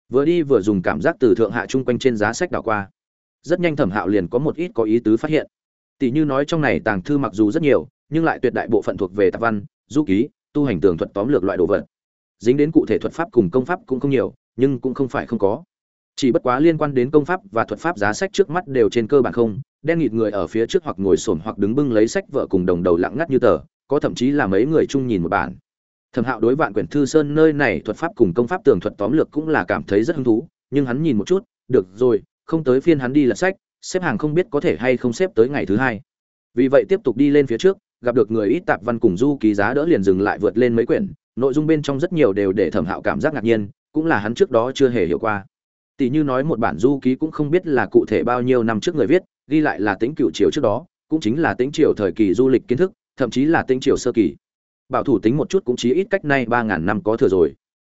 Vừa đi vừa dùng cảm giác từ thượng hạ chung quanh trên giá sách đảo qua. Rất nhanh thẩm hạo liền có một ít có ý tứ phát hiện. Tỷ như nói trong này tàng thư mặc dù rất nhiều, nhưng lại tuyệt đại bộ phận thuộc về tạp văn, du ký, tu hành tường thuật tóm lược loại đồ vật. Dính đến cụ thể thuật pháp cùng công pháp cũng không nhiều, nhưng cũng không phải không có. Chỉ bất quá liên quan đến công pháp và thuật pháp giá sách trước mắt đều trên cơ bản không, đen nghịt người ở phía trước hoặc ngồi sồn hoặc đứng bưng lấy sách vợ cùng đồng đầu lặng ngắt như tờ, có thậm chí là mấy người chung nhìn một bản thẩm hạo đối vạn quyển thư sơn nơi này thuật pháp cùng công pháp tường thuật tóm lược cũng là cảm thấy rất hứng thú, nhưng hắn nhìn một chút, được rồi, không tới phiên hắn đi lật sách, xếp hàng không biết có thể hay không xếp tới ngày thứ hai. Vì vậy tiếp tục đi lên phía trước, gặp được người ít tạp văn cùng du ký giá đỡ liền dừng lại vượt lên mấy quyển, nội dung bên trong rất nhiều đều để thẩm hạo cảm giác ngạc nhiên, cũng là hắn trước đó chưa hề hiểu qua. Tỷ như nói một bản du ký cũng không biết là cụ thể bao nhiêu năm trước người viết, ghi lại là tính cựu triều trước đó, cũng chính là tính triều thời kỳ du lịch kiến thức, thậm chí là tính triều sơ kỳ bảo thủ tính một chút cũng chí ít cách nay ba ngàn năm có thừa rồi.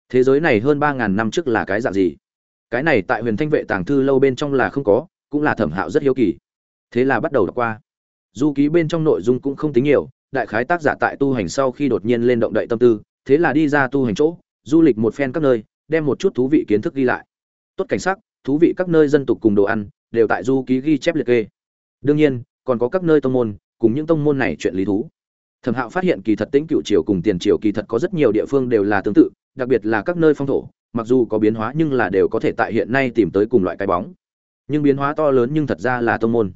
Thế giới này hơn ba ngàn năm trước là cái dạng gì? Cái này tại huyền thanh vệ tàng thư lâu bên trong là không có, cũng là thẩm hạo rất hiếu kỳ. Thế là bắt đầu đọc qua. Du ký bên trong nội dung cũng không tính nhiều, đại khái tác giả tại tu hành sau khi đột nhiên lên động đậy tâm tư, thế là đi ra tu hành chỗ, du lịch một phen các nơi, đem một chút thú vị kiến thức ghi lại. Tốt cảnh sắc, thú vị các nơi dân tục cùng đồ ăn, đều tại du ký ghi chép liệt kê. Đương nhiên, còn có các nơi tông môn, cùng những tông môn này chuyện lý thú thẩm hạo phát hiện kỳ thật tĩnh cựu triều cùng tiền triều kỳ thật có rất nhiều địa phương đều là tương tự, đặc biệt là các nơi phong thổ, mặc dù có biến hóa nhưng là đều có thể tại hiện nay tìm tới cùng loại cái bóng. Nhưng biến hóa to lớn nhưng thật ra là tông môn.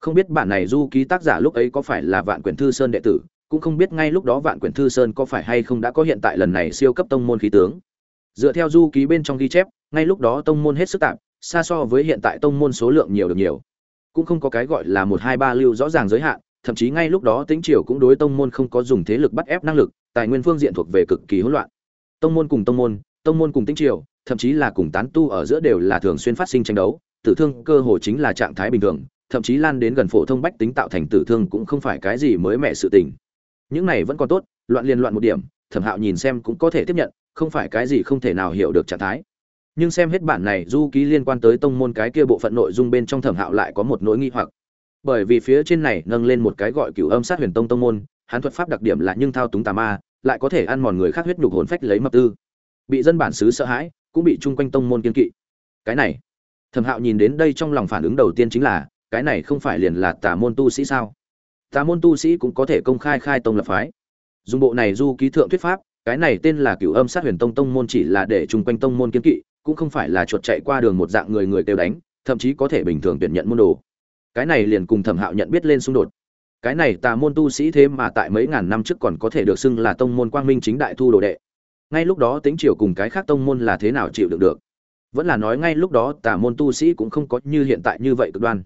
Không biết bản này du ký tác giả lúc ấy có phải là vạn quyển thư sơn đệ tử, cũng không biết ngay lúc đó vạn quyển thư sơn có phải hay không đã có hiện tại lần này siêu cấp tông môn khí tướng. Dựa theo du ký bên trong ghi chép, ngay lúc đó tông môn hết sức tạp xa so với hiện tại tông môn số lượng nhiều được nhiều. Cũng không có cái gọi là một hai ba lưu rõ ràng giới hạn thậm chí ngay lúc đó tính triều cũng đối tông môn không có dùng thế lực bắt ép năng lực, tài nguyên phương diện thuộc về cực kỳ hỗn loạn. Tông môn cùng tông môn tông môn cùng tính triều, thậm chí là cùng tán tu ở giữa đều là thường xuyên phát sinh tranh đấu, tử thương cơ hồ chính là trạng thái bình thường, thậm chí lan đến gần phổ thông bách tính tạo thành tử thương cũng không phải cái gì mới mẻ sự tình. Những này vẫn còn tốt, loạn liên loạn một điểm, thẩm hạo nhìn xem cũng có thể tiếp nhận, không phải cái gì không thể nào hiểu được trạng thái. Nhưng xem hết bản này du ký liên quan tới tông môn cái kia bộ phận nội dung bên trong thẩm hạo lại có một nỗi nghi hoặc bởi vì phía trên này nâng lên một cái gọi cựu âm sát huyền tông tông môn, hắn thuật pháp đặc điểm là nhưng thao túng tà ma, lại có thể ăn mòn người khác huyết nhục hồn phách lấy mập tư. Bị dân bản xứ sợ hãi, cũng bị chung quanh tông môn kiên kỵ. Cái này, thẩm hạo nhìn đến đây trong lòng phản ứng đầu tiên chính là, cái này không phải liền là tà môn tu sĩ sao? Tà môn tu sĩ cũng có thể công khai khai tông lập phái. Dùng bộ này du ký thượng thuyết pháp, cái này tên là cửu âm sát huyền tông tông môn chỉ là để chung quanh tông môn kiên kỵ, cũng không phải là chuột chạy qua đường một dạng người người kêu đánh, thậm chí có thể bình thường tuyển nhận môn đồ cái này liền cùng thẩm hạo nhận biết lên xung đột. Cái này tà môn tu sĩ thế mà tại mấy ngàn năm trước còn có thể được xưng là tông môn quang minh chính đại thu đồ đệ. Ngay lúc đó tính triều cùng cái khác tông môn là thế nào chịu đựng được? Vẫn là nói ngay lúc đó tà môn tu sĩ cũng không có như hiện tại như vậy cực đoan.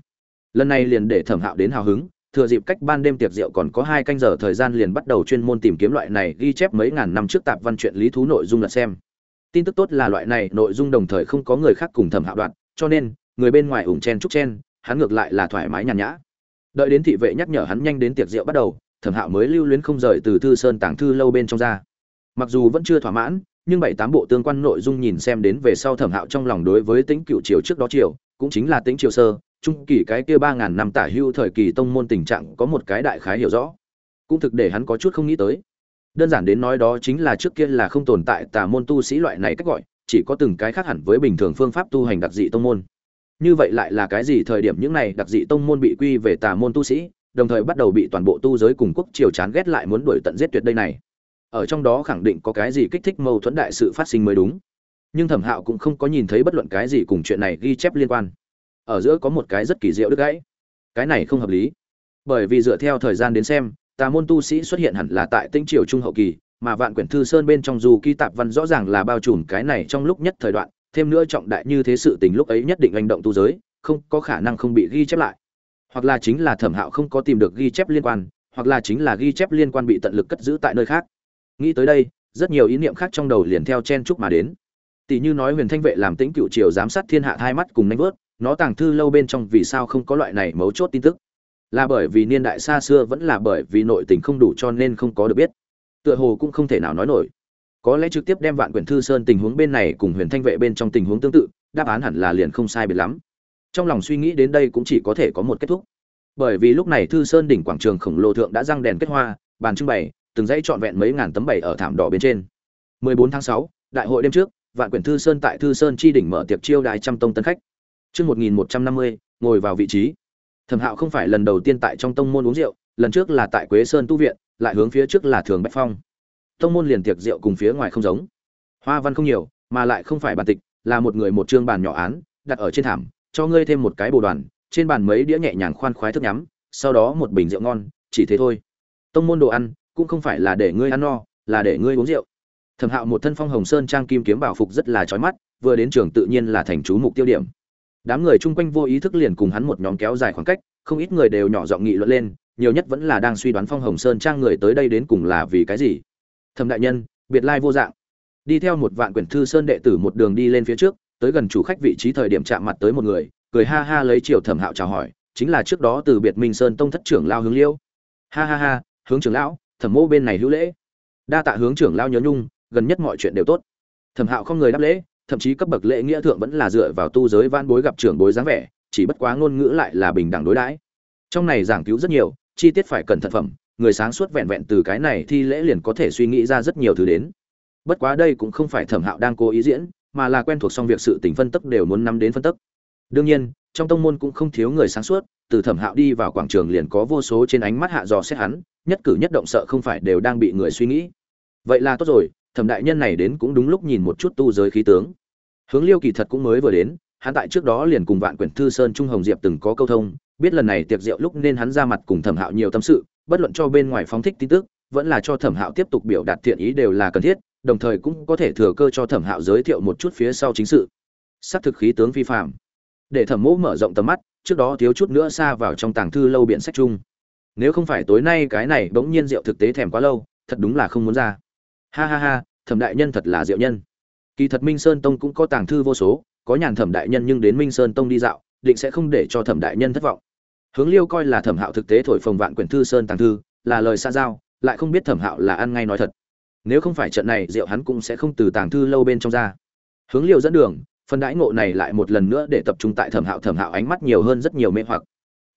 Lần này liền để thẩm hạo đến hào hứng, thừa dịp cách ban đêm tiệc rượu còn có hai canh giờ thời gian liền bắt đầu chuyên môn tìm kiếm loại này ghi chép mấy ngàn năm trước tạp văn chuyện lý thú nội dung là xem. Tin tức tốt là loại này nội dung đồng thời không có người khác cùng thẩm hạo đoạn, cho nên, người bên ngoài ủng chen trúc chen hắn ngược lại là thoải mái nhàn nhã. Đợi đến thị vệ nhắc nhở hắn nhanh đến tiệc rượu bắt đầu, thẩm hạo mới lưu luyến không rời từ thư sơn tàng thư lâu bên trong ra. Mặc dù vẫn chưa thỏa mãn, nhưng bảy tám bộ tương quan nội dung nhìn xem đến về sau thẩm hạo trong lòng đối với tính cựu triều trước đó triều, cũng chính là tính triều sơ, trung kỳ cái kia ba ngàn năm tả hưu thời kỳ tông môn tình trạng có một cái đại khái hiểu rõ. Cũng thực để hắn có chút không nghĩ tới. Đơn giản đến nói đó chính là trước kia là không tồn tại tà môn tu sĩ loại này cách gọi, chỉ có từng cái khác hẳn với bình thường phương pháp tu hành đặc dị tông môn như vậy lại là cái gì thời điểm những này đặc dị tông môn bị quy về tà môn tu sĩ, đồng thời bắt đầu bị toàn bộ tu giới cùng quốc triều chán ghét lại muốn đuổi tận giết tuyệt đây này? Ở trong đó khẳng định có cái gì kích thích mâu thuẫn đại sự phát sinh mới đúng. Nhưng thẩm hạo cũng không có nhìn thấy bất luận cái gì cùng chuyện này ghi chép liên quan. Ở giữa có một cái rất kỳ diệu đứt gãy. Cái này không hợp lý. Bởi vì dựa theo thời gian đến xem, tà môn tu sĩ xuất hiện hẳn là tại tinh triều trung hậu kỳ, mà vạn quyển thư sơn bên trong dù ký tạp văn rõ ràng là bao trùm cái này trong lúc nhất thời đoạn thêm nữa trọng đại như thế sự tình lúc ấy nhất định hành động tu giới, không có khả năng không bị ghi chép lại. Hoặc là chính là thẩm hạo không có tìm được ghi chép liên quan, hoặc là chính là ghi chép liên quan bị tận lực cất giữ tại nơi khác. Nghĩ tới đây, rất nhiều ý niệm khác trong đầu liền theo chen chúc mà đến. Tỷ như nói huyền thanh vệ làm tĩnh cựu triều giám sát thiên hạ hai mắt cùng nhanh vớt, nó tàng thư lâu bên trong vì sao không có loại này mấu chốt tin tức? Là bởi vì niên đại xa xưa vẫn là bởi vì nội tình không đủ cho nên không có được biết. Tựa hồ cũng không thể nào nói nổi có lẽ trực tiếp đem vạn quyển thư sơn tình huống bên này cùng huyền thanh vệ bên trong tình huống tương tự đáp án hẳn là liền không sai biệt lắm trong lòng suy nghĩ đến đây cũng chỉ có thể có một kết thúc bởi vì lúc này thư sơn đỉnh quảng trường khổng lồ thượng đã răng đèn kết hoa bàn trưng bày từng dãy trọn vẹn mấy ngàn tấm bày ở thảm đỏ bên trên 14 tháng 6, đại hội đêm trước vạn quyển thư sơn tại thư sơn chi đỉnh mở tiệc chiêu đài trăm tông tân khách Trước 1150, ngồi vào vị trí. Thẩm Hạo không phải lần đầu tiên tại trong tông môn uống rượu, lần trước là tại Quế Sơn tu viện, lại hướng phía trước là Thường bách Phong. Tông môn liền tiệc rượu cùng phía ngoài không giống. Hoa văn không nhiều, mà lại không phải bàn tịch, là một người một trương bàn nhỏ án, đặt ở trên thảm, cho ngươi thêm một cái bồ đoàn, trên bàn mấy đĩa nhẹ nhàng khoan khoái thức nhắm, sau đó một bình rượu ngon, chỉ thế thôi. Tông môn đồ ăn cũng không phải là để ngươi ăn no, là để ngươi uống rượu. Thẩm Hạo một thân phong hồng sơn trang kim kiếm bảo phục rất là chói mắt, vừa đến trường tự nhiên là thành chú mục tiêu điểm đám người chung quanh vô ý thức liền cùng hắn một nhóm kéo dài khoảng cách không ít người đều nhỏ giọng nghị luận lên nhiều nhất vẫn là đang suy đoán phong hồng sơn trang người tới đây đến cùng là vì cái gì thẩm đại nhân, biệt lai vô dạng. Đi theo một vạn quyển thư sơn đệ tử một đường đi lên phía trước, tới gần chủ khách vị trí thời điểm chạm mặt tới một người, cười ha ha lấy chiều thẩm hạo chào hỏi, chính là trước đó từ biệt minh sơn tông thất trưởng lao hướng liêu. Ha ha ha, hướng trưởng lão, thẩm mô bên này hữu lễ. Đa tạ hướng trưởng lao nhớ nhung, gần nhất mọi chuyện đều tốt. Thẩm hạo không người đáp lễ, thậm chí cấp bậc lễ nghĩa thượng vẫn là dựa vào tu giới van bối gặp trưởng bối dáng vẻ, chỉ bất quá ngôn ngữ lại là bình đẳng đối đãi. Trong này giảng cứu rất nhiều, chi tiết phải cẩn thận phẩm người sáng suốt vẹn vẹn từ cái này thi lễ liền có thể suy nghĩ ra rất nhiều thứ đến. Bất quá đây cũng không phải thẩm hạo đang cố ý diễn, mà là quen thuộc xong việc sự tình phân tức đều muốn nắm đến phân tức. Đương nhiên, trong tông môn cũng không thiếu người sáng suốt, từ thẩm hạo đi vào quảng trường liền có vô số trên ánh mắt hạ dò xét hắn, nhất cử nhất động sợ không phải đều đang bị người suy nghĩ. Vậy là tốt rồi, thẩm đại nhân này đến cũng đúng lúc nhìn một chút tu giới khí tướng. Hướng liêu kỳ thật cũng mới vừa đến, hắn tại trước đó liền cùng vạn quyển thư sơn trung hồng diệp từng có câu thông, biết lần này tiệc rượu lúc nên hắn ra mặt cùng thẩm hạo nhiều tâm sự bất luận cho bên ngoài phóng thích tin tức, vẫn là cho thẩm hạo tiếp tục biểu đạt thiện ý đều là cần thiết, đồng thời cũng có thể thừa cơ cho thẩm hạo giới thiệu một chút phía sau chính sự. Sát thực khí tướng vi phạm để thẩm mỗ mở rộng tầm mắt, trước đó thiếu chút nữa xa vào trong tàng thư lâu biện sách chung. Nếu không phải tối nay cái này bỗng nhiên rượu thực tế thèm quá lâu, thật đúng là không muốn ra. Ha ha ha, thẩm đại nhân thật là diệu nhân. Kỳ thật minh sơn tông cũng có tàng thư vô số, có nhàn thẩm đại nhân nhưng đến minh sơn tông đi dạo, định sẽ không để cho thẩm đại nhân thất vọng hướng liêu coi là thẩm hạo thực tế thổi phồng vạn quyển thư sơn tàng thư, là lời xa giao, lại không biết thẩm hạo là ăn ngay nói thật. Nếu không phải trận này, rượu hắn cũng sẽ không từ tàng thư lâu bên trong ra. Hướng liêu dẫn đường, phần đãi ngộ này lại một lần nữa để tập trung tại thẩm hạo thẩm hạo ánh mắt nhiều hơn rất nhiều mê hoặc.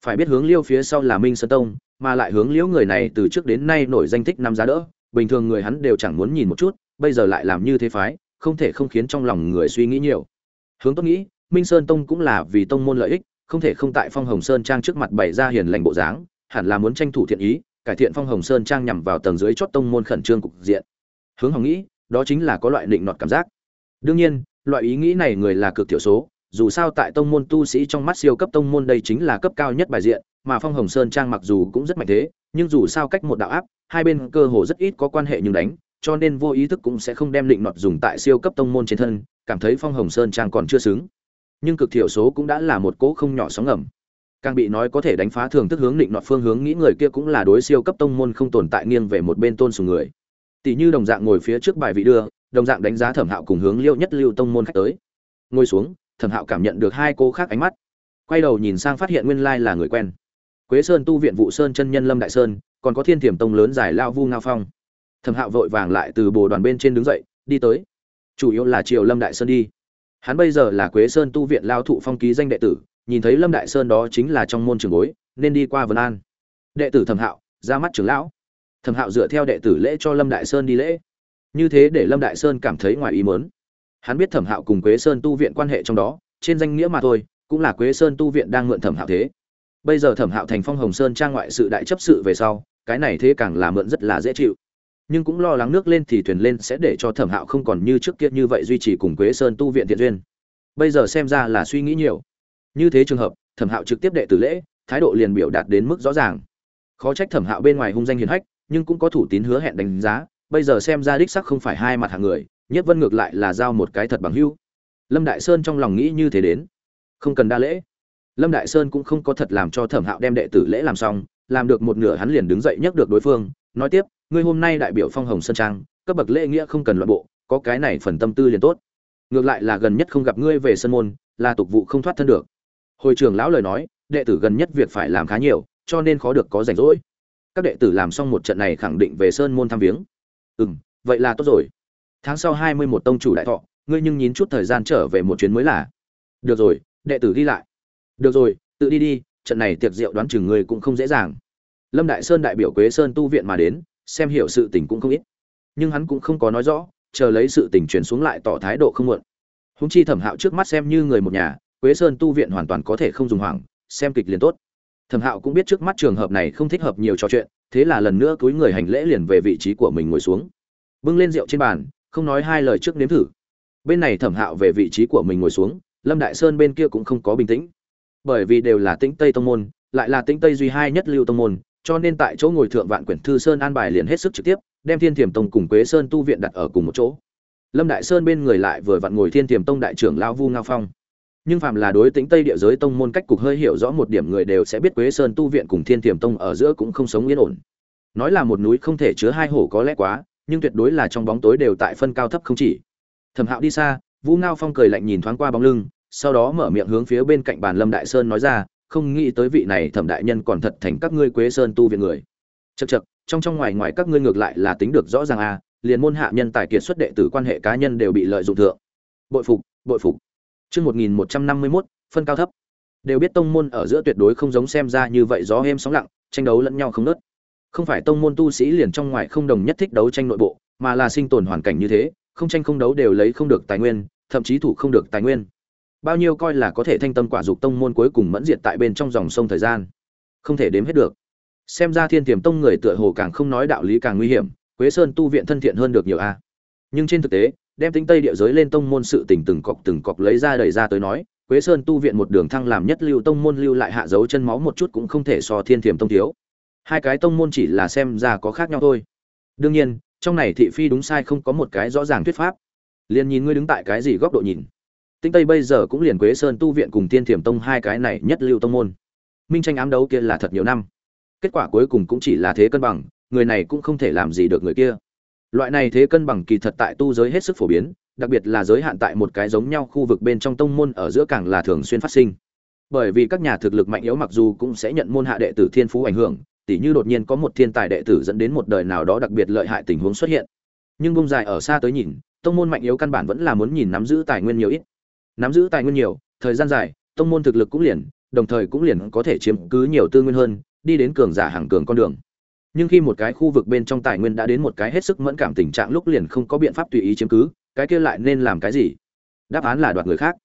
Phải biết hướng liêu phía sau là minh sơn tông, mà lại hướng liễu người này từ trước đến nay nổi danh thích năm giá đỡ, bình thường người hắn đều chẳng muốn nhìn một chút, bây giờ lại làm như thế phái, không thể không khiến trong lòng người suy nghĩ nhiều. Hướng tốt nghĩ, minh sơn tông cũng là vì tông môn lợi ích không thể không tại phong hồng sơn trang trước mặt bày ra hiền lành bộ dáng, hẳn là muốn tranh thủ thiện ý, cải thiện phong hồng sơn trang nhằm vào tầng dưới chót tông môn khẩn trương cục diện. Hướng hồng nghĩ, đó chính là có loại định nọt cảm giác. Đương nhiên, loại ý nghĩ này người là cực thiểu số, dù sao tại tông môn tu sĩ trong mắt siêu cấp tông môn đây chính là cấp cao nhất bài diện, mà phong hồng sơn trang mặc dù cũng rất mạnh thế, nhưng dù sao cách một đạo áp, hai bên cơ hồ rất ít có quan hệ nhưng đánh, cho nên vô ý thức cũng sẽ không đem định nọt dùng tại siêu cấp tông môn trên thân, cảm thấy phong hồng sơn trang còn chưa xứng nhưng cực thiểu số cũng đã là một cỗ không nhỏ sóng ngầm. Càng bị nói có thể đánh phá thường thức hướng định nọt phương hướng nghĩ người kia cũng là đối siêu cấp tông môn không tồn tại nghiêng về một bên tôn sùng người. Tỷ như đồng dạng ngồi phía trước bài vị đưa, đồng dạng đánh giá thẩm hạo cùng hướng liêu nhất lưu tông môn khách tới. Ngồi xuống, thẩm hạo cảm nhận được hai cô khác ánh mắt. Quay đầu nhìn sang phát hiện nguyên lai là người quen. Quế sơn tu viện vụ sơn chân nhân lâm đại sơn, còn có thiên thiểm tông lớn giải lao vu ngao phong. Thẩm hạo vội vàng lại từ bồ đoàn bên trên đứng dậy, đi tới. Chủ yếu là triều lâm đại sơn đi hắn bây giờ là quế sơn tu viện lao thụ phong ký danh đệ tử, nhìn thấy lâm đại sơn đó chính là trong môn trường bối, nên đi qua vân an. Đệ tử thẩm hạo, ra mắt trưởng lão. Thẩm hạo dựa theo đệ tử lễ cho lâm đại sơn đi lễ. Như thế để lâm đại sơn cảm thấy ngoài ý mớn hắn biết thẩm hạo cùng quế sơn tu viện quan hệ trong đó, trên danh nghĩa mà thôi, cũng là quế sơn tu viện đang mượn thẩm hạo thế. Bây giờ thẩm hạo thành phong hồng sơn trang ngoại sự đại chấp sự về sau, cái này thế càng là mượn rất là dễ chịu nhưng cũng lo lắng nước lên thì thuyền lên sẽ để cho thẩm hạo không còn như trước kia như vậy duy trì cùng quế sơn tu viện thiện duyên. Bây giờ xem ra là suy nghĩ nhiều. Như thế trường hợp, thẩm hạo trực tiếp đệ tử lễ, thái độ liền biểu đạt đến mức rõ ràng. Khó trách thẩm hạo bên ngoài hung danh hiền hách, nhưng cũng có thủ tín hứa hẹn đánh giá, bây giờ xem ra đích sắc không phải hai mặt hàng người, nhất vân ngược lại là giao một cái thật bằng hưu lâm đại sơn trong lòng nghĩ như thế đến. Không cần đa lễ. Lâm đại sơn cũng không có thật làm cho thẩm hạo đem đệ tử lễ làm xong, làm được một nửa hắn liền đứng dậy nhắc được đối phương, nói tiếp ngươi hôm nay đại biểu phong hồng sơn trang, cấp bậc lễ nghĩa không cần loại bộ, có cái này phần tâm tư liền tốt. Ngược lại là gần nhất không gặp ngươi về sân môn, là tục vụ không thoát thân được. Hồi trưởng lão lời nói, đệ tử gần nhất việc phải làm khá nhiều, cho nên khó được có rảnh rỗi. Các đệ tử làm xong một trận này khẳng định về sơn môn thăm viếng. Ừ m vậy là tốt rồi. Tháng sau hai mươi một tông chủ đại thọ, ngươi nhưng nhín chút thời gian trở về một chuyến mới là. Được rồi, đệ tử đi lại. Được rồi, tự đi đi, trận này tiệc rượu đoán chừng ngươi cũng không dễ dàng. Lâm đại sơn đại biểu quế sơn tu viện mà đến xem hiểu sự tình cũng không ít. Nhưng hắn cũng không có nói rõ, chờ lấy sự tình truyền xuống lại tỏ thái độ không muộn. Húng chi thẩm hạo trước mắt xem như người một nhà, quế sơn tu viện hoàn toàn có thể không dùng hoảng, xem kịch liền tốt. Thẩm hạo cũng biết trước mắt trường hợp này không thích hợp nhiều trò chuyện, thế là lần nữa túi người hành lễ liền về vị trí của mình ngồi xuống. Bưng lên rượu trên bàn, không nói hai lời trước nếm thử. Bên này thẩm hạo về vị trí của mình ngồi xuống, lâm đại sơn bên kia cũng không có bình tĩnh. Bởi vì đều là tĩnh tây tông môn, lại là tĩnh tây duy hai nhất lưu tông môn cho nên tại chỗ ngồi thượng vạn quyển thư sơn an bài liền hết sức trực tiếp, đem thiên thiểm tông cùng quế sơn tu viện đặt ở cùng một chỗ. Lâm đại sơn bên người lại vừa vặn ngồi thiên thiểm tông đại trưởng lao vu ngao phong. Nhưng phàm là đối tính tây địa giới tông môn cách cục hơi hiểu rõ một điểm người đều sẽ biết quế sơn tu viện cùng thiên thiểm tông ở giữa cũng không sống yên ổn. Nói là một núi không thể chứa hai hổ có lẽ quá, nhưng tuyệt đối là trong bóng tối đều tại phân cao thấp không chỉ. Thẩm hạo đi xa vũ ngao phong cười lạnh nhìn thoáng qua bóng lưng, sau đó mở miệng hướng phía bên cạnh bàn lâm đại sơn nói ra không nghĩ tới vị này thẩm đại nhân còn thật thành các ngươi quế sơn tu viện người. Chật chật trong trong ngoài ngoài các ngươi ngược lại là tính được rõ ràng à liền môn hạ nhân tài kiệt xuất đệ tử quan hệ cá nhân đều bị lợi dụng thượng. Bội phục bội phục. Chương một nghìn một trăm năm mươi mốt, phân cao thấp. Đều biết tông môn ở giữa tuyệt đối không giống xem ra như vậy gió êm sóng lặng, tranh đấu lẫn nhau không nớt không phải tông môn tu sĩ liền trong ngoài không đồng nhất thích đấu tranh nội bộ, mà là sinh tồn hoàn cảnh như thế, không tranh không đấu đều lấy không được tài nguyên, thậm chí thủ không được tài nguyên bao nhiêu coi là có thể thanh tâm quả dục tông môn cuối cùng mẫn diệt tại bên trong dòng sông thời gian. Không thể đếm hết được. Xem ra thiên tiềm tông người tựa hồ càng không nói đạo lý càng nguy hiểm, quế sơn tu viện thân thiện hơn được nhiều a. Nhưng trên thực tế, đem tính tây địa giới lên tông môn sự tình từng cọc từng cọc lấy ra đẩy ra tới nói, quế sơn tu viện một đường thăng làm nhất lưu tông môn lưu lại hạ dấu chân máu một chút cũng không thể so thiên thiềm tông thiếu. Hai cái tông môn chỉ là xem ra có khác nhau thôi. Đương nhiên, trong này thị phi đúng sai không có một cái rõ ràng thuyết pháp. Liền nhìn ngươi đứng tại cái gì góc độ nhìn? Tinh tây bây giờ cũng liền quế sơn tu viện cùng tiên thiểm tông hai cái này nhất lưu tông môn. Minh tranh ám đấu kia là thật nhiều năm. Kết quả cuối cùng cũng chỉ là thế cân bằng, người này cũng không thể làm gì được người kia. Loại này thế cân bằng kỳ thật tại tu giới hết sức phổ biến, đặc biệt là giới hạn tại một cái giống nhau khu vực bên trong tông môn ở giữa càng là thường xuyên phát sinh. Bởi vì các nhà thực lực mạnh yếu mặc dù cũng sẽ nhận môn hạ đệ tử thiên phú ảnh hưởng, tỉ như đột nhiên có một thiên tài đệ tử dẫn đến một đời nào đó đặc biệt lợi hại tình huống xuất hiện. Nhưng bông dài ở xa tới nhìn, tông môn mạnh yếu căn bản vẫn là muốn nhìn nắm giữ tài nguyên nhiều ít nắm giữ tài nguyên nhiều, thời gian dài, tông môn thực lực cũng liền, đồng thời cũng liền có thể chiếm cứ nhiều tư nguyên hơn, đi đến cường giả hàng cường con đường. Nhưng khi một cái khu vực bên trong tài nguyên đã đến một cái hết sức mẫn cảm tình trạng lúc liền không có biện pháp tùy ý chiếm cứ, cái kia lại nên làm cái gì? Đáp án là đoạt người khác.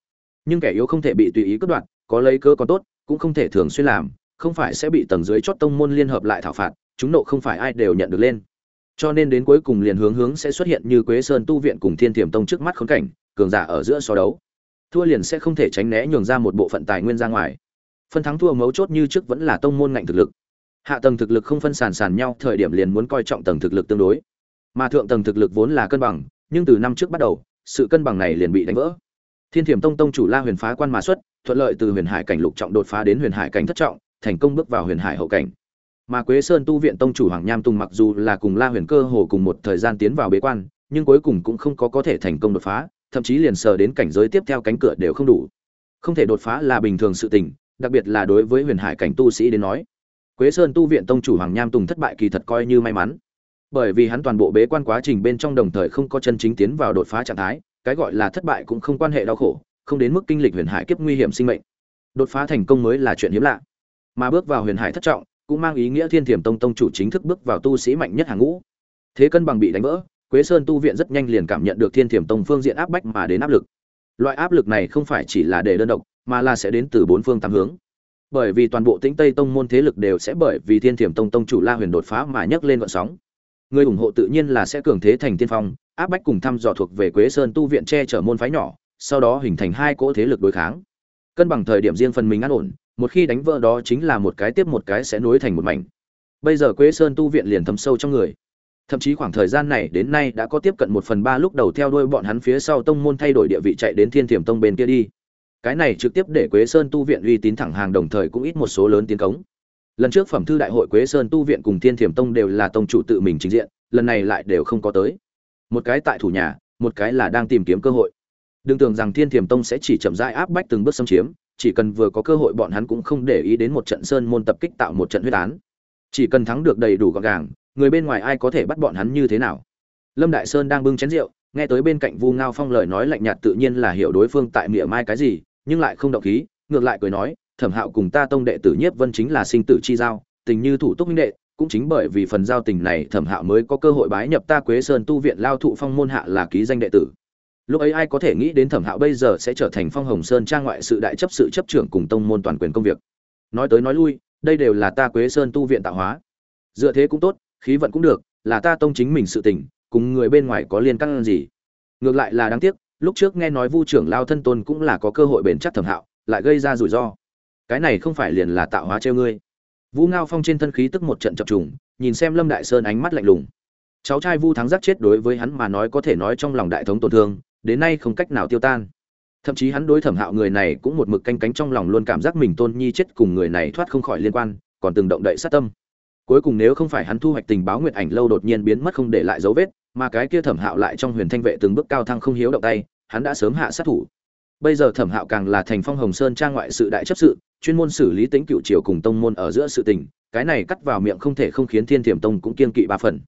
Nhưng kẻ yếu không thể bị tùy ý cướp đoạt, có lấy cơ còn tốt, cũng không thể thường xuyên làm, không phải sẽ bị tầng dưới chót tông môn liên hợp lại thảo phạt, chúng nộ không phải ai đều nhận được lên. Cho nên đến cuối cùng liền hướng hướng sẽ xuất hiện như quế sơn tu viện cùng thiên thiểm tông trước mắt khốn cảnh, cường giả ở giữa so đấu thua liền sẽ không thể tránh né nhường ra một bộ phận tài nguyên ra ngoài. Phân thắng thua mấu chốt như trước vẫn là tông môn ngạnh thực lực. Hạ tầng thực lực không phân sàn sàn nhau, thời điểm liền muốn coi trọng tầng thực lực tương đối. Mà thượng tầng thực lực vốn là cân bằng, nhưng từ năm trước bắt đầu, sự cân bằng này liền bị đánh vỡ. Thiên thiểm tông tông chủ la huyền phá quan mà xuất, thuận lợi từ huyền hải cảnh lục trọng đột phá đến huyền hải cảnh thất trọng, thành công bước vào huyền hải hậu cảnh. Mà quế sơn tu viện tông chủ hoàng nham tùng mặc dù là cùng la huyền cơ hồ cùng một thời gian tiến vào bế quan, nhưng cuối cùng cũng không có có thể thành công đột phá thậm chí liền sờ đến cảnh giới tiếp theo cánh cửa đều không đủ. Không thể đột phá là bình thường sự tình, đặc biệt là đối với huyền hải cảnh tu sĩ đến nói. Quế sơn tu viện tông chủ hoàng nham tùng thất bại kỳ thật coi như may mắn. Bởi vì hắn toàn bộ bế quan quá trình bên trong đồng thời không có chân chính tiến vào đột phá trạng thái, cái gọi là thất bại cũng không quan hệ đau khổ, không đến mức kinh lịch huyền hải kiếp nguy hiểm sinh mệnh. Đột phá thành công mới là chuyện hiếm lạ. Mà bước vào huyền hải thất trọng, cũng mang ý nghĩa thiên thiểm tông tông chủ chính thức bước vào tu sĩ mạnh nhất hàng ngũ. Thế cân bằng bị đánh vỡ quế sơn tu viện rất nhanh liền cảm nhận được thiên thiểm tông phương diện áp bách mà đến áp lực. Loại áp lực này không phải chỉ là để đơn độc, mà là sẽ đến từ bốn phương tám hướng. Bởi vì toàn bộ tĩnh tây tông môn thế lực đều sẽ bởi vì thiên thiểm tông tông chủ la huyền đột phá mà nhấc lên gợn sóng. Người ủng hộ tự nhiên là sẽ cường thế thành tiên phong, áp bách cùng thăm dò thuộc về quế sơn tu viện che chở môn phái nhỏ, sau đó hình thành hai cỗ thế lực đối kháng. Cân bằng thời điểm riêng phần mình an ổn, một khi đánh vỡ đó chính là một cái tiếp một cái sẽ nối thành một mảnh. Bây giờ quế sơn tu viện liền thấm sâu trong người thậm chí khoảng thời gian này đến nay đã có tiếp cận một phần ba lúc đầu theo đuôi bọn hắn phía sau tông môn thay đổi địa vị chạy đến thiên thiểm tông bên kia đi. Cái này trực tiếp để quế sơn tu viện uy tín thẳng hàng đồng thời cũng ít một số lớn tiến cống. Lần trước phẩm thư đại hội quế sơn tu viện cùng thiên thiểm tông đều là tông chủ tự mình trình diện, lần này lại đều không có tới. Một cái tại thủ nhà, một cái là đang tìm kiếm cơ hội. Đừng tưởng rằng thiên thiểm tông sẽ chỉ chậm rãi áp bách từng bước xâm chiếm, chỉ cần vừa có cơ hội bọn hắn cũng không để ý đến một trận sơn môn tập kích tạo một trận huyết án. Chỉ cần thắng được đầy đủ gọn gàng người bên ngoài ai có thể bắt bọn hắn như thế nào? Lâm đại sơn đang bưng chén rượu, nghe tới bên cạnh vu ngao phong lời nói lạnh nhạt tự nhiên là hiểu đối phương tại mỉa mai cái gì, nhưng lại không động khí, ngược lại cười nói, thẩm hạo cùng ta tông đệ tử nhiếp vân chính là sinh tử chi giao, tình như thủ túc minh đệ, cũng chính bởi vì phần giao tình này thẩm hạo mới có cơ hội bái nhập ta quế sơn tu viện lao thụ phong môn hạ là ký danh đệ tử. Lúc ấy ai có thể nghĩ đến thẩm hạo bây giờ sẽ trở thành phong hồng sơn trang ngoại sự đại chấp sự chấp trưởng cùng tông môn toàn quyền công việc. Nói tới nói lui, đây đều là ta quế sơn tu viện tạo hóa. Dựa thế cũng tốt khí vận cũng được, là ta tông chính mình sự tình, cùng người bên ngoài có liên căn gì. Ngược lại là đáng tiếc, lúc trước nghe nói vu trưởng lao thân tôn cũng là có cơ hội bền chắc thẩm hạo, lại gây ra rủi ro. Cái này không phải liền là tạo hóa treo ngươi. Vu ngao phong trên thân khí tức một trận chập trùng, nhìn xem lâm đại sơn ánh mắt lạnh lùng. Cháu trai vu thắng giác chết đối với hắn mà nói có thể nói trong lòng đại thống tổn thương, đến nay không cách nào tiêu tan. Thậm chí hắn đối thẩm hạo người này cũng một mực canh cánh trong lòng luôn cảm giác mình tôn nhi chết cùng người này thoát không khỏi liên quan, còn từng động đậy sát tâm cuối cùng nếu không phải hắn thu hoạch tình báo nguyệt ảnh lâu đột nhiên biến mất không để lại dấu vết, mà cái kia thẩm hạo lại trong huyền thanh vệ từng bước cao thăng không hiếu động tay, hắn đã sớm hạ sát thủ. Bây giờ thẩm hạo càng là thành phong hồng sơn trang ngoại sự đại chấp sự, chuyên môn xử lý tính cựu triều cùng tông môn ở giữa sự tình, cái này cắt vào miệng không thể không khiến thiên thiểm tông cũng kiên kỵ ba phần.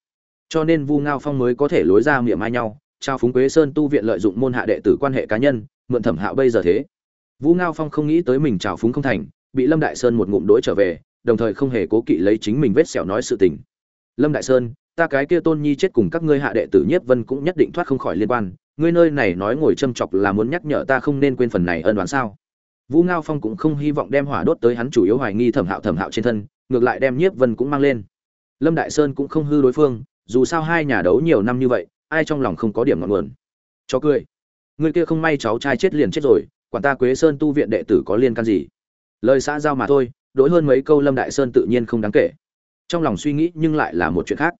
Cho nên vu ngao phong mới có thể lối ra miệng ai nhau, trao phúng quế sơn tu viện lợi dụng môn hạ đệ tử quan hệ cá nhân, mượn thẩm hạo bây giờ thế. Vũ ngao phong không nghĩ tới mình trào phúng không thành, bị lâm đại sơn một ngụm đỗi trở về đồng thời không hề cố kỵ lấy chính mình vết sẹo nói sự tình. Lâm đại sơn, ta cái kia tôn nhi chết cùng các ngươi hạ đệ tử nhiếp vân cũng nhất định thoát không khỏi liên quan. Ngươi nơi này nói ngồi châm chọc là muốn nhắc nhở ta không nên quên phần này ân đoán sao? Vũ ngao phong cũng không hy vọng đem hỏa đốt tới hắn chủ yếu hoài nghi thẩm hạo thẩm hạo trên thân, ngược lại đem nhiếp vân cũng mang lên. Lâm đại sơn cũng không hư đối phương, dù sao hai nhà đấu nhiều năm như vậy, ai trong lòng không có điểm ngọn nguồn. Cho cười. Người kia không may cháu trai chết liền chết rồi, quản ta quế sơn tu viện đệ tử có liên can gì? Lời xã giao mà thôi đối hơn mấy câu lâm đại sơn tự nhiên không đáng kể. Trong lòng suy nghĩ nhưng lại là một chuyện khác.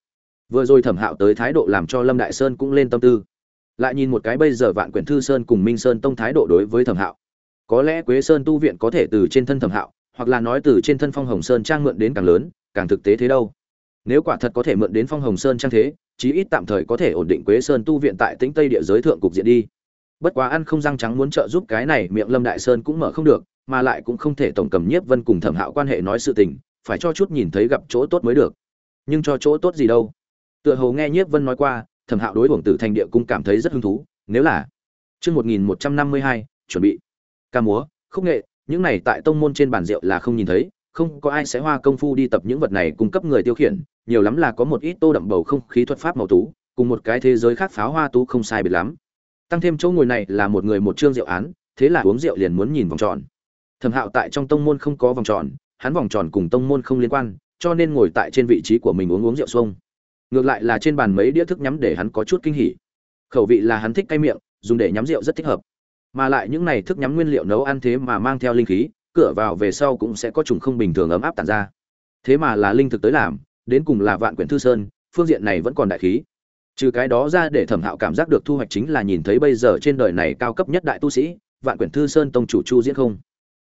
Vừa rồi thẩm hạo tới thái độ làm cho lâm đại sơn cũng lên tâm tư. Lại nhìn một cái bây giờ vạn quyển thư sơn cùng minh sơn tông thái độ đối với thẩm hạo. Có lẽ quế sơn tu viện có thể từ trên thân thẩm hạo, hoặc là nói từ trên thân phong hồng sơn trang mượn đến càng lớn, càng thực tế thế đâu. Nếu quả thật có thể mượn đến phong hồng sơn trang thế, chí ít tạm thời có thể ổn định quế sơn tu viện tại tĩnh tây địa giới thượng cục diện đi. Bất quá ăn không răng trắng muốn trợ giúp cái này miệng lâm đại sơn cũng mở không được mà lại cũng không thể tổng cầm nhiếp vân cùng thẩm hạo quan hệ nói sự tình, phải cho chút nhìn thấy gặp chỗ tốt mới được. Nhưng cho chỗ tốt gì đâu? Tựa hồ nghe nhiếp vân nói qua, thẩm hạo đối hưởng tử thành địa cung cảm thấy rất hứng thú, nếu là chương một nghìn một trăm năm mươi hai, chuẩn bị. Ca múa, khúc nghệ, những này tại tông môn trên bàn rượu là không nhìn thấy, không có ai sẽ hoa công phu đi tập những vật này cung cấp người tiêu khiển, nhiều lắm là có một ít tô đậm bầu không khí thuật pháp màu tú, cùng một cái thế giới khác pháo hoa tú không sai biệt lắm. Tăng thêm chỗ ngồi này là một người một chương rượu án, thế là uống rượu liền muốn nhìn vòng tròn thẩm hạo tại trong tông môn không có vòng tròn, hắn vòng tròn cùng tông môn không liên quan, cho nên ngồi tại trên vị trí của mình uống uống rượu xuông. Ngược lại là trên bàn mấy đĩa thức nhắm để hắn có chút kinh hỉ. Khẩu vị là hắn thích cay miệng, dùng để nhắm rượu rất thích hợp. Mà lại những này thức nhắm nguyên liệu nấu ăn thế mà mang theo linh khí, cửa vào về sau cũng sẽ có trùng không bình thường ấm áp tàn ra. Thế mà là linh thực tới làm, đến cùng là vạn quyển thư sơn, phương diện này vẫn còn đại khí. Trừ cái đó ra để thẩm hạo cảm giác được thu hoạch chính là nhìn thấy bây giờ trên đời này cao cấp nhất đại tu sĩ, vạn quyển thư sơn tông chủ chu diễn không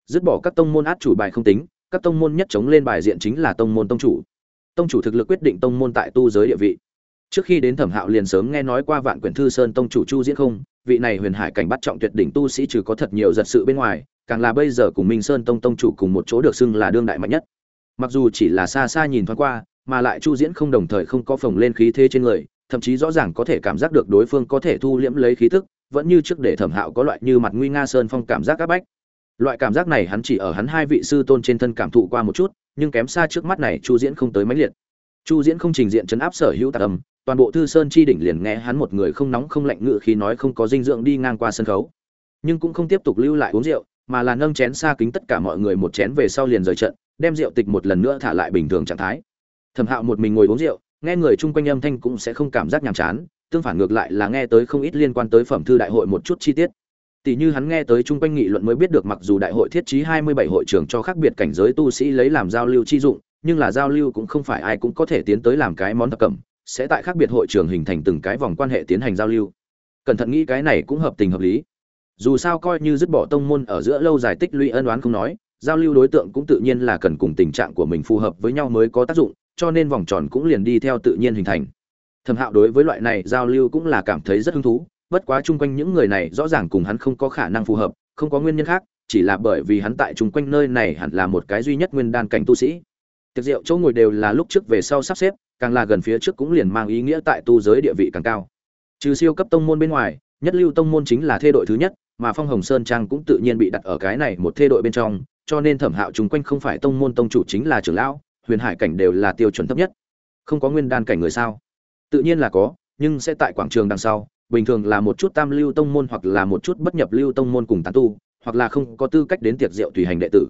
dứt bỏ các tông môn át chủ bài không tính, các tông môn nhất chống lên bài diện chính là tông môn tông chủ. Tông chủ thực lực quyết định tông môn tại tu giới địa vị. Trước khi đến thẩm hạo liền sớm nghe nói qua vạn quyển thư sơn tông chủ chu diễn không, vị này huyền hải cảnh bắt trọng tuyệt đỉnh tu sĩ trừ có thật nhiều giật sự bên ngoài, càng là bây giờ cùng minh sơn tông tông chủ cùng một chỗ được xưng là đương đại mạnh nhất. Mặc dù chỉ là xa xa nhìn thoáng qua, mà lại chu diễn không đồng thời không có phồng lên khí thế trên người, thậm chí rõ ràng có thể cảm giác được đối phương có thể thu liễm lấy khí tức, vẫn như trước để thẩm hạo có loại như mặt nguy nga sơn phong cảm giác áp bách loại cảm giác này hắn chỉ ở hắn hai vị sư tôn trên thân cảm thụ qua một chút, nhưng kém xa trước mắt này chu diễn không tới máy liệt. Chu diễn không trình diện chấn áp sở hữu tạc âm, toàn bộ thư sơn chi đỉnh liền nghe hắn một người không nóng không lạnh ngự khi nói không có dinh dưỡng đi ngang qua sân khấu. Nhưng cũng không tiếp tục lưu lại uống rượu, mà là nâng chén xa kính tất cả mọi người một chén về sau liền rời trận, đem rượu tịch một lần nữa thả lại bình thường trạng thái. Thẩm hạo một mình ngồi uống rượu, nghe người chung quanh âm thanh cũng sẽ không cảm giác nhàm chán, tương phản ngược lại là nghe tới không ít liên quan tới phẩm thư đại hội một chút chi tiết tỷ như hắn nghe tới chung quanh nghị luận mới biết được mặc dù đại hội thiết trí 27 hội trưởng cho khác biệt cảnh giới tu sĩ lấy làm giao lưu chi dụng, nhưng là giao lưu cũng không phải ai cũng có thể tiến tới làm cái món thập cẩm sẽ tại khác biệt hội trưởng hình thành từng cái vòng quan hệ tiến hành giao lưu. Cẩn thận nghĩ cái này cũng hợp tình hợp lý. Dù sao coi như dứt bỏ tông môn ở giữa lâu dài tích lũy ân oán không nói, giao lưu đối tượng cũng tự nhiên là cần cùng tình trạng của mình phù hợp với nhau mới có tác dụng, cho nên vòng tròn cũng liền đi theo tự nhiên hình thành. Thẩm hạo đối với loại này giao lưu cũng là cảm thấy rất hứng thú bất quá chung quanh những người này rõ ràng cùng hắn không có khả năng phù hợp, không có nguyên nhân khác, chỉ là bởi vì hắn tại chung quanh nơi này hẳn là một cái duy nhất nguyên đan cảnh tu sĩ. Tiệc rượu chỗ ngồi đều là lúc trước về sau sắp xếp, càng là gần phía trước cũng liền mang ý nghĩa tại tu giới địa vị càng cao. Trừ siêu cấp tông môn bên ngoài, nhất lưu tông môn chính là thê đội thứ nhất, mà phong hồng sơn trang cũng tự nhiên bị đặt ở cái này một thê đội bên trong, cho nên thẩm hạo chung quanh không phải tông môn tông chủ chính là trưởng lão, huyền hải cảnh đều là tiêu chuẩn thấp nhất. Không có nguyên đan cảnh người sao? Tự nhiên là có, nhưng sẽ tại quảng trường đằng sau bình thường là một chút tam lưu tông môn hoặc là một chút bất nhập lưu tông môn cùng tán tu hoặc là không có tư cách đến tiệc rượu tùy hành đệ tử.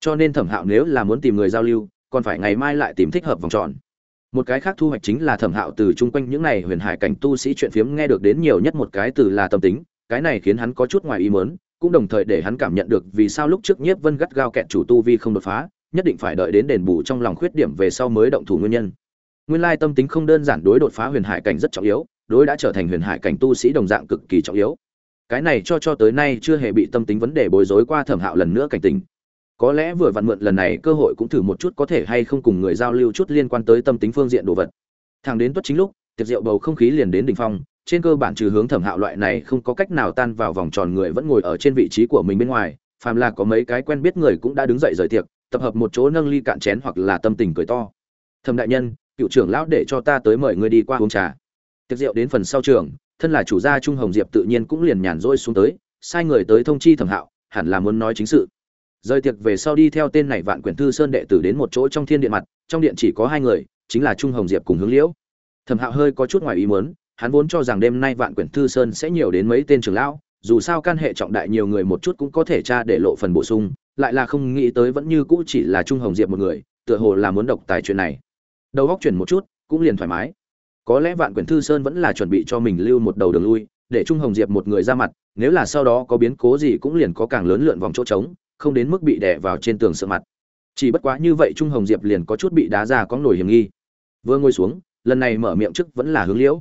Cho nên thẩm hạo nếu là muốn tìm người giao lưu còn phải ngày mai lại tìm thích hợp vòng tròn. Một cái khác thu hoạch chính là thẩm hạo từ chung quanh những này huyền hải cảnh tu sĩ chuyện phiếm nghe được đến nhiều nhất một cái từ là tâm tính cái này khiến hắn có chút ngoài ý muốn, cũng đồng thời để hắn cảm nhận được vì sao lúc trước nhiếp vân gắt gao kẹt chủ tu vi không đột phá nhất định phải đợi đến đền bù trong lòng khuyết điểm về sau mới động thủ nguyên nhân. Nguyên lai tâm tính không đơn giản đối đột phá huyền hải cảnh rất trọng yếu đối đã trở thành huyền hải cảnh tu sĩ đồng dạng cực kỳ trọng yếu. Cái này cho cho tới nay chưa hề bị tâm tính vấn đề bối rối qua thẩm hạo lần nữa cảnh tình có lẽ vừa vặn mượn lần này cơ hội cũng thử một chút có thể hay không cùng người giao lưu chút liên quan tới tâm tính phương diện đồ vật. Thằng đến tuất chính lúc, tiệc rượu bầu không khí liền đến đỉnh phong, trên cơ bản trừ hướng thẩm hạo loại này không có cách nào tan vào vòng tròn người vẫn ngồi ở trên vị trí của mình bên ngoài, phàm là có mấy cái quen biết người cũng đã đứng dậy rời tiệc, tập hợp một chỗ nâng ly cạn chén hoặc là tâm tình cười to. Thẩm đại nhân, cựu trưởng lão để cho ta tới mời ngươi đi qua uống trà tiệc rượu đến phần sau trường, thân là chủ gia trung hồng diệp tự nhiên cũng liền nhàn rỗi xuống tới, sai người tới thông chi thẩm hạo, hẳn là muốn nói chính sự. Rời tiệc về sau đi theo tên này vạn quyển thư sơn đệ tử đến một chỗ trong thiên điện mặt, trong điện chỉ có hai người, chính là trung hồng diệp cùng hướng liễu. Thẩm hạo hơi có chút ngoài ý muốn, hắn vốn cho rằng đêm nay vạn quyển thư sơn sẽ nhiều đến mấy tên trưởng lão, dù sao can hệ trọng đại nhiều người một chút cũng có thể tra để lộ phần bổ sung, lại là không nghĩ tới vẫn như cũ chỉ là trung hồng diệp một người, tựa hồ là muốn độc tài chuyện này. Đầu góc chuyển một chút, cũng liền thoải mái có lẽ vạn quyển thư sơn vẫn là chuẩn bị cho mình lưu một đầu đường lui, để trung hồng diệp một người ra mặt, nếu là sau đó có biến cố gì cũng liền có càng lớn lượn vòng chỗ trống, không đến mức bị đè vào trên tường sợ mặt. Chỉ bất quá như vậy trung hồng diệp liền có chút bị đá ra có nổi hiểm nghi. Vừa ngồi xuống, lần này mở miệng trước vẫn là hướng liễu.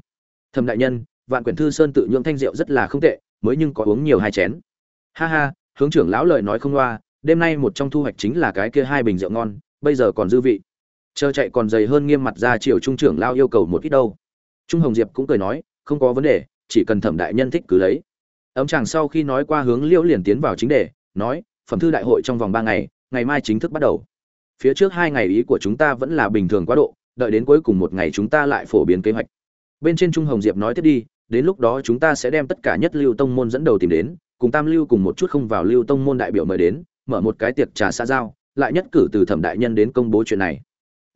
Thầm đại nhân, vạn quyển thư sơn tự nhượng thanh rượu rất là không tệ, mới nhưng có uống nhiều hai chén. Ha ha, hướng trưởng lão lời nói không loa, đêm nay một trong thu hoạch chính là cái kia hai bình rượu ngon, bây giờ còn dư vị chờ chạy còn dày hơn nghiêm mặt ra chiều trung trưởng lao yêu cầu một ít đâu. Trung hồng diệp cũng cười nói, không có vấn đề, chỉ cần thẩm đại nhân thích cứ lấy. Ông chàng sau khi nói qua hướng liễu liền tiến vào chính đề, nói, phẩm thư đại hội trong vòng ba ngày ngày mai chính thức bắt đầu. Phía trước hai ngày ý của chúng ta vẫn là bình thường quá độ, đợi đến cuối cùng một ngày chúng ta lại phổ biến kế hoạch. Bên trên trung hồng diệp nói tiếp đi, đến lúc đó chúng ta sẽ đem tất cả nhất lưu tông môn dẫn đầu tìm đến, cùng tam lưu cùng một chút không vào lưu tông môn đại biểu mời đến, mở một cái tiệc trà xã giao, lại nhất cử từ thẩm đại nhân đến công bố chuyện này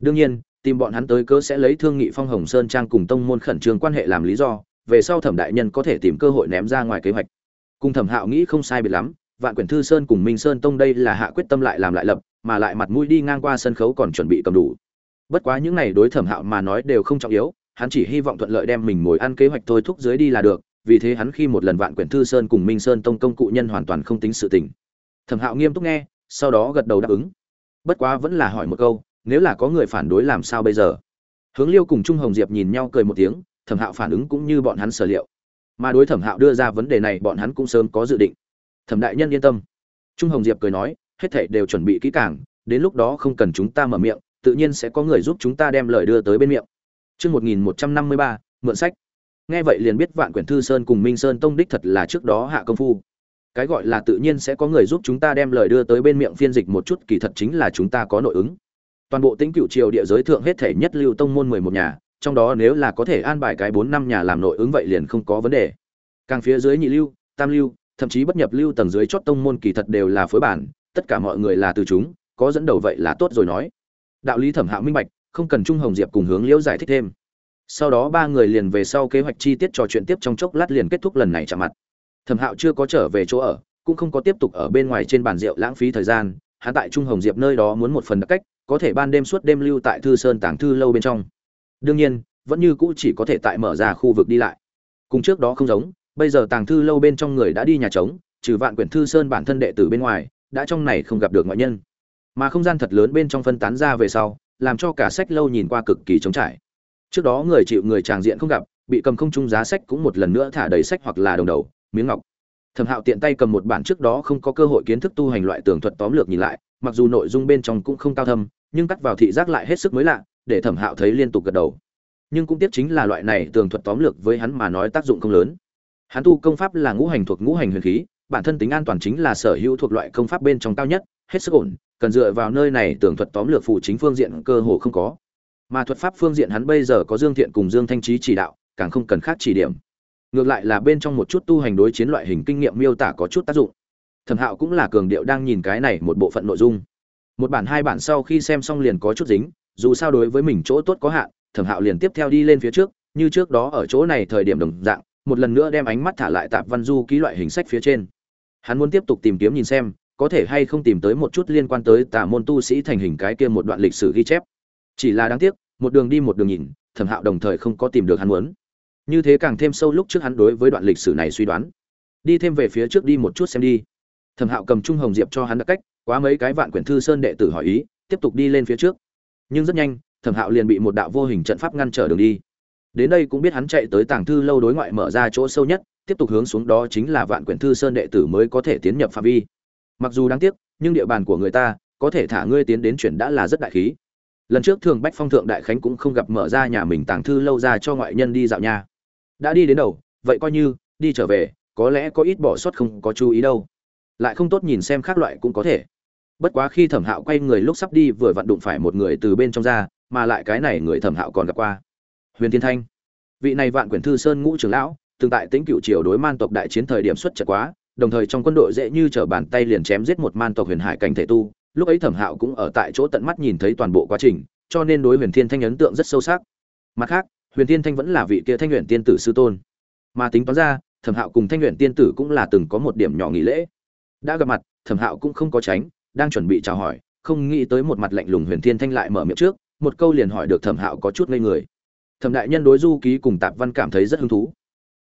đương nhiên, tìm bọn hắn tới cớ sẽ lấy thương nghị phong hồng sơn trang cùng tông môn khẩn trương quan hệ làm lý do, về sau thẩm đại nhân có thể tìm cơ hội ném ra ngoài kế hoạch. Cùng thẩm hạo nghĩ không sai biệt lắm, vạn quyển thư sơn cùng minh sơn tông đây là hạ quyết tâm lại làm lại lập, mà lại mặt mũi đi ngang qua sân khấu còn chuẩn bị cầm đủ. Bất quá những này đối thẩm hạo mà nói đều không trọng yếu, hắn chỉ hy vọng thuận lợi đem mình ngồi ăn kế hoạch thôi thúc dưới đi là được, vì thế hắn khi một lần vạn quyển thư sơn cùng minh sơn tông công cụ nhân hoàn toàn không tính sự tình. Thẩm hạo nghiêm túc nghe, sau đó gật đầu đáp ứng. Bất quá vẫn là hỏi một câu nếu là có người phản đối làm sao bây giờ hướng liêu cùng trung hồng diệp nhìn nhau cười một tiếng thẩm hạo phản ứng cũng như bọn hắn sở liệu mà đối thẩm hạo đưa ra vấn đề này bọn hắn cũng sớm có dự định thẩm đại nhân yên tâm trung hồng diệp cười nói hết thảy đều chuẩn bị kỹ càng đến lúc đó không cần chúng ta mở miệng tự nhiên sẽ có người giúp chúng ta đem lời đưa tới bên miệng Chương 1153, mượn sách. Nghe vậy liền biết Vạn Quyển Thư Sơn cùng Minh Sơn Tông đích thật là trước đó hạ công phu. Cái gọi là tự nhiên sẽ có người giúp chúng ta đem lời đưa tới bên miệng phiên dịch một chút, kỳ thật chính là chúng ta có nội ứng. Toàn bộ tính Cửu Triều địa giới thượng hết thể nhất lưu tông môn 11 nhà, trong đó nếu là có thể an bài cái 4 năm nhà làm nội ứng vậy liền không có vấn đề. Càng phía dưới nhị lưu, tam lưu, thậm chí bất nhập lưu tầng dưới chót tông môn kỳ thật đều là phối bản, tất cả mọi người là từ chúng, có dẫn đầu vậy là tốt rồi nói. Đạo lý thẩm hạo minh bạch, không cần trung hồng diệp cùng hướng liễu giải thích thêm sau đó ba người liền về sau kế hoạch chi tiết trò chuyện tiếp trong chốc lát liền kết thúc lần này chạm mặt thẩm hạo chưa có trở về chỗ ở cũng không có tiếp tục ở bên ngoài trên bàn rượu lãng phí thời gian hắn tại trung hồng diệp nơi đó muốn một phần đặc cách có thể ban đêm suốt đêm lưu tại thư sơn tàng thư lâu bên trong. Đương nhiên, vẫn như cũ chỉ có thể tại mở ra khu vực đi lại. Cùng trước đó không giống, bây giờ tàng thư lâu bên trong người đã đi nhà trống, trừ vạn quyển thư sơn bản thân đệ tử bên ngoài, đã trong này không gặp được ngoại nhân. Mà không gian thật lớn bên trong phân tán ra về sau, làm cho cả sách lâu nhìn qua cực kỳ trống trải. Trước đó người chịu người tràng diện không gặp, bị cầm không trung giá sách cũng một lần nữa thả đầy sách hoặc là đồng đầu, miếng ngọc. Thẩm hạo tiện tay cầm một bản trước đó không có cơ hội kiến thức tu hành loại tường thuật tóm lược nhìn lại mặc dù nội dung bên trong cũng không cao thâm, nhưng cắt vào thị giác lại hết sức mới lạ, để thẩm hạo thấy liên tục gật đầu. Nhưng cũng tiếc chính là loại này tường thuật tóm lược với hắn mà nói tác dụng không lớn. Hắn tu công pháp là ngũ hành thuộc ngũ hành huyền khí, bản thân tính an toàn chính là sở hữu thuộc loại công pháp bên trong cao nhất, hết sức ổn, cần dựa vào nơi này tường thuật tóm lược phụ chính phương diện cơ hồ không có. Mà thuật pháp phương diện hắn bây giờ có dương thiện cùng dương thanh trí chỉ đạo, càng không cần khác chỉ điểm. Ngược lại là bên trong một chút tu hành đối chiến loại hình kinh nghiệm miêu tả có chút tác dụng thẩm hạo cũng là cường điệu đang nhìn cái này một bộ phận nội dung. Một bản hai bản sau khi xem xong liền có chút dính, dù sao đối với mình chỗ tốt có hạn, thẩm hạo liền tiếp theo đi lên phía trước, như trước đó ở chỗ này thời điểm đồng dạng, một lần nữa đem ánh mắt thả lại tạp văn du ký loại hình sách phía trên. Hắn muốn tiếp tục tìm kiếm nhìn xem, có thể hay không tìm tới một chút liên quan tới tà môn tu sĩ thành hình cái kia một đoạn lịch sử ghi chép. Chỉ là đáng tiếc, một đường đi một đường nhìn, thẩm hạo đồng thời không có tìm được hắn muốn. Như thế càng thêm sâu lúc trước hắn đối với đoạn lịch sử này suy đoán. Đi thêm về phía trước đi một chút xem đi thẩm hạo cầm trung hồng diệp cho hắn đặc cách, quá mấy cái vạn quyển thư sơn đệ tử hỏi ý, tiếp tục đi lên phía trước. Nhưng rất nhanh, thẩm hạo liền bị một đạo vô hình trận pháp ngăn trở đường đi. Đến đây cũng biết hắn chạy tới tàng thư lâu đối ngoại mở ra chỗ sâu nhất, tiếp tục hướng xuống đó chính là vạn quyển thư sơn đệ tử mới có thể tiến nhập phạm vi. Mặc dù đáng tiếc, nhưng địa bàn của người ta, có thể thả ngươi tiến đến chuyển đã là rất đại khí. Lần trước thường bách phong thượng đại khánh cũng không gặp mở ra nhà mình tàng thư lâu ra cho ngoại nhân đi dạo nhà. đã đi đến đầu, vậy coi như, đi trở về, có lẽ có ít bỏ sót không có chú ý đâu lại không tốt nhìn xem khác loại cũng có thể. Bất quá khi thẩm hạo quay người lúc sắp đi vừa vặn đụng phải một người từ bên trong ra, mà lại cái này người thẩm hạo còn gặp qua. Huyền thiên thanh. Vị này vạn quyển thư sơn ngũ trưởng lão, từng tại tính cựu triều đối man tộc đại chiến thời điểm xuất trận quá, đồng thời trong quân đội dễ như trở bàn tay liền chém giết một man tộc huyền hải cảnh thể tu, lúc ấy thẩm hạo cũng ở tại chỗ tận mắt nhìn thấy toàn bộ quá trình, cho nên đối huyền thiên thanh ấn tượng rất sâu sắc. Mặt khác, huyền thiên thanh vẫn là vị kia thanh luyện tiên tử sư tôn. Mà tính toán ra, thẩm hạo cùng thanh luyện tiên tử cũng là từng có một điểm nhỏ nghỉ lễ đã gặp mặt, thẩm hạo cũng không có tránh, đang chuẩn bị chào hỏi, không nghĩ tới một mặt lạnh lùng huyền thiên thanh lại mở miệng trước, một câu liền hỏi được thẩm hạo có chút ngây người. Thẩm đại nhân đối du ký cùng tạp văn cảm thấy rất hứng thú.